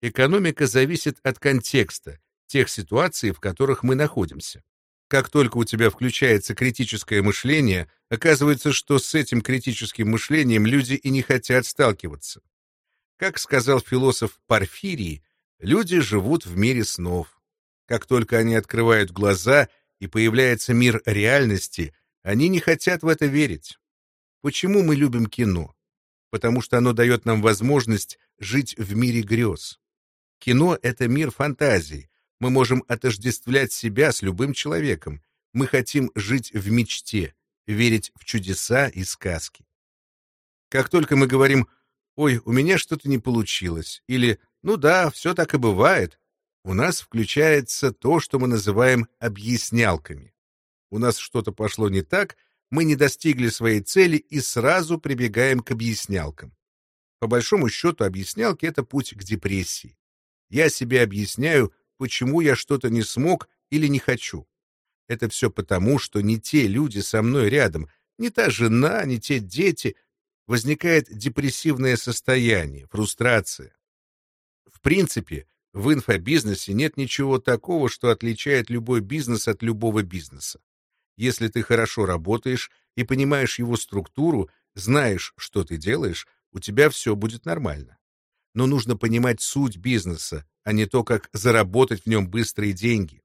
A: Экономика зависит от контекста, тех ситуаций, в которых мы находимся. Как только у тебя включается критическое мышление, оказывается, что с этим критическим мышлением люди и не хотят сталкиваться. Как сказал философ Порфирий, люди живут в мире снов. Как только они открывают глаза и появляется мир реальности, они не хотят в это верить. Почему мы любим кино? Потому что оно дает нам возможность жить в мире грез. Кино — это мир фантазии. Мы можем отождествлять себя с любым человеком. Мы хотим жить в мечте, верить в чудеса и сказки. Как только мы говорим «Ой, у меня что-то не получилось» или «Ну да, все так и бывает», у нас включается то, что мы называем объяснялками. У нас что-то пошло не так, мы не достигли своей цели и сразу прибегаем к объяснялкам. По большому счету, объяснялки — это путь к депрессии. Я себе объясняю, почему я что-то не смог или не хочу. Это все потому, что не те люди со мной рядом, не та жена, не те дети, возникает депрессивное состояние, фрустрация. В принципе, в инфобизнесе нет ничего такого, что отличает любой бизнес от любого бизнеса. Если ты хорошо работаешь и понимаешь его структуру, знаешь, что ты делаешь, у тебя все будет нормально. Но нужно понимать суть бизнеса, а не то, как заработать в нем быстрые деньги.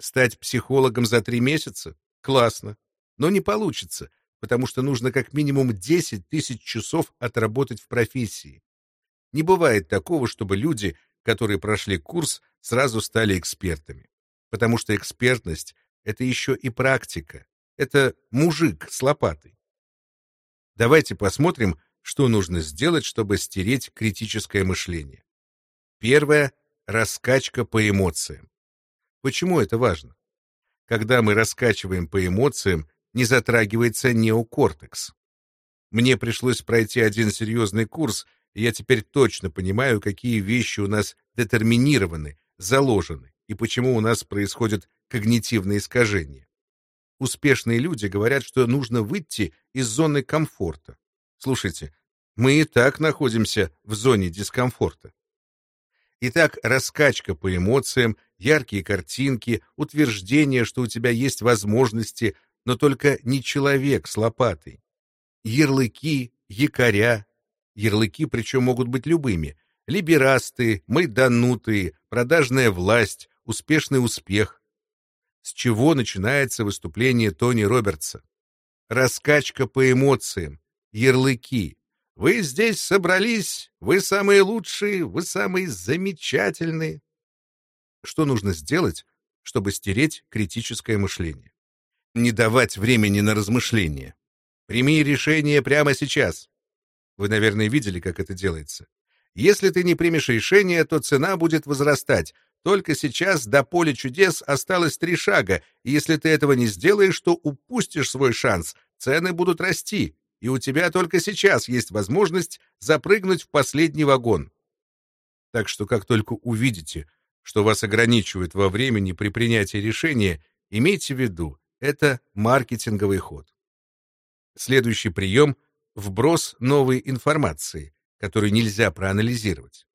A: Стать психологом за три месяца? Классно. Но не получится, потому что нужно как минимум 10 тысяч часов отработать в профессии. Не бывает такого, чтобы люди, которые прошли курс, сразу стали экспертами. Потому что экспертность — это еще и практика. Это мужик с лопатой. Давайте посмотрим, что нужно сделать, чтобы стереть критическое мышление. Первое — раскачка по эмоциям. Почему это важно? Когда мы раскачиваем по эмоциям, не затрагивается неокортекс. Мне пришлось пройти один серьезный курс, и я теперь точно понимаю, какие вещи у нас детерминированы, заложены, и почему у нас происходят когнитивные искажения. Успешные люди говорят, что нужно выйти из зоны комфорта. Слушайте, мы и так находимся в зоне дискомфорта. Итак, раскачка по эмоциям, яркие картинки, утверждение, что у тебя есть возможности, но только не человек с лопатой. Ярлыки, якоря. Ярлыки причем могут быть любыми. Либерасты, майданутые, продажная власть, успешный успех. С чего начинается выступление Тони Робертса? Раскачка по эмоциям, ярлыки. Вы здесь собрались, вы самые лучшие, вы самые замечательные. Что нужно сделать, чтобы стереть критическое мышление? Не давать времени на размышления. Прими решение прямо сейчас. Вы, наверное, видели, как это делается. Если ты не примешь решение, то цена будет возрастать. Только сейчас до поля чудес осталось три шага, и если ты этого не сделаешь, то упустишь свой шанс. Цены будут расти, и у тебя только сейчас есть возможность запрыгнуть в последний вагон. Так что как только увидите, что вас ограничивают во времени при принятии решения, имейте в виду, это маркетинговый ход. Следующий прием — вброс новой информации, которую нельзя проанализировать.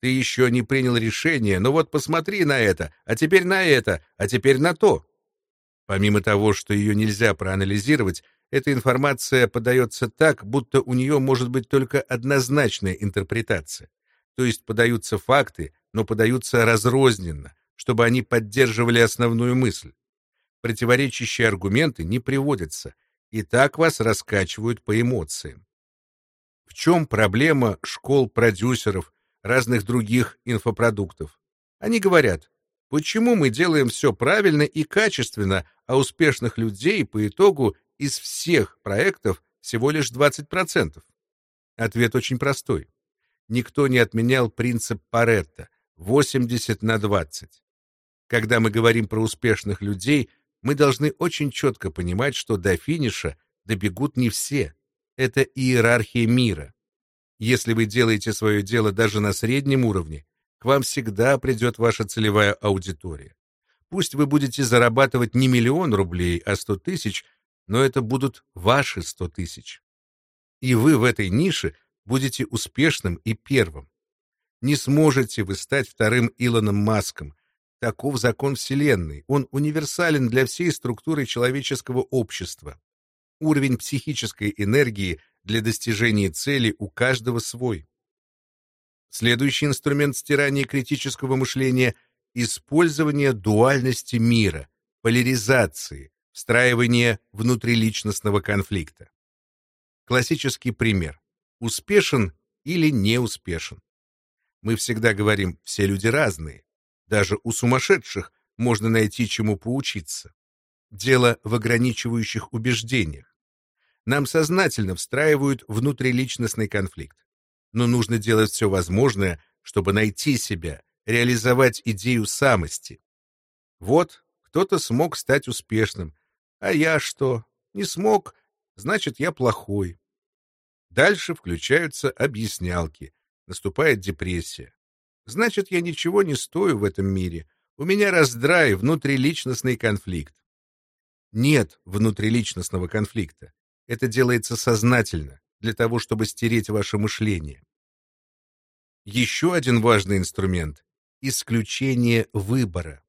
A: Ты еще не принял решение, но вот посмотри на это, а теперь на это, а теперь на то. Помимо того, что ее нельзя проанализировать, эта информация подается так, будто у нее может быть только однозначная интерпретация. То есть подаются факты, но подаются разрозненно, чтобы они поддерживали основную мысль противоречащие аргументы не приводятся, и так вас раскачивают по эмоциям. В чем проблема школ продюсеров, разных других инфопродуктов? Они говорят, почему мы делаем все правильно и качественно, а успешных людей по итогу из всех проектов всего лишь 20%? Ответ очень простой. Никто не отменял принцип Паретта 80 на 20. Когда мы говорим про успешных людей, мы должны очень четко понимать, что до финиша добегут не все. Это иерархия мира. Если вы делаете свое дело даже на среднем уровне, к вам всегда придет ваша целевая аудитория. Пусть вы будете зарабатывать не миллион рублей, а сто тысяч, но это будут ваши сто тысяч. И вы в этой нише будете успешным и первым. Не сможете вы стать вторым Илоном Маском, Таков закон Вселенной. Он универсален для всей структуры человеческого общества. Уровень психической энергии для достижения цели у каждого свой. Следующий инструмент стирания критического мышления — использование дуальности мира, поляризации, встраивание внутриличностного конфликта. Классический пример. Успешен или не успешен? Мы всегда говорим, все люди разные. Даже у сумасшедших можно найти чему поучиться. Дело в ограничивающих убеждениях. Нам сознательно встраивают внутриличностный конфликт. Но нужно делать все возможное, чтобы найти себя, реализовать идею самости. Вот, кто-то смог стать успешным, а я что? Не смог, значит, я плохой. Дальше включаются объяснялки, наступает депрессия. Значит, я ничего не стою в этом мире. У меня раздрай, внутриличностный конфликт. Нет внутриличностного конфликта. Это делается сознательно, для того, чтобы стереть ваше мышление. Еще один важный инструмент — исключение выбора.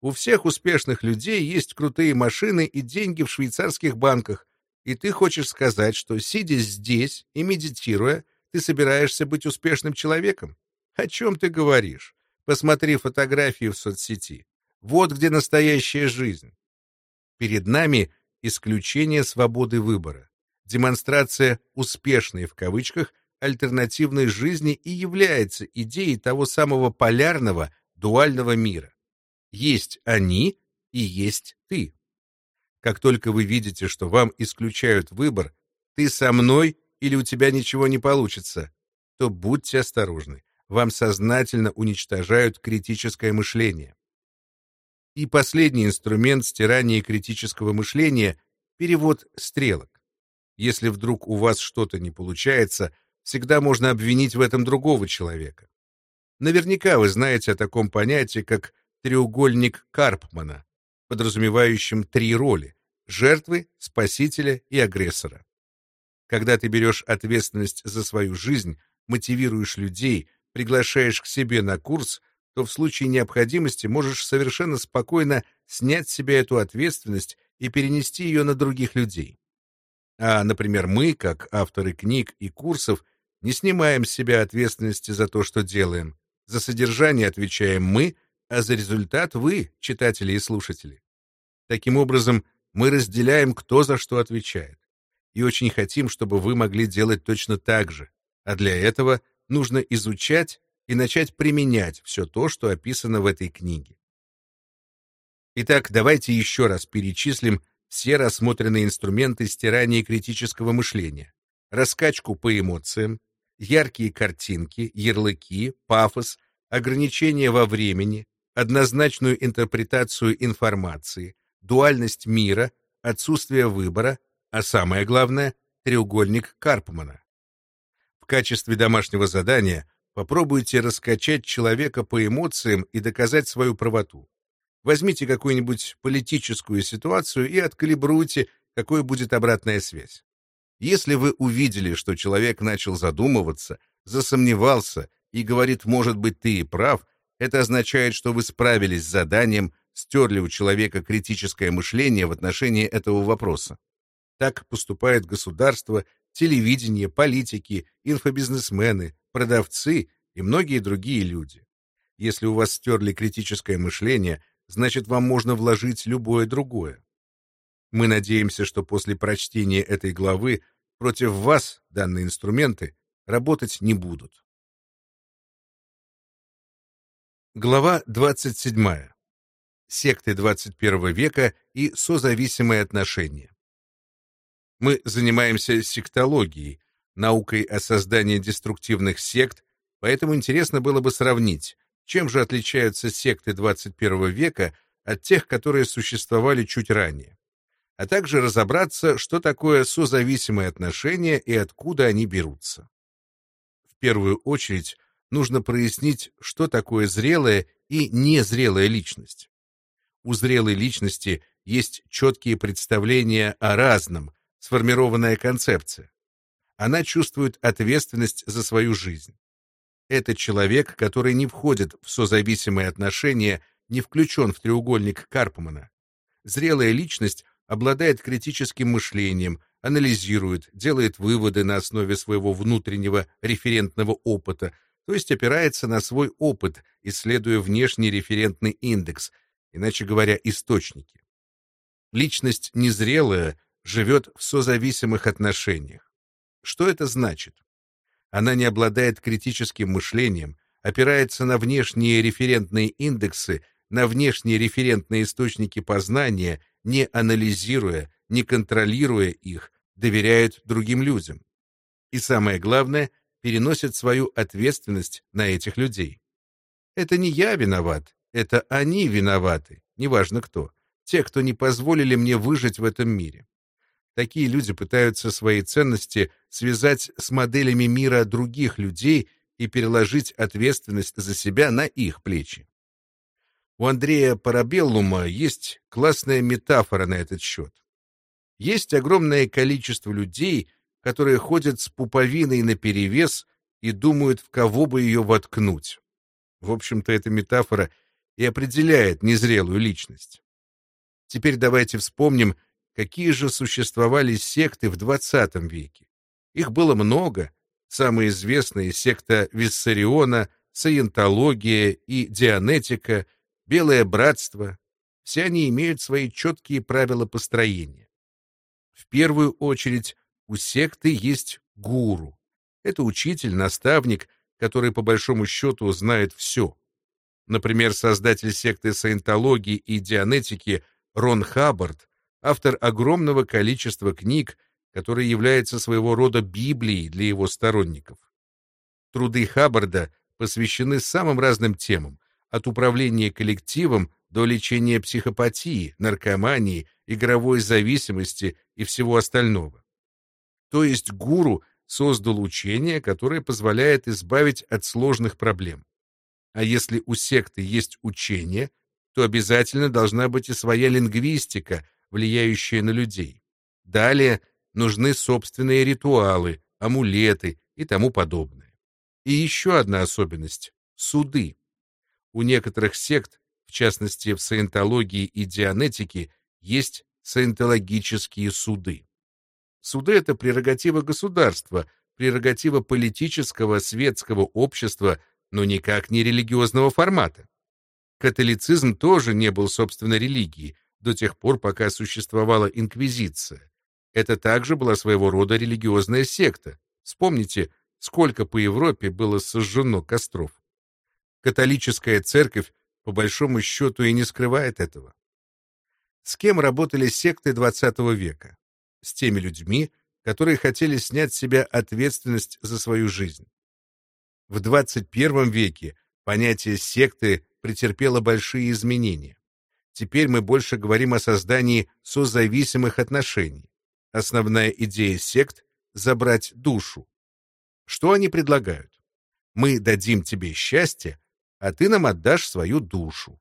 A: У всех успешных людей есть крутые машины и деньги в швейцарских банках, и ты хочешь сказать, что, сидя здесь и медитируя, ты собираешься быть успешным человеком? О чем ты говоришь? Посмотри фотографии в соцсети. Вот где настоящая жизнь. Перед нами исключение свободы выбора, демонстрация «успешной» в кавычках альтернативной жизни и является идеей того самого полярного, дуального мира. Есть они и есть ты. Как только вы видите, что вам исключают выбор, ты со мной или у тебя ничего не получится, то будьте осторожны. Вам сознательно уничтожают критическое мышление. И последний инструмент стирания критического мышления — перевод стрелок. Если вдруг у вас что-то не получается, всегда можно обвинить в этом другого человека. Наверняка вы знаете о таком понятии, как треугольник Карпмана, подразумевающем три роли — жертвы, спасителя и агрессора. Когда ты берешь ответственность за свою жизнь, мотивируешь людей, приглашаешь к себе на курс, то в случае необходимости можешь совершенно спокойно снять с себя эту ответственность и перенести ее на других людей. А, например, мы, как авторы книг и курсов, не снимаем с себя ответственности за то, что делаем. За содержание отвечаем мы, а за результат вы, читатели и слушатели. Таким образом, мы разделяем, кто за что отвечает. И очень хотим, чтобы вы могли делать точно так же. А для этого нужно изучать и начать применять все то, что описано в этой книге. Итак, давайте еще раз перечислим все рассмотренные инструменты стирания критического мышления. Раскачку по эмоциям, яркие картинки, ярлыки, пафос, ограничения во времени, однозначную интерпретацию информации, дуальность мира, отсутствие выбора, а самое главное — треугольник Карпмана. Качестве домашнего задания попробуйте раскачать человека по эмоциям и доказать свою правоту. Возьмите какую-нибудь политическую ситуацию и откалибруйте, какой будет обратная связь. Если вы увидели, что человек начал задумываться, засомневался и говорит, может быть, ты и прав, это означает, что вы справились с заданием, стерли у человека критическое мышление в отношении этого вопроса. Так поступает государство, телевидение, политики, инфобизнесмены, продавцы и многие другие люди. Если у вас стерли критическое мышление, значит, вам можно вложить любое другое. Мы надеемся, что после прочтения этой главы против вас данные инструменты работать не будут. Глава 27. Секты 21 века и созависимые отношения. Мы занимаемся сектологией, наукой о создании деструктивных сект, поэтому интересно было бы сравнить, чем же отличаются секты 21 века от тех, которые существовали чуть ранее, а также разобраться, что такое созависимые отношения и откуда они берутся. В первую очередь, нужно прояснить, что такое зрелая и незрелая личность. У зрелой личности есть четкие представления о разном, сформированная концепция. Она чувствует ответственность за свою жизнь. Это человек, который не входит в созависимые отношения, не включен в треугольник Карпмана. Зрелая личность обладает критическим мышлением, анализирует, делает выводы на основе своего внутреннего референтного опыта, то есть опирается на свой опыт, исследуя внешний референтный индекс, иначе говоря, источники. Личность незрелая живет в созависимых отношениях. Что это значит? Она не обладает критическим мышлением, опирается на внешние референтные индексы, на внешние референтные источники познания, не анализируя, не контролируя их, доверяет другим людям. И самое главное, переносит свою ответственность на этих людей. Это не я виноват, это они виноваты, неважно кто, те, кто не позволили мне выжить в этом мире. Такие люди пытаются свои ценности связать с моделями мира других людей и переложить ответственность за себя на их плечи. У Андрея Парабеллума есть классная метафора на этот счет. Есть огромное количество людей, которые ходят с пуповиной наперевес и думают, в кого бы ее воткнуть. В общем-то, эта метафора и определяет незрелую личность. Теперь давайте вспомним, какие же существовали секты в XX веке. Их было много. Самые известные — секта Виссариона, Саентология и Дианетика, Белое Братство. Все они имеют свои четкие правила построения. первую очередь у секты есть гуру. Это учитель, наставник, который по большому счету знает все. Например, создатель секты саентологии и дианетики Рон Хаббард, автор огромного количества книг, которые являются своего рода Библией для его сторонников. Труды Хаббарда посвящены самым разным темам, от управления коллективом до лечения психопатии, наркомании, игровой зависимости и всего остального. То есть гуру создал учение, которое позволяет избавить от сложных проблем. А если у секты есть учение, то обязательно должна быть и своя лингвистика, влияющая на людей. Далее нужны собственные ритуалы, амулеты и тому подобное. И еще одна особенность — суды. У некоторых сект, в частности в саентологии и дианетике, есть саентологические суды. Суды — это прерогатива государства, прерогатива политического, светского общества, но никак не религиозного формата. Католицизм тоже не был, собственно, религией, до тех пор, пока существовала инквизиция. Это также была своего рода религиозная секта. Вспомните, сколько по Европе было сожжено костров. Католическая церковь, по большому счету, и не скрывает этого. С кем работали секты XX века? С теми людьми, которые хотели снять с себя ответственность за свою жизнь. В 21 веке понятие секты претерпело большие изменения. Теперь мы больше говорим о создании созависимых отношений. Основная идея сект — забрать душу. Что они предлагают? Мы дадим тебе счастье, а ты нам отдашь свою душу.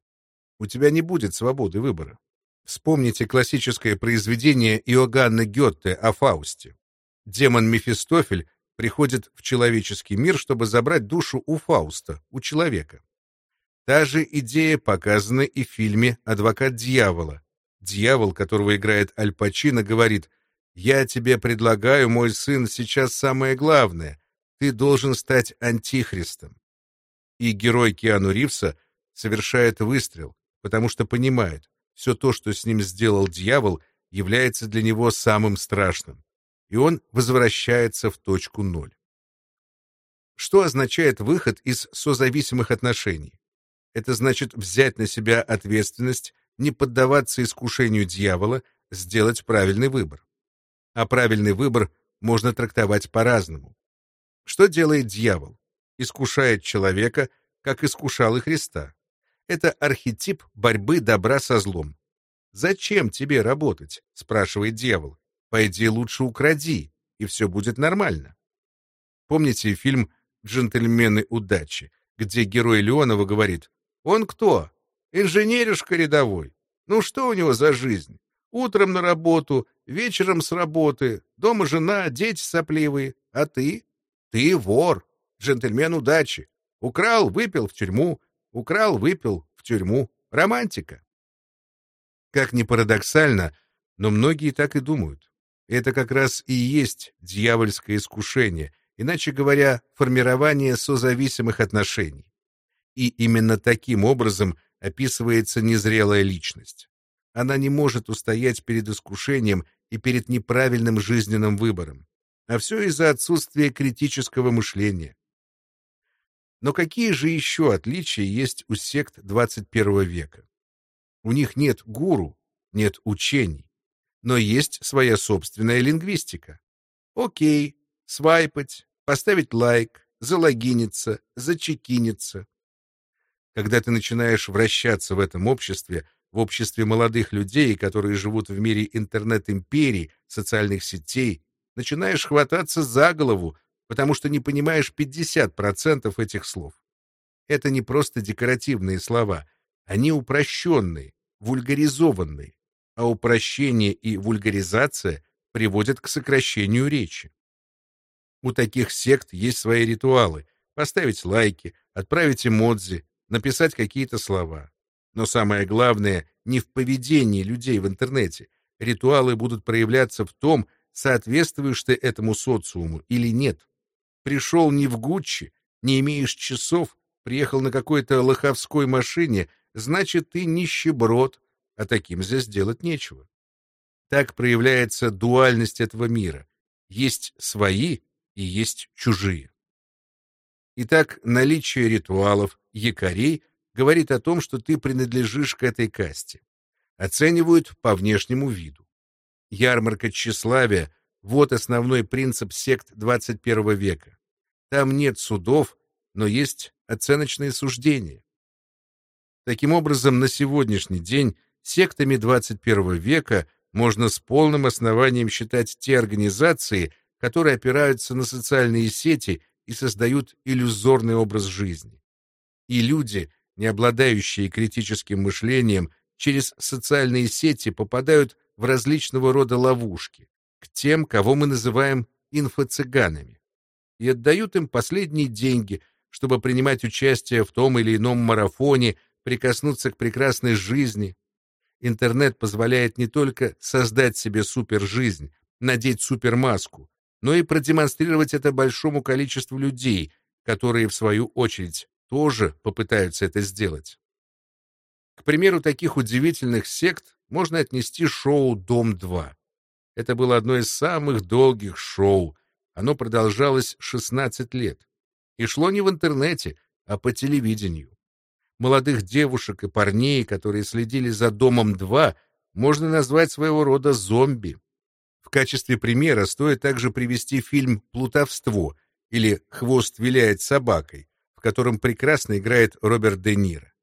A: У тебя не будет свободы выбора. Вспомните классическое произведение Иоганна Гетте о Фаусте. Демон Мефистофель приходит в человеческий мир, чтобы забрать душу у Фауста, у человека. Та же идея показана и в фильме «Адвокат дьявола». Дьявол, которого играет Аль Пачино, говорит «Я тебе предлагаю, мой сын, сейчас самое главное. Ты должен стать антихристом». И герой Киану Ривса совершает выстрел, потому что понимает, все то, что с ним сделал дьявол, является для него самым страшным, и он возвращается в точку ноль. Что означает выход из созависимых отношений? Это значит взять на себя ответственность, не поддаваться искушению дьявола, сделать правильный выбор. А правильный выбор можно трактовать по-разному. Что делает дьявол? искушает человека, как искушал и Христа. Это архетип борьбы добра со злом. «Зачем тебе работать?» — спрашивает дьявол. «Пойди лучше укради, и все будет нормально». Помните фильм «Джентльмены удачи», где герой Леонова говорит «Он кто? Инженеришка рядовой. Ну что у него за жизнь? Утром на работу, вечером с работы, дома жена, дети сопливые. А ты? Ты вор джентльмен удачи. Украл, выпил в тюрьму, украл, выпил в тюрьму. Романтика. Как ни парадоксально, но многие так и думают. Это как раз и есть дьявольское искушение, иначе говоря, формирование созависимых отношений. И именно таким образом описывается незрелая личность. Она не может устоять перед искушением и перед неправильным жизненным выбором. А все из-за отсутствия критического мышления. Но какие же еще отличия есть у сект 21 века? У них нет гуру, нет учений, но есть своя собственная лингвистика. Окей, свайпать, поставить лайк, залогиниться, зачекиниться. Когда ты начинаешь вращаться в этом обществе, в обществе молодых людей, которые живут в мире интернет-империй, социальных сетей, начинаешь хвататься за голову, потому что не понимаешь 50% этих слов. Это не просто декоративные слова, они упрощенные, вульгаризованные, а упрощение и вульгаризация приводят к сокращению речи. У таких сект есть свои ритуалы — поставить лайки, отправить эмодзи, написать какие-то слова. Но самое главное не в поведении людей в интернете. Ритуалы будут проявляться в том, соответствуешь ты этому социуму или нет пришел не в Гуччи, не имеешь часов, приехал на какой-то лоховской машине, значит, ты нищеброд, а таким здесь делать нечего. Так проявляется дуальность этого мира. Есть свои и есть чужие. Итак, наличие ритуалов, якорей говорит о том, что ты принадлежишь к этой касте. Оценивают по внешнему виду. Ярмарка тщеславия — вот основной принцип сект 21 века. Там нет судов, но есть оценочные суждения. Таким образом, на сегодняшний день сектами 21 века можно с полным основанием считать те организации, которые опираются на социальные сети и создают иллюзорный образ жизни. И люди, не обладающие критическим мышлением, через социальные сети попадают в различного рода ловушки, к тем, кого мы называем инфо-цыганами, и отдают им последние деньги, чтобы принимать участие в том или ином марафоне, прикоснуться к прекрасной жизни. Интернет позволяет не только создать себе супержизнь, надеть супермаску, но и продемонстрировать это большому количеству людей, которые, в свою очередь, тоже попытаются это сделать. К примеру, таких удивительных сект можно отнести шоу «Дом-2». Это было одно из самых долгих шоу. Оно продолжалось 16 лет. И шло не в интернете, а по телевидению. Молодых девушек и парней, которые следили за «Домом-2», можно назвать своего рода зомби. В качестве примера стоит также привести фильм «Плутовство» или «Хвост виляет собакой», в котором прекрасно играет Роберт Де Ниро.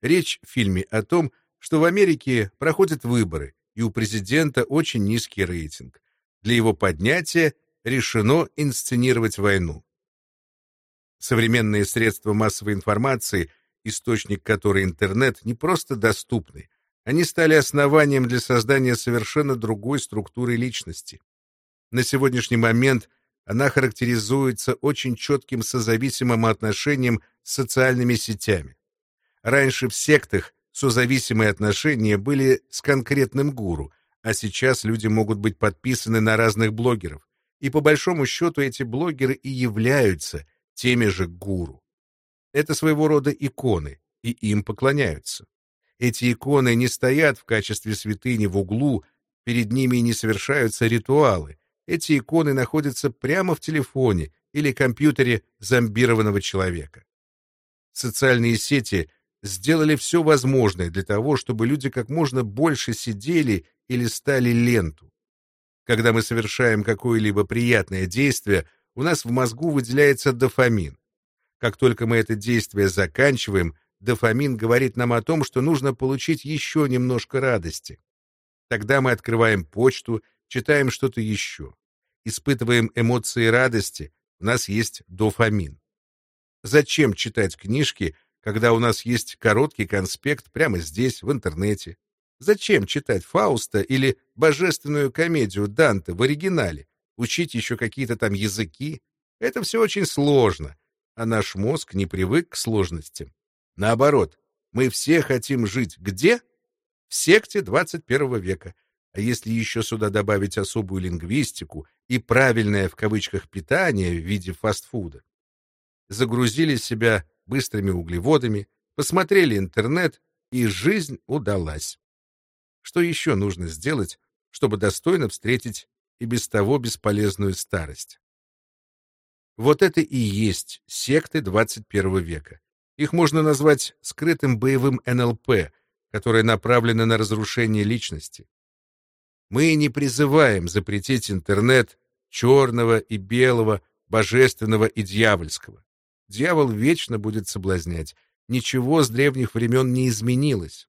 A: Речь в фильме о том, что в Америке проходят выборы, и у президента очень низкий рейтинг. Для его поднятия решено инсценировать войну. Современные средства массовой информации, источник которой интернет, не просто доступны, они стали основанием для создания совершенно другой структуры личности. На сегодняшний момент она характеризуется очень четким созависимым отношением с социальными сетями. Раньше в сектах созависимые отношения были с конкретным гуру, а сейчас люди могут быть подписаны на разных блогеров, и по большому счету эти блогеры и являются теми же гуру. Это своего рода иконы, и им поклоняются. Эти иконы не стоят в качестве святыни в углу, перед ними не совершаются ритуалы. Эти иконы находятся прямо в телефоне или компьютере зомбированного человека. Социальные сети сделали все возможное для того, чтобы люди как можно больше сидели или стали ленту. Когда мы совершаем какое-либо приятное действие, у нас в мозгу выделяется дофамин. Как только мы это действие заканчиваем, дофамин говорит нам о том, что нужно получить еще немножко радости. Тогда мы открываем почту, читаем что-то еще. Испытываем эмоции радости, у нас есть дофамин. Зачем читать книжки, когда у нас есть короткий конспект прямо здесь, в интернете? Зачем читать Фауста или божественную комедию Данте в оригинале? Учить еще какие-то там языки? Это все очень сложно, а наш мозг не привык к сложностям. Наоборот, мы все хотим жить где? В секте 21 века. А если еще сюда добавить особую лингвистику и правильное в кавычках питание в виде фастфуда, загрузили себя быстрыми углеводами, посмотрели интернет, и жизнь удалась. Что еще нужно сделать, чтобы достойно встретить и без того бесполезную старость? Вот это и есть секты 21 века. Их можно назвать скрытым боевым НЛП, которое направлено на разрушение личности. Мы не призываем запретить интернет черного и белого, божественного и дьявольского. Дьявол вечно будет соблазнять. Ничего с древних времен не изменилось.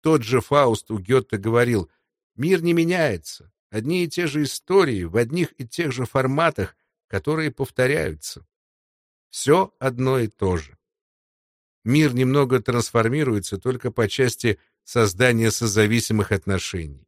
A: Тот же Фауст у Гетте говорил, «Мир не меняется. Одни и те же истории в одних и тех же форматах, которые повторяются. Все одно и то же. Мир немного трансформируется только по части создания созависимых отношений.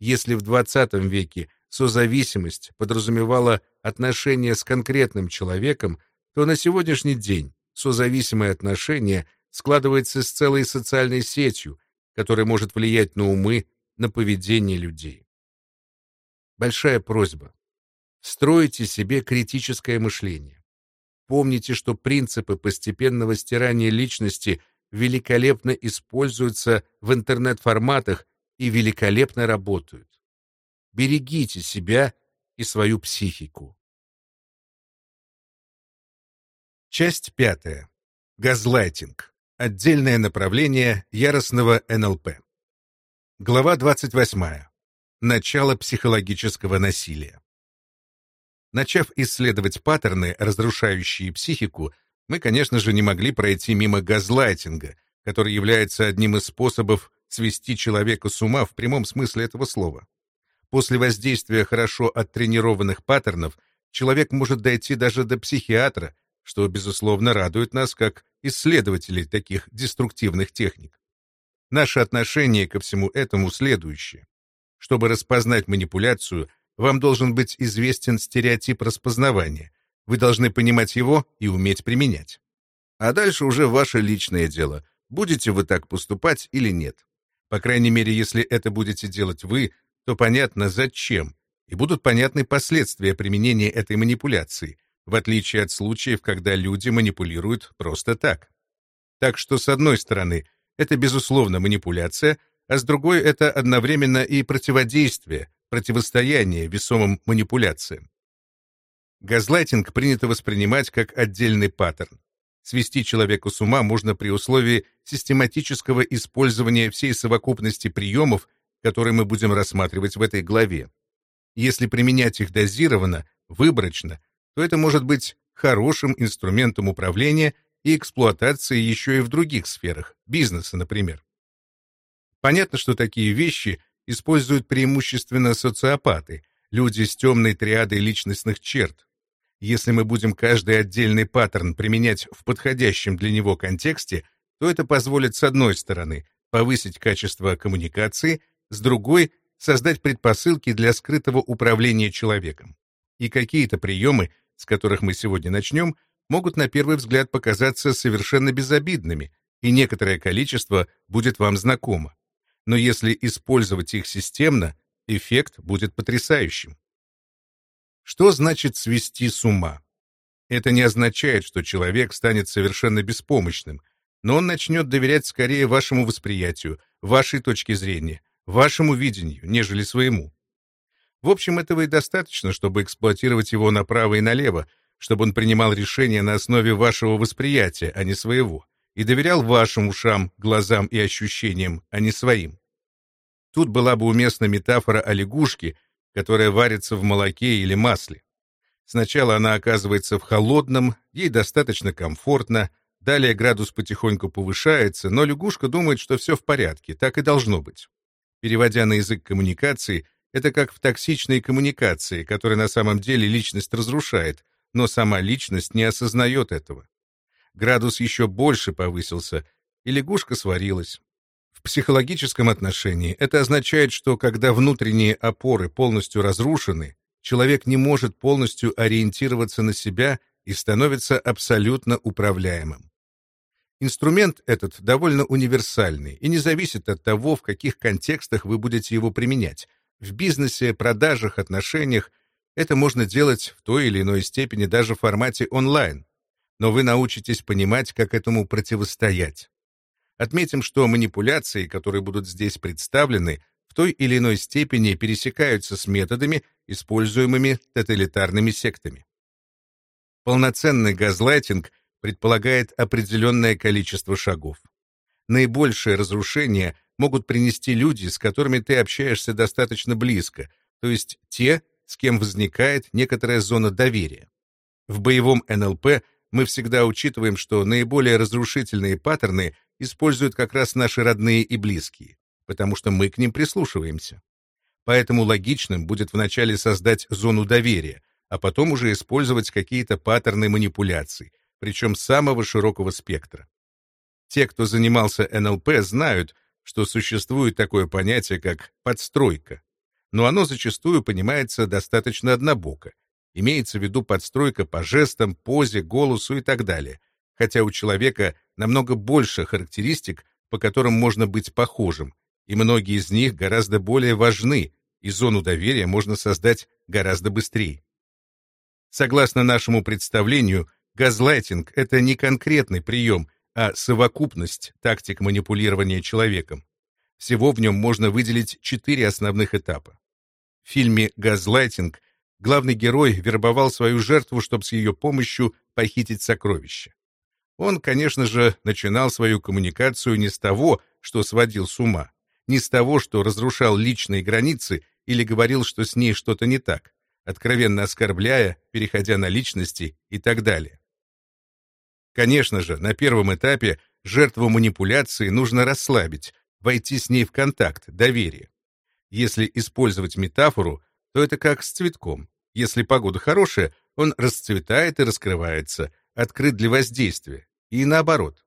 A: Если в XX веке созависимость подразумевала отношения с конкретным человеком, то на сегодняшний день созависимое отношение складывается с целой социальной сетью, которая может влиять на умы, на поведение людей. Большая просьба. Стройте себе критическое мышление. Помните, что принципы постепенного стирания личности великолепно используются в интернет-форматах и великолепно работают. берегите себя и свою психику. Часть пятая. Газлайтинг. Отдельное направление яростного НЛП. Глава 28. Начало психологического насилия. Начав исследовать паттерны, разрушающие психику, мы, конечно же, не могли пройти мимо газлайтинга, который является одним из способов свести человека с ума в прямом смысле этого слова. После воздействия хорошо оттренированных паттернов человек может дойти даже до психиатра, что, безусловно, радует нас как исследователей таких деструктивных техник. Наше отношение ко всему этому следующее. Чтобы распознать манипуляцию, вам должен быть известен стереотип распознавания. Вы должны понимать его и уметь применять. А дальше уже ваше личное дело, будете вы так поступать или нет. По крайней мере, если это будете делать вы, то понятно зачем, и будут понятны последствия применения этой манипуляции, в отличие от случаев, когда люди манипулируют просто так. Так что, с одной стороны, это, безусловно, манипуляция, а с другой — это одновременно и противодействие, противостояние весомым манипуляциям. Газлайтинг принято воспринимать как отдельный паттерн. Свести человека с ума можно при условии систематического использования всей совокупности приемов, которые мы будем рассматривать в этой главе. Если применять их дозированно, выборочно, то это может быть хорошим инструментом управления и эксплуатации еще и в других сферах, бизнеса, например. Понятно, что такие вещи используют преимущественно социопаты, люди с темной триадой личностных черт, если мы будем каждый отдельный паттерн применять в подходящем для него контексте, то это позволит, с одной стороны, повысить качество коммуникации, с другой — создать предпосылки для скрытого управления человеком. И какие-то приемы, с которых мы сегодня начнем, могут на первый взгляд показаться совершенно безобидными, и некоторое количество будет вам знакомо. Но если использовать их системно, эффект будет потрясающим. Что значит свести с ума? Это не означает, что человек станет совершенно беспомощным, но он начнет доверять скорее вашему восприятию, вашей точке зрения, вашему видению, нежели своему. В общем, этого и достаточно, чтобы эксплуатировать его направо и налево, чтобы он принимал решения на основе вашего восприятия, а не своего, и доверял вашим ушам, глазам и ощущениям, а не своим. Тут была бы уместна метафора о лягушке — которая варится в молоке или масле. Сначала она оказывается в холодном, ей достаточно комфортно, далее градус потихоньку повышается, но лягушка думает, что все в порядке, так и должно быть. Переводя на язык коммуникации, это как в токсичной коммуникации, которая на самом деле личность разрушает, но сама личность не осознает этого. Градус еще больше повысился, и лягушка сварилась. В психологическом отношении это означает, что когда внутренние опоры полностью разрушены, человек не может полностью ориентироваться на себя и становится абсолютно управляемым. Инструмент этот довольно универсальный и не зависит от того, в каких контекстах вы будете его применять. В бизнесе, продажах, отношениях это можно делать в той или иной степени даже в формате онлайн. Но вы научитесь понимать, как этому противостоять. Отметим, что манипуляции, которые будут здесь представлены, в той или иной степени пересекаются с методами, используемыми тоталитарными сектами. Полноценный газлайтинг предполагает определенное количество шагов. Наибольшее разрушение могут принести люди, с которыми ты общаешься достаточно близко, то есть те, с кем возникает некоторая зона доверия. В боевом НЛП мы всегда учитываем, что наиболее разрушительные паттерны используют как раз наши родные и близкие, потому что мы к ним прислушиваемся. Поэтому логичным будет вначале создать зону доверия, а потом уже использовать какие-то паттерны манипуляций, причем самого широкого спектра. Те, кто занимался НЛП, знают, что существует такое понятие, как подстройка, но оно зачастую понимается достаточно однобоко. Имеется в виду подстройка по жестам, позе, голосу и так далее, хотя у человека намного больше характеристик, по которым можно быть похожим, и многие из них гораздо более важны, и зону доверия можно создать гораздо быстрее. Согласно нашему представлению, газлайтинг — это не конкретный прием, а совокупность тактик манипулирования человеком. Всего в нем можно выделить четыре основных этапа. В фильме «Газлайтинг» главный герой вербовал свою жертву, чтобы с ее помощью похитить сокровища. Он, конечно же, начинал свою коммуникацию не с того, что сводил с ума, не с того, что разрушал личные границы или говорил, что с ней что-то не так, откровенно оскорбляя, переходя на личности и так далее. Конечно же, на первом этапе жертву манипуляции нужно расслабить, войти с ней в контакт, доверие. Если использовать метафору, то это как с цветком. Если погода хорошая, он расцветает и раскрывается, открыт для воздействия. И наоборот.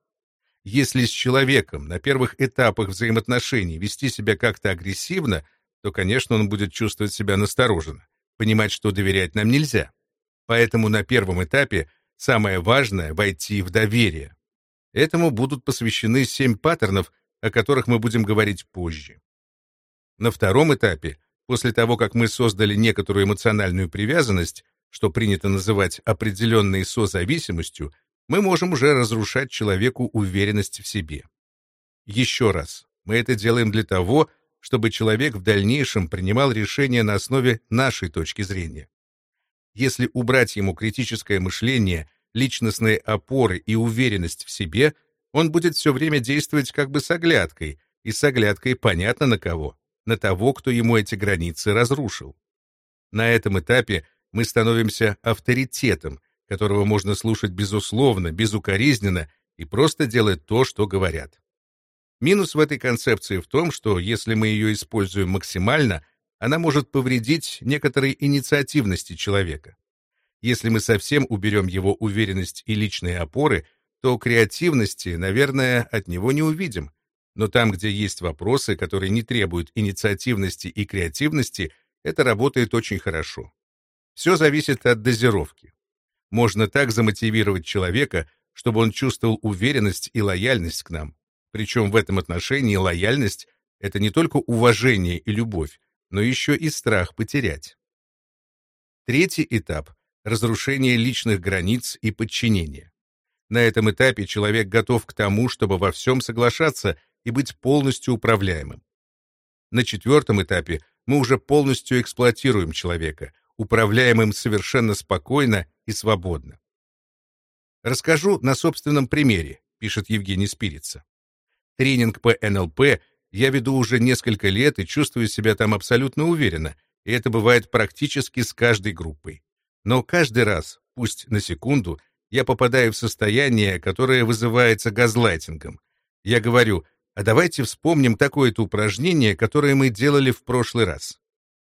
A: Если с человеком на первых этапах взаимоотношений вести себя как-то агрессивно, то, конечно, он будет чувствовать себя настороженно, понимать, что доверять нам нельзя. Поэтому на первом этапе самое важное — войти в доверие. Этому будут посвящены семь паттернов, о которых мы будем говорить позже. На втором этапе, после того, как мы создали некоторую эмоциональную привязанность, что принято называть определенной созависимостью, мы можем уже разрушать человеку уверенность в себе. Еще раз, мы это делаем для того, чтобы человек в дальнейшем принимал решения на основе нашей точки зрения. Если убрать ему критическое мышление, личностные опоры и уверенность в себе, он будет все время действовать как бы с оглядкой, и с оглядкой понятно на кого, на того, кто ему эти границы разрушил. На этом этапе мы становимся авторитетом, которого можно слушать безусловно, безукоризненно и просто делать то, что говорят. Минус в этой концепции в том, что если мы ее используем максимально, она может повредить некоторой инициативности человека. Если мы совсем уберем его уверенность и личные опоры, то креативности, наверное, от него не увидим. Но там, где есть вопросы, которые не требуют инициативности и креативности, это работает очень хорошо. Все зависит от дозировки. Можно так замотивировать человека, чтобы он чувствовал уверенность и лояльность к нам. Причем в этом отношении лояльность — это не только уважение и любовь, но еще и страх потерять. Третий этап — разрушение личных границ и подчинение. На этом этапе человек готов к тому, чтобы во всем соглашаться и быть полностью управляемым. На четвертом этапе мы уже полностью эксплуатируем человека, управляемым совершенно спокойно и свободно. Расскажу на собственном примере, пишет Евгений Спирица. Тренинг по НЛП я веду уже несколько лет и чувствую себя там абсолютно уверенно, и это бывает практически с каждой группой. Но каждый раз, пусть на секунду, я попадаю в состояние, которое вызывается газлайтингом. Я говорю, а давайте вспомним такое-то упражнение, которое мы делали в прошлый раз.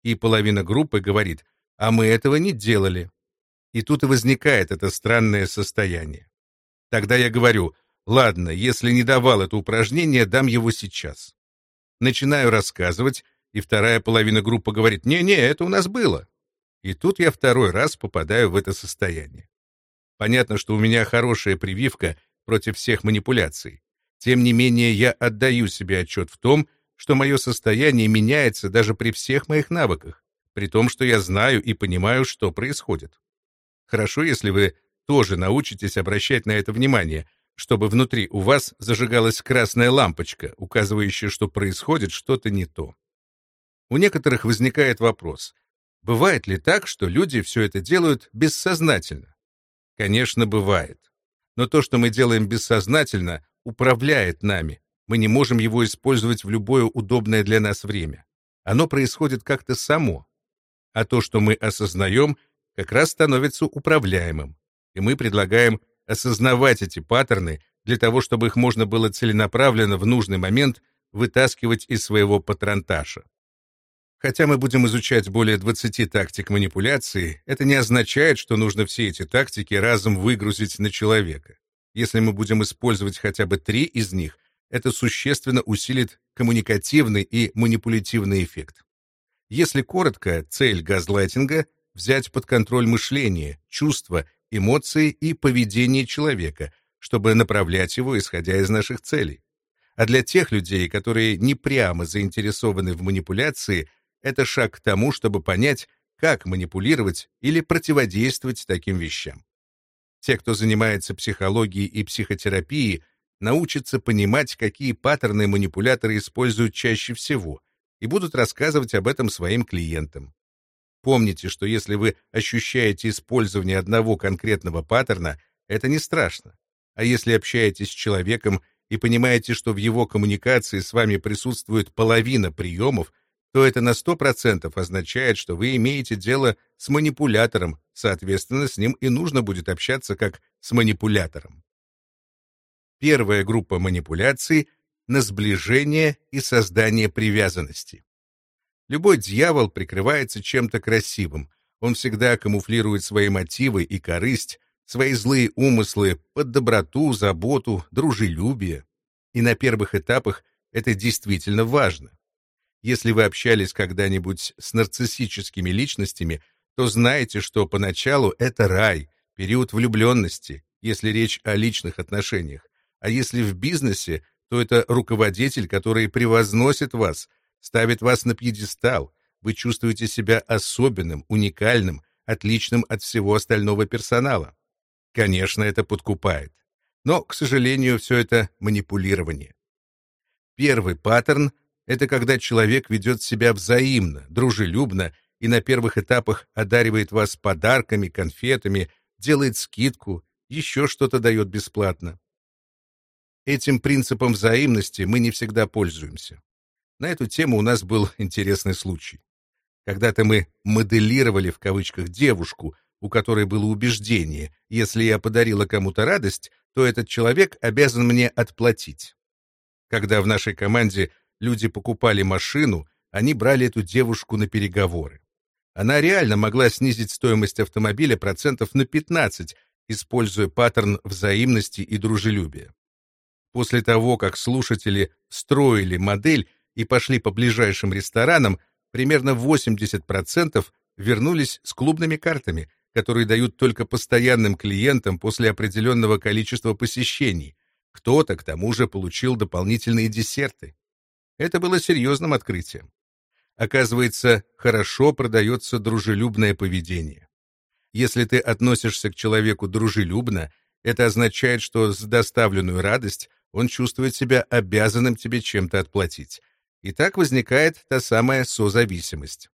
A: И половина группы говорит, а мы этого не делали. И тут и возникает это странное состояние. Тогда я говорю, ладно, если не давал это упражнение, дам его сейчас. Начинаю рассказывать, и вторая половина группы говорит, не-не, это у нас было. И тут я второй раз попадаю в это состояние. Понятно, что у меня хорошая прививка против всех манипуляций. Тем не менее, я отдаю себе отчет в том, что мое состояние меняется даже при всех моих навыках, при том, что я знаю и понимаю, что происходит. Хорошо, если вы тоже научитесь обращать на это внимание, чтобы внутри у вас зажигалась красная лампочка, указывающая, что происходит что-то не то. У некоторых возникает вопрос, бывает ли так, что люди все это делают бессознательно? Конечно, бывает. Но то, что мы делаем бессознательно, управляет нами. Мы не можем его использовать в любое удобное для нас время. Оно происходит как-то само. А то, что мы осознаем — как раз становится управляемым. И мы предлагаем осознавать эти паттерны для того, чтобы их можно было целенаправленно в нужный момент вытаскивать из своего патронташа. Хотя мы будем изучать более 20 тактик манипуляции, это не означает, что нужно все эти тактики разом выгрузить на человека. Если мы будем использовать хотя бы три из них, это существенно усилит коммуникативный и манипулятивный эффект. Если коротко, цель газлайтинга взять под контроль мышление, чувства, эмоции и поведение человека, чтобы направлять его, исходя из наших целей. А для тех людей, которые не прямо заинтересованы в манипуляции, это шаг к тому, чтобы понять, как манипулировать или противодействовать таким вещам. Те, кто занимается психологией и психотерапией, научатся понимать, какие паттерны манипуляторы используют чаще всего, и будут рассказывать об этом своим клиентам. Помните, что если вы ощущаете использование одного конкретного паттерна, это не страшно. А если общаетесь с человеком и понимаете, что в его коммуникации с вами присутствует половина приемов, то это на 100% означает, что вы имеете дело с манипулятором, соответственно, с ним и нужно будет общаться как с манипулятором. Первая группа манипуляций — на сближение и создание привязанности. Любой дьявол прикрывается чем-то красивым. Он всегда камуфлирует свои мотивы и корысть, свои злые умыслы под доброту, заботу, дружелюбие. И на первых этапах это действительно важно. Если вы общались когда-нибудь с нарциссическими личностями, то знаете, что поначалу это рай, период влюбленности, если речь о личных отношениях. А если в бизнесе, то это руководитель, который превозносит вас, ставит вас на пьедестал. Вы чувствуете себя особенным, уникальным, отличным от всего остального персонала. Конечно, это подкупает. Но, к сожалению, все это манипулирование. Первый паттерн — это когда человек ведет себя взаимно, дружелюбно и на первых этапах одаривает вас подарками, конфетами, делает скидку, еще что-то дает бесплатно. Этим принципом взаимности мы не всегда пользуемся. На эту тему у нас был интересный случай. Когда-то мы «моделировали» в кавычках девушку, у которой было убеждение, если я подарила кому-то радость, то этот человек обязан мне отплатить. Когда в нашей команде люди покупали машину, они брали эту девушку на переговоры. Она реально могла снизить стоимость автомобиля процентов на 15, используя паттерн взаимности и дружелюбия. После того, как слушатели строили модель, и пошли по ближайшим ресторанам, примерно 80% вернулись с клубными картами, которые дают только постоянным клиентам после определенного количества посещений. Кто-то, к тому же, получил дополнительные десерты. Это было серьезным открытием. Оказывается, хорошо продается дружелюбное поведение. Если ты относишься к человеку дружелюбно, это означает, что за доставленную радость он чувствует себя обязанным тебе чем-то отплатить. И так возникает та самая созависимость.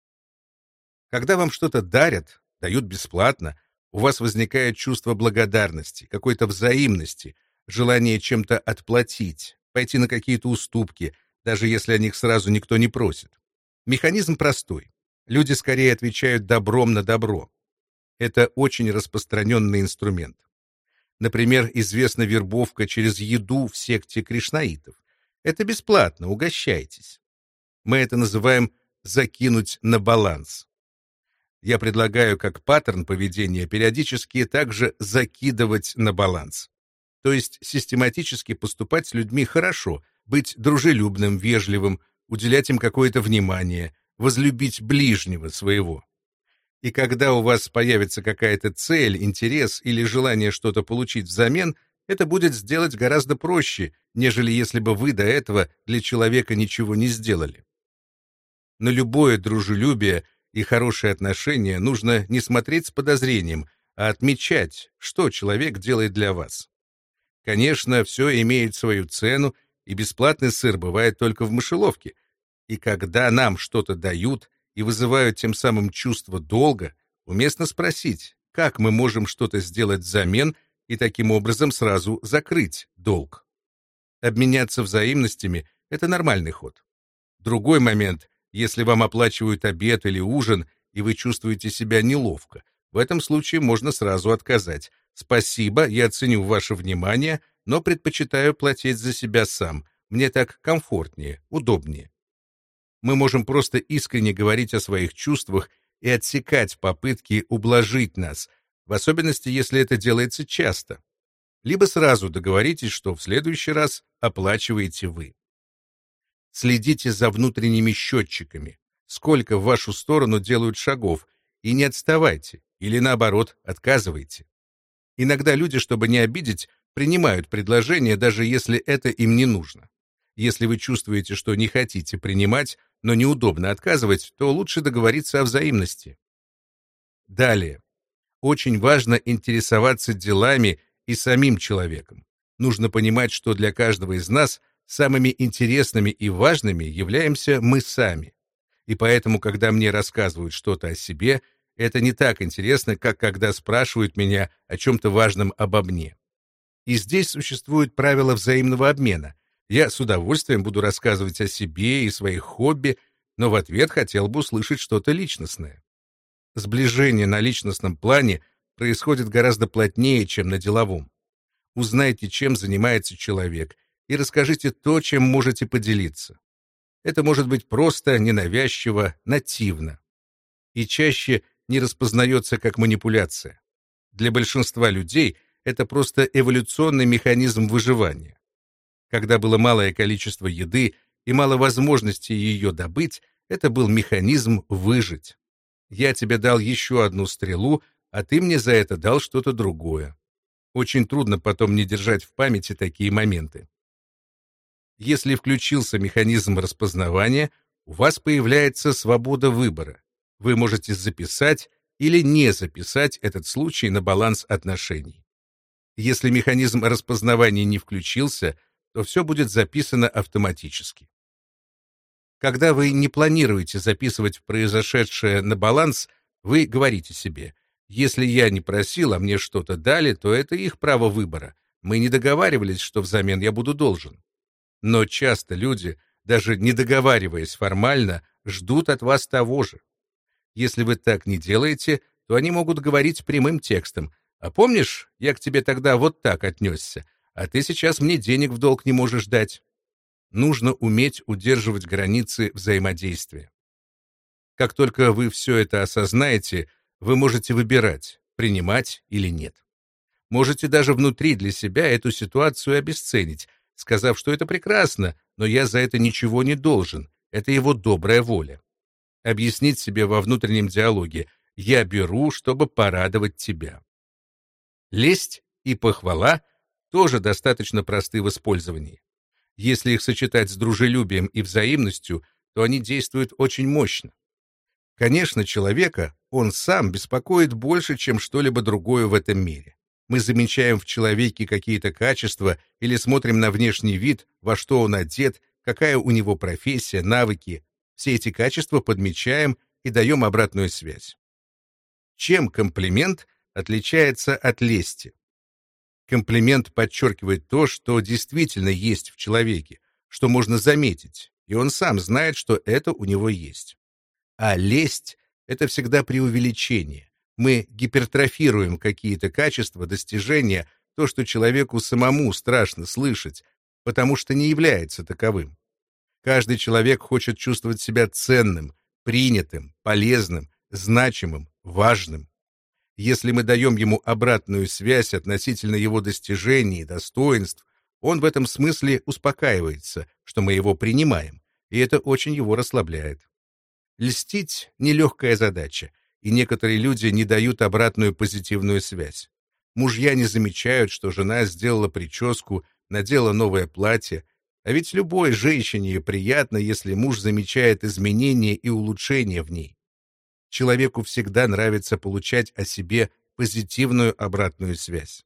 A: Когда вам что-то дарят, дают бесплатно, у вас возникает чувство благодарности, какой-то взаимности, желание чем-то отплатить, пойти на какие-то уступки, даже если о них сразу никто не просит. Механизм простой. Люди скорее отвечают добром на добро. Это очень распространенный инструмент. Например, известна вербовка через еду в секте кришнаитов. Это бесплатно, угощайтесь. Мы это называем «закинуть на баланс». Я предлагаю как паттерн поведения периодически также закидывать на баланс. То есть систематически поступать с людьми хорошо, быть дружелюбным, вежливым, уделять им какое-то внимание, возлюбить ближнего своего. И когда у вас появится какая-то цель, интерес или желание что-то получить взамен – это будет сделать гораздо проще, нежели если бы вы до этого для человека ничего не сделали. На любое дружелюбие и хорошие отношения нужно не смотреть с подозрением, а отмечать, что человек делает для вас. Конечно, все имеет свою цену, и бесплатный сыр бывает только в мышеловке. И когда нам что-то дают и вызывают тем самым чувство долга, уместно спросить, как мы можем что-то сделать взамен – и таким образом сразу закрыть долг. Обменяться взаимностями — это нормальный ход. Другой момент, если вам оплачивают обед или ужин, и вы чувствуете себя неловко, в этом случае можно сразу отказать. Спасибо, я ценю ваше внимание, но предпочитаю платить за себя сам. Мне так комфортнее, удобнее. Мы можем просто искренне говорить о своих чувствах и отсекать попытки ублажить нас, в особенности, если это делается часто. Либо сразу договоритесь, что в следующий раз оплачиваете вы. Следите за внутренними счетчиками, сколько в вашу сторону делают шагов, и не отставайте, или наоборот, отказывайте. Иногда люди, чтобы не обидеть, принимают предложение, даже если это им не нужно. Если вы чувствуете, что не хотите принимать, но неудобно отказывать, то лучше договориться о взаимности. Далее. Очень важно интересоваться делами и самим человеком. Нужно понимать, что для каждого из нас самыми интересными и важными являемся мы сами. И поэтому, когда мне рассказывают что-то о себе, это не так интересно, как когда спрашивают меня о чем-то важном обо мне. И здесь существует правило взаимного обмена. Я с удовольствием буду рассказывать о себе и своих хобби, но в ответ хотел бы услышать что-то личностное. Сближение на личностном плане происходит гораздо плотнее, чем на деловом. Узнайте, чем занимается человек, и расскажите то, чем можете поделиться. Это может быть просто, ненавязчиво, нативно. И чаще не распознается как манипуляция. Для большинства людей это просто эволюционный механизм выживания. Когда было малое количество еды и мало возможностей ее добыть, это был механизм выжить. Я тебе дал еще одну стрелу, а ты мне за это дал что-то другое. Очень трудно потом не держать в памяти такие моменты. Если включился механизм распознавания, у вас появляется свобода выбора. Вы можете записать или не записать этот случай на баланс отношений. Если механизм распознавания не включился, то все будет записано автоматически. Когда вы не планируете записывать произошедшее на баланс, вы говорите себе, если я не просил, а мне что-то дали, то это их право выбора. Мы не договаривались, что взамен я буду должен. Но часто люди, даже не договариваясь формально, ждут от вас того же. Если вы так не делаете, то они могут говорить прямым текстом. «А помнишь, я к тебе тогда вот так отнесся, а ты сейчас мне денег в долг не можешь дать?» Нужно уметь удерживать границы взаимодействия. Как только вы все это осознаете, вы можете выбирать, принимать или нет. Можете даже внутри для себя эту ситуацию обесценить, сказав, что это прекрасно, но я за это ничего не должен, это его добрая воля. Объяснить себе во внутреннем диалоге «я беру, чтобы порадовать тебя». Лесть и похвала тоже достаточно просты в использовании. Если их сочетать с дружелюбием и взаимностью, то они действуют очень мощно. Конечно, человека он сам беспокоит больше, чем что-либо другое в этом мире. Мы замечаем в человеке какие-то качества или смотрим на внешний вид, во что он одет, какая у него профессия, навыки. Все эти качества подмечаем и даем обратную связь. Чем комплимент отличается от лести? Комплимент подчеркивает то, что действительно есть в человеке, что можно заметить, и он сам знает, что это у него есть. А лесть — это всегда преувеличение. Мы гипертрофируем какие-то качества, достижения, то, что человеку самому страшно слышать, потому что не является таковым. Каждый человек хочет чувствовать себя ценным, принятым, полезным, значимым, важным. Если мы даем ему обратную связь относительно его достижений и достоинств, он в этом смысле успокаивается, что мы его принимаем, и это очень его расслабляет. Льстить — нелегкая задача, и некоторые люди не дают обратную позитивную связь. Мужья не замечают, что жена сделала прическу, надела новое платье, а ведь любой женщине приятно, если муж замечает изменения и улучшения в ней. Человеку всегда нравится получать о себе позитивную обратную связь.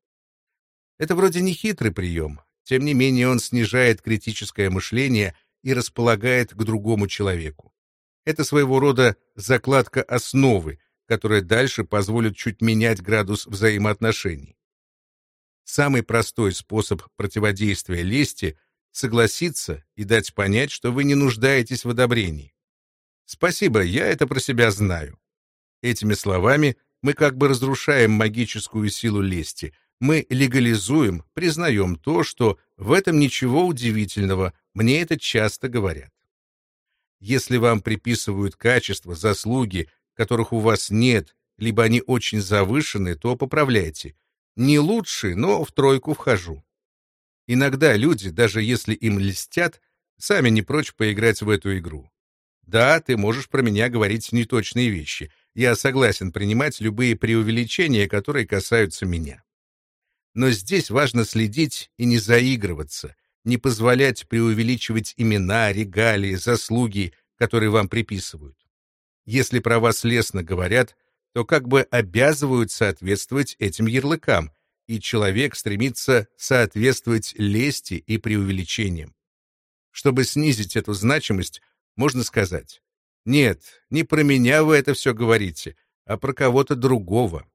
A: Это вроде не хитрый прием, тем не менее он снижает критическое мышление и располагает к другому человеку. Это своего рода закладка основы, которая дальше позволит чуть менять градус взаимоотношений. Самый простой способ противодействия лести — согласиться и дать понять, что вы не нуждаетесь в одобрении. «Спасибо, я это про себя знаю». Этими словами мы как бы разрушаем магическую силу лести, мы легализуем, признаем то, что в этом ничего удивительного, мне это часто говорят. Если вам приписывают качества, заслуги, которых у вас нет, либо они очень завышены, то поправляйте. Не лучше, но в тройку вхожу. Иногда люди, даже если им льстят, сами не прочь поиграть в эту игру. Да, ты можешь про меня говорить неточные вещи. Я согласен принимать любые преувеличения, которые касаются меня. Но здесь важно следить и не заигрываться, не позволять преувеличивать имена, регалии, заслуги, которые вам приписывают. Если про вас лестно говорят, то как бы обязывают соответствовать этим ярлыкам, и человек стремится соответствовать лести и преувеличениям. Чтобы снизить эту значимость, можно сказать, Нет, не про меня вы это все говорите, а про кого-то другого.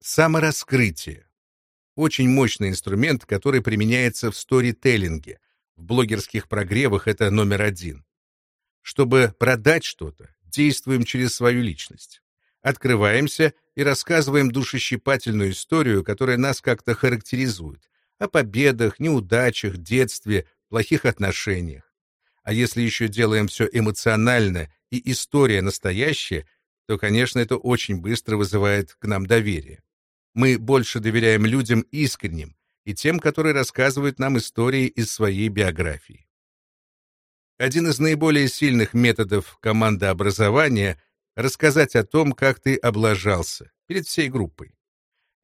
A: Самораскрытие. Очень мощный инструмент, который применяется в сторителлинге. В блогерских прогревах это номер один. Чтобы продать что-то, действуем через свою личность. Открываемся и рассказываем душещипательную историю, которая нас как-то характеризует. О победах, неудачах, детстве, плохих отношениях. А если еще делаем все эмоционально и история настоящая, то, конечно, это очень быстро вызывает к нам доверие. Мы больше доверяем людям искренним и тем, которые рассказывают нам истории из своей биографии. Один из наиболее сильных методов командообразования — рассказать о том, как ты облажался перед всей группой.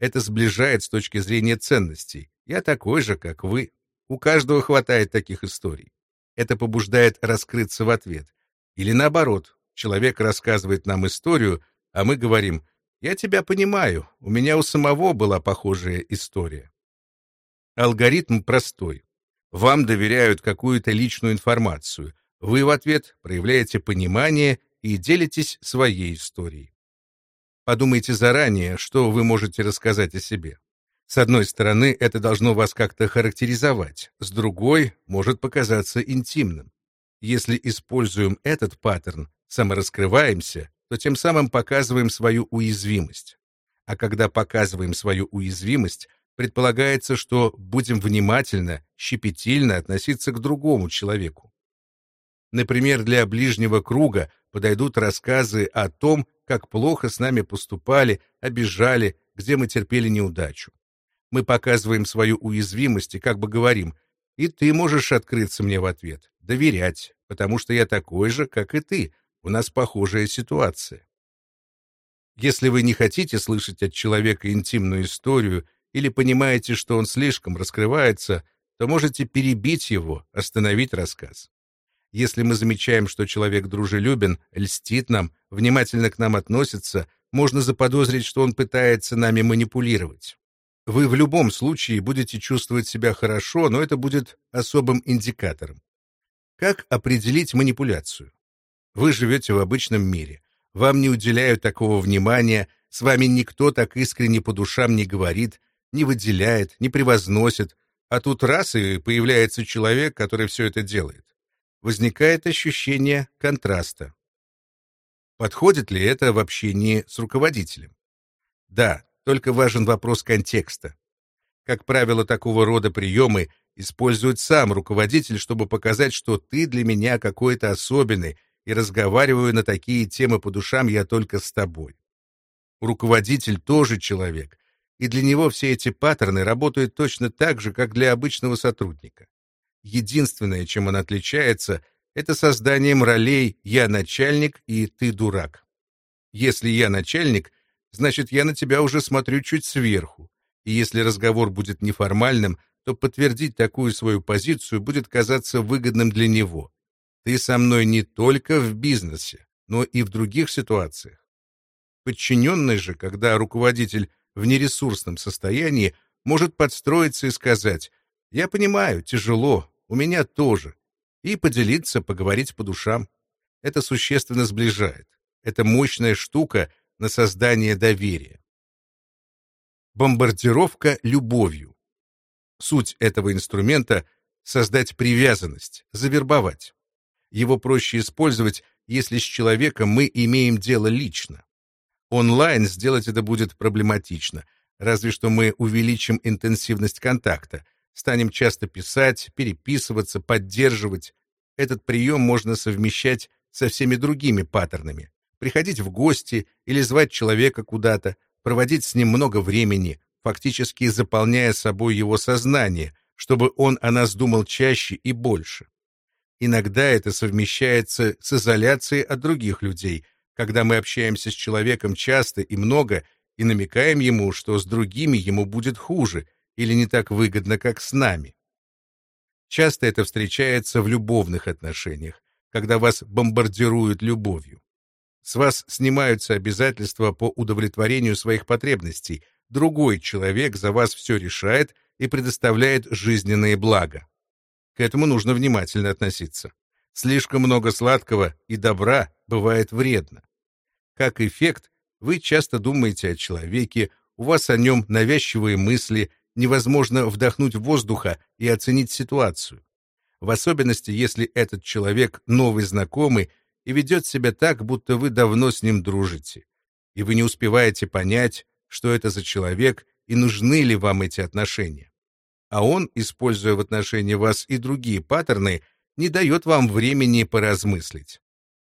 A: Это сближает с точки зрения ценностей. Я такой же, как вы. У каждого хватает таких историй. Это побуждает раскрыться в ответ. Или наоборот, человек рассказывает нам историю, а мы говорим «Я тебя понимаю, у меня у самого была похожая история». Алгоритм простой. Вам доверяют какую-то личную информацию. Вы в ответ проявляете понимание и делитесь своей историей. Подумайте заранее, что вы можете рассказать о себе. С одной стороны, это должно вас как-то характеризовать, с другой — может показаться интимным. Если используем этот паттерн, самораскрываемся, то тем самым показываем свою уязвимость. А когда показываем свою уязвимость, предполагается, что будем внимательно, щепетильно относиться к другому человеку. Например, для ближнего круга подойдут рассказы о том, как плохо с нами поступали, обижали, где мы терпели неудачу. Мы показываем свою уязвимость и как бы говорим, и ты можешь открыться мне в ответ, доверять, потому что я такой же, как и ты, у нас похожая ситуация. Если вы не хотите слышать от человека интимную историю или понимаете, что он слишком раскрывается, то можете перебить его, остановить рассказ. Если мы замечаем, что человек дружелюбен, льстит нам, внимательно к нам относится, можно заподозрить, что он пытается нами манипулировать. Вы в любом случае будете чувствовать себя хорошо, но это будет особым индикатором. Как определить манипуляцию? Вы живете в обычном мире. Вам не уделяют такого внимания, с вами никто так искренне по душам не говорит, не выделяет, не превозносит, а тут раз и появляется человек, который все это делает. Возникает ощущение контраста. Подходит ли это в общении с руководителем? Да, только важен вопрос контекста. Как правило, такого рода приемы использует сам руководитель, чтобы показать, что ты для меня какой-то особенный, и разговариваю на такие темы по душам я только с тобой. Руководитель тоже человек, и для него все эти паттерны работают точно так же, как для обычного сотрудника. Единственное, чем он отличается, это созданием ролей «я начальник» и «ты дурак». Если я начальник, значит, я на тебя уже смотрю чуть сверху, и если разговор будет неформальным, то подтвердить такую свою позицию будет казаться выгодным для него. Ты со мной не только в бизнесе, но и в других ситуациях. Подчиненный же, когда руководитель в нересурсном состоянии, может подстроиться и сказать «Я понимаю, тяжело, у меня тоже», и поделиться, поговорить по душам. Это существенно сближает. Это мощная штука на создание доверия. Бомбардировка любовью. Суть этого инструмента — создать привязанность, завербовать. Его проще использовать, если с человеком мы имеем дело лично. Онлайн сделать это будет проблематично, разве что мы увеличим интенсивность контакта, станем часто писать, переписываться, поддерживать. Этот прием можно совмещать со всеми другими паттернами. Приходить в гости или звать человека куда-то, проводить с ним много времени, фактически заполняя собой его сознание, чтобы он о нас думал чаще и больше. Иногда это совмещается с изоляцией от других людей — когда мы общаемся с человеком часто и много и намекаем ему, что с другими ему будет хуже или не так выгодно, как с нами. Часто это встречается в любовных отношениях, когда вас бомбардируют любовью. С вас снимаются обязательства по удовлетворению своих потребностей, другой человек за вас все решает и предоставляет жизненные блага. К этому нужно внимательно относиться. Слишком много сладкого и добра бывает вредно. Как эффект, вы часто думаете о человеке, у вас о нем навязчивые мысли, невозможно вдохнуть воздуха и оценить ситуацию. В особенности, если этот человек новый знакомый и ведет себя так, будто вы давно с ним дружите. И вы не успеваете понять, что это за человек и нужны ли вам эти отношения. А он, используя в отношении вас и другие паттерны, не дает вам времени поразмыслить.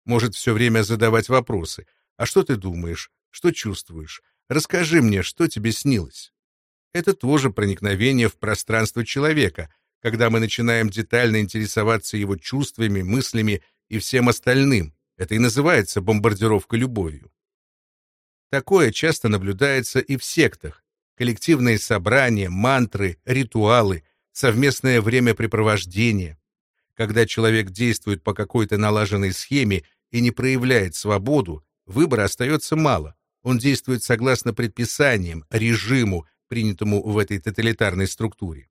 A: Может все время задавать вопросы. А что ты думаешь? Что чувствуешь? Расскажи мне, что тебе снилось. Это тоже проникновение в пространство человека, когда мы начинаем детально интересоваться его чувствами, мыслями и всем остальным. Это и называется бомбардировка любовью. Такое часто наблюдается и в сектах. Коллективные собрания, мантры, ритуалы, совместное времяпрепровождение. Когда человек действует по какой-то налаженной схеме и не проявляет свободу, выбора остается мало. Он действует согласно предписаниям, режиму, принятому в этой тоталитарной структуре.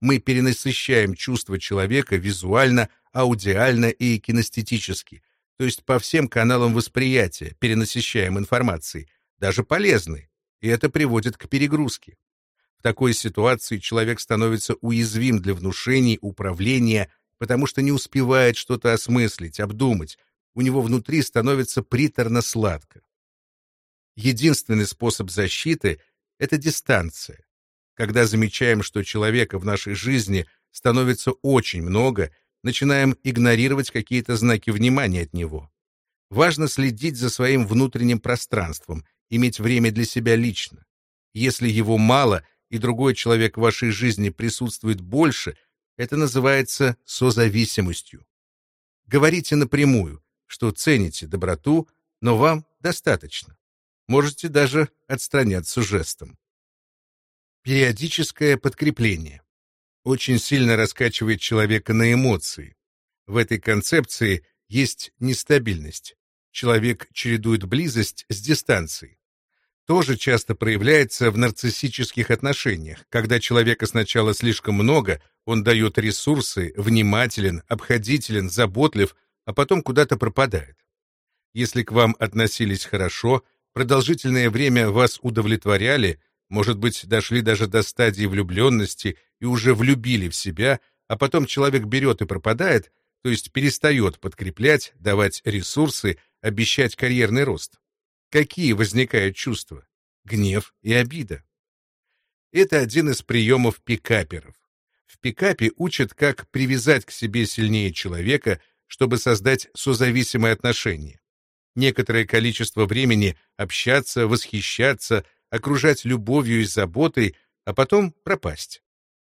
A: Мы перенасыщаем чувства человека визуально, аудиально и кинестетически, то есть по всем каналам восприятия перенасыщаем информацией, даже полезной, и это приводит к перегрузке. В такой ситуации человек становится уязвим для внушений, управления, потому что не успевает что-то осмыслить, обдумать, у него внутри становится приторно-сладко. Единственный способ защиты — это дистанция. Когда замечаем, что человека в нашей жизни становится очень много, начинаем игнорировать какие-то знаки внимания от него. Важно следить за своим внутренним пространством, иметь время для себя лично. Если его мало, и другой человек в вашей жизни присутствует больше, это называется созависимостью. Говорите напрямую, что цените доброту, но вам достаточно. Можете даже отстраняться жестом. Периодическое подкрепление. Очень сильно раскачивает человека на эмоции. В этой концепции есть нестабильность. Человек чередует близость с дистанцией. Тоже часто проявляется в нарциссических отношениях, когда человека сначала слишком много, он дает ресурсы, внимателен, обходителен, заботлив, а потом куда-то пропадает. Если к вам относились хорошо, продолжительное время вас удовлетворяли, может быть, дошли даже до стадии влюбленности и уже влюбили в себя, а потом человек берет и пропадает, то есть перестает подкреплять, давать ресурсы, обещать карьерный рост. Какие возникают чувства? Гнев и обида. Это один из приемов пикаперов. В пикапе учат, как привязать к себе сильнее человека, чтобы создать созависимые отношения. Некоторое количество времени общаться, восхищаться, окружать любовью и заботой, а потом пропасть.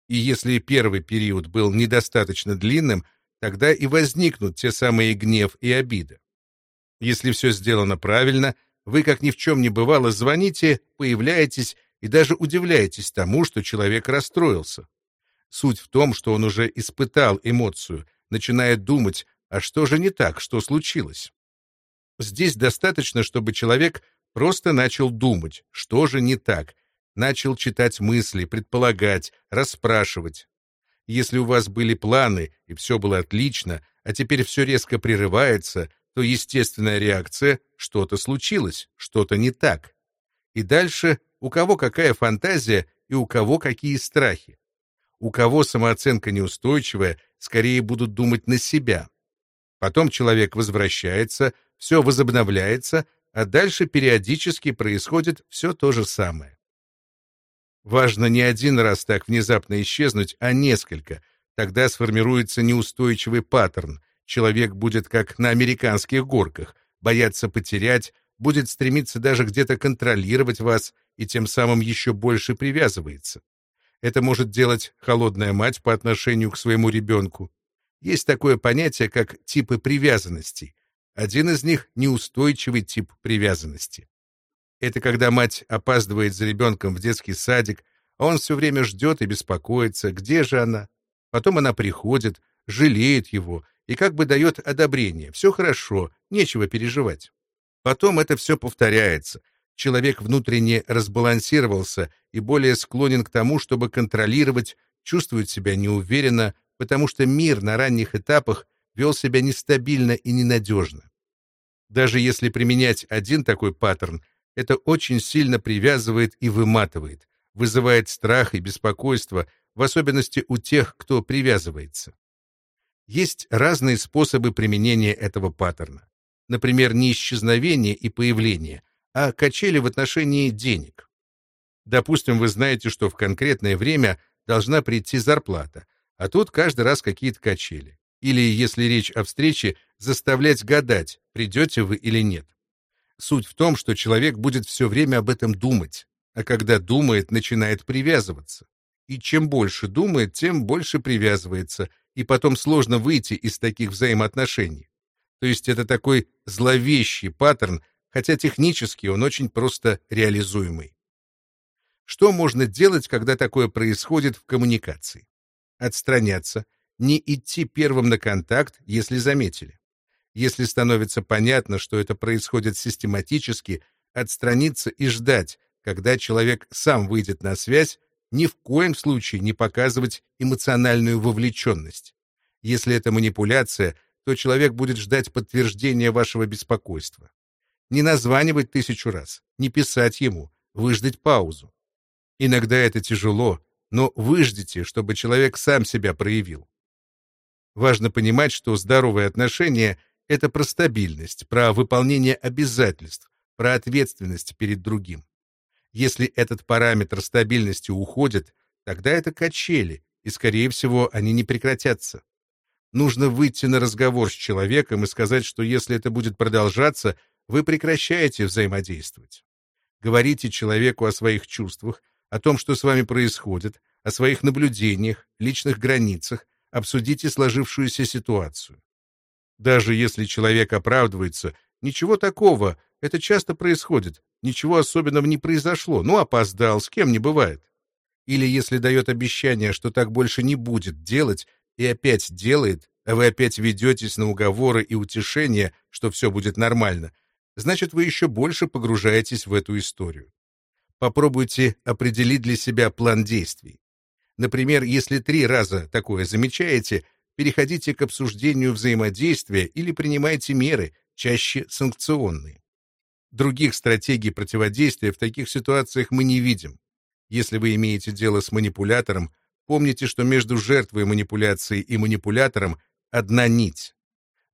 A: И если первый период был недостаточно длинным, тогда и возникнут те самые гнев и обида. Если все сделано правильно, вы, как ни в чем не бывало, звоните, появляетесь и даже удивляетесь тому, что человек расстроился. Суть в том, что он уже испытал эмоцию, начинает думать, а что же не так, что случилось? Здесь достаточно, чтобы человек Просто начал думать, что же не так. Начал читать мысли, предполагать, расспрашивать. Если у вас были планы, и все было отлично, а теперь все резко прерывается, то естественная реакция — что-то случилось, что-то не так. И дальше у кого какая фантазия и у кого какие страхи. У кого самооценка неустойчивая, скорее будут думать на себя. Потом человек возвращается, все возобновляется, а дальше периодически происходит все то же самое. Важно не один раз так внезапно исчезнуть, а несколько. Тогда сформируется неустойчивый паттерн. Человек будет как на американских горках, бояться потерять, будет стремиться даже где-то контролировать вас и тем самым еще больше привязывается. Это может делать холодная мать по отношению к своему ребенку. Есть такое понятие, как типы привязанностей. Один из них — неустойчивый тип привязанности. Это когда мать опаздывает за ребенком в детский садик, а он все время ждет и беспокоится, где же она. Потом она приходит, жалеет его и как бы дает одобрение. Все хорошо, нечего переживать. Потом это все повторяется. Человек внутренне разбалансировался и более склонен к тому, чтобы контролировать, чувствует себя неуверенно, потому что мир на ранних этапах вел себя нестабильно и ненадежно. Даже если применять один такой паттерн, это очень сильно привязывает и выматывает, вызывает страх и беспокойство, в особенности у тех, кто привязывается. Есть разные способы применения этого паттерна. Например, не исчезновение и появление, а качели в отношении денег. Допустим, вы знаете, что в конкретное время должна прийти зарплата, а тут каждый раз какие-то качели. Или, если речь о встрече, заставлять гадать, придете вы или нет. Суть в том, что человек будет все время об этом думать, а когда думает, начинает привязываться. И чем больше думает, тем больше привязывается, и потом сложно выйти из таких взаимоотношений. То есть это такой зловещий паттерн, хотя технически он очень просто реализуемый. Что можно делать, когда такое происходит в коммуникации? Отстраняться, не идти первым на контакт, если заметили. Если становится понятно, что это происходит систематически, отстраниться и ждать, когда человек сам выйдет на связь, ни в коем случае не показывать эмоциональную вовлеченность. Если это манипуляция, то человек будет ждать подтверждения вашего беспокойства. Не названивать тысячу раз, не писать ему, выждать паузу. Иногда это тяжело, но выждите, чтобы человек сам себя проявил. Важно понимать, что здоровые отношения — это про стабильность, про выполнение обязательств, про ответственность перед другим. Если этот параметр стабильности уходит, тогда это качели, и, скорее всего, они не прекратятся. Нужно выйти на разговор с человеком и сказать, что если это будет продолжаться, вы прекращаете взаимодействовать. Говорите человеку о своих чувствах, о том, что с вами происходит, о своих наблюдениях, личных границах, обсудите сложившуюся ситуацию. Даже если человек оправдывается, ничего такого, это часто происходит, ничего особенного не произошло, ну, опоздал, с кем не бывает. Или если дает обещание, что так больше не будет делать, и опять делает, а вы опять ведетесь на уговоры и утешения, что все будет нормально, значит, вы еще больше погружаетесь в эту историю. Попробуйте определить для себя план действий. Например, если три раза такое замечаете, переходите к обсуждению взаимодействия или принимайте меры, чаще санкционные. Других стратегий противодействия в таких ситуациях мы не видим. Если вы имеете дело с манипулятором, помните, что между жертвой манипуляции и манипулятором одна нить.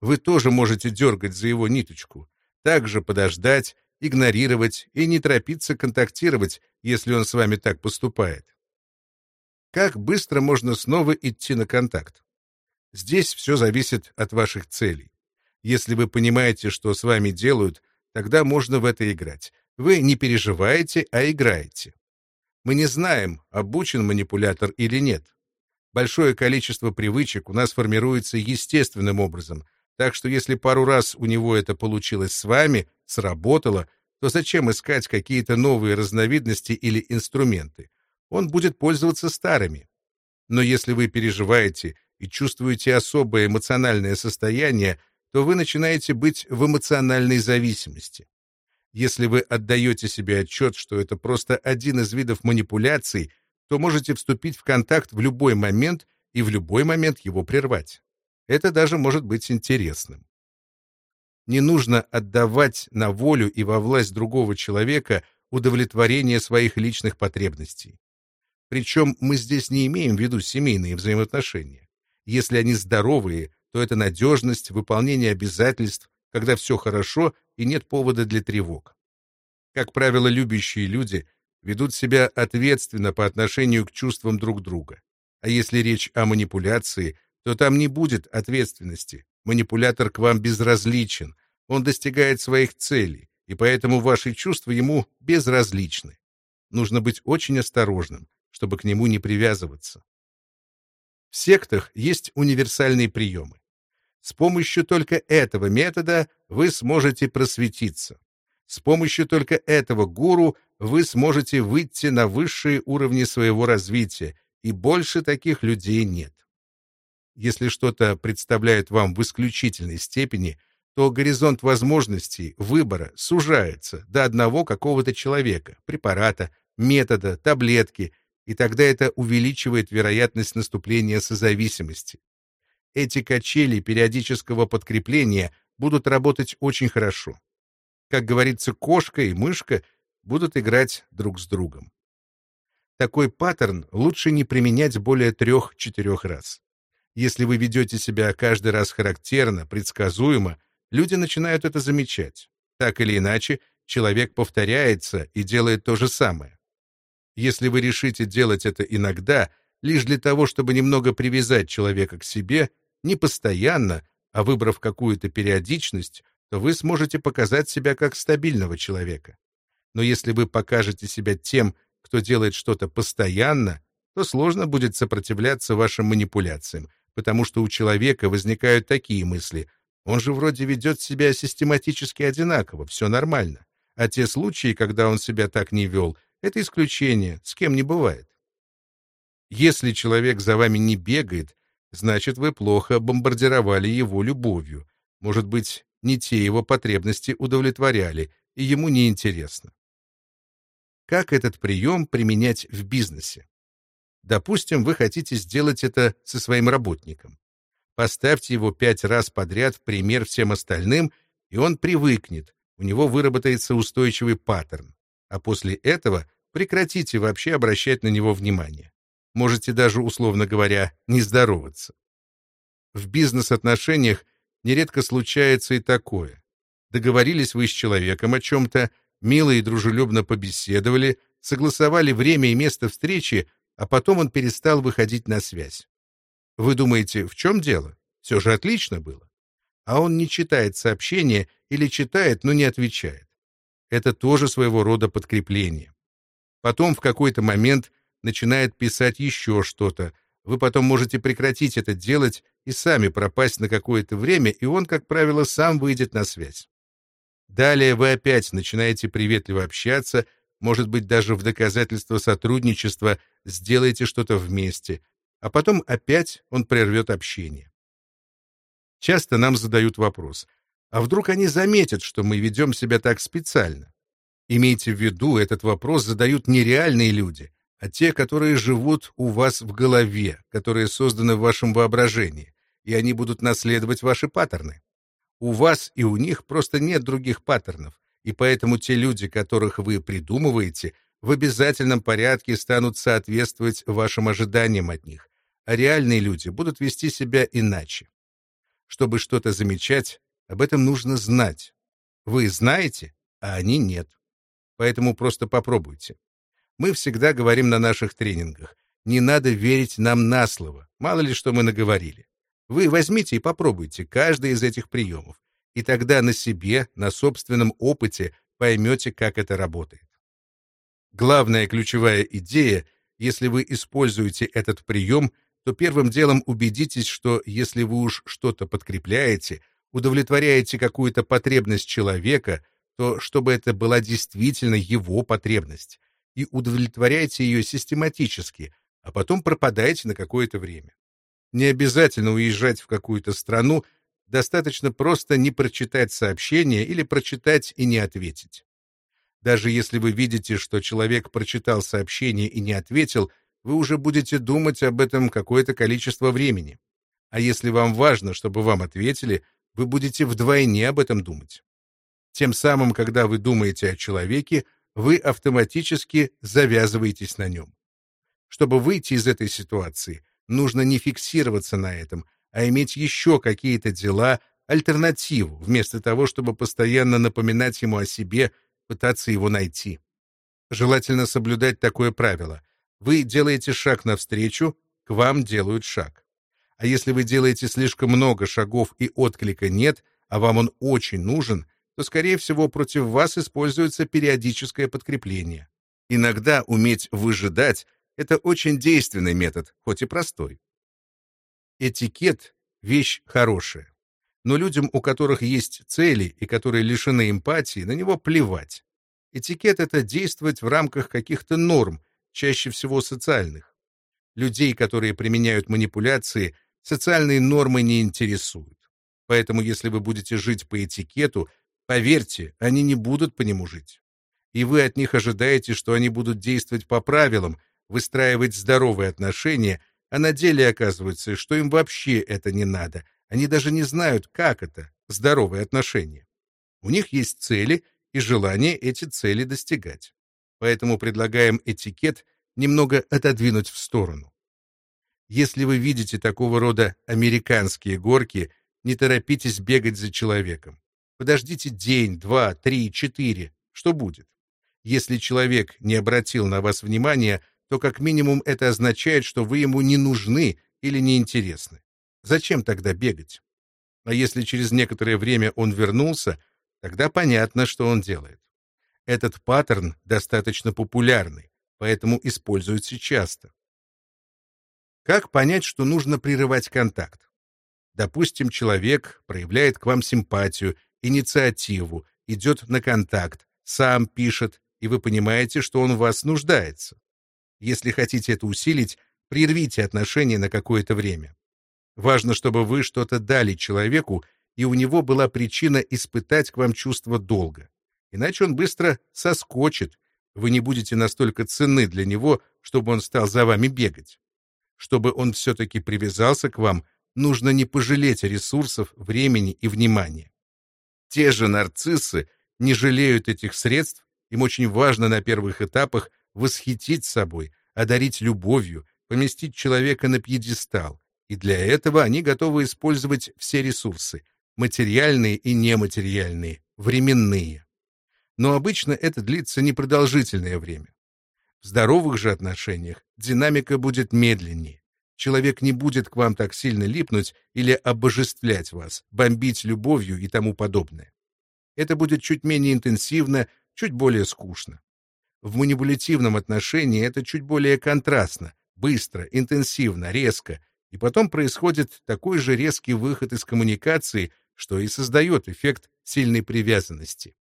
A: Вы тоже можете дергать за его ниточку, также подождать, игнорировать и не торопиться контактировать, если он с вами так поступает. Как быстро можно снова идти на контакт? Здесь все зависит от ваших целей. Если вы понимаете, что с вами делают, Тогда можно в это играть. Вы не переживаете, а играете. Мы не знаем, обучен манипулятор или нет. Большое количество привычек у нас формируется естественным образом, так что если пару раз у него это получилось с вами, сработало, то зачем искать какие-то новые разновидности или инструменты? Он будет пользоваться старыми. Но если вы переживаете и чувствуете особое эмоциональное состояние, то вы начинаете быть в эмоциональной зависимости. Если вы отдаете себе отчет, что это просто один из видов манипуляций, то можете вступить в контакт в любой момент и в любой момент его прервать. Это даже может быть интересным. Не нужно отдавать на волю и во власть другого человека удовлетворение своих личных потребностей. Причем мы здесь не имеем в виду семейные взаимоотношения. Если они здоровые, то это надежность, выполнение обязательств, когда все хорошо и нет повода для тревог. Как правило, любящие люди ведут себя ответственно по отношению к чувствам друг друга. А если речь о манипуляции, то там не будет ответственности. Манипулятор к вам безразличен, он достигает своих целей, и поэтому ваши чувства ему безразличны. Нужно быть очень осторожным, чтобы к нему не привязываться. В сектах есть универсальные приемы. С помощью только этого метода вы сможете просветиться. С помощью только этого гуру вы сможете выйти на высшие уровни своего развития, и больше таких людей нет. Если что-то представляет вам в исключительной степени, то горизонт возможностей выбора сужается до одного какого-то человека, препарата, метода, таблетки, и тогда это увеличивает вероятность наступления созависимости. эти качели периодического подкрепления будут работать очень хорошо. Как говорится, кошка и мышка будут играть друг с другом. Такой паттерн лучше не применять более трех-четырех раз. Если вы ведете себя каждый раз характерно, предсказуемо, люди начинают это замечать. Так или иначе, человек повторяется и делает то же самое. Если вы решите делать это иногда, лишь для того, чтобы немного привязать человека к себе, не постоянно, а выбрав какую-то периодичность, то вы сможете показать себя как стабильного человека. Но если вы покажете себя тем, кто делает что-то постоянно, то сложно будет сопротивляться вашим манипуляциям, потому что у человека возникают такие мысли. Он же вроде ведет себя систематически одинаково, все нормально. А те случаи, когда он себя так не вел, это исключение, с кем не бывает. Если человек за вами не бегает, значит, вы плохо бомбардировали его любовью. Может быть, не те его потребности удовлетворяли, и ему неинтересно. Как этот прием применять в бизнесе? Допустим, вы хотите сделать это со своим работником. Поставьте его пять раз подряд в пример всем остальным, и он привыкнет, у него выработается устойчивый паттерн. А после этого прекратите вообще обращать на него внимание. Можете даже, условно говоря, не здороваться. В бизнес-отношениях нередко случается и такое. Договорились вы с человеком о чем-то, мило и дружелюбно побеседовали, согласовали время и место встречи, а потом он перестал выходить на связь. Вы думаете, в чем дело? Все же отлично было. А он не читает сообщения или читает, но не отвечает. Это тоже своего рода подкрепление. Потом в какой-то момент начинает писать еще что-то. Вы потом можете прекратить это делать и сами пропасть на какое-то время, и он, как правило, сам выйдет на связь. Далее вы опять начинаете приветливо общаться, может быть, даже в доказательство сотрудничества сделаете что-то вместе, а потом опять он прервет общение. Часто нам задают вопрос, а вдруг они заметят, что мы ведем себя так специально? Имейте в виду, этот вопрос задают не реальные люди, а те, которые живут у вас в голове, которые созданы в вашем воображении, и они будут наследовать ваши паттерны. У вас и у них просто нет других паттернов, и поэтому те люди, которых вы придумываете, в обязательном порядке станут соответствовать вашим ожиданиям от них, а реальные люди будут вести себя иначе. Чтобы что-то замечать, об этом нужно знать. Вы знаете, а они нет. Поэтому просто попробуйте. Мы всегда говорим на наших тренингах, не надо верить нам на слово, мало ли что мы наговорили. Вы возьмите и попробуйте каждый из этих приемов, и тогда на себе, на собственном опыте поймете, как это работает. Главная ключевая идея, если вы используете этот прием, то первым делом убедитесь, что если вы уж что-то подкрепляете, удовлетворяете какую-то потребность человека, то чтобы это была действительно его потребность, и удовлетворяйте ее систематически, а потом пропадаете на какое-то время. Не обязательно уезжать в какую-то страну, достаточно просто не прочитать сообщение или прочитать и не ответить. Даже если вы видите, что человек прочитал сообщение и не ответил, вы уже будете думать об этом какое-то количество времени. А если вам важно, чтобы вам ответили, вы будете вдвойне об этом думать. Тем самым, когда вы думаете о человеке, вы автоматически завязываетесь на нем. Чтобы выйти из этой ситуации, нужно не фиксироваться на этом, а иметь еще какие-то дела, альтернативу, вместо того, чтобы постоянно напоминать ему о себе, пытаться его найти. Желательно соблюдать такое правило. Вы делаете шаг навстречу, к вам делают шаг. А если вы делаете слишком много шагов и отклика нет, а вам он очень нужен, то, скорее всего, против вас используется периодическое подкрепление. Иногда уметь выжидать — это очень действенный метод, хоть и простой. Этикет — вещь хорошая. Но людям, у которых есть цели и которые лишены эмпатии, на него плевать. Этикет — это действовать в рамках каких-то норм, чаще всего социальных. Людей, которые применяют манипуляции, социальные нормы не интересуют. Поэтому если вы будете жить по этикету, поверьте, они не будут по нему жить. И вы от них ожидаете, что они будут действовать по правилам, выстраивать здоровые отношения, а на деле оказывается, что им вообще это не надо. Они даже не знают, как это — здоровые отношения. У них есть цели и желание эти цели достигать. Поэтому предлагаем этикет немного отодвинуть в сторону. Если вы видите такого рода американские горки, не торопитесь бегать за человеком. Подождите день, два, три, четыре. Что будет? Если человек не обратил на вас внимания, то как минимум это означает, что вы ему не нужны или не интересны. Зачем тогда бегать? А если через некоторое время он вернулся, тогда понятно, что он делает. Этот паттерн достаточно популярный, поэтому используется часто. Как понять, что нужно прерывать контакт? Допустим, человек проявляет к вам симпатию, инициативу, идет на контакт, сам пишет, и вы понимаете, что он в вас нуждается. Если хотите это усилить, прервите отношения на какое-то время. Важно, чтобы вы что-то дали человеку, и у него была причина испытать к вам чувство долга. Иначе он быстро соскочит, вы не будете настолько ценны для него, чтобы он стал за вами бегать. Чтобы он все-таки привязался к вам, нужно не пожалеть ресурсов, времени и внимания. Те же нарциссы не жалеют этих средств, им очень важно на первых этапах восхитить собой, одарить любовью, поместить человека на пьедестал, и для этого они готовы использовать все ресурсы — материальные и нематериальные, временные. Но обычно это длится непродолжительное время. В здоровых же отношениях динамика будет медленнее. Человек не будет к вам так сильно липнуть или обожествлять вас, бомбить любовью и тому подобное. Это будет чуть менее интенсивно, чуть более скучно. В манипулятивном отношении это чуть более контрастно, быстро, интенсивно, резко, и потом происходит такой же резкий выход из коммуникации, что и создает эффект сильной привязанности.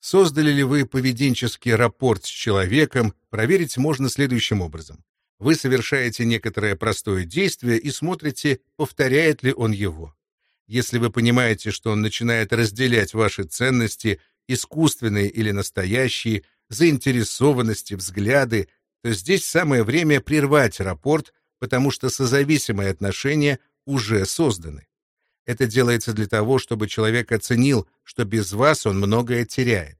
A: Создали ли вы поведенческий рапорт с человеком, проверить можно следующим образом. Вы совершаете некоторое простое действие и смотрите, повторяет ли он его. Если вы понимаете, что он начинает разделять ваши ценности, искусственные или настоящие, заинтересованности, взгляды, то здесь самое время прервать рапорт, потому что созависимые отношения уже созданы. Это делается для того, чтобы человек оценил, что без вас он многое теряет.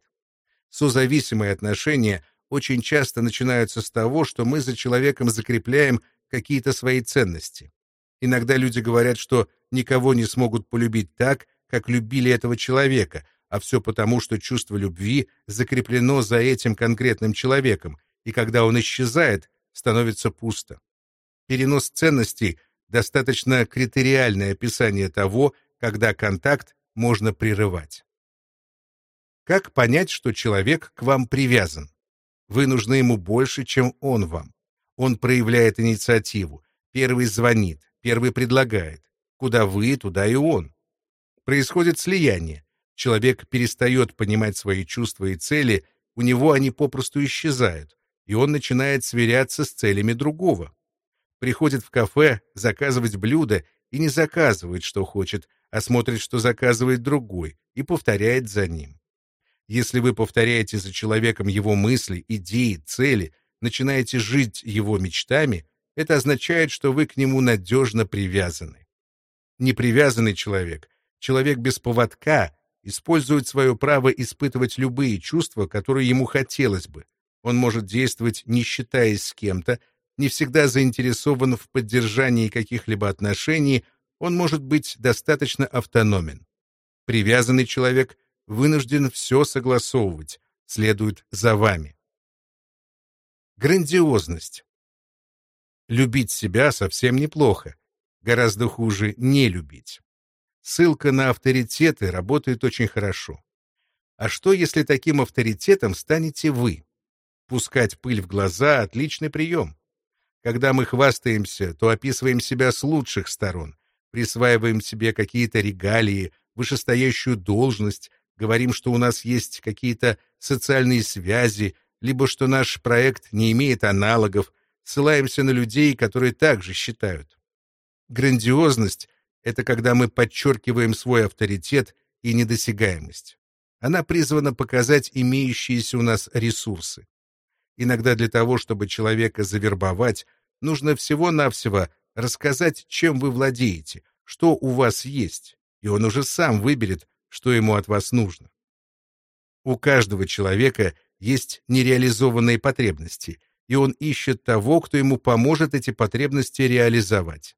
A: Созависимые отношения очень часто начинаются с того, что мы за человеком закрепляем какие-то свои ценности. Иногда люди говорят, что никого не смогут полюбить так, как любили этого человека, а все потому, что чувство любви закреплено за этим конкретным человеком, и когда он исчезает, становится пусто. Перенос ценностей достаточно критериальное описание того, когда контакт можно прерывать. Как понять, что человек к вам привязан? Вы нужны ему больше, чем он вам. Он проявляет инициативу, первый звонит, первый предлагает. Куда вы, туда и он. Происходит слияние. Человек перестает понимать свои чувства и цели, у него они попросту исчезают, и он начинает сверяться с целями другого приходит в кафе заказывать блюдо и не заказывает, что хочет, а смотрит, что заказывает другой, и повторяет за ним. Если вы повторяете за человеком его мысли, идеи, цели, начинаете жить его мечтами, это означает, что вы к нему надежно привязаны. Непривязанный человек, человек без поводка, использует свое право испытывать любые чувства, которые ему хотелось бы. Он может действовать, не считаясь с кем-то, не всегда заинтересован в поддержании каких-либо отношений, он может быть достаточно автономен. Привязанный человек вынужден все согласовывать, следует за вами. Грандиозность. Любить себя совсем неплохо, гораздо хуже не любить. Ссылка на авторитеты работает очень хорошо. А что, если таким авторитетом станете вы? Пускать пыль в глаза — отличный прием. Когда мы хвастаемся, то описываем себя с лучших сторон, присваиваем себе какие-то регалии, вышестоящую должность, говорим, что у нас есть какие-то социальные связи, либо что наш проект не имеет аналогов, ссылаемся на людей, которые также считают. Грандиозность — это когда мы подчеркиваем свой авторитет и недосягаемость. Она призвана показать имеющиеся у нас ресурсы. Иногда для того, чтобы человека завербовать, нужно всего-навсего рассказать, чем вы владеете, что у вас есть, и он уже сам выберет, что ему от вас нужно. У каждого человека есть нереализованные потребности, и он ищет того, кто ему поможет эти потребности реализовать.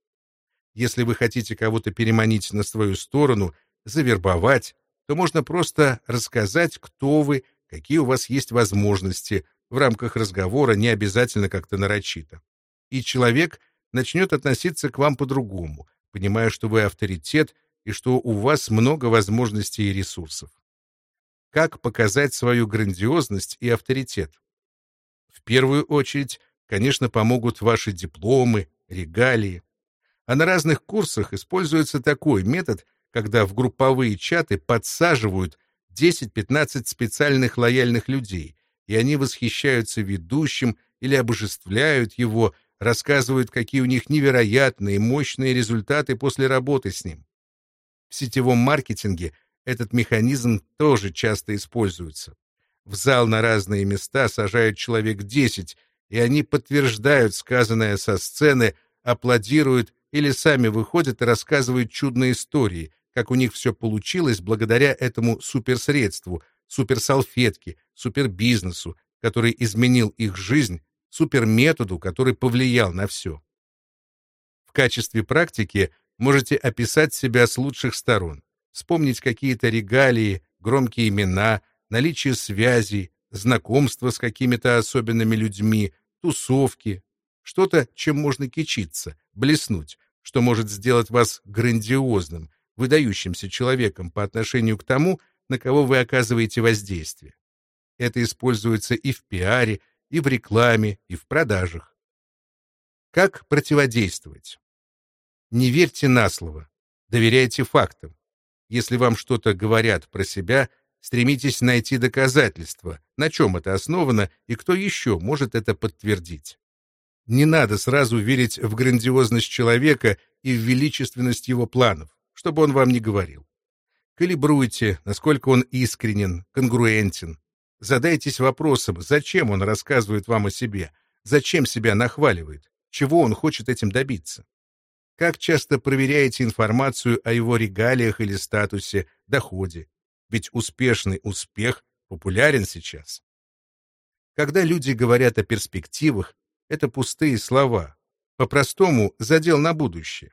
A: Если вы хотите кого-то переманить на свою сторону, завербовать, то можно просто рассказать, кто вы, какие у вас есть возможности, в рамках разговора не обязательно как-то нарочито. И человек начнет относиться к вам по-другому, понимая, что вы авторитет и что у вас много возможностей и ресурсов. Как показать свою грандиозность и авторитет? В первую очередь, конечно, помогут ваши дипломы, регалии. А на разных курсах используется такой метод, когда в групповые чаты подсаживают 10-15 специальных лояльных людей, и они восхищаются ведущим или обожествляют его, рассказывают, какие у них невероятные, мощные результаты после работы с ним. В сетевом маркетинге этот механизм тоже часто используется. В зал на разные места сажают человек 10, и они подтверждают сказанное со сцены, аплодируют или сами выходят и рассказывают чудные истории, как у них все получилось благодаря этому суперсредству, суперсалфетке, супербизнесу, который изменил их жизнь, суперметоду, который повлиял на все. В качестве практики можете описать себя с лучших сторон, вспомнить какие-то регалии, громкие имена, наличие связей, знакомства с какими-то особенными людьми, тусовки, что-то, чем можно кичиться, блеснуть, что может сделать вас грандиозным, выдающимся человеком по отношению к тому, на кого вы оказываете воздействие. Это используется и в пиаре, и в рекламе, и в продажах. Как противодействовать? Не верьте на слово, доверяйте фактам. Если вам что-то говорят про себя, стремитесь найти доказательства, на чем это основано и кто еще может это подтвердить. Не надо сразу верить в грандиозность человека и в величественность его планов, чтобы он вам не говорил. Калибруйте, насколько он искренен, конгруентен. Задайтесь вопросом, зачем он рассказывает вам о себе, зачем себя нахваливает, чего он хочет этим добиться. Как часто проверяете информацию о его регалиях или статусе, доходе? Ведь успешный успех популярен сейчас. Когда люди говорят о перспективах, это пустые слова. По-простому, задел на будущее.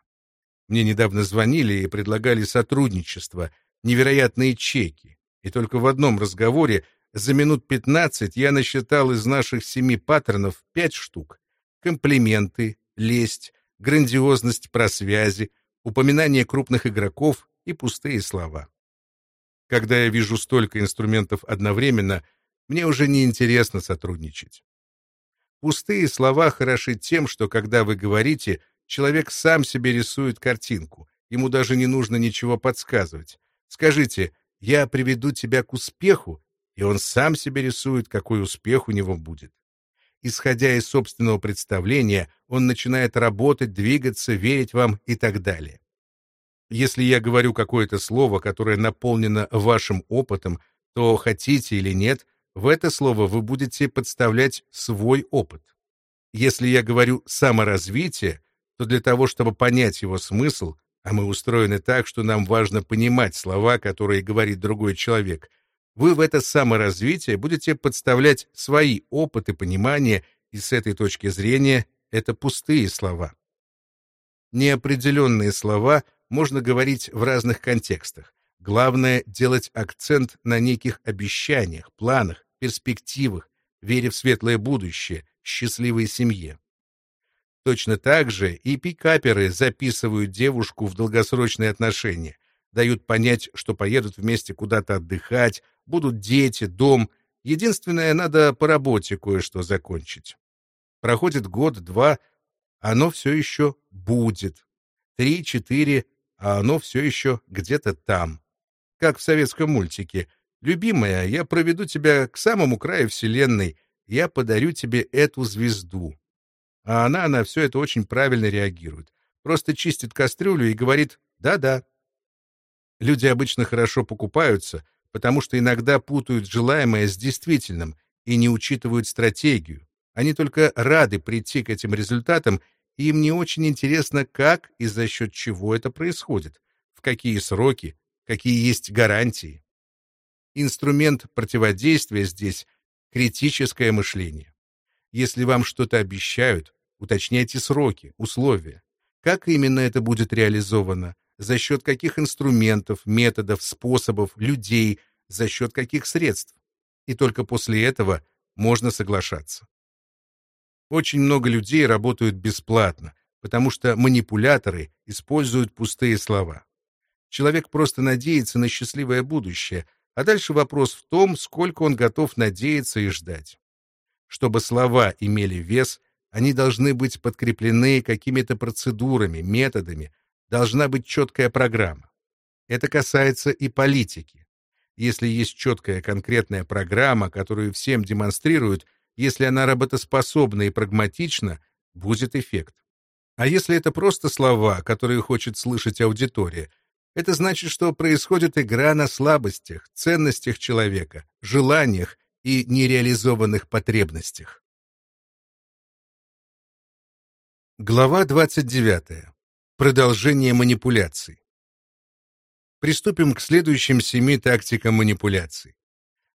A: Мне недавно звонили и предлагали сотрудничество, невероятные чеки. И только в одном разговоре за минут 15 я насчитал из наших семи паттернов пять штук. Комплименты, лесть, грандиозность про связи, упоминание крупных игроков и пустые слова. Когда я вижу столько инструментов одновременно, мне уже не интересно сотрудничать. Пустые слова хороши тем, что когда вы говорите, человек сам себе рисует картинку, ему даже не нужно ничего подсказывать. Скажите «я приведу тебя к успеху», и он сам себе рисует, какой успех у него будет. Исходя из собственного представления, он начинает работать, двигаться, верить вам и так далее. Если я говорю какое-то слово, которое наполнено вашим опытом, то, хотите или нет, в это слово вы будете подставлять свой опыт. Если я говорю «саморазвитие», то для того, чтобы понять его смысл, а мы устроены так, что нам важно понимать слова, которые говорит другой человек, вы в это саморазвитие будете подставлять свои опыты понимания, и с этой точки зрения это пустые слова. Неопределенные слова можно говорить в разных контекстах. Главное — делать акцент на неких обещаниях, планах, перспективах, вере в светлое будущее, счастливой семье. Точно так же и пикаперы записывают девушку в долгосрочные отношения, дают понять, что поедут вместе куда-то отдыхать, будут дети, дом. Единственное, надо по работе кое-что закончить. Проходит год-два, оно все еще будет. Три-четыре, а оно все еще где-то там. Как в советском мультике. «Любимая, я проведу тебя к самому краю Вселенной, я подарю тебе эту звезду». А она на все это очень правильно реагирует. Просто чистит кастрюлю и говорит «да-да». Люди обычно хорошо покупаются, потому что иногда путают желаемое с действительным и не учитывают стратегию, Они только рады прийти к этим результатам, и им не очень интересно, как и за счет чего это происходит, в какие сроки, какие есть гарантии. Инструмент противодействия здесь — критическое мышление. Если вам что-то обещают, уточняйте сроки, условия. Как именно это будет реализовано, за счет каких инструментов, методов, способов, людей, за счет каких средств. И только после этого можно соглашаться. Очень много людей работают бесплатно, потому что манипуляторы используют пустые слова. Человек просто надеется на счастливое будущее, а дальше вопрос в том, сколько он готов надеяться и ждать. Чтобы слова имели вес, они должны быть подкреплены какими-то процедурами, методами, должна быть четкая программа. Это касается и политики. Если есть четкая конкретная программа, которую всем демонстрируют, если она работоспособна и прагматична, будет эффект. А если это просто слова, которые хочет слышать аудитория, это значит, что происходит игра на слабостях, ценностях человека, желаниях и нереализованных потребностях. Глава 29. Продолжение манипуляций. Приступим к следующим семи тактикам манипуляций.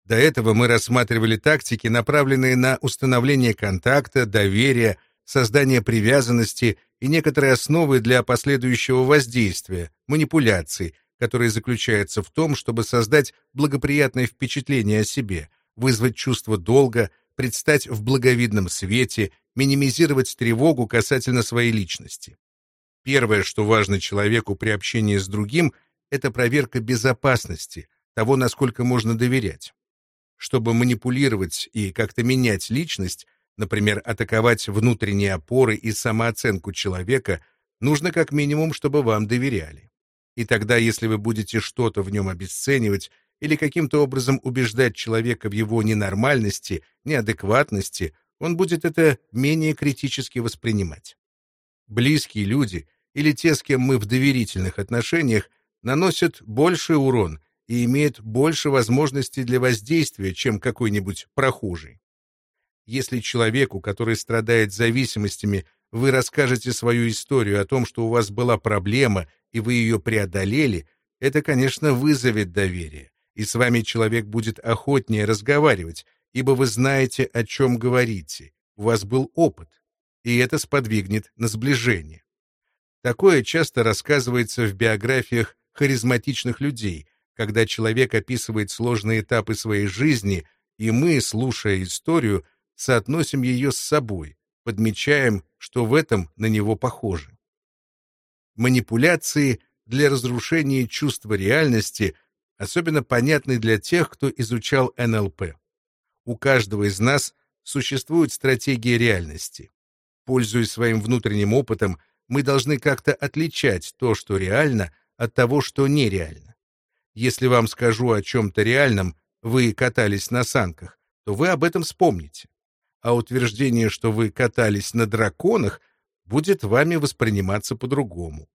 A: До этого мы рассматривали тактики, направленные на установление контакта, доверия, создание привязанности и некоторые основы для последующего воздействия, манипуляций, которые заключаются в том, чтобы создать благоприятное впечатление о себе, вызвать чувство долга, предстать в благовидном свете, минимизировать тревогу касательно своей личности. Первое, что важно человеку при общении с другим, это проверка безопасности, того, насколько можно доверять. Чтобы манипулировать и как-то менять личность, например, атаковать внутренние опоры и самооценку человека, нужно как минимум, чтобы вам доверяли. И тогда, если вы будете что-то в нем обесценивать или каким-то образом убеждать человека в его ненормальности, неадекватности, он будет это менее критически воспринимать. Близкие люди или те, с кем мы в доверительных отношениях, наносят больший урон и имеет больше возможностей для воздействия, чем какой-нибудь прохожий. Если человеку, который страдает зависимостями, вы расскажете свою историю о том, что у вас была проблема, и вы ее преодолели, это, конечно, вызовет доверие, и с вами человек будет охотнее разговаривать, ибо вы знаете, о чем говорите, у вас был опыт, и это сподвигнет на сближение. Такое часто рассказывается в биографиях харизматичных людей, когда человек описывает сложные этапы своей жизни, и мы, слушая историю, соотносим ее с собой, подмечаем, что в этом на него похоже. Манипуляции для разрушения чувства реальности особенно понятны для тех, кто изучал НЛП. У каждого из нас существует стратегия реальности. Пользуясь своим внутренним опытом, мы должны как-то отличать то, что реально, от того, что нереально. Если вам скажу о чем-то реальном, вы катались на санках, то вы об этом вспомните. А утверждение, что вы катались на драконах, будет вами восприниматься по-другому.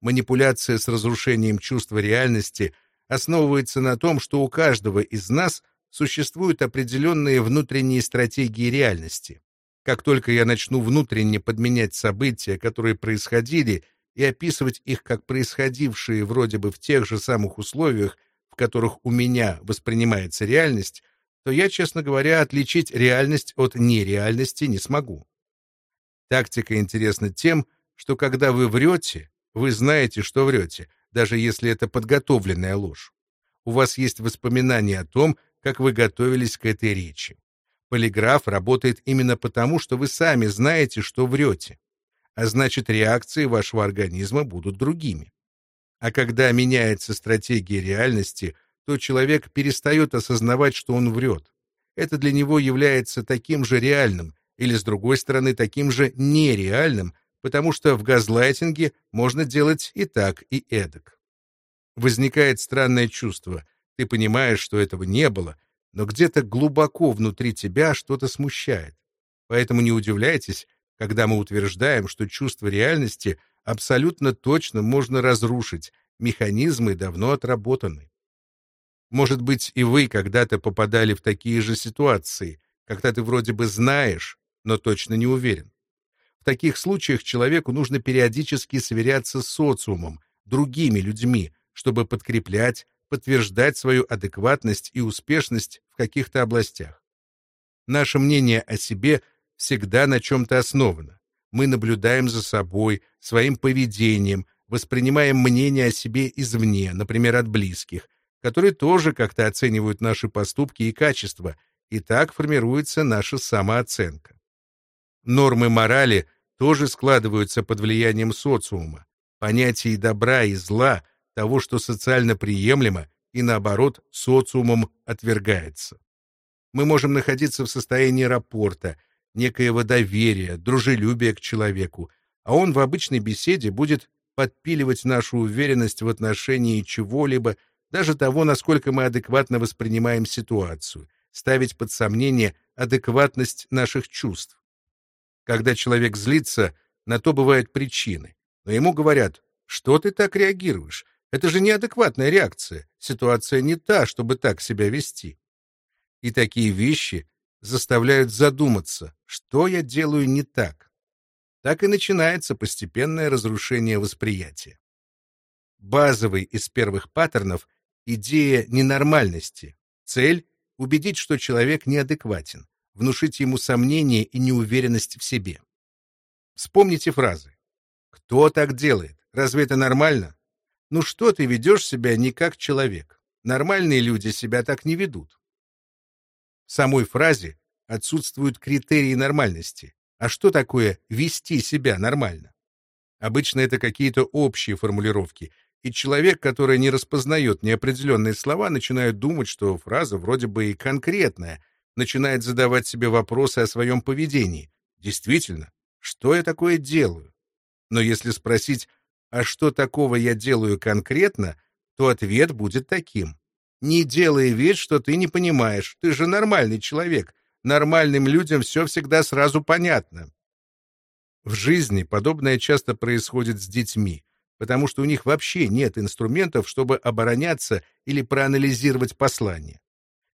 A: Манипуляция с разрушением чувства реальности основывается на том, что у каждого из нас существуют определенные внутренние стратегии реальности. Как только я начну внутренне подменять события, которые происходили, и описывать их как происходившие вроде бы в тех же самых условиях, в которых у меня воспринимается реальность, то я, честно говоря, отличить реальность от нереальности не смогу. Тактика интересна тем, что когда вы врете, вы знаете, что врете, даже если это подготовленная ложь. У вас есть воспоминания о том, как вы готовились к этой речи. Полиграф работает именно потому, что вы сами знаете, что врете а значит реакции вашего организма будут другими. А когда меняется стратегия реальности, то человек перестает осознавать, что он врет. Это для него является таким же реальным, или, с другой стороны, таким же нереальным, потому что в газлайтинге можно делать и так, и эдак. Возникает странное чувство. Ты понимаешь, что этого не было, но где-то глубоко внутри тебя что-то смущает. Поэтому не удивляйтесь, когда мы утверждаем, что чувство реальности абсолютно точно можно разрушить, механизмы давно отработаны. Может быть, и вы когда-то попадали в такие же ситуации, когда ты вроде бы знаешь, но точно не уверен. В таких случаях человеку нужно периодически сверяться с социумом, другими людьми, чтобы подкреплять, подтверждать свою адекватность и успешность в каких-то областях. Наше мнение о себе всегда на чем-то основано. Мы наблюдаем за собой, своим поведением, воспринимаем мнение о себе извне, например, от близких, которые тоже как-то оценивают наши поступки и качества, и так формируется наша самооценка. Нормы морали тоже складываются под влиянием социума, понятий добра и зла, того, что социально приемлемо, и наоборот, социумом отвергается. Мы можем находиться в состоянии рапорта, некоего доверия, дружелюбия к человеку, а он в обычной беседе будет подпиливать нашу уверенность в отношении чего-либо, даже того, насколько мы адекватно воспринимаем ситуацию, ставить под сомнение адекватность наших чувств. Когда человек злится, на то бывают причины, но ему говорят, что ты так реагируешь, это же неадекватная реакция. Ситуация не та, чтобы так себя вести. И такие вещи заставляют задуматься, что я делаю не так. Так и начинается постепенное разрушение восприятия. Базовый из первых паттернов — идея ненормальности. Цель — убедить, что человек неадекватен, внушить ему сомнение и неуверенность в себе. Вспомните фразы. «Кто так делает? Разве это нормально? Ну что ты ведешь себя не как человек? Нормальные люди себя так не ведут. В самой фразе отсутствуют критерии нормальности. А что такое «вести себя нормально»? Обычно это какие-то общие формулировки, и человек, который не распознает неопределенные слова, начинает думать, что фраза вроде бы и конкретная, начинает задавать себе вопросы о своем поведении. Действительно, что я такое делаю? Но если спросить, а что такого я делаю конкретно, то ответ будет таким. Не делай вид, что ты не понимаешь. Ты же нормальный человек. Нормальным людям все всегда сразу понятно. В жизни подобное часто происходит с детьми, потому что у них вообще нет инструментов, чтобы обороняться или проанализировать послание.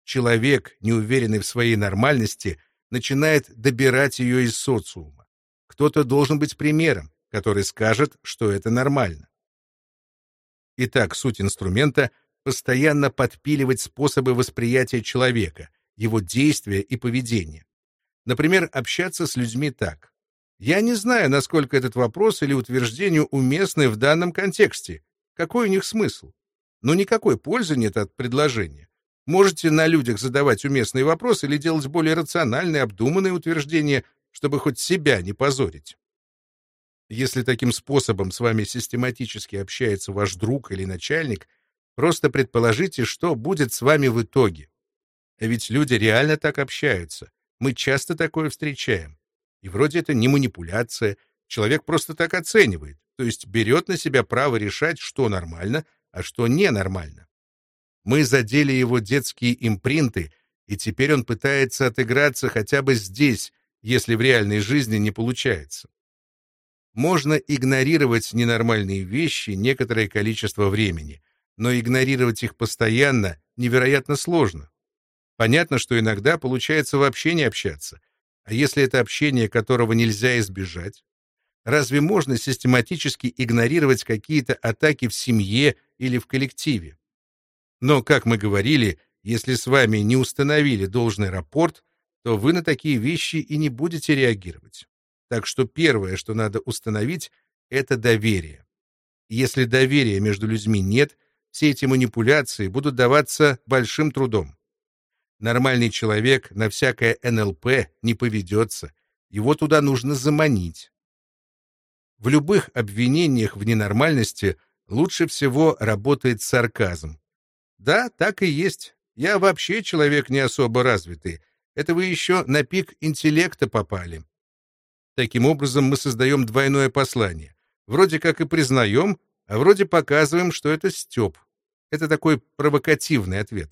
A: Человек, неуверенный в своей нормальности, начинает добирать ее из социума. Кто-то должен быть примером, который скажет, что это нормально. Итак, суть инструмента — постоянно подпиливать способы восприятия человека, его действия и поведения. Например, общаться с людьми так. Я не знаю, насколько этот вопрос или утверждение уместны в данном контексте. Какой у них смысл? Но никакой пользы нет от предложения. Можете на людях задавать уместные вопросы или делать более рациональные, обдуманные утверждения, чтобы хоть себя не позорить. Если таким способом с вами систематически общается ваш друг или начальник, просто предположите, что будет с вами в итоге. Ведь люди реально так общаются. Мы часто такое встречаем. И вроде это не манипуляция. Человек просто так оценивает, то есть берет на себя право решать, что нормально, а что ненормально. Мы задели его детские импринты, и теперь он пытается отыграться хотя бы здесь, если в реальной жизни не получается можно игнорировать ненормальные вещи некоторое количество времени, но игнорировать их постоянно невероятно сложно. Понятно, что иногда получается вообще не общаться. А если это общение, которого нельзя избежать? Разве можно систематически игнорировать какие-то атаки в семье или в коллективе? Но, как мы говорили, если с вами не установили должный рапорт, то вы на такие вещи и не будете реагировать. Так что первое, что надо установить, это доверие. Если доверия между людьми нет, все эти манипуляции будут даваться большим трудом. Нормальный человек на всякое НЛП не поведется, его туда нужно заманить. В любых обвинениях в ненормальности лучше всего работает сарказм. Да, так и есть. Я вообще человек не особо развитый. Это вы еще на пик интеллекта попали. Таким образом, мы создаем двойное послание. Вроде как и признаем, а вроде показываем, что это стёб. Это такой провокативный ответ.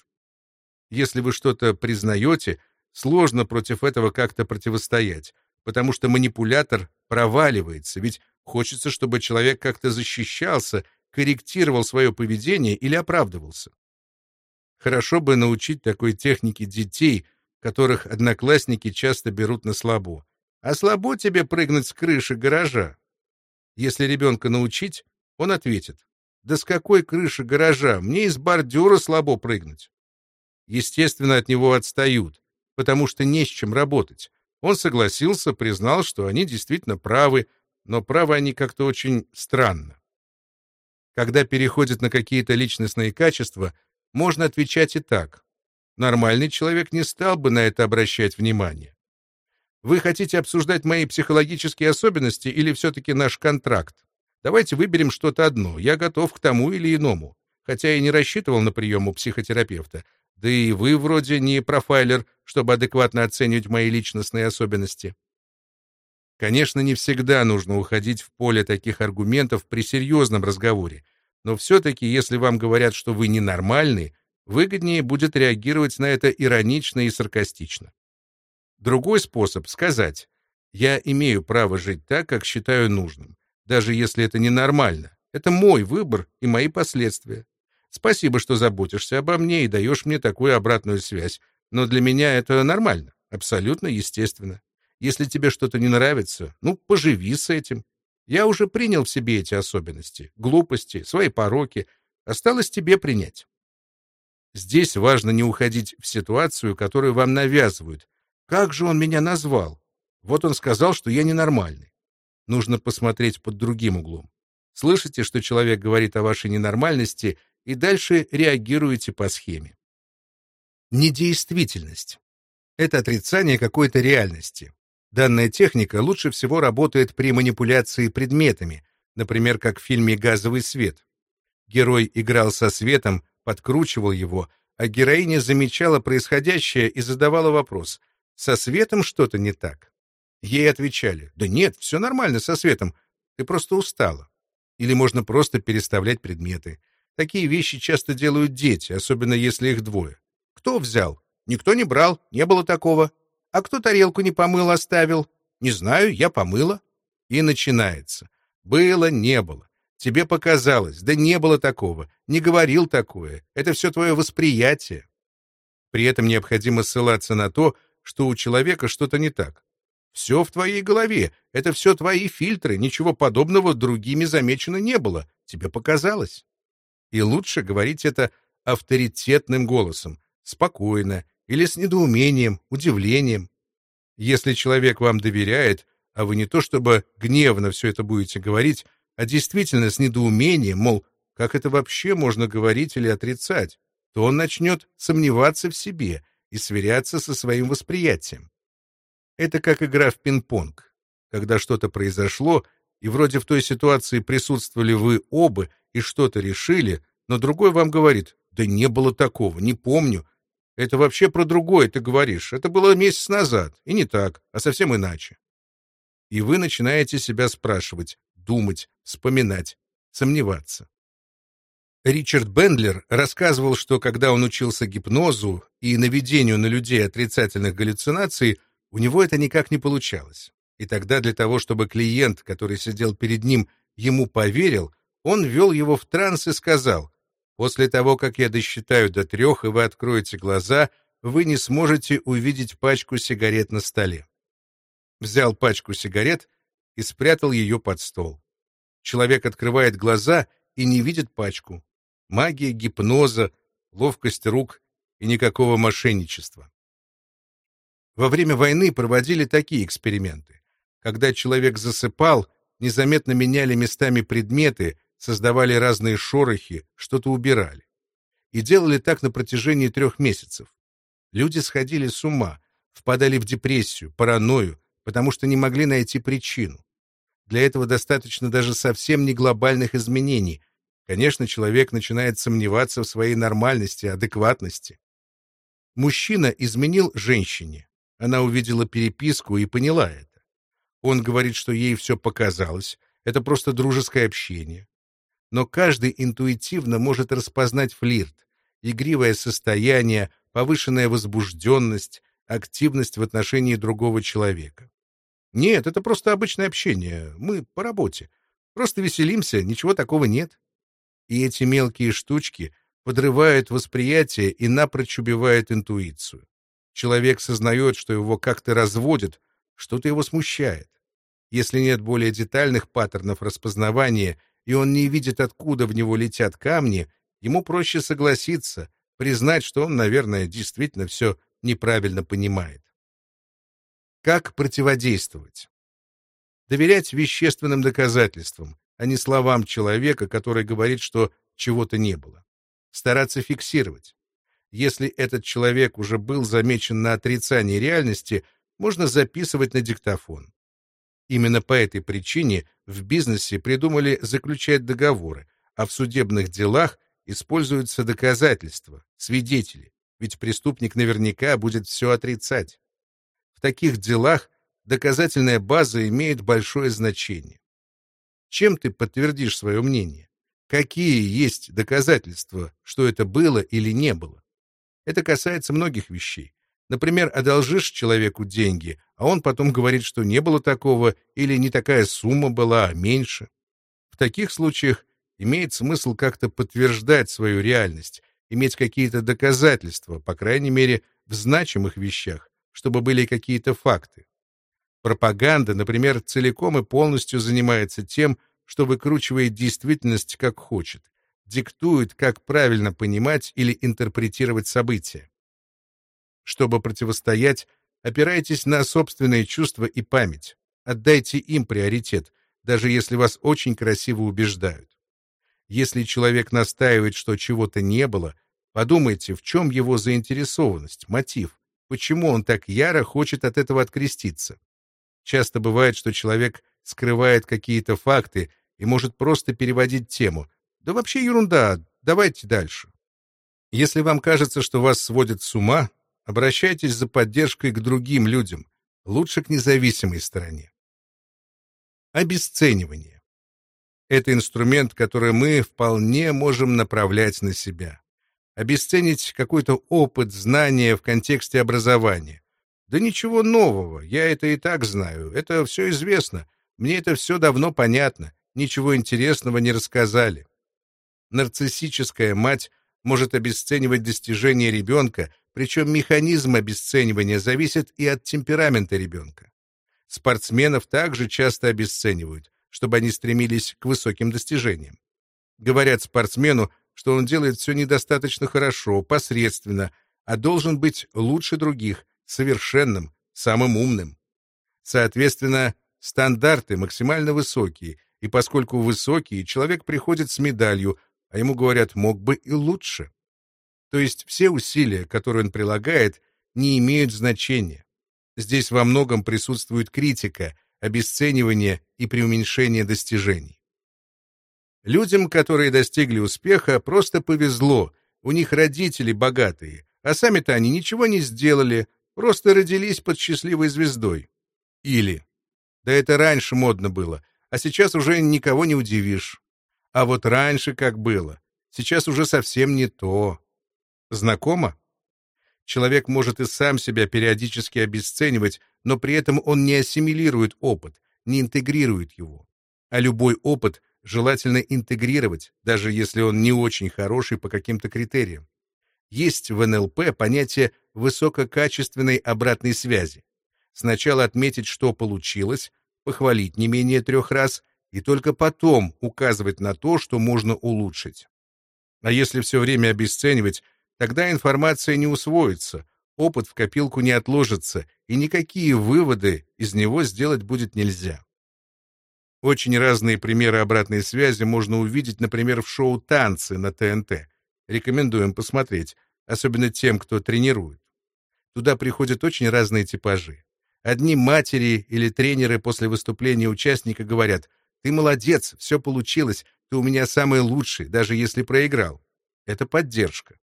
A: Если вы что-то признаете, сложно против этого как-то противостоять, потому что манипулятор проваливается, ведь хочется, чтобы человек как-то защищался, корректировал свое поведение или оправдывался. Хорошо бы научить такой технике детей, которых одноклассники часто берут на слабо А слабо тебе прыгнуть с крыши гаража? Если ребенка научить, он ответит, да с какой крыши гаража? Мне из бордюра слабо прыгнуть. Естественно, от него отстают, потому что не с чем работать. Он согласился, признал, что они действительно правы, но правы они как-то очень странно. Когда переходит на какие-то личностные качества, можно отвечать и так. Нормальный человек не стал бы на это обращать внимание. Вы хотите обсуждать мои психологические особенности или все-таки наш контракт? Давайте выберем что-то одно. Я готов к тому или иному. Хотя и не рассчитывал на прием у психотерапевта. Да и вы вроде не профайлер, чтобы адекватно оценивать мои личностные особенности. Конечно, не всегда нужно уходить в поле таких аргументов при серьезном разговоре. Но все-таки, если вам говорят, что вы ненормальный, выгоднее будет реагировать на это иронично и саркастично. Другой способ — сказать «Я имею право жить так, как считаю нужным даже если это ненормально. Это мой выбор и мои последствия. Спасибо, что заботишься обо мне и даешь мне такую обратную связь, но для меня это нормально, абсолютно естественно. Если тебе что-то не нравится, ну, поживи с этим. Я уже принял в себе эти особенности, глупости, свои пороки. Осталось тебе принять. Здесь важно не уходить в ситуацию, которую вам навязывают. Как же он меня назвал? Вот он сказал, что я ненормальный нужно посмотреть под другим углом. Слышите, что человек говорит о вашей ненормальности, и дальше реагируете по схеме. Недействительность. Это отрицание какой-то реальности. Данная техника лучше всего работает при манипуляции предметами, например, как в фильме «Газовый свет». Герой играл со светом, подкручивал его, а героиня замечала происходящее и задавала вопрос «Со светом что-то не так?» Ей отвечали, да нет, все нормально со светом, ты просто устала. Или можно просто переставлять предметы. Такие вещи часто делают дети, особенно если их двое. Кто взял? Никто не брал, не было такого. А кто тарелку не помыл, оставил? Не знаю, я помыла. И начинается. Было, не было. Тебе показалось, да не было такого, не говорил такое. Это все твое восприятие. При этом необходимо ссылаться на то, что у человека что-то не так. Все в твоей голове. Это все твои фильтры. Ничего подобного другими замечено не было. Тебе показалось. И лучше говорить это авторитетным голосом, спокойно или с недоумением, удивлением. Если человек вам доверяет, а вы не то чтобы гневно все это будете говорить, а действительно с недоумением, мол, как это вообще можно говорить или отрицать, то он начнет сомневаться в себе и сверяться со своим восприятием. Это как игра в пинг-понг. Когда что-то произошло, и вроде в той ситуации присутствовали вы оба и что-то решили, но другой вам говорит, да не было такого, не помню. Это вообще про другое ты говоришь. Это было месяц назад. И не так, а совсем иначе. И вы начинаете себя спрашивать, думать, вспоминать, сомневаться. Ричард Бендлер рассказывал, что когда он учился гипнозу и наведению на людей отрицательных галлюцинаций, у него это никак не получалось. И тогда для того, чтобы клиент, который сидел перед ним, ему поверил, он ввел его в транс и сказал, «После того, как я досчитаю до трех, и вы откроете глаза, вы не сможете увидеть пачку сигарет на столе». Взял пачку сигарет и спрятал ее под стол. Человек открывает глаза и не видит пачку. Магия гипноза, ловкость рук и никакого мошенничества. Во время войны проводили такие эксперименты. Когда человек засыпал, незаметно меняли местами предметы, создавали разные шорохи, что-то убирали. И делали так на протяжении трех месяцев. Люди сходили с ума, впадали в депрессию, паранойю, потому что не могли найти причину. Для этого достаточно даже совсем не глобальных изменений. Конечно, человек начинает сомневаться в своей нормальности, адекватности. Мужчина изменил женщине. Она увидела переписку и поняла это. Он говорит, что ей все показалось, это просто дружеское общение. Но каждый интуитивно может распознать флирт, игривое состояние, повышенная возбужденность, активность в отношении другого человека. Нет, это просто обычное общение, мы по работе. Просто веселимся, ничего такого нет. И эти мелкие штучки подрывают восприятие и напрочь убивают интуицию. Человек сознает, что его как-то разводят, что-то его смущает. Если нет более детальных паттернов распознавания, и он не видит, откуда в него летят камни, ему проще согласиться, признать, что он, наверное, действительно все неправильно понимает. Как противодействовать? Доверять вещественным доказательствам, а не словам человека, который говорит, что чего-то не было. Стараться фиксировать. Если этот человек уже был замечен на отрицании реальности, можно записывать на диктофон. Именно по этой причине в бизнесе придумали заключать договоры, а в судебных делах используются доказательства, свидетели, ведь преступник наверняка будет все отрицать. В таких делах доказательная база имеет большое значение. Чем ты подтвердишь свое мнение? Какие есть доказательства, что это было или не было? Это касается многих вещей. Например, одолжишь человеку деньги, а он потом говорит, что не было такого или не такая сумма была, а меньше. В таких случаях имеет смысл как-то подтверждать свою реальность, иметь какие-то доказательства, по крайней мере, в значимых вещах, чтобы были какие-то факты. Пропаганда, например, целиком и полностью занимается тем, что выкручивает действительность как хочет, диктует, как правильно понимать или интерпретировать события. Чтобы противостоять, опирайтесь на собственные чувства и память. Отдайте им приоритет, даже если вас очень красиво убеждают. Если человек настаивает, что чего-то не было, подумайте, в чем его заинтересованность, мотив, почему он так яро хочет от этого откреститься. Часто бывает, что человек скрывает какие-то факты и может просто переводить тему. Да вообще ерунда, давайте дальше. Если вам кажется, что вас сводят с ума, обращайтесь за поддержкой к другим людям, лучше к независимой стороне. Обесценивание. Это инструмент, который мы вполне можем направлять на себя. Обесценить какой-то опыт, знания в контексте образования. Да ничего нового, я это и так знаю, это все известно, мне это все давно понятно, ничего интересного не рассказали. Нарциссическая мать может обесценивать достижения ребенка, причем механизм обесценивания зависит и от темперамента ребенка. Спортсменов также часто обесценивают, чтобы они стремились к высоким достижениям. Говорят спортсмену, что он делает все недостаточно хорошо, посредственно, а должен быть лучше других, совершенным, самым умным. Соответственно, стандарты максимально высокие, и поскольку высокие, человек приходит с медалью, а ему говорят, мог бы и лучше. То есть все усилия, которые он прилагает, не имеют значения. Здесь во многом присутствует критика, обесценивание и преуменьшение достижений. Людям, которые достигли успеха, просто повезло, у них родители богатые, а сами-то они ничего не сделали, просто родились под счастливой звездой. Или, да это раньше модно было, а сейчас уже никого не удивишь. А вот раньше как было, сейчас уже совсем не то. Знакомо? Человек может и сам себя периодически обесценивать, но при этом он не ассимилирует опыт, не интегрирует его. А любой опыт желательно интегрировать, даже если он не очень хороший по каким-то критериям. Есть в НЛП понятие высококачественной обратной связи. Сначала отметить, что получилось, похвалить не менее трех раз, и только потом указывать на то, что можно улучшить. А если все время обесценивать, тогда информация не усвоится, опыт в копилку не отложится, и никакие выводы из него сделать будет нельзя. Очень разные примеры обратной связи можно увидеть, например, в шоу «Танцы» на ТНТ. Рекомендуем посмотреть, особенно тем, кто тренирует. Туда приходят очень разные типажи. Одни матери или тренеры после выступления участника говорят «Ты молодец, все получилось, ты у меня самый лучший, даже если проиграл». Это поддержка.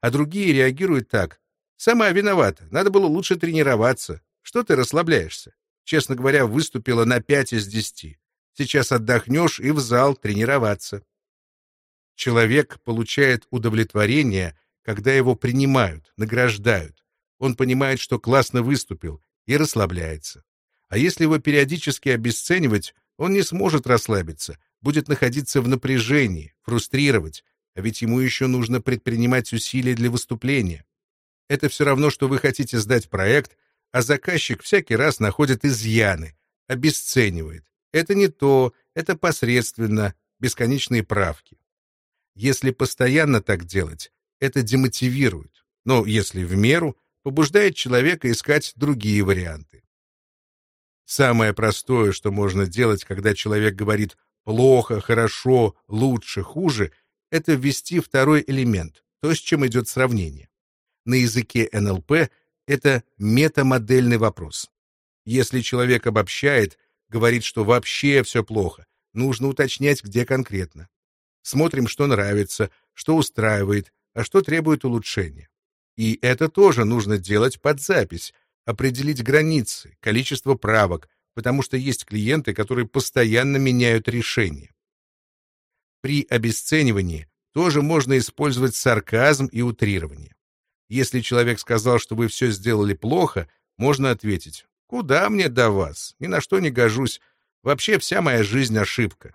A: А другие реагируют так Сама виновата. Надо было лучше тренироваться. Что ты расслабляешься? Честно говоря, выступила на пять из десяти. Сейчас отдохнешь и в зал тренироваться. Человек получает удовлетворение, когда его принимают, награждают. Он понимает, что классно выступил, и расслабляется. А если его периодически обесценивать, он не сможет расслабиться, будет находиться в напряжении, фрустрировать, а ведь ему еще нужно предпринимать усилия для выступления. Это все равно, что вы хотите сдать проект, а заказчик всякий раз находит изъяны, обесценивает. Это не то, это посредственно, бесконечные правки. Если постоянно так делать, это демотивирует, но если в меру, побуждает человека искать другие варианты. Самое простое, что можно делать, когда человек говорит «плохо», «хорошо», «лучше», «хуже», это ввести второй элемент, то, с чем идет сравнение. На языке НЛП это метамодельный вопрос. Если человек обобщает, говорит, что вообще все плохо, нужно уточнять, где конкретно. Смотрим, что нравится, что устраивает, а что требует улучшения. И это тоже нужно делать под запись, определить границы, количество правок, потому что есть клиенты, которые постоянно меняют решения. При обесценивании тоже можно использовать сарказм и утрирование. Если человек сказал, что вы все сделали плохо, можно ответить «Куда мне до вас? Ни на что не гожусь. Вообще вся моя жизнь ошибка».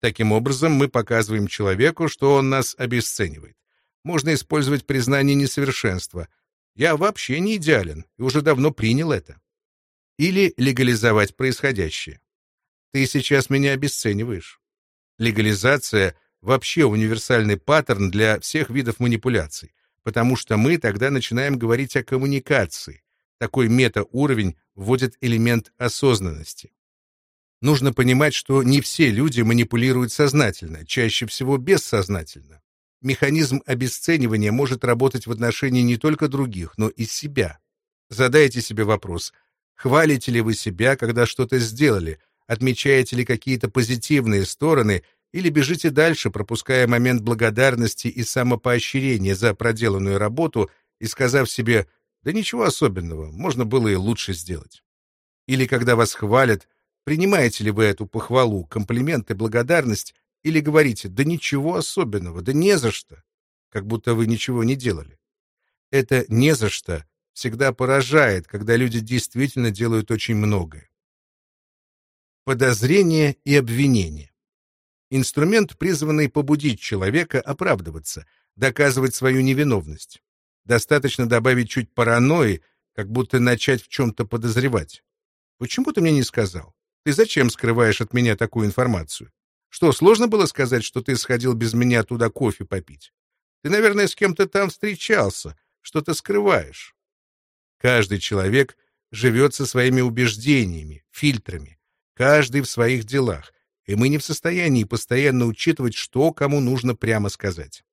A: Таким образом, мы показываем человеку, что он нас обесценивает. Можно использовать признание несовершенства. Я вообще не идеален и уже давно принял это. Или легализовать происходящее. Ты сейчас меня обесцениваешь. Легализация — вообще универсальный паттерн для всех видов манипуляций, потому что мы тогда начинаем говорить о коммуникации. Такой метауровень вводит элемент осознанности. Нужно понимать, что не все люди манипулируют сознательно, чаще всего бессознательно. Механизм обесценивания может работать в отношении не только других, но и себя. Задайте себе вопрос, хвалите ли вы себя, когда что-то сделали, отмечаете ли какие-то позитивные стороны или бежите дальше, пропуская момент благодарности и самопоощрения за проделанную работу и сказав себе «да ничего особенного, можно было и лучше сделать». Или когда вас хвалят, Принимаете ли вы эту похвалу, комплимент и благодарность, или говорите «да ничего особенного, да не за что», как будто вы ничего не делали? Это «не за что» всегда поражает, когда люди действительно делают очень многое. Подозрение и обвинение. Инструмент, призванный побудить человека оправдываться, доказывать свою невиновность. Достаточно добавить чуть паранойи, как будто начать в чем-то подозревать. Почему ты мне не сказал? Ты зачем скрываешь от меня такую информацию? Что, сложно было сказать, что ты сходил без меня туда кофе попить? Ты, наверное, с кем-то там встречался, что-то скрываешь. Каждый человек живет со своими убеждениями, фильтрами, каждый в своих делах, и мы не в состоянии постоянно учитывать, что кому нужно прямо сказать.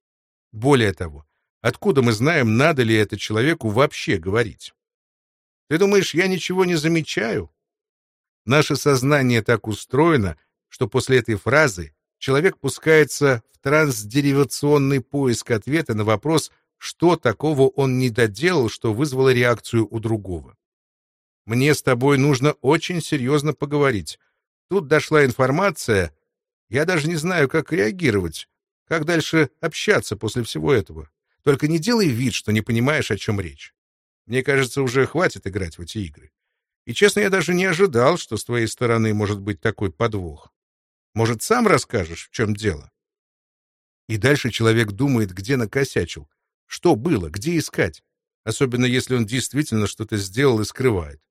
A: Более того, откуда мы знаем, надо ли это человеку вообще говорить? Ты думаешь, я ничего не замечаю? Наше сознание так устроено, что после этой фразы человек пускается в трансдеривационный поиск ответа на вопрос, что такого он не доделал, что вызвало реакцию у другого. Мне с тобой нужно очень серьезно поговорить. Тут дошла информация, я даже не знаю, как реагировать, как дальше общаться после всего этого. Только не делай вид, что не понимаешь, о чем речь. Мне кажется, уже хватит играть в эти игры. И, честно, я даже не ожидал, что с твоей стороны может быть такой подвох. Может, сам расскажешь, в чем дело?» И дальше человек думает, где накосячил, что было, где искать, особенно если он действительно что-то сделал и скрывает.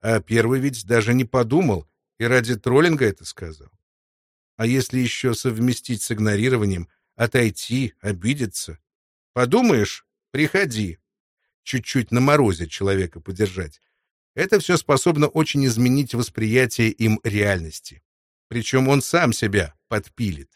A: А первый ведь даже не подумал и ради троллинга это сказал. А если еще совместить с игнорированием, отойти, обидеться? Подумаешь, приходи. Чуть-чуть на морозе человека подержать, это все способно очень изменить восприятие им реальности. Причем он сам себя подпилит.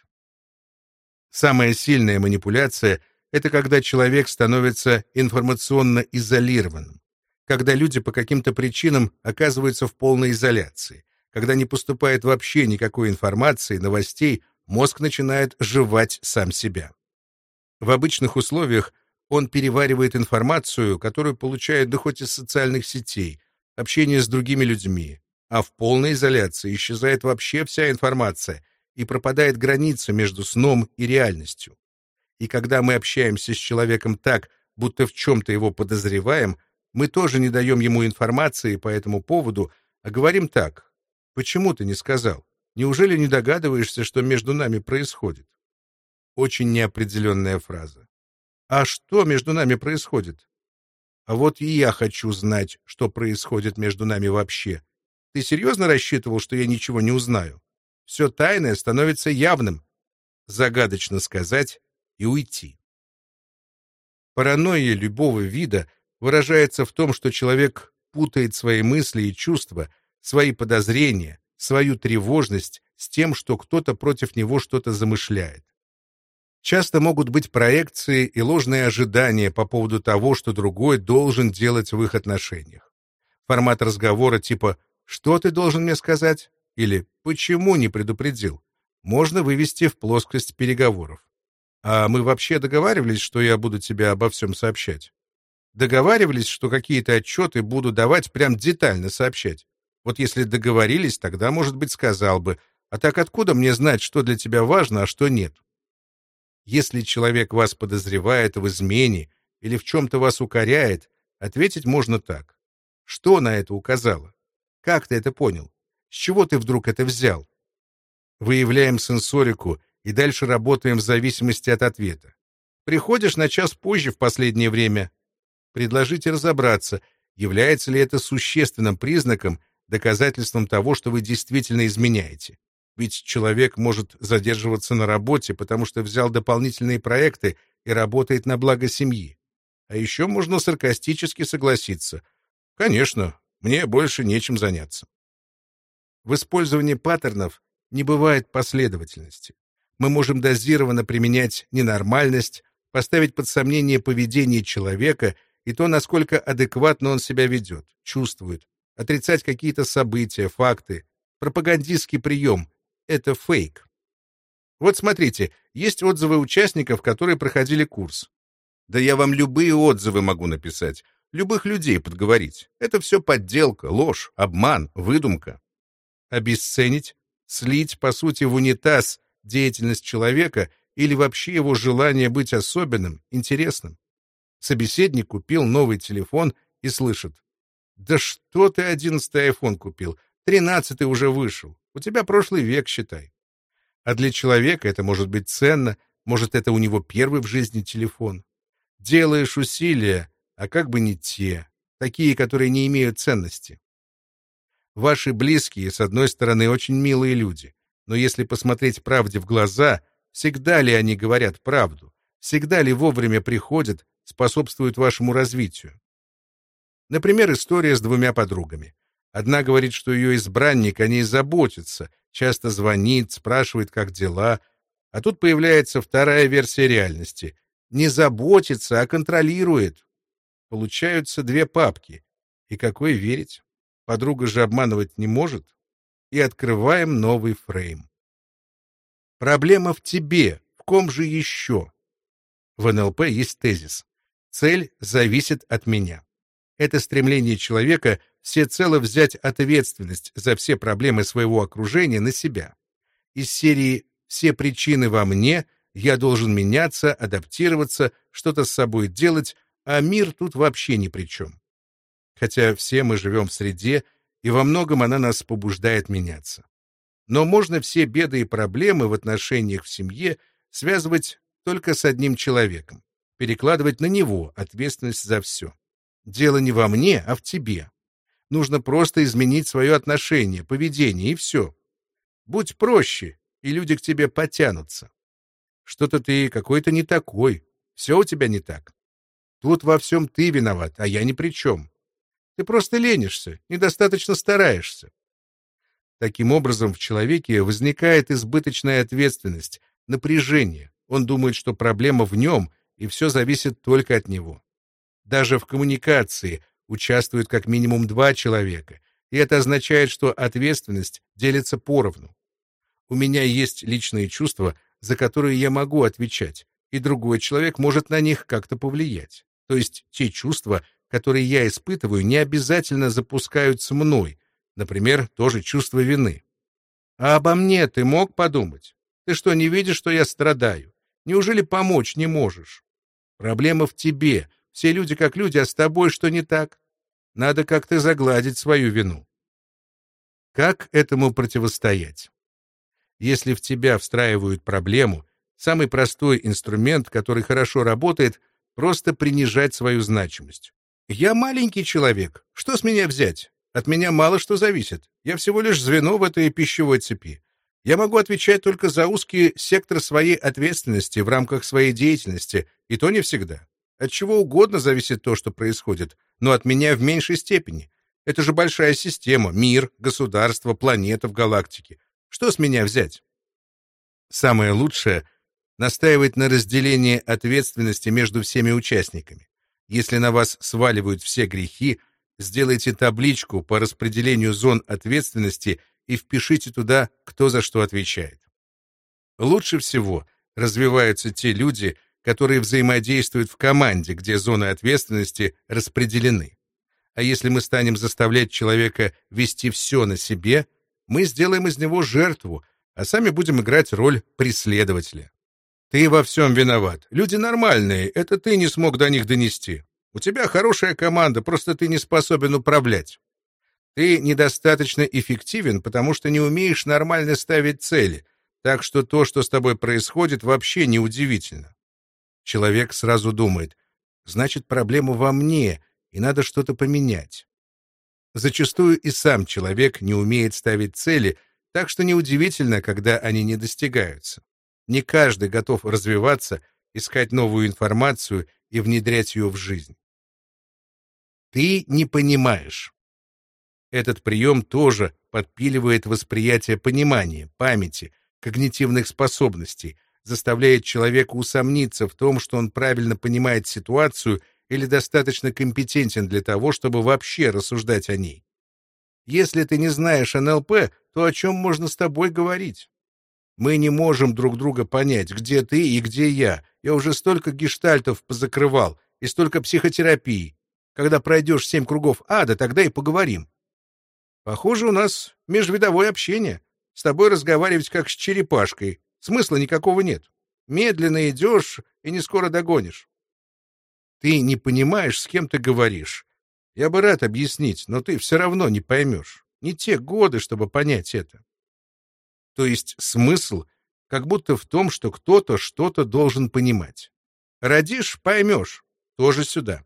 A: Самая сильная манипуляция — это когда человек становится информационно изолированным, когда люди по каким-то причинам оказываются в полной изоляции, когда не поступает вообще никакой информации, новостей, мозг начинает жевать сам себя. В обычных условиях он переваривает информацию, которую получает да хоть из социальных сетей, общение с другими людьми, а в полной изоляции исчезает вообще вся информация и пропадает граница между сном и реальностью. И когда мы общаемся с человеком так, будто в чем-то его подозреваем, мы тоже не даем ему информации по этому поводу, а говорим так. «Почему ты не сказал? Неужели не догадываешься, что между нами происходит?» Очень неопределенная фраза. «А что между нами происходит?»
B: А вот и я хочу знать, что происходит между нами вообще. Ты серьезно рассчитывал, что я ничего не узнаю? Все тайное становится явным. Загадочно сказать и уйти. Паранойя любого вида выражается в том, что человек путает свои мысли и чувства, свои подозрения, свою тревожность с тем, что кто-то против него что-то замышляет. Часто могут быть проекции и ложные ожидания по поводу того, что другой должен делать в их отношениях. Формат разговора типа «Что ты должен мне сказать?» или «Почему не предупредил?» можно вывести в плоскость переговоров. А мы вообще договаривались, что я буду тебе обо всем сообщать? Договаривались, что какие-то отчеты буду давать прям детально сообщать. Вот если договорились, тогда, может быть, сказал бы, а так откуда мне знать, что для тебя важно, а что нет? Если человек вас подозревает в измене или в чем-то вас укоряет, ответить можно так. Что на это указало? Как ты это понял? С чего ты вдруг это взял? Выявляем сенсорику и дальше работаем в зависимости от ответа. Приходишь на час позже в последнее время. Предложите разобраться, является ли это существенным признаком, доказательством того, что вы действительно изменяете. Ведь человек может задерживаться на работе, потому что взял дополнительные проекты и работает на благо семьи. А еще можно саркастически согласиться. Конечно, мне больше нечем заняться. В использовании паттернов не бывает последовательности. Мы можем дозированно применять ненормальность, поставить под сомнение поведение человека и то, насколько адекватно он себя ведет, чувствует, отрицать какие-то события, факты. Пропагандистский прием, это фейк. Вот смотрите, есть отзывы участников, которые проходили курс. Да я вам любые отзывы могу написать, любых людей подговорить. Это все подделка, ложь, обман, выдумка. Обесценить, слить, по сути, в унитаз деятельность человека или вообще его желание быть особенным, интересным. Собеседник купил новый телефон и слышит. «Да что ты одиннадцатый айфон купил? Тринадцатый уже вышел. У тебя прошлый век, считай. А для человека это может быть ценно, может, это у него первый в жизни телефон. Делаешь усилия, а как бы не те, такие, которые не имеют ценности. Ваши близкие, с одной стороны, очень милые люди, но если посмотреть правде в глаза, всегда ли они говорят правду, всегда ли вовремя приходят, способствуют вашему развитию? Например, история с двумя подругами. Одна говорит, что ее избранник о ней заботится, часто звонит, спрашивает, как дела. А тут появляется вторая версия реальности. Не заботится, а контролирует. Получаются две папки. И какой верить? Подруга же обманывать не может. И открываем новый фрейм. Проблема в тебе. В ком же еще? В НЛП есть тезис. Цель зависит от меня. Это стремление человека всецело взять ответственность за все проблемы своего окружения на себя. Из серии «Все причины во мне», «Я должен меняться, адаптироваться, что-то с собой делать», а мир тут вообще ни при чем. Хотя все мы живем в среде, и во многом она нас побуждает меняться. Но можно все беды и проблемы в отношениях в семье связывать только с одним человеком, перекладывать на него ответственность за все. Дело не во мне, а в тебе. Нужно просто изменить свое отношение, поведение, и все. Будь проще, и люди к тебе потянутся. Что-то ты какой-то не такой, все у тебя не так. Тут во всем ты виноват, а я ни при чем. Ты просто ленишься, недостаточно стараешься. Таким образом, в человеке возникает избыточная ответственность, напряжение. Он думает, что проблема в нем, и все зависит только от него. Даже в коммуникации участвуют как минимум два человека, и это означает, что ответственность делится поровну. У меня есть личные чувства, за которые я могу отвечать, и другой человек может на них как-то повлиять. То есть те чувства, которые я испытываю, не обязательно запускаются мной, например, тоже чувство вины. А обо мне ты мог подумать? Ты что, не видишь, что я страдаю? Неужели помочь не можешь? Проблема в тебе, все люди как люди, а с тобой что не так? Надо как-то загладить свою вину. Как этому противостоять? Если в тебя встраивают проблему, самый простой инструмент, который хорошо работает, просто принижать свою значимость. Я маленький человек. Что с меня взять? От меня мало что зависит. Я всего лишь звено в этой пищевой цепи. Я могу отвечать только за узкий сектор своей ответственности в рамках своей деятельности, и то не всегда. От чего угодно зависит то, что происходит, но от меня в меньшей степени. Это же большая система, мир, государство, планета в галактике. Что с меня взять? Самое лучшее — настаивать на разделении ответственности между всеми участниками. Если на вас сваливают все грехи, сделайте табличку по распределению зон ответственности и впишите туда, кто за что отвечает. Лучше всего развиваются те люди, которые взаимодействуют в команде, где зоны ответственности распределены. А если мы станем заставлять человека вести все на себе, мы сделаем из него жертву, а сами будем играть роль преследователя. Ты во всем виноват. Люди нормальные, это ты не смог до них донести. У тебя хорошая команда, просто ты не способен управлять. Ты недостаточно эффективен, потому что не умеешь нормально ставить цели, так что то, что с тобой происходит, вообще не удивительно. Человек сразу думает, значит, проблема во мне, и надо что-то поменять. Зачастую и сам человек не умеет ставить цели, так что неудивительно, когда они не достигаются. Не каждый готов развиваться, искать новую информацию и внедрять ее в жизнь. Ты не понимаешь. Этот прием тоже подпиливает восприятие понимания, памяти, когнитивных способностей, заставляет человека усомниться в том, что он правильно понимает ситуацию или достаточно компетентен для того, чтобы вообще рассуждать о ней. Если ты не знаешь НЛП, то о чем можно с тобой говорить? Мы не можем друг друга понять, где ты и где я. Я уже столько гештальтов позакрывал и столько психотерапии. Когда пройдешь семь кругов ада, тогда и поговорим. Похоже, у нас межвидовое общение. С тобой разговаривать как с черепашкой. Смысла никакого нет. Медленно идешь и не скоро догонишь. Ты не понимаешь, с кем ты говоришь. Я бы рад объяснить, но ты все равно не поймешь. Не те годы, чтобы понять это. То есть смысл как будто в том, что кто-то что-то должен понимать. Родишь — поймешь. Тоже сюда.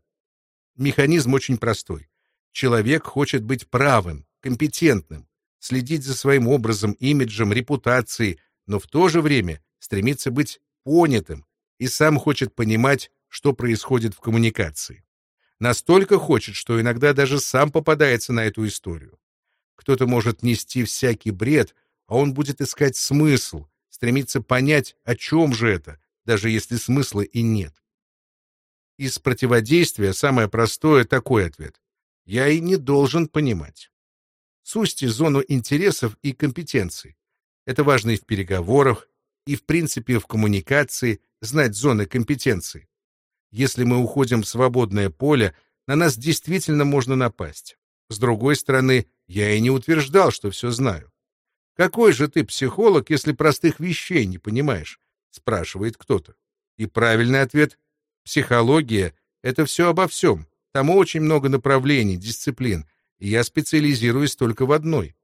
B: Механизм очень простой. Человек хочет быть правым, компетентным, следить за своим образом, имиджем, репутацией, но в то же время стремится быть понятым и сам хочет понимать, что происходит в коммуникации. Настолько хочет, что иногда даже сам попадается на эту историю. Кто-то может нести всякий бред, а он будет искать смысл, стремиться понять, о чем же это, даже если смысла и нет. Из противодействия самое простое такой ответ. Я и не должен понимать. Сусти зону интересов и компетенций. Это важно и в переговорах, и в принципе в коммуникации знать зоны компетенций. Если мы уходим в свободное поле, на нас действительно можно напасть. С другой стороны, я и не утверждал, что все знаю. «Какой же ты психолог, если простых вещей не понимаешь?» — спрашивает кто-то. И правильный ответ — психология — это все обо всем. Там очень много направлений, дисциплин, и я специализируюсь только в одной.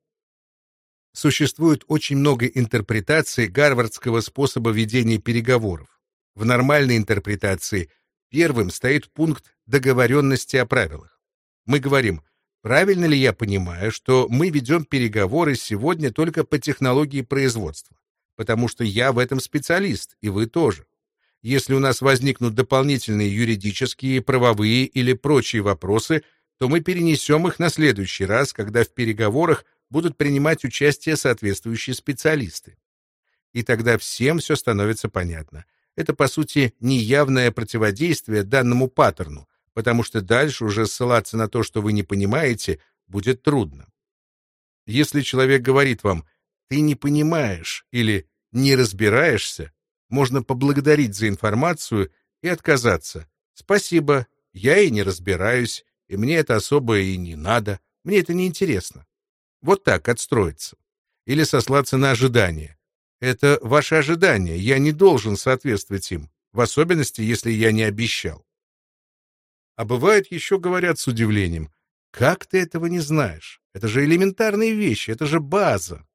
B: Существует очень много интерпретаций гарвардского способа ведения переговоров. В нормальной интерпретации первым стоит пункт договоренности о правилах. Мы говорим, правильно ли я понимаю, что мы ведем переговоры сегодня только по технологии производства, потому что я в этом специалист, и вы тоже. Если у нас возникнут дополнительные юридические, правовые или прочие вопросы, то мы перенесем их на следующий раз, когда в переговорах будут принимать участие соответствующие специалисты. И тогда всем все становится понятно. Это, по сути, неявное противодействие данному паттерну, потому что дальше уже ссылаться на то, что вы не понимаете, будет трудно. Если человек говорит вам «ты не понимаешь» или «не разбираешься», можно поблагодарить за информацию и отказаться. Спасибо, я и не разбираюсь, и мне это особо и не надо, мне это не интересно. Вот так отстроиться. Или сослаться на ожидания. Это ваши ожидания, я не должен соответствовать им, в особенности, если я не обещал. А бывает еще говорят с удивлением, как ты этого не знаешь? Это же элементарные вещи, это же база.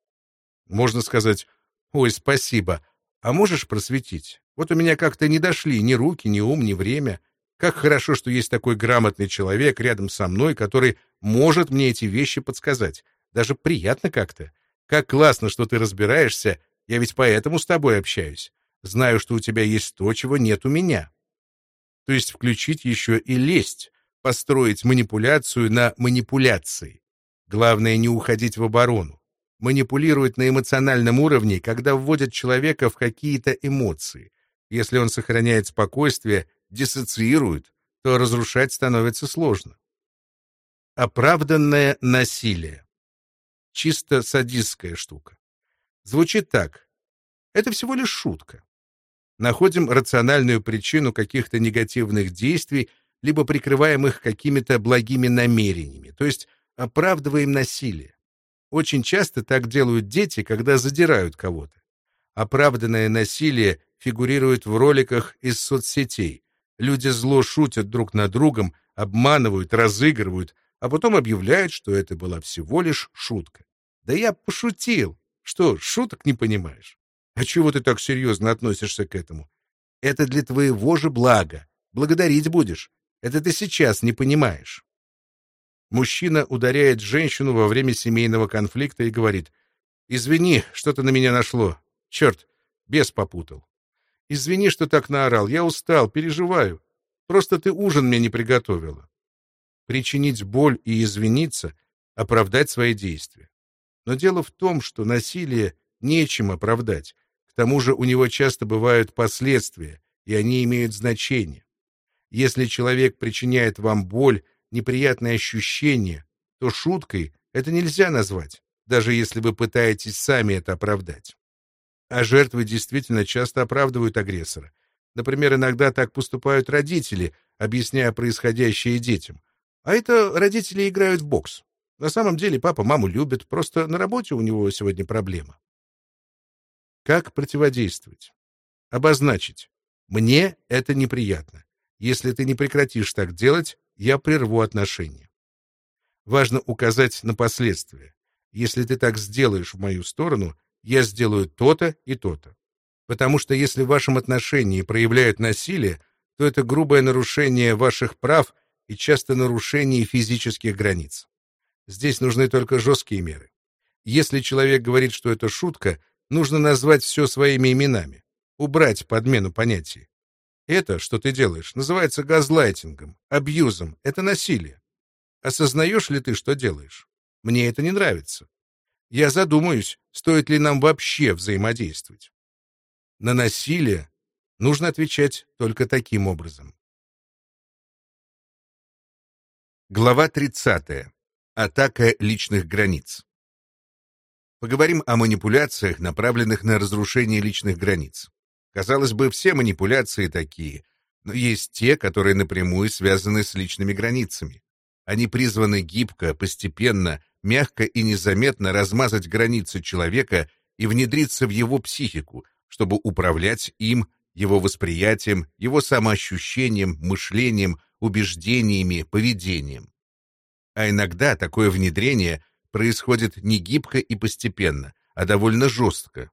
B: Можно сказать, ой, спасибо, а можешь просветить? Вот у меня как-то не дошли ни руки, ни ум, ни время. Как хорошо, что есть такой грамотный человек рядом со мной, который может мне эти вещи подсказать. Даже приятно как-то. Как классно, что ты разбираешься, я ведь поэтому с тобой общаюсь. Знаю, что у тебя есть то, чего нет у меня. То есть включить еще и лесть, построить манипуляцию на манипуляции. Главное не уходить в оборону. Манипулировать на эмоциональном уровне, когда вводят человека в какие-то эмоции. Если он сохраняет спокойствие, диссоциирует, то разрушать становится сложно. Оправданное насилие. Чисто садистская штука. Звучит так. Это всего лишь шутка. Находим рациональную причину каких-то негативных действий, либо прикрываем их какими-то благими намерениями, то есть оправдываем насилие. Очень часто так делают дети, когда задирают кого-то. Оправданное насилие фигурирует в роликах из соцсетей. Люди зло шутят друг над другом, обманывают, разыгрывают, а потом объявляют, что это была всего лишь шутка. Да я пошутил. Что, шуток не понимаешь? А чего ты так серьезно относишься к этому? Это для твоего же блага. Благодарить будешь. Это ты сейчас не понимаешь. Мужчина ударяет женщину во время семейного конфликта и говорит, «Извини, что-то на меня нашло. Черт, бес попутал. Извини, что так наорал. Я устал, переживаю. Просто ты ужин мне не приготовила». Причинить боль и извиниться — оправдать свои действия. Но дело в том, что насилие нечем оправдать. Тому же у него часто бывают последствия, и они имеют значение. Если человек причиняет вам боль, неприятные ощущения, то шуткой это нельзя назвать, даже если вы пытаетесь сами это оправдать. А жертвы действительно часто оправдывают агрессора. Например, иногда так поступают родители, объясняя происходящее детям. А это родители играют в бокс. На самом деле папа маму любит, просто на работе у него сегодня проблема. Как противодействовать? Обозначить. Мне это неприятно. Если ты не прекратишь так делать, я прерву отношения. Важно указать на последствия. Если ты так сделаешь в мою сторону, я сделаю то-то и то-то. Потому что если в вашем отношении проявляют насилие, то это грубое нарушение ваших прав и часто нарушение физических границ. Здесь нужны только жесткие меры. Если человек говорит, что это шутка, нужно назвать все своими именами, убрать подмену понятий. Это, что ты делаешь, называется газлайтингом, абьюзом. Это насилие. Осознаешь ли ты, что делаешь? Мне это не нравится. Я задумаюсь, стоит ли нам вообще взаимодействовать. На насилие нужно отвечать только таким образом. Глава 30. Атака личных границ. Поговорим о манипуляциях, направленных на разрушение личных границ. Казалось бы, все манипуляции такие, но есть те, которые напрямую связаны с личными границами. Они призваны гибко, постепенно, мягко и незаметно размазать границы человека и внедриться в его психику, чтобы управлять им, его восприятием, его самоощущением, мышлением, убеждениями, поведением. А иногда такое внедрение происходит не гибко и постепенно, а довольно жестко.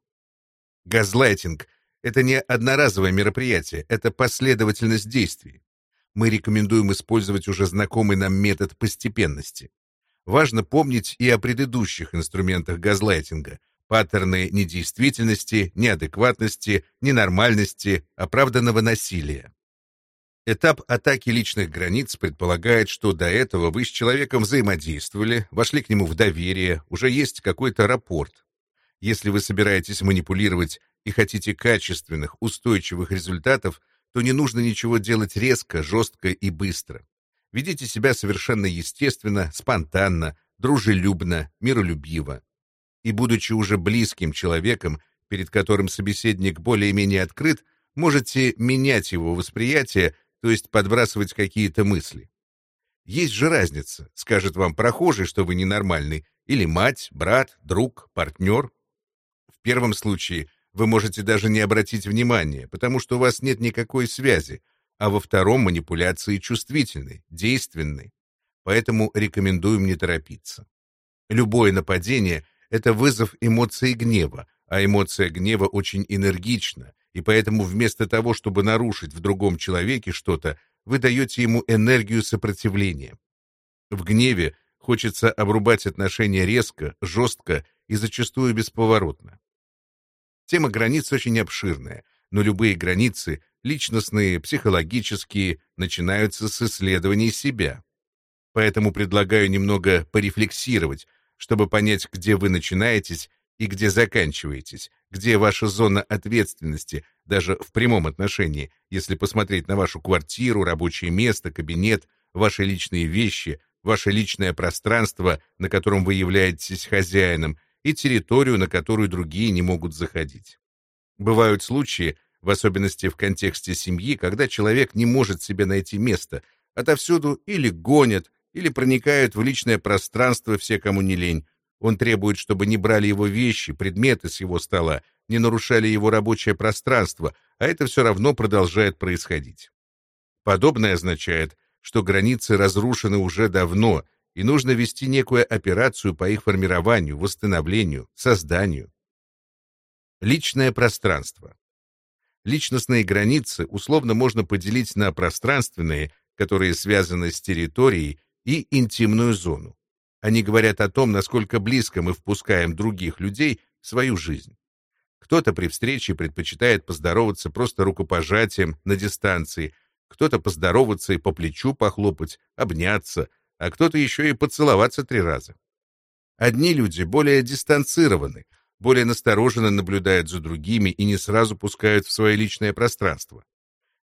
B: Газлайтинг это не одноразовое мероприятие, это последовательность действий. Мы рекомендуем использовать уже знакомый нам метод постепенности. Важно помнить и о предыдущих инструментах газлайтинга, паттерны недействительности, неадекватности, ненормальности, оправданного насилия. Этап атаки личных границ предполагает, что до этого вы с человеком взаимодействовали, вошли к нему в доверие, уже есть какой-то рапорт. Если вы собираетесь манипулировать и хотите качественных, устойчивых результатов, то не нужно ничего делать резко, жестко и быстро. Ведите себя совершенно естественно, спонтанно, дружелюбно, миролюбиво. И будучи уже близким человеком, перед которым собеседник более-менее открыт, можете менять его восприятие, то есть подбрасывать какие-то мысли. Есть же разница, скажет вам прохожий, что вы ненормальный, или мать, брат, друг, партнер. В первом случае вы можете даже не обратить внимания, потому что у вас нет никакой связи, а во втором манипуляции чувствительны, действенны. Поэтому рекомендуем не торопиться. Любое нападение — это вызов эмоции гнева, а эмоция гнева очень энергична, и поэтому вместо того, чтобы нарушить в другом человеке что-то,
A: вы даете ему энергию сопротивления. В гневе хочется обрубать отношения резко, жестко и зачастую бесповоротно. Тема границ очень обширная, но любые границы, личностные, психологические, начинаются с исследования себя. Поэтому предлагаю немного порефлексировать, чтобы понять, где вы начинаетесь и где заканчиваетесь, где ваша зона ответственности, даже в прямом отношении, если посмотреть на вашу квартиру, рабочее место, кабинет, ваши личные вещи, ваше личное пространство, на котором вы являетесь хозяином, и территорию, на которую другие не могут заходить. Бывают случаи, в особенности в контексте семьи, когда человек не может себе найти место, отовсюду или гонят, или проникают в личное пространство все, кому не лень. Он требует, чтобы не брали его вещи, предметы с его стола, не нарушали его рабочее пространство, а это все равно продолжает происходить. Подобное означает, что границы разрушены уже давно, и нужно вести некую операцию по их формированию, восстановлению, созданию. Личное пространство. Личностные границы условно можно поделить на пространственные, которые связаны с территорией, и интимную зону. Они говорят о том, насколько близко мы впускаем других людей в свою жизнь. Кто-то при встрече предпочитает поздороваться просто рукопожатием на дистанции, кто-то поздороваться и по плечу похлопать, обняться, а кто-то еще и поцеловаться три раза. Одни люди более дистанцированы, более настороженно наблюдают за другими и не сразу пускают в свое личное пространство.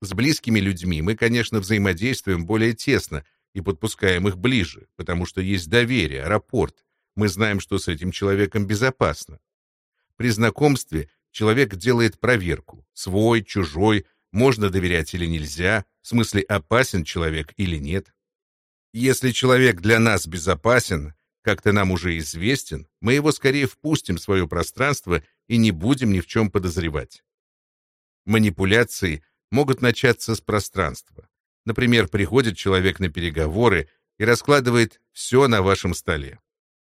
A: С близкими людьми мы, конечно, взаимодействуем более тесно и подпускаем их ближе, потому что есть доверие, рапорт. Мы знаем, что с этим человеком безопасно. При знакомстве человек делает проверку. Свой, чужой, можно доверять или нельзя, в смысле опасен человек или нет. Если человек для нас безопасен, как-то нам уже известен, мы его скорее впустим в свое пространство и не будем ни в чем подозревать. Манипуляции могут начаться с пространства. Например, приходит человек на переговоры и раскладывает все на вашем столе.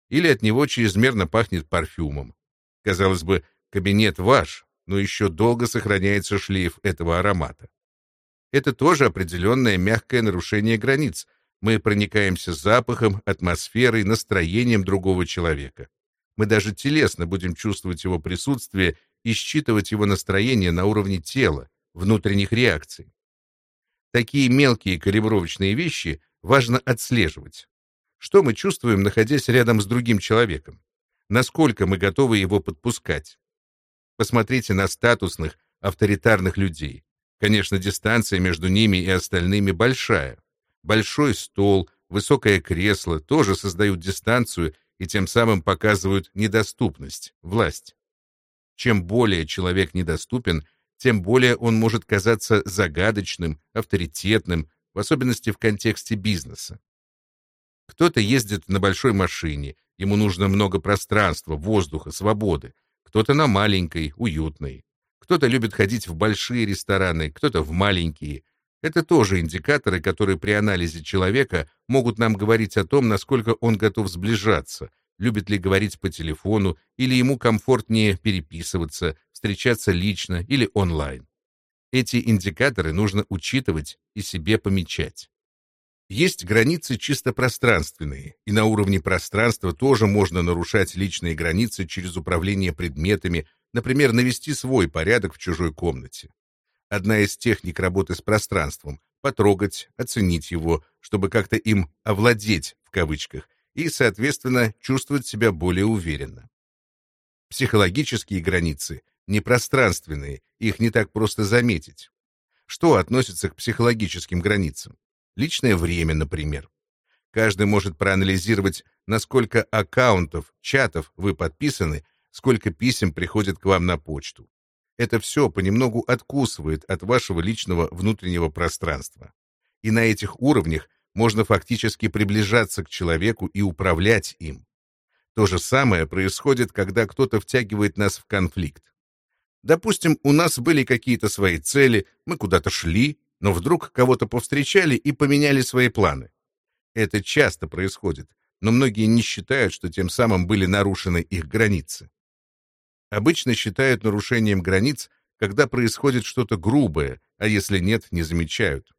A: Или от него чрезмерно пахнет парфюмом. Казалось бы, кабинет ваш, но еще долго сохраняется шлейф этого аромата. Это тоже определенное мягкое нарушение границ, мы проникаемся запахом, атмосферой, настроением другого человека. Мы даже телесно будем чувствовать его присутствие и считывать его настроение на уровне тела, внутренних реакций. Такие мелкие калибровочные вещи важно отслеживать. Что мы чувствуем, находясь рядом с другим человеком? Насколько мы готовы его подпускать? Посмотрите на статусных, авторитарных людей. Конечно, дистанция между ними и остальными большая. Большой стол, высокое кресло тоже создают дистанцию и тем самым показывают недоступность, власть. Чем более человек недоступен, тем более он может казаться загадочным, авторитетным, в особенности в контексте бизнеса. Кто-то ездит на большой машине, ему нужно много пространства, воздуха, свободы. Кто-то на маленькой, уютной. Кто-то любит ходить в большие рестораны, кто-то в маленькие. Это тоже индикаторы, которые при анализе человека могут нам говорить о том, насколько он готов сближаться, любит ли говорить по телефону, или ему комфортнее переписываться, встречаться лично или онлайн. Эти индикаторы нужно учитывать и себе помечать. Есть границы чисто пространственные, и на уровне пространства тоже можно нарушать личные границы через управление предметами, например, навести свой порядок в чужой комнате. Одна из техник работы с пространством — потрогать, оценить его, чтобы как-то им «овладеть» в кавычках, и, соответственно, чувствовать себя более уверенно. Психологические границы не пространственные, их не так просто заметить. Что относится к психологическим границам? Личное время, например. Каждый может проанализировать, насколько аккаунтов, чатов вы подписаны, сколько писем приходит к вам на почту. Это все понемногу откусывает от вашего личного внутреннего пространства. И на этих уровнях можно фактически приближаться к человеку и управлять им. То же самое происходит, когда кто-то втягивает нас в конфликт. Допустим, у нас были какие-то свои цели, мы куда-то шли, но вдруг кого-то повстречали и поменяли свои планы. Это часто происходит, но многие не считают, что тем самым были нарушены их границы обычно считают нарушением границ, когда происходит что-то грубое, а если нет, не замечают.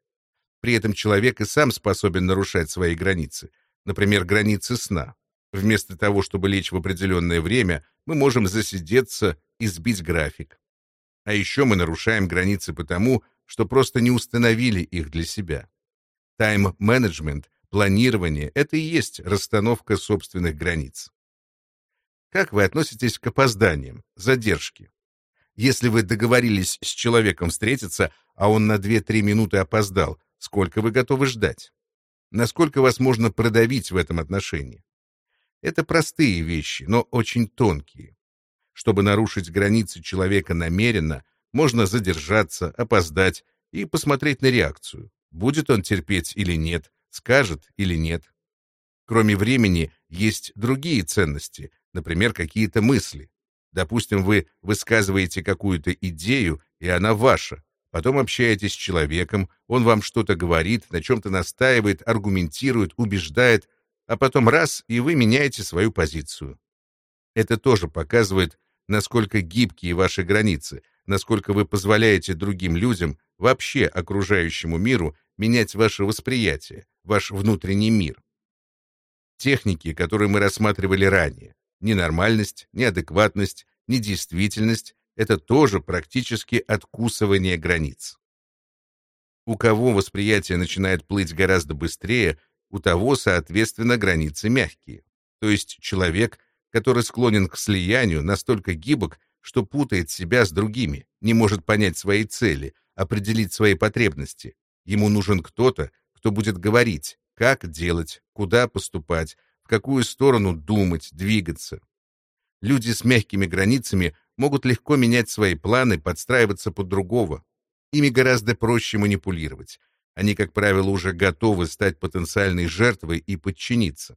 A: При этом человек и сам способен нарушать свои границы, например, границы сна. Вместо того, чтобы лечь в определенное время, мы можем засидеться и сбить график. А еще мы нарушаем границы потому, что просто не установили их для себя. Тайм-менеджмент, планирование — это и есть расстановка собственных границ. Как вы относитесь к опозданиям, задержке? Если вы договорились с человеком встретиться, а он на 2-3 минуты опоздал, сколько вы готовы ждать? Насколько вас можно продавить в этом отношении? Это простые вещи, но очень тонкие. Чтобы нарушить границы человека намеренно, можно задержаться, опоздать и посмотреть на реакцию. Будет он терпеть или нет, скажет или нет. Кроме времени, есть другие ценности, например, какие-то мысли. Допустим, вы высказываете какую-то идею, и она ваша. Потом общаетесь с человеком, он вам что-то говорит, на чем-то настаивает, аргументирует, убеждает, а потом раз, и вы меняете свою позицию. Это тоже показывает, насколько гибкие ваши границы, насколько вы позволяете другим людям, вообще окружающему миру, менять ваше восприятие, ваш внутренний мир. Техники, которые мы рассматривали ранее, ненормальность, неадекватность, недействительность — это тоже практически откусывание границ. У кого восприятие начинает плыть гораздо быстрее, у того, соответственно, границы мягкие. То есть человек, который склонен к слиянию, настолько гибок, что путает себя с другими, не может понять свои цели, определить свои потребности. Ему нужен кто-то, кто будет говорить, как делать, куда поступать, в какую сторону думать, двигаться. Люди с мягкими границами могут легко менять свои планы, подстраиваться под другого. Ими гораздо проще манипулировать. Они, как правило, уже готовы стать потенциальной жертвой и подчиниться.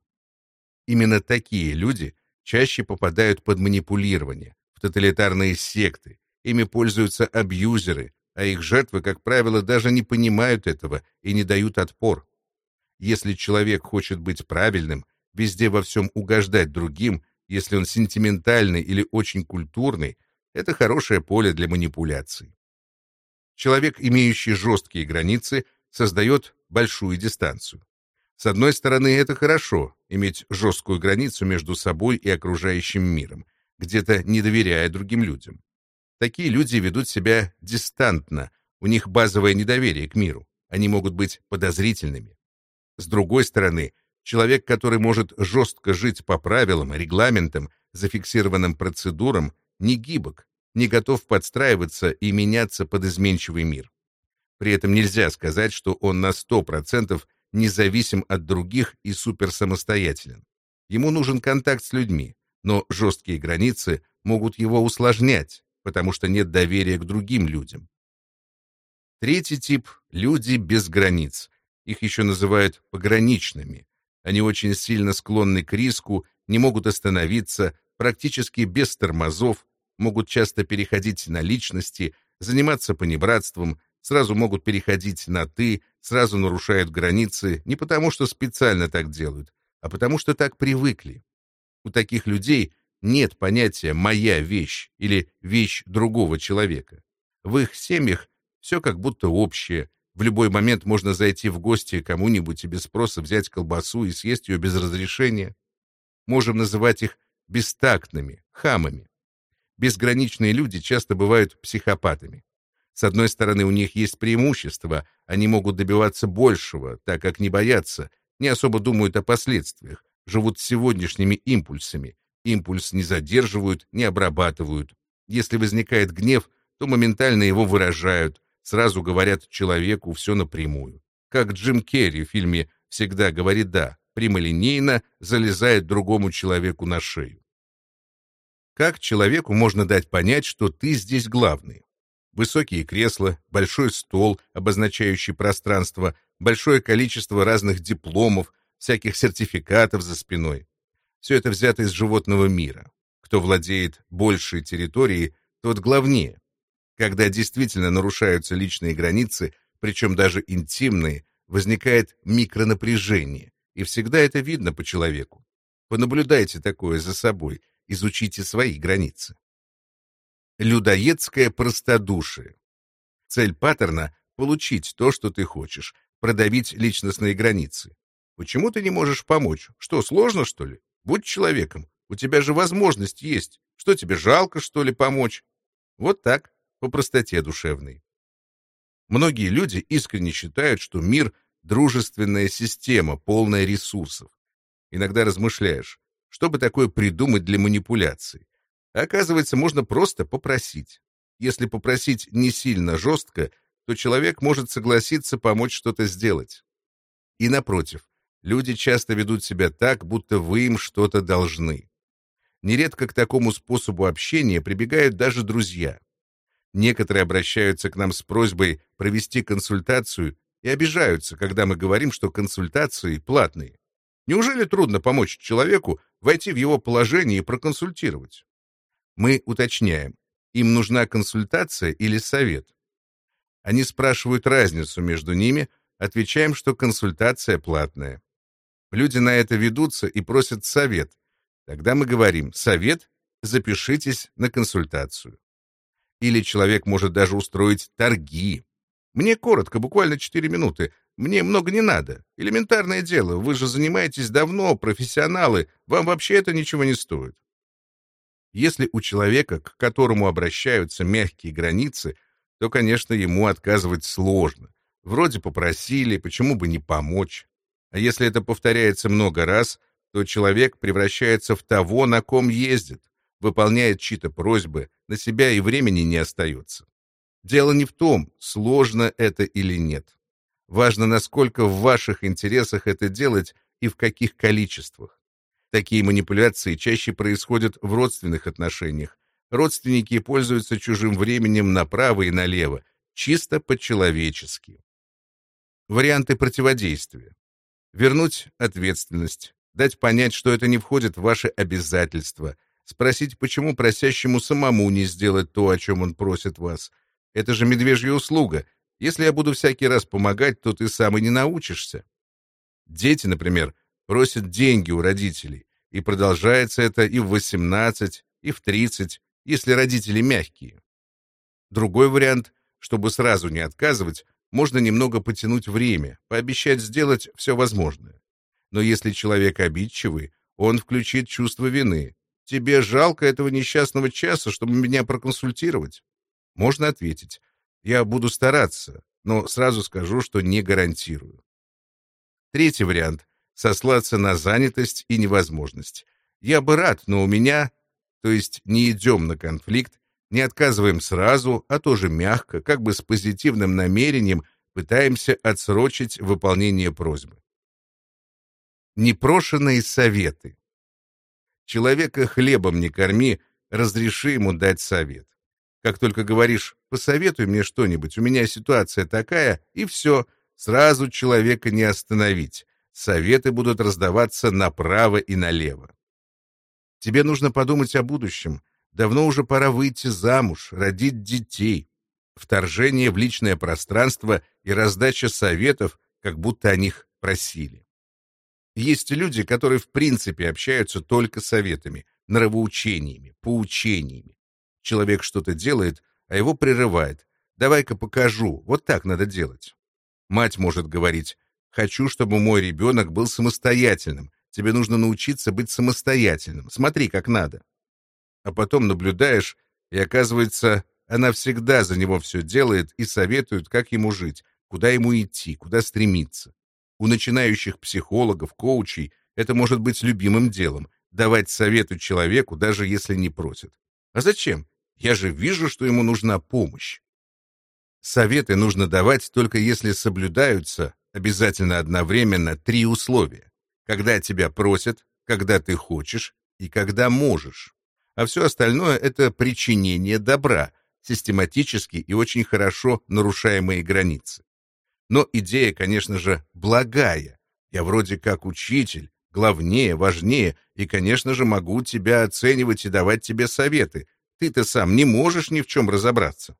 A: Именно такие люди чаще попадают под манипулирование, в тоталитарные секты, ими пользуются абьюзеры, а их жертвы, как правило, даже не понимают этого и не дают отпор. Если человек хочет быть правильным, везде во всем угождать другим, если он сентиментальный или очень культурный, это хорошее поле для манипуляций. Человек, имеющий жесткие границы, создает большую дистанцию. С одной стороны, это хорошо — иметь жесткую границу между собой и окружающим миром, где-то не доверяя другим людям. Такие люди ведут себя дистантно, у них базовое недоверие к миру, они могут быть подозрительными. С другой стороны, человек, который может жестко жить по правилам, регламентам, зафиксированным процедурам, не гибок, не готов подстраиваться и меняться под изменчивый мир. При этом нельзя сказать, что он на 100% независим от других и суперсамостоятелен. Ему нужен контакт с людьми, но жесткие границы могут его усложнять, потому что нет доверия к другим людям. Третий тип — люди без границ. Их еще называют пограничными. Они очень сильно склонны к риску, не могут остановиться, практически без тормозов, могут часто переходить на личности, заниматься понебратством, сразу могут переходить на «ты», сразу нарушают границы не потому, что специально так делают, а потому что так привыкли. У таких людей нет понятия «моя вещь» или «вещь другого человека». В их семьях все как будто общее. В любой момент можно зайти в гости кому-нибудь и без спроса взять колбасу и съесть ее без разрешения. Можем называть их бестактными, хамами. Безграничные люди часто бывают психопатами. С одной стороны, у них есть преимущество, они могут добиваться большего, так как не боятся, не особо думают о последствиях, живут сегодняшними импульсами. Импульс не задерживают, не обрабатывают. Если возникает гнев, то моментально его выражают, сразу говорят человеку все напрямую. Как Джим Керри в фильме «Всегда говорит да», прямолинейно залезает другому человеку на шею. Как человеку можно дать понять, что ты здесь главный? Высокие кресла, большой стол, обозначающий пространство, большое количество разных дипломов, всяких сертификатов за спиной. Все это взято из животного мира. Кто владеет большей территорией, тот главнее. Когда действительно нарушаются личные границы, причем даже интимные, возникает микронапряжение, и всегда это видно по человеку. Понаблюдайте такое за собой, изучите свои границы. Людоедское простодушие. Цель паттерна — получить то, что ты хочешь,
B: продавить личностные границы. Почему ты не можешь помочь? Что, сложно, что ли? Будь человеком. У тебя же возможность есть. Что тебе жалко, что ли, помочь? Вот так, по простоте душевной. Многие люди искренне считают, что мир — дружественная система, полная ресурсов. Иногда размышляешь, что бы такое придумать для манипуляций. Оказывается, можно просто попросить. Если попросить не сильно жестко, то человек может согласиться помочь что-то сделать. И напротив, люди часто ведут себя так, будто вы им что-то должны. Нередко к такому способу общения прибегают даже друзья. Некоторые обращаются к нам с просьбой провести консультацию и обижаются, когда мы говорим, что консультации платные. Неужели трудно помочь человеку войти в его положение и проконсультировать? Мы уточняем, им нужна консультация или совет. Они спрашивают разницу между ними, отвечаем, что консультация платная. Люди на это ведутся и просят совет. Тогда мы говорим «совет, запишитесь на консультацию». Или человек может даже устроить торги. Мне коротко, буквально 4 минуты. Мне много не надо. Элементарное дело. Вы же занимаетесь давно, профессионалы. Вам вообще это ничего не стоит. Если у человека, к которому обращаются мягкие границы, то, конечно, ему отказывать сложно. Вроде попросили, почему бы не помочь. А если это повторяется много раз, то человек превращается в того, на ком ездит выполняет чьи-то просьбы, на себя и времени не остается. Дело не в том, сложно это или нет. Важно, насколько в ваших интересах это делать и в каких количествах. Такие манипуляции чаще происходят в родственных отношениях. Родственники пользуются чужим временем направо и налево, чисто по-человечески. Варианты противодействия. Вернуть ответственность, дать понять, что это не входит в ваши обязательства – Спросить, почему просящему самому не сделать то, о чем он просит вас. Это же медвежья услуга. Если я буду всякий раз помогать, то ты сам и не научишься. Дети, например, просят деньги у родителей, и продолжается это и в 18, и в 30, если родители мягкие. Другой вариант, чтобы сразу не отказывать, можно немного потянуть время, пообещать сделать все возможное. Но если человек обидчивый, он включит чувство вины, Тебе жалко этого несчастного часа, чтобы меня проконсультировать? Можно ответить. Я буду стараться, но сразу скажу, что не гарантирую. Третий вариант — сослаться на занятость и невозможность. Я бы рад, но у меня... То есть не идем на конфликт, не отказываем сразу, а тоже мягко, как бы с позитивным намерением пытаемся отсрочить выполнение просьбы. Непрошенные советы. Человека хлебом не корми, разреши ему дать совет. Как только говоришь «посоветуй мне что-нибудь, у меня ситуация такая», и все, сразу человека не остановить. Советы будут раздаваться направо и налево. Тебе нужно подумать о будущем. Давно уже пора выйти замуж, родить детей. Вторжение в личное пространство и раздача советов, как будто о них просили. Есть люди, которые в принципе общаются только советами, нравоучениями, поучениями. Человек что-то делает, а его прерывает. «Давай-ка покажу, вот так надо делать». Мать может говорить, «Хочу, чтобы мой ребенок был самостоятельным. Тебе нужно научиться быть самостоятельным. Смотри, как надо». А потом наблюдаешь, и оказывается, она всегда за него все делает и советует, как ему жить, куда ему идти, куда стремиться. У начинающих психологов, коучей это может быть любимым делом — давать совету человеку, даже если не просят. А зачем? Я же вижу, что ему нужна помощь. Советы нужно давать только если соблюдаются обязательно одновременно три условия. Когда тебя просят, когда ты хочешь и когда можешь. А все остальное — это причинение добра, систематически и очень хорошо нарушаемые границы. Но идея, конечно же, благая. Я вроде как учитель, главнее, важнее, и, конечно же, могу тебя оценивать и давать тебе советы. Ты-то сам не можешь ни в чем разобраться.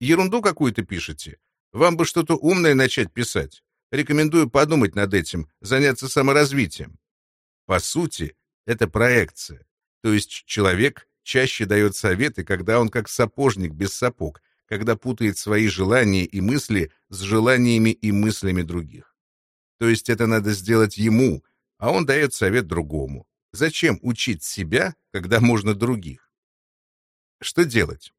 B: Ерунду какую-то пишете. Вам бы что-то умное начать писать. Рекомендую подумать над этим, заняться саморазвитием. По сути, это проекция. То есть человек чаще дает советы, когда он как сапожник без сапог, когда путает свои желания и мысли
A: с желаниями и мыслями других. То есть это надо сделать ему, а он дает совет другому. Зачем учить себя, когда можно других? Что делать?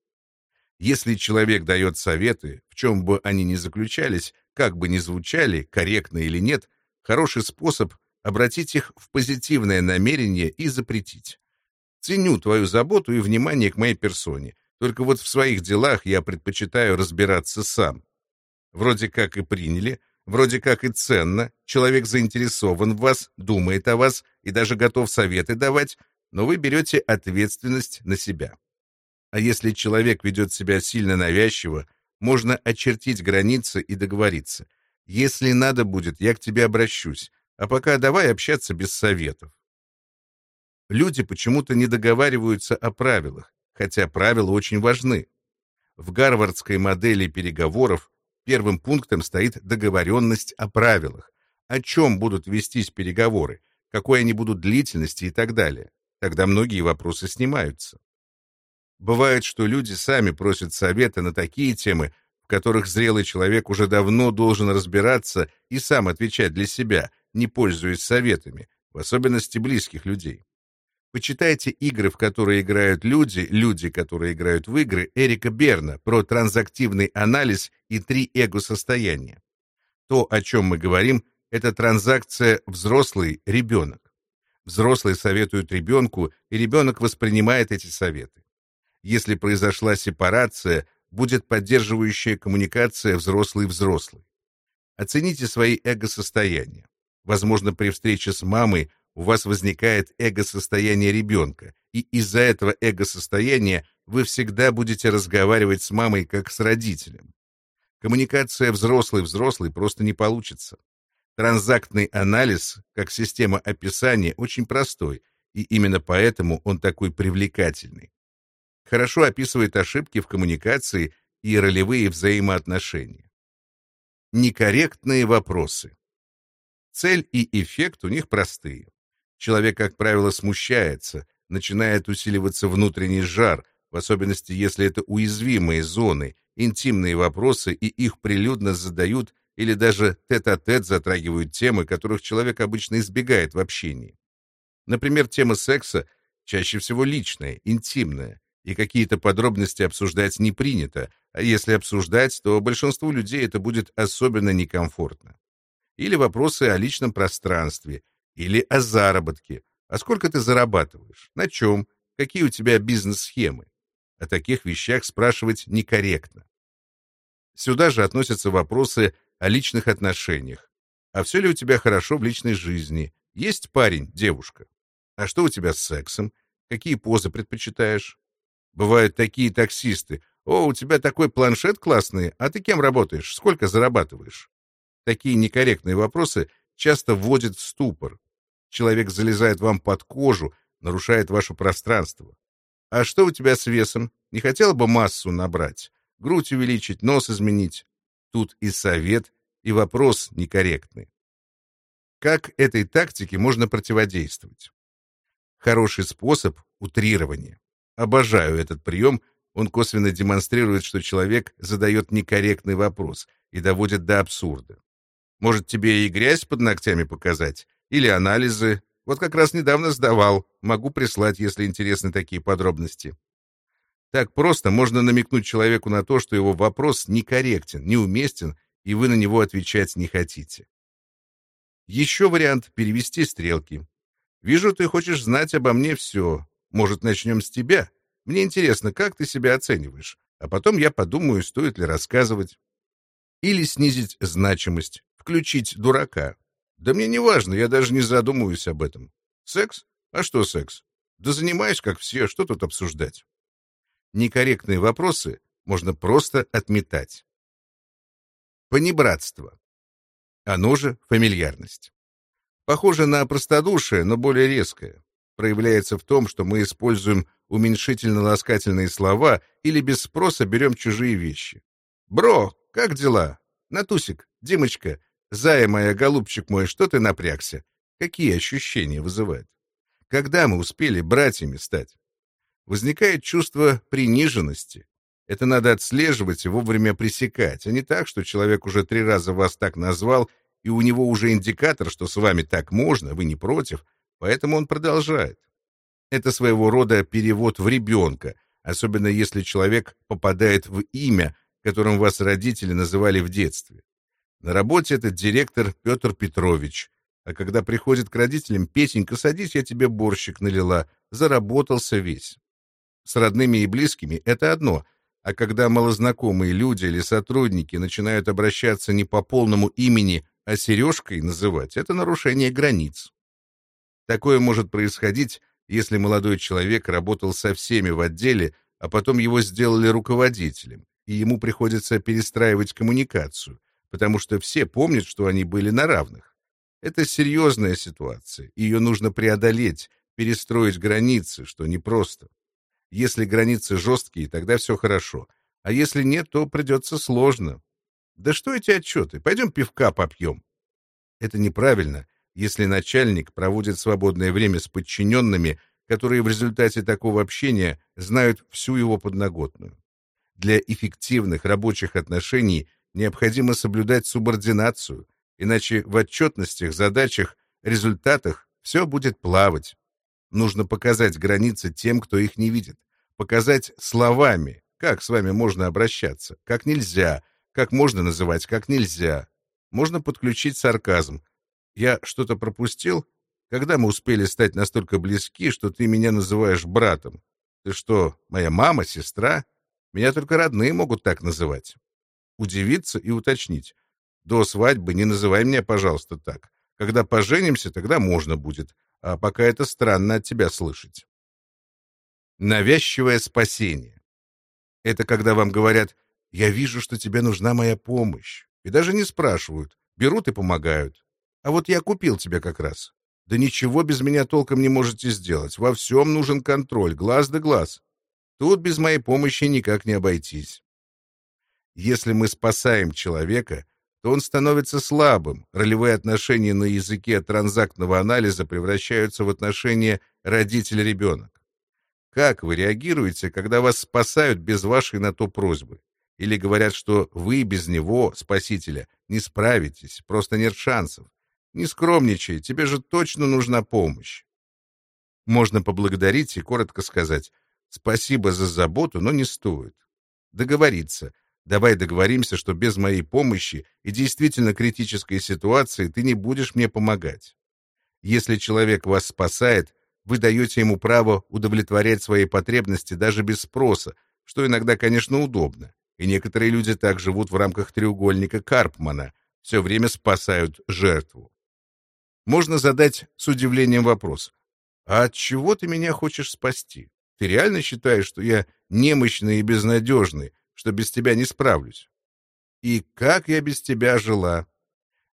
A: Если человек дает советы, в чем бы они ни заключались, как бы ни звучали, корректно или нет, хороший способ обратить их в позитивное намерение и запретить. Ценю твою заботу и внимание к моей персоне, только вот в своих делах я предпочитаю разбираться сам. Вроде как и приняли, вроде как и ценно, человек заинтересован в вас, думает о вас и даже готов советы давать, но вы берете ответственность на себя. А если человек ведет себя сильно навязчиво, можно очертить границы и договориться. Если надо будет, я к тебе обращусь, а пока давай общаться без советов. Люди почему-то не договариваются о правилах, хотя правила очень важны. В гарвардской модели переговоров первым пунктом стоит договоренность о правилах, о чем будут вестись переговоры, какой они будут длительности и так далее. Тогда многие вопросы снимаются. Бывает, что люди сами просят совета на такие темы, в которых зрелый человек уже давно должен разбираться и сам отвечать для себя, не пользуясь советами, в особенности близких людей. Почитайте игры, в которые играют люди, люди, которые играют в игры, Эрика Берна про транзактивный анализ и три эго-состояния. То, о чем мы говорим, это транзакция взрослый-ребенок. Взрослые советуют ребенку, и ребенок воспринимает эти советы. Если произошла сепарация, будет поддерживающая коммуникация взрослый-взрослый. Оцените свои эго-состояния. Возможно, при встрече с мамой у вас возникает эго-состояние ребенка, и из-за этого эго-состояния вы всегда будете разговаривать с мамой как с родителем. Коммуникация взрослый-взрослый просто не получится. Транзактный анализ, как система описания, очень простой, и именно поэтому он такой привлекательный хорошо описывает ошибки в коммуникации и ролевые взаимоотношения. Некорректные вопросы. Цель и эффект у них простые. Человек, как правило, смущается, начинает усиливаться внутренний жар, в особенности если это уязвимые зоны, интимные вопросы, и их прилюдно задают или даже тет-а-тет -тет затрагивают темы, которых человек обычно избегает в общении. Например, тема секса чаще всего личная, интимная, и какие-то подробности обсуждать не принято, а если обсуждать, то большинству людей это будет особенно некомфортно. Или вопросы о личном пространстве, или о заработке. А сколько ты зарабатываешь? На чем? Какие у тебя бизнес-схемы? О таких вещах спрашивать некорректно. Сюда же относятся вопросы о личных отношениях. А все ли у тебя хорошо в личной жизни? Есть парень, девушка? А что у тебя с сексом? Какие позы предпочитаешь? Бывают такие таксисты. «О, у тебя такой планшет классный, а ты кем работаешь? Сколько зарабатываешь?» Такие некорректные вопросы часто вводят в ступор. Человек залезает вам под кожу, нарушает ваше пространство. «А что у тебя с весом? Не хотела бы массу набрать? Грудь увеличить, нос изменить?» Тут и совет, и вопрос некорректный. Как этой тактике можно противодействовать? Хороший способ — утрирование. Обожаю этот прием, он косвенно демонстрирует, что человек задает некорректный вопрос и доводит до абсурда. Может, тебе и грязь под ногтями показать? Или анализы? Вот как раз недавно сдавал. Могу прислать, если интересны такие подробности. Так просто можно намекнуть человеку на то, что его вопрос некорректен, неуместен, и вы на него отвечать не хотите. Еще вариант — перевести стрелки. «Вижу, ты хочешь знать обо мне все. Может, начнем с тебя? Мне интересно, как ты себя оцениваешь, а потом я подумаю, стоит ли рассказывать. Или снизить значимость, включить дурака. Да мне не важно, я даже не задумываюсь об этом. Секс? А что секс? Да занимаюсь, как все, что тут обсуждать? Некорректные вопросы можно просто отметать. Понебратство. Оно же фамильярность. Похоже на простодушие, но более резкое проявляется в том, что мы используем уменьшительно-ласкательные слова или без спроса берем чужие вещи. «Бро, как дела? Натусик, Димочка, зая моя, голубчик мой, что ты напрягся?» Какие ощущения вызывает? Когда мы успели братьями стать? Возникает чувство приниженности.
B: Это надо отслеживать и вовремя пресекать, а не так, что человек уже три раза вас так назвал, и у него уже индикатор, что с вами так можно, вы не против, поэтому он продолжает. Это своего рода перевод в ребенка, особенно если человек попадает в имя, которым вас родители называли в детстве. На работе этот директор Петр Петрович, а когда приходит к родителям, Петенька, садись, я тебе борщик налила, заработался весь. С родными и близкими это одно, а когда малознакомые люди или сотрудники начинают обращаться не по полному имени, а сережкой называть, это нарушение границ. Такое может происходить, если молодой человек работал со всеми в отделе, а потом его сделали руководителем, и ему приходится перестраивать коммуникацию, потому что все помнят, что они были на равных. Это серьезная ситуация, ее нужно преодолеть, перестроить границы, что непросто. Если границы жесткие, тогда все хорошо. А если нет, то придется сложно. Да что эти отчеты? Пойдем пивка попьем. Это неправильно, если начальник проводит свободное время с подчиненными, которые в результате такого общения знают всю его подноготную. Для эффективных рабочих отношений необходимо соблюдать субординацию, иначе в отчетностях, задачах, результатах все будет плавать. Нужно показать границы тем, кто их не видит. Показать словами, как с вами можно обращаться, как нельзя, как можно называть, как нельзя. Можно подключить сарказм. Я что-то пропустил? Когда мы успели стать настолько близки, что ты меня называешь братом? Ты что, моя мама, сестра? Меня только родные могут так называть. Удивиться и уточнить. До свадьбы не называй меня, пожалуйста, так. Когда поженимся, тогда можно будет а пока это странно от тебя слышать. Навязчивое спасение. Это когда вам говорят «Я вижу, что тебе нужна моя помощь», и даже не спрашивают, берут и помогают. А вот я купил тебя как раз. Да ничего без меня толком не можете сделать. Во всем нужен контроль, глаз да глаз. Тут без моей помощи никак не обойтись. Если мы спасаем человека, то он становится слабым. Ролевые отношения на языке транзактного анализа превращаются в отношения родитель-ребенок. Как вы реагируете, когда вас спасают без вашей на то просьбы? Или говорят, что вы без него, спасителя, не справитесь, просто нет шансов. Не скромничай, тебе же точно нужна помощь. Можно поблагодарить и коротко сказать «Спасибо за заботу, но не стоит». Договориться – Давай договоримся, что без моей помощи и действительно критической ситуации ты не будешь мне помогать. Если человек вас спасает, вы даете ему право удовлетворять свои потребности даже без спроса, что иногда, конечно, удобно. И некоторые люди так живут в рамках треугольника Карпмана, все время спасают жертву. Можно задать с удивлением вопрос. А от чего ты меня хочешь спасти? Ты реально считаешь, что я немощный и безнадежный, что без тебя не справлюсь. И как я без тебя жила?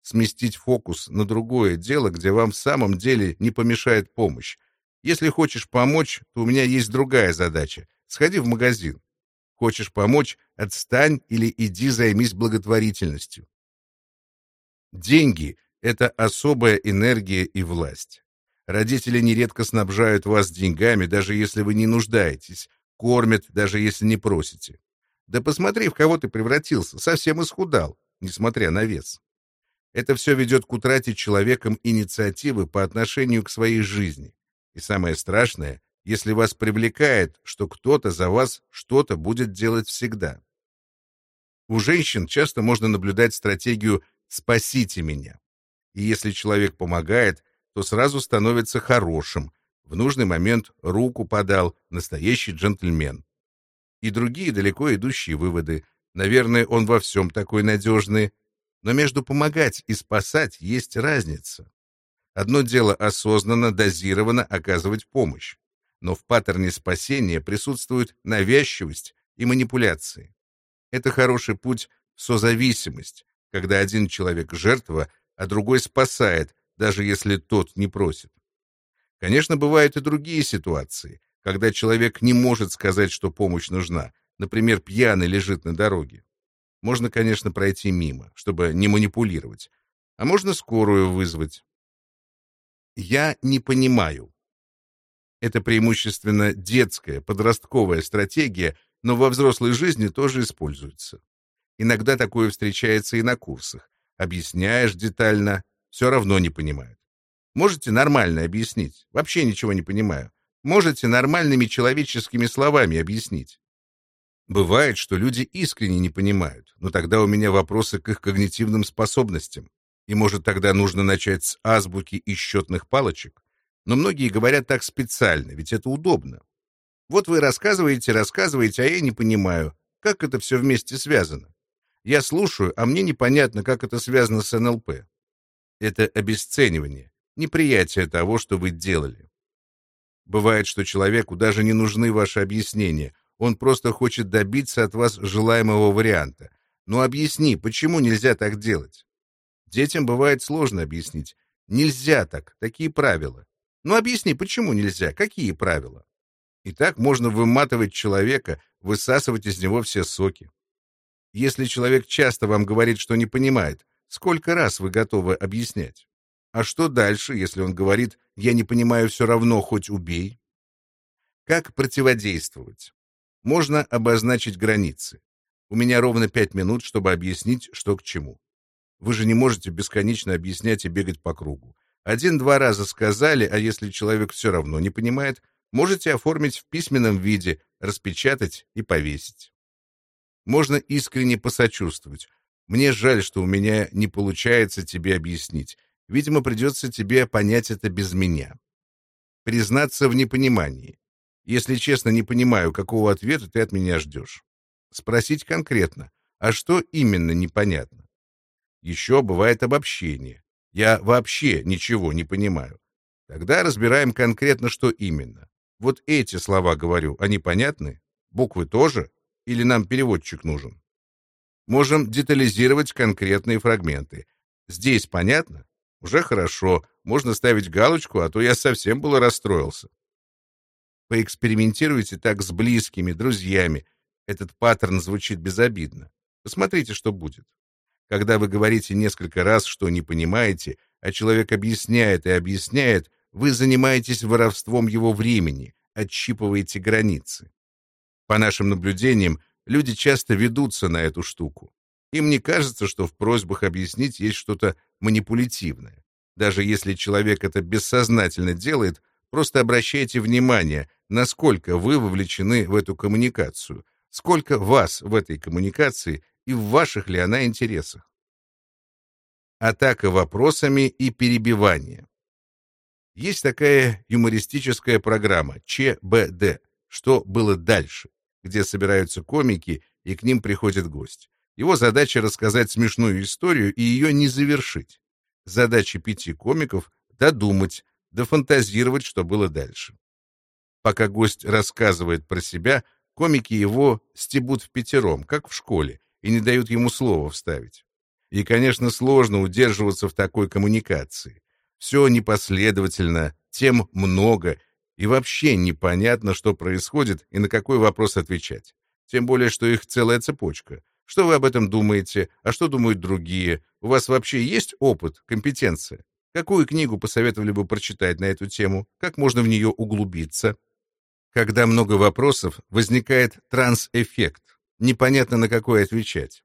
B: Сместить фокус на другое дело, где вам в самом деле не помешает помощь. Если хочешь помочь, то у меня есть другая задача. Сходи в магазин. Хочешь помочь — отстань или иди займись благотворительностью. Деньги — это особая энергия и власть. Родители нередко снабжают вас деньгами, даже если вы не нуждаетесь, кормят, даже если не просите. Да посмотри, в кого ты превратился, совсем исхудал, несмотря на вес. Это все ведет к утрате человеком инициативы по отношению к своей жизни. И самое страшное, если вас привлекает, что кто-то за вас что-то будет делать всегда. У женщин часто можно наблюдать стратегию «спасите меня». И если человек помогает, то сразу становится хорошим, в нужный момент руку подал, настоящий джентльмен и другие далеко идущие выводы. Наверное, он во всем такой надежный. Но между помогать и спасать есть разница. Одно дело осознанно, дозированно оказывать помощь. Но в паттерне спасения присутствует навязчивость и манипуляции. Это хороший путь в созависимость, когда один человек жертва, а другой спасает, даже если тот не просит. Конечно, бывают и другие ситуации, когда человек не может сказать, что помощь нужна, например, пьяный лежит на дороге. Можно, конечно, пройти мимо, чтобы не манипулировать, а можно скорую вызвать. Я не понимаю. Это преимущественно детская, подростковая стратегия, но во взрослой жизни тоже используется. Иногда такое встречается и на курсах. Объясняешь детально, все равно не понимают. Можете нормально объяснить? Вообще ничего не понимаю. Можете нормальными человеческими словами объяснить? Бывает, что люди искренне не понимают, но тогда у меня вопросы к их когнитивным способностям. И может тогда нужно начать с азбуки и счетных палочек? Но многие говорят так специально, ведь это удобно. Вот вы рассказываете, рассказываете, а я не понимаю, как это все вместе связано. Я слушаю, а мне непонятно, как это связано с НЛП. Это обесценивание, неприятие того, что вы делали. Бывает, что человеку даже не нужны ваши объяснения, он просто хочет добиться от вас желаемого варианта. Но объясни, почему нельзя так делать? Детям бывает сложно объяснить. Нельзя так, такие правила. Ну объясни, почему нельзя, какие правила? И так можно выматывать человека, высасывать из него все соки. Если человек часто вам говорит, что не понимает, сколько раз вы готовы объяснять? А что дальше, если он говорит «я не понимаю все равно, хоть убей»? Как противодействовать? Можно обозначить границы. У меня ровно пять минут, чтобы объяснить, что к чему. Вы же не можете бесконечно объяснять и бегать по кругу. Один-два раза сказали, а если человек все равно не понимает, можете оформить в письменном виде, распечатать и повесить. Можно искренне посочувствовать. Мне жаль, что у меня не получается тебе объяснить. Видимо, придется тебе понять это без меня. Признаться в непонимании. Если честно, не понимаю, какого ответа ты от меня ждешь. Спросить конкретно, а что именно непонятно? Еще бывает обобщение. Я вообще ничего не понимаю. Тогда разбираем конкретно, что именно. Вот эти слова говорю, они понятны? Буквы тоже? Или нам переводчик нужен? Можем детализировать конкретные фрагменты. Здесь понятно? Уже хорошо, можно ставить галочку, а то я совсем было расстроился. Поэкспериментируйте так с близкими, друзьями. Этот паттерн звучит безобидно. Посмотрите, что будет. Когда вы говорите несколько раз, что не понимаете, а человек объясняет и объясняет, вы занимаетесь воровством его времени, отщипываете границы. По нашим наблюдениям, люди часто ведутся на эту штуку. Им не кажется, что в просьбах объяснить есть что-то манипулятивное. Даже если человек это бессознательно делает, просто обращайте внимание, насколько вы вовлечены в эту коммуникацию, сколько вас в этой коммуникации и в ваших ли она интересах. Атака вопросами и перебивание. Есть такая юмористическая программа ЧБД «Что было дальше?», где собираются комики, и к ним приходит гость. Его задача рассказать смешную историю и ее не завершить. Задача пяти комиков — додумать, дофантазировать, что было дальше. Пока гость рассказывает про себя, комики его стебут в пятером, как в школе, и не дают ему слова вставить. И, конечно, сложно удерживаться в такой коммуникации. Все непоследовательно, тем много, и вообще непонятно, что происходит и на какой вопрос отвечать. Тем более, что их целая цепочка. Что вы об этом думаете? А что думают другие? У вас вообще есть опыт, компетенция? Какую книгу посоветовали бы прочитать на эту тему? Как можно в нее углубиться? Когда много вопросов, возникает транс-эффект. Непонятно, на какой отвечать.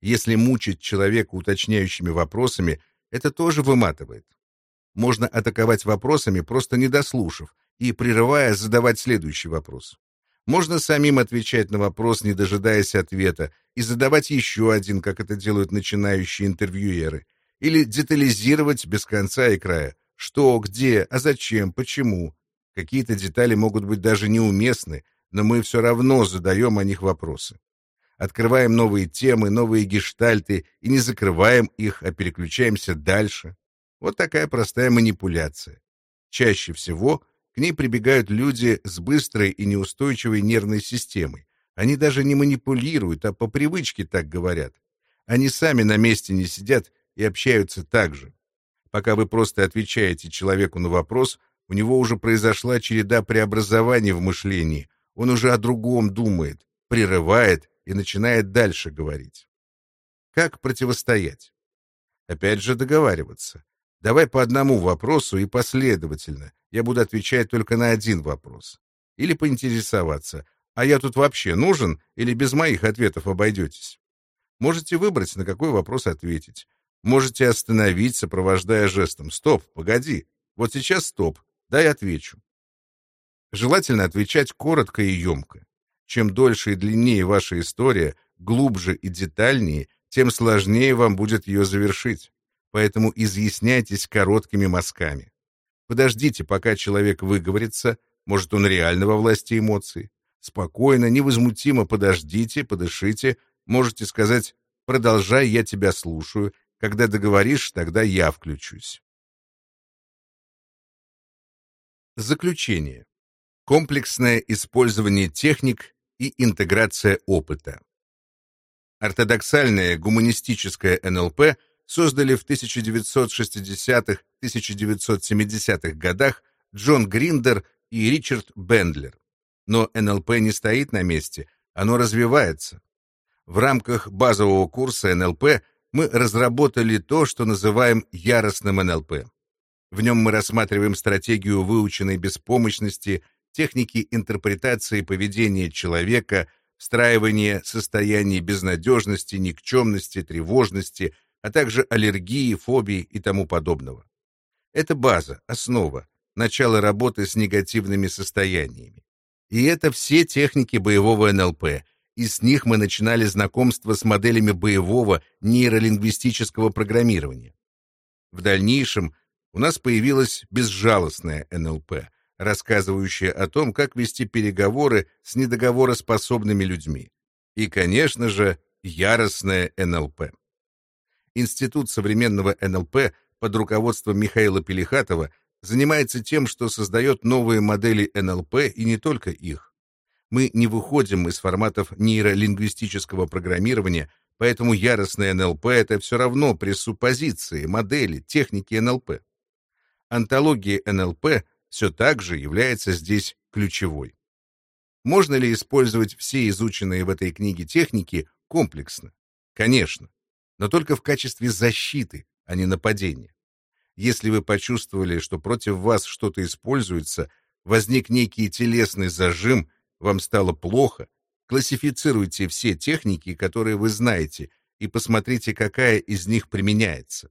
B: Если мучить человека уточняющими вопросами, это тоже выматывает. Можно атаковать вопросами, просто не дослушав, и, прерывая, задавать следующий вопрос. Можно самим отвечать на вопрос, не дожидаясь ответа, и задавать еще один, как это делают начинающие интервьюеры. Или детализировать без конца и края. Что, где, а зачем, почему. Какие-то детали могут быть даже неуместны, но мы все равно задаем о них вопросы. Открываем новые темы, новые гештальты и не закрываем их, а переключаемся дальше. Вот такая простая манипуляция. Чаще всего к ней прибегают люди с быстрой и неустойчивой нервной системой. Они даже не манипулируют, а по привычке так говорят. Они сами на месте не сидят и общаются так же. Пока вы просто отвечаете человеку на вопрос, у него уже произошла череда преобразований в мышлении. Он уже о другом думает, прерывает и начинает дальше говорить. Как противостоять? Опять же договариваться. Давай по одному вопросу и последовательно. Я буду отвечать только на один вопрос. Или поинтересоваться, А я тут вообще нужен или без моих ответов обойдетесь? Можете выбрать, на какой вопрос ответить. Можете остановить, сопровождая жестом. Стоп, погоди. Вот сейчас стоп. Дай отвечу. Желательно отвечать коротко и емко. Чем дольше и длиннее ваша история, глубже и детальнее, тем сложнее вам будет ее завершить. Поэтому изъясняйтесь короткими мазками. Подождите, пока человек выговорится, может, он реально во власти эмоций. Спокойно, невозмутимо подождите, подышите. Можете сказать «продолжай, я тебя слушаю». Когда договоришь, тогда я включусь. Заключение. Комплексное использование техник и интеграция опыта. Ортодоксальное гуманистическое НЛП создали в 1960-1970-х годах Джон Гриндер и Ричард Бендлер. Но НЛП не стоит на месте, оно развивается. В рамках базового курса НЛП мы разработали то, что называем яростным НЛП. В нем мы рассматриваем стратегию выученной беспомощности, техники интерпретации поведения человека, встраивание состояний безнадежности, никчемности, тревожности, а также аллергии, фобии и тому подобного. Это база, основа, начало работы с негативными состояниями. И это все техники боевого НЛП, и с них мы начинали знакомство с моделями боевого нейролингвистического программирования. В дальнейшем у нас появилось безжалостное НЛП, рассказывающее о том, как вести переговоры с недоговороспособными людьми. И, конечно же, яростное НЛП. Институт современного НЛП под руководством Михаила Пелихатова занимается тем, что создает новые модели НЛП и не только их. Мы не выходим из форматов нейролингвистического программирования, поэтому яростное НЛП — это все равно пресуппозиции, модели, техники НЛП. Антология НЛП все так же является здесь ключевой. Можно ли использовать все изученные в этой книге техники комплексно? Конечно, но только в качестве защиты, а не нападения. Если вы почувствовали, что против вас что-то используется, возник некий телесный зажим, вам стало плохо, классифицируйте все техники, которые вы знаете, и посмотрите, какая из них применяется.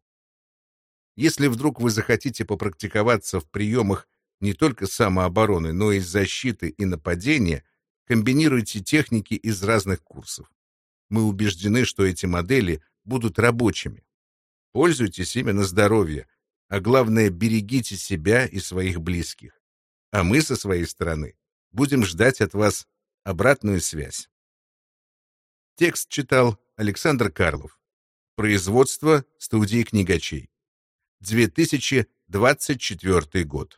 B: Если вдруг вы захотите попрактиковаться в приемах не только самообороны, но и защиты и нападения, комбинируйте техники из разных курсов. Мы убеждены, что эти модели будут рабочими. Пользуйтесь ими на здоровье, а главное, берегите себя и своих близких. А мы со своей стороны будем ждать от вас обратную связь. Текст читал Александр Карлов. Производство студии книгачей. 2024 год.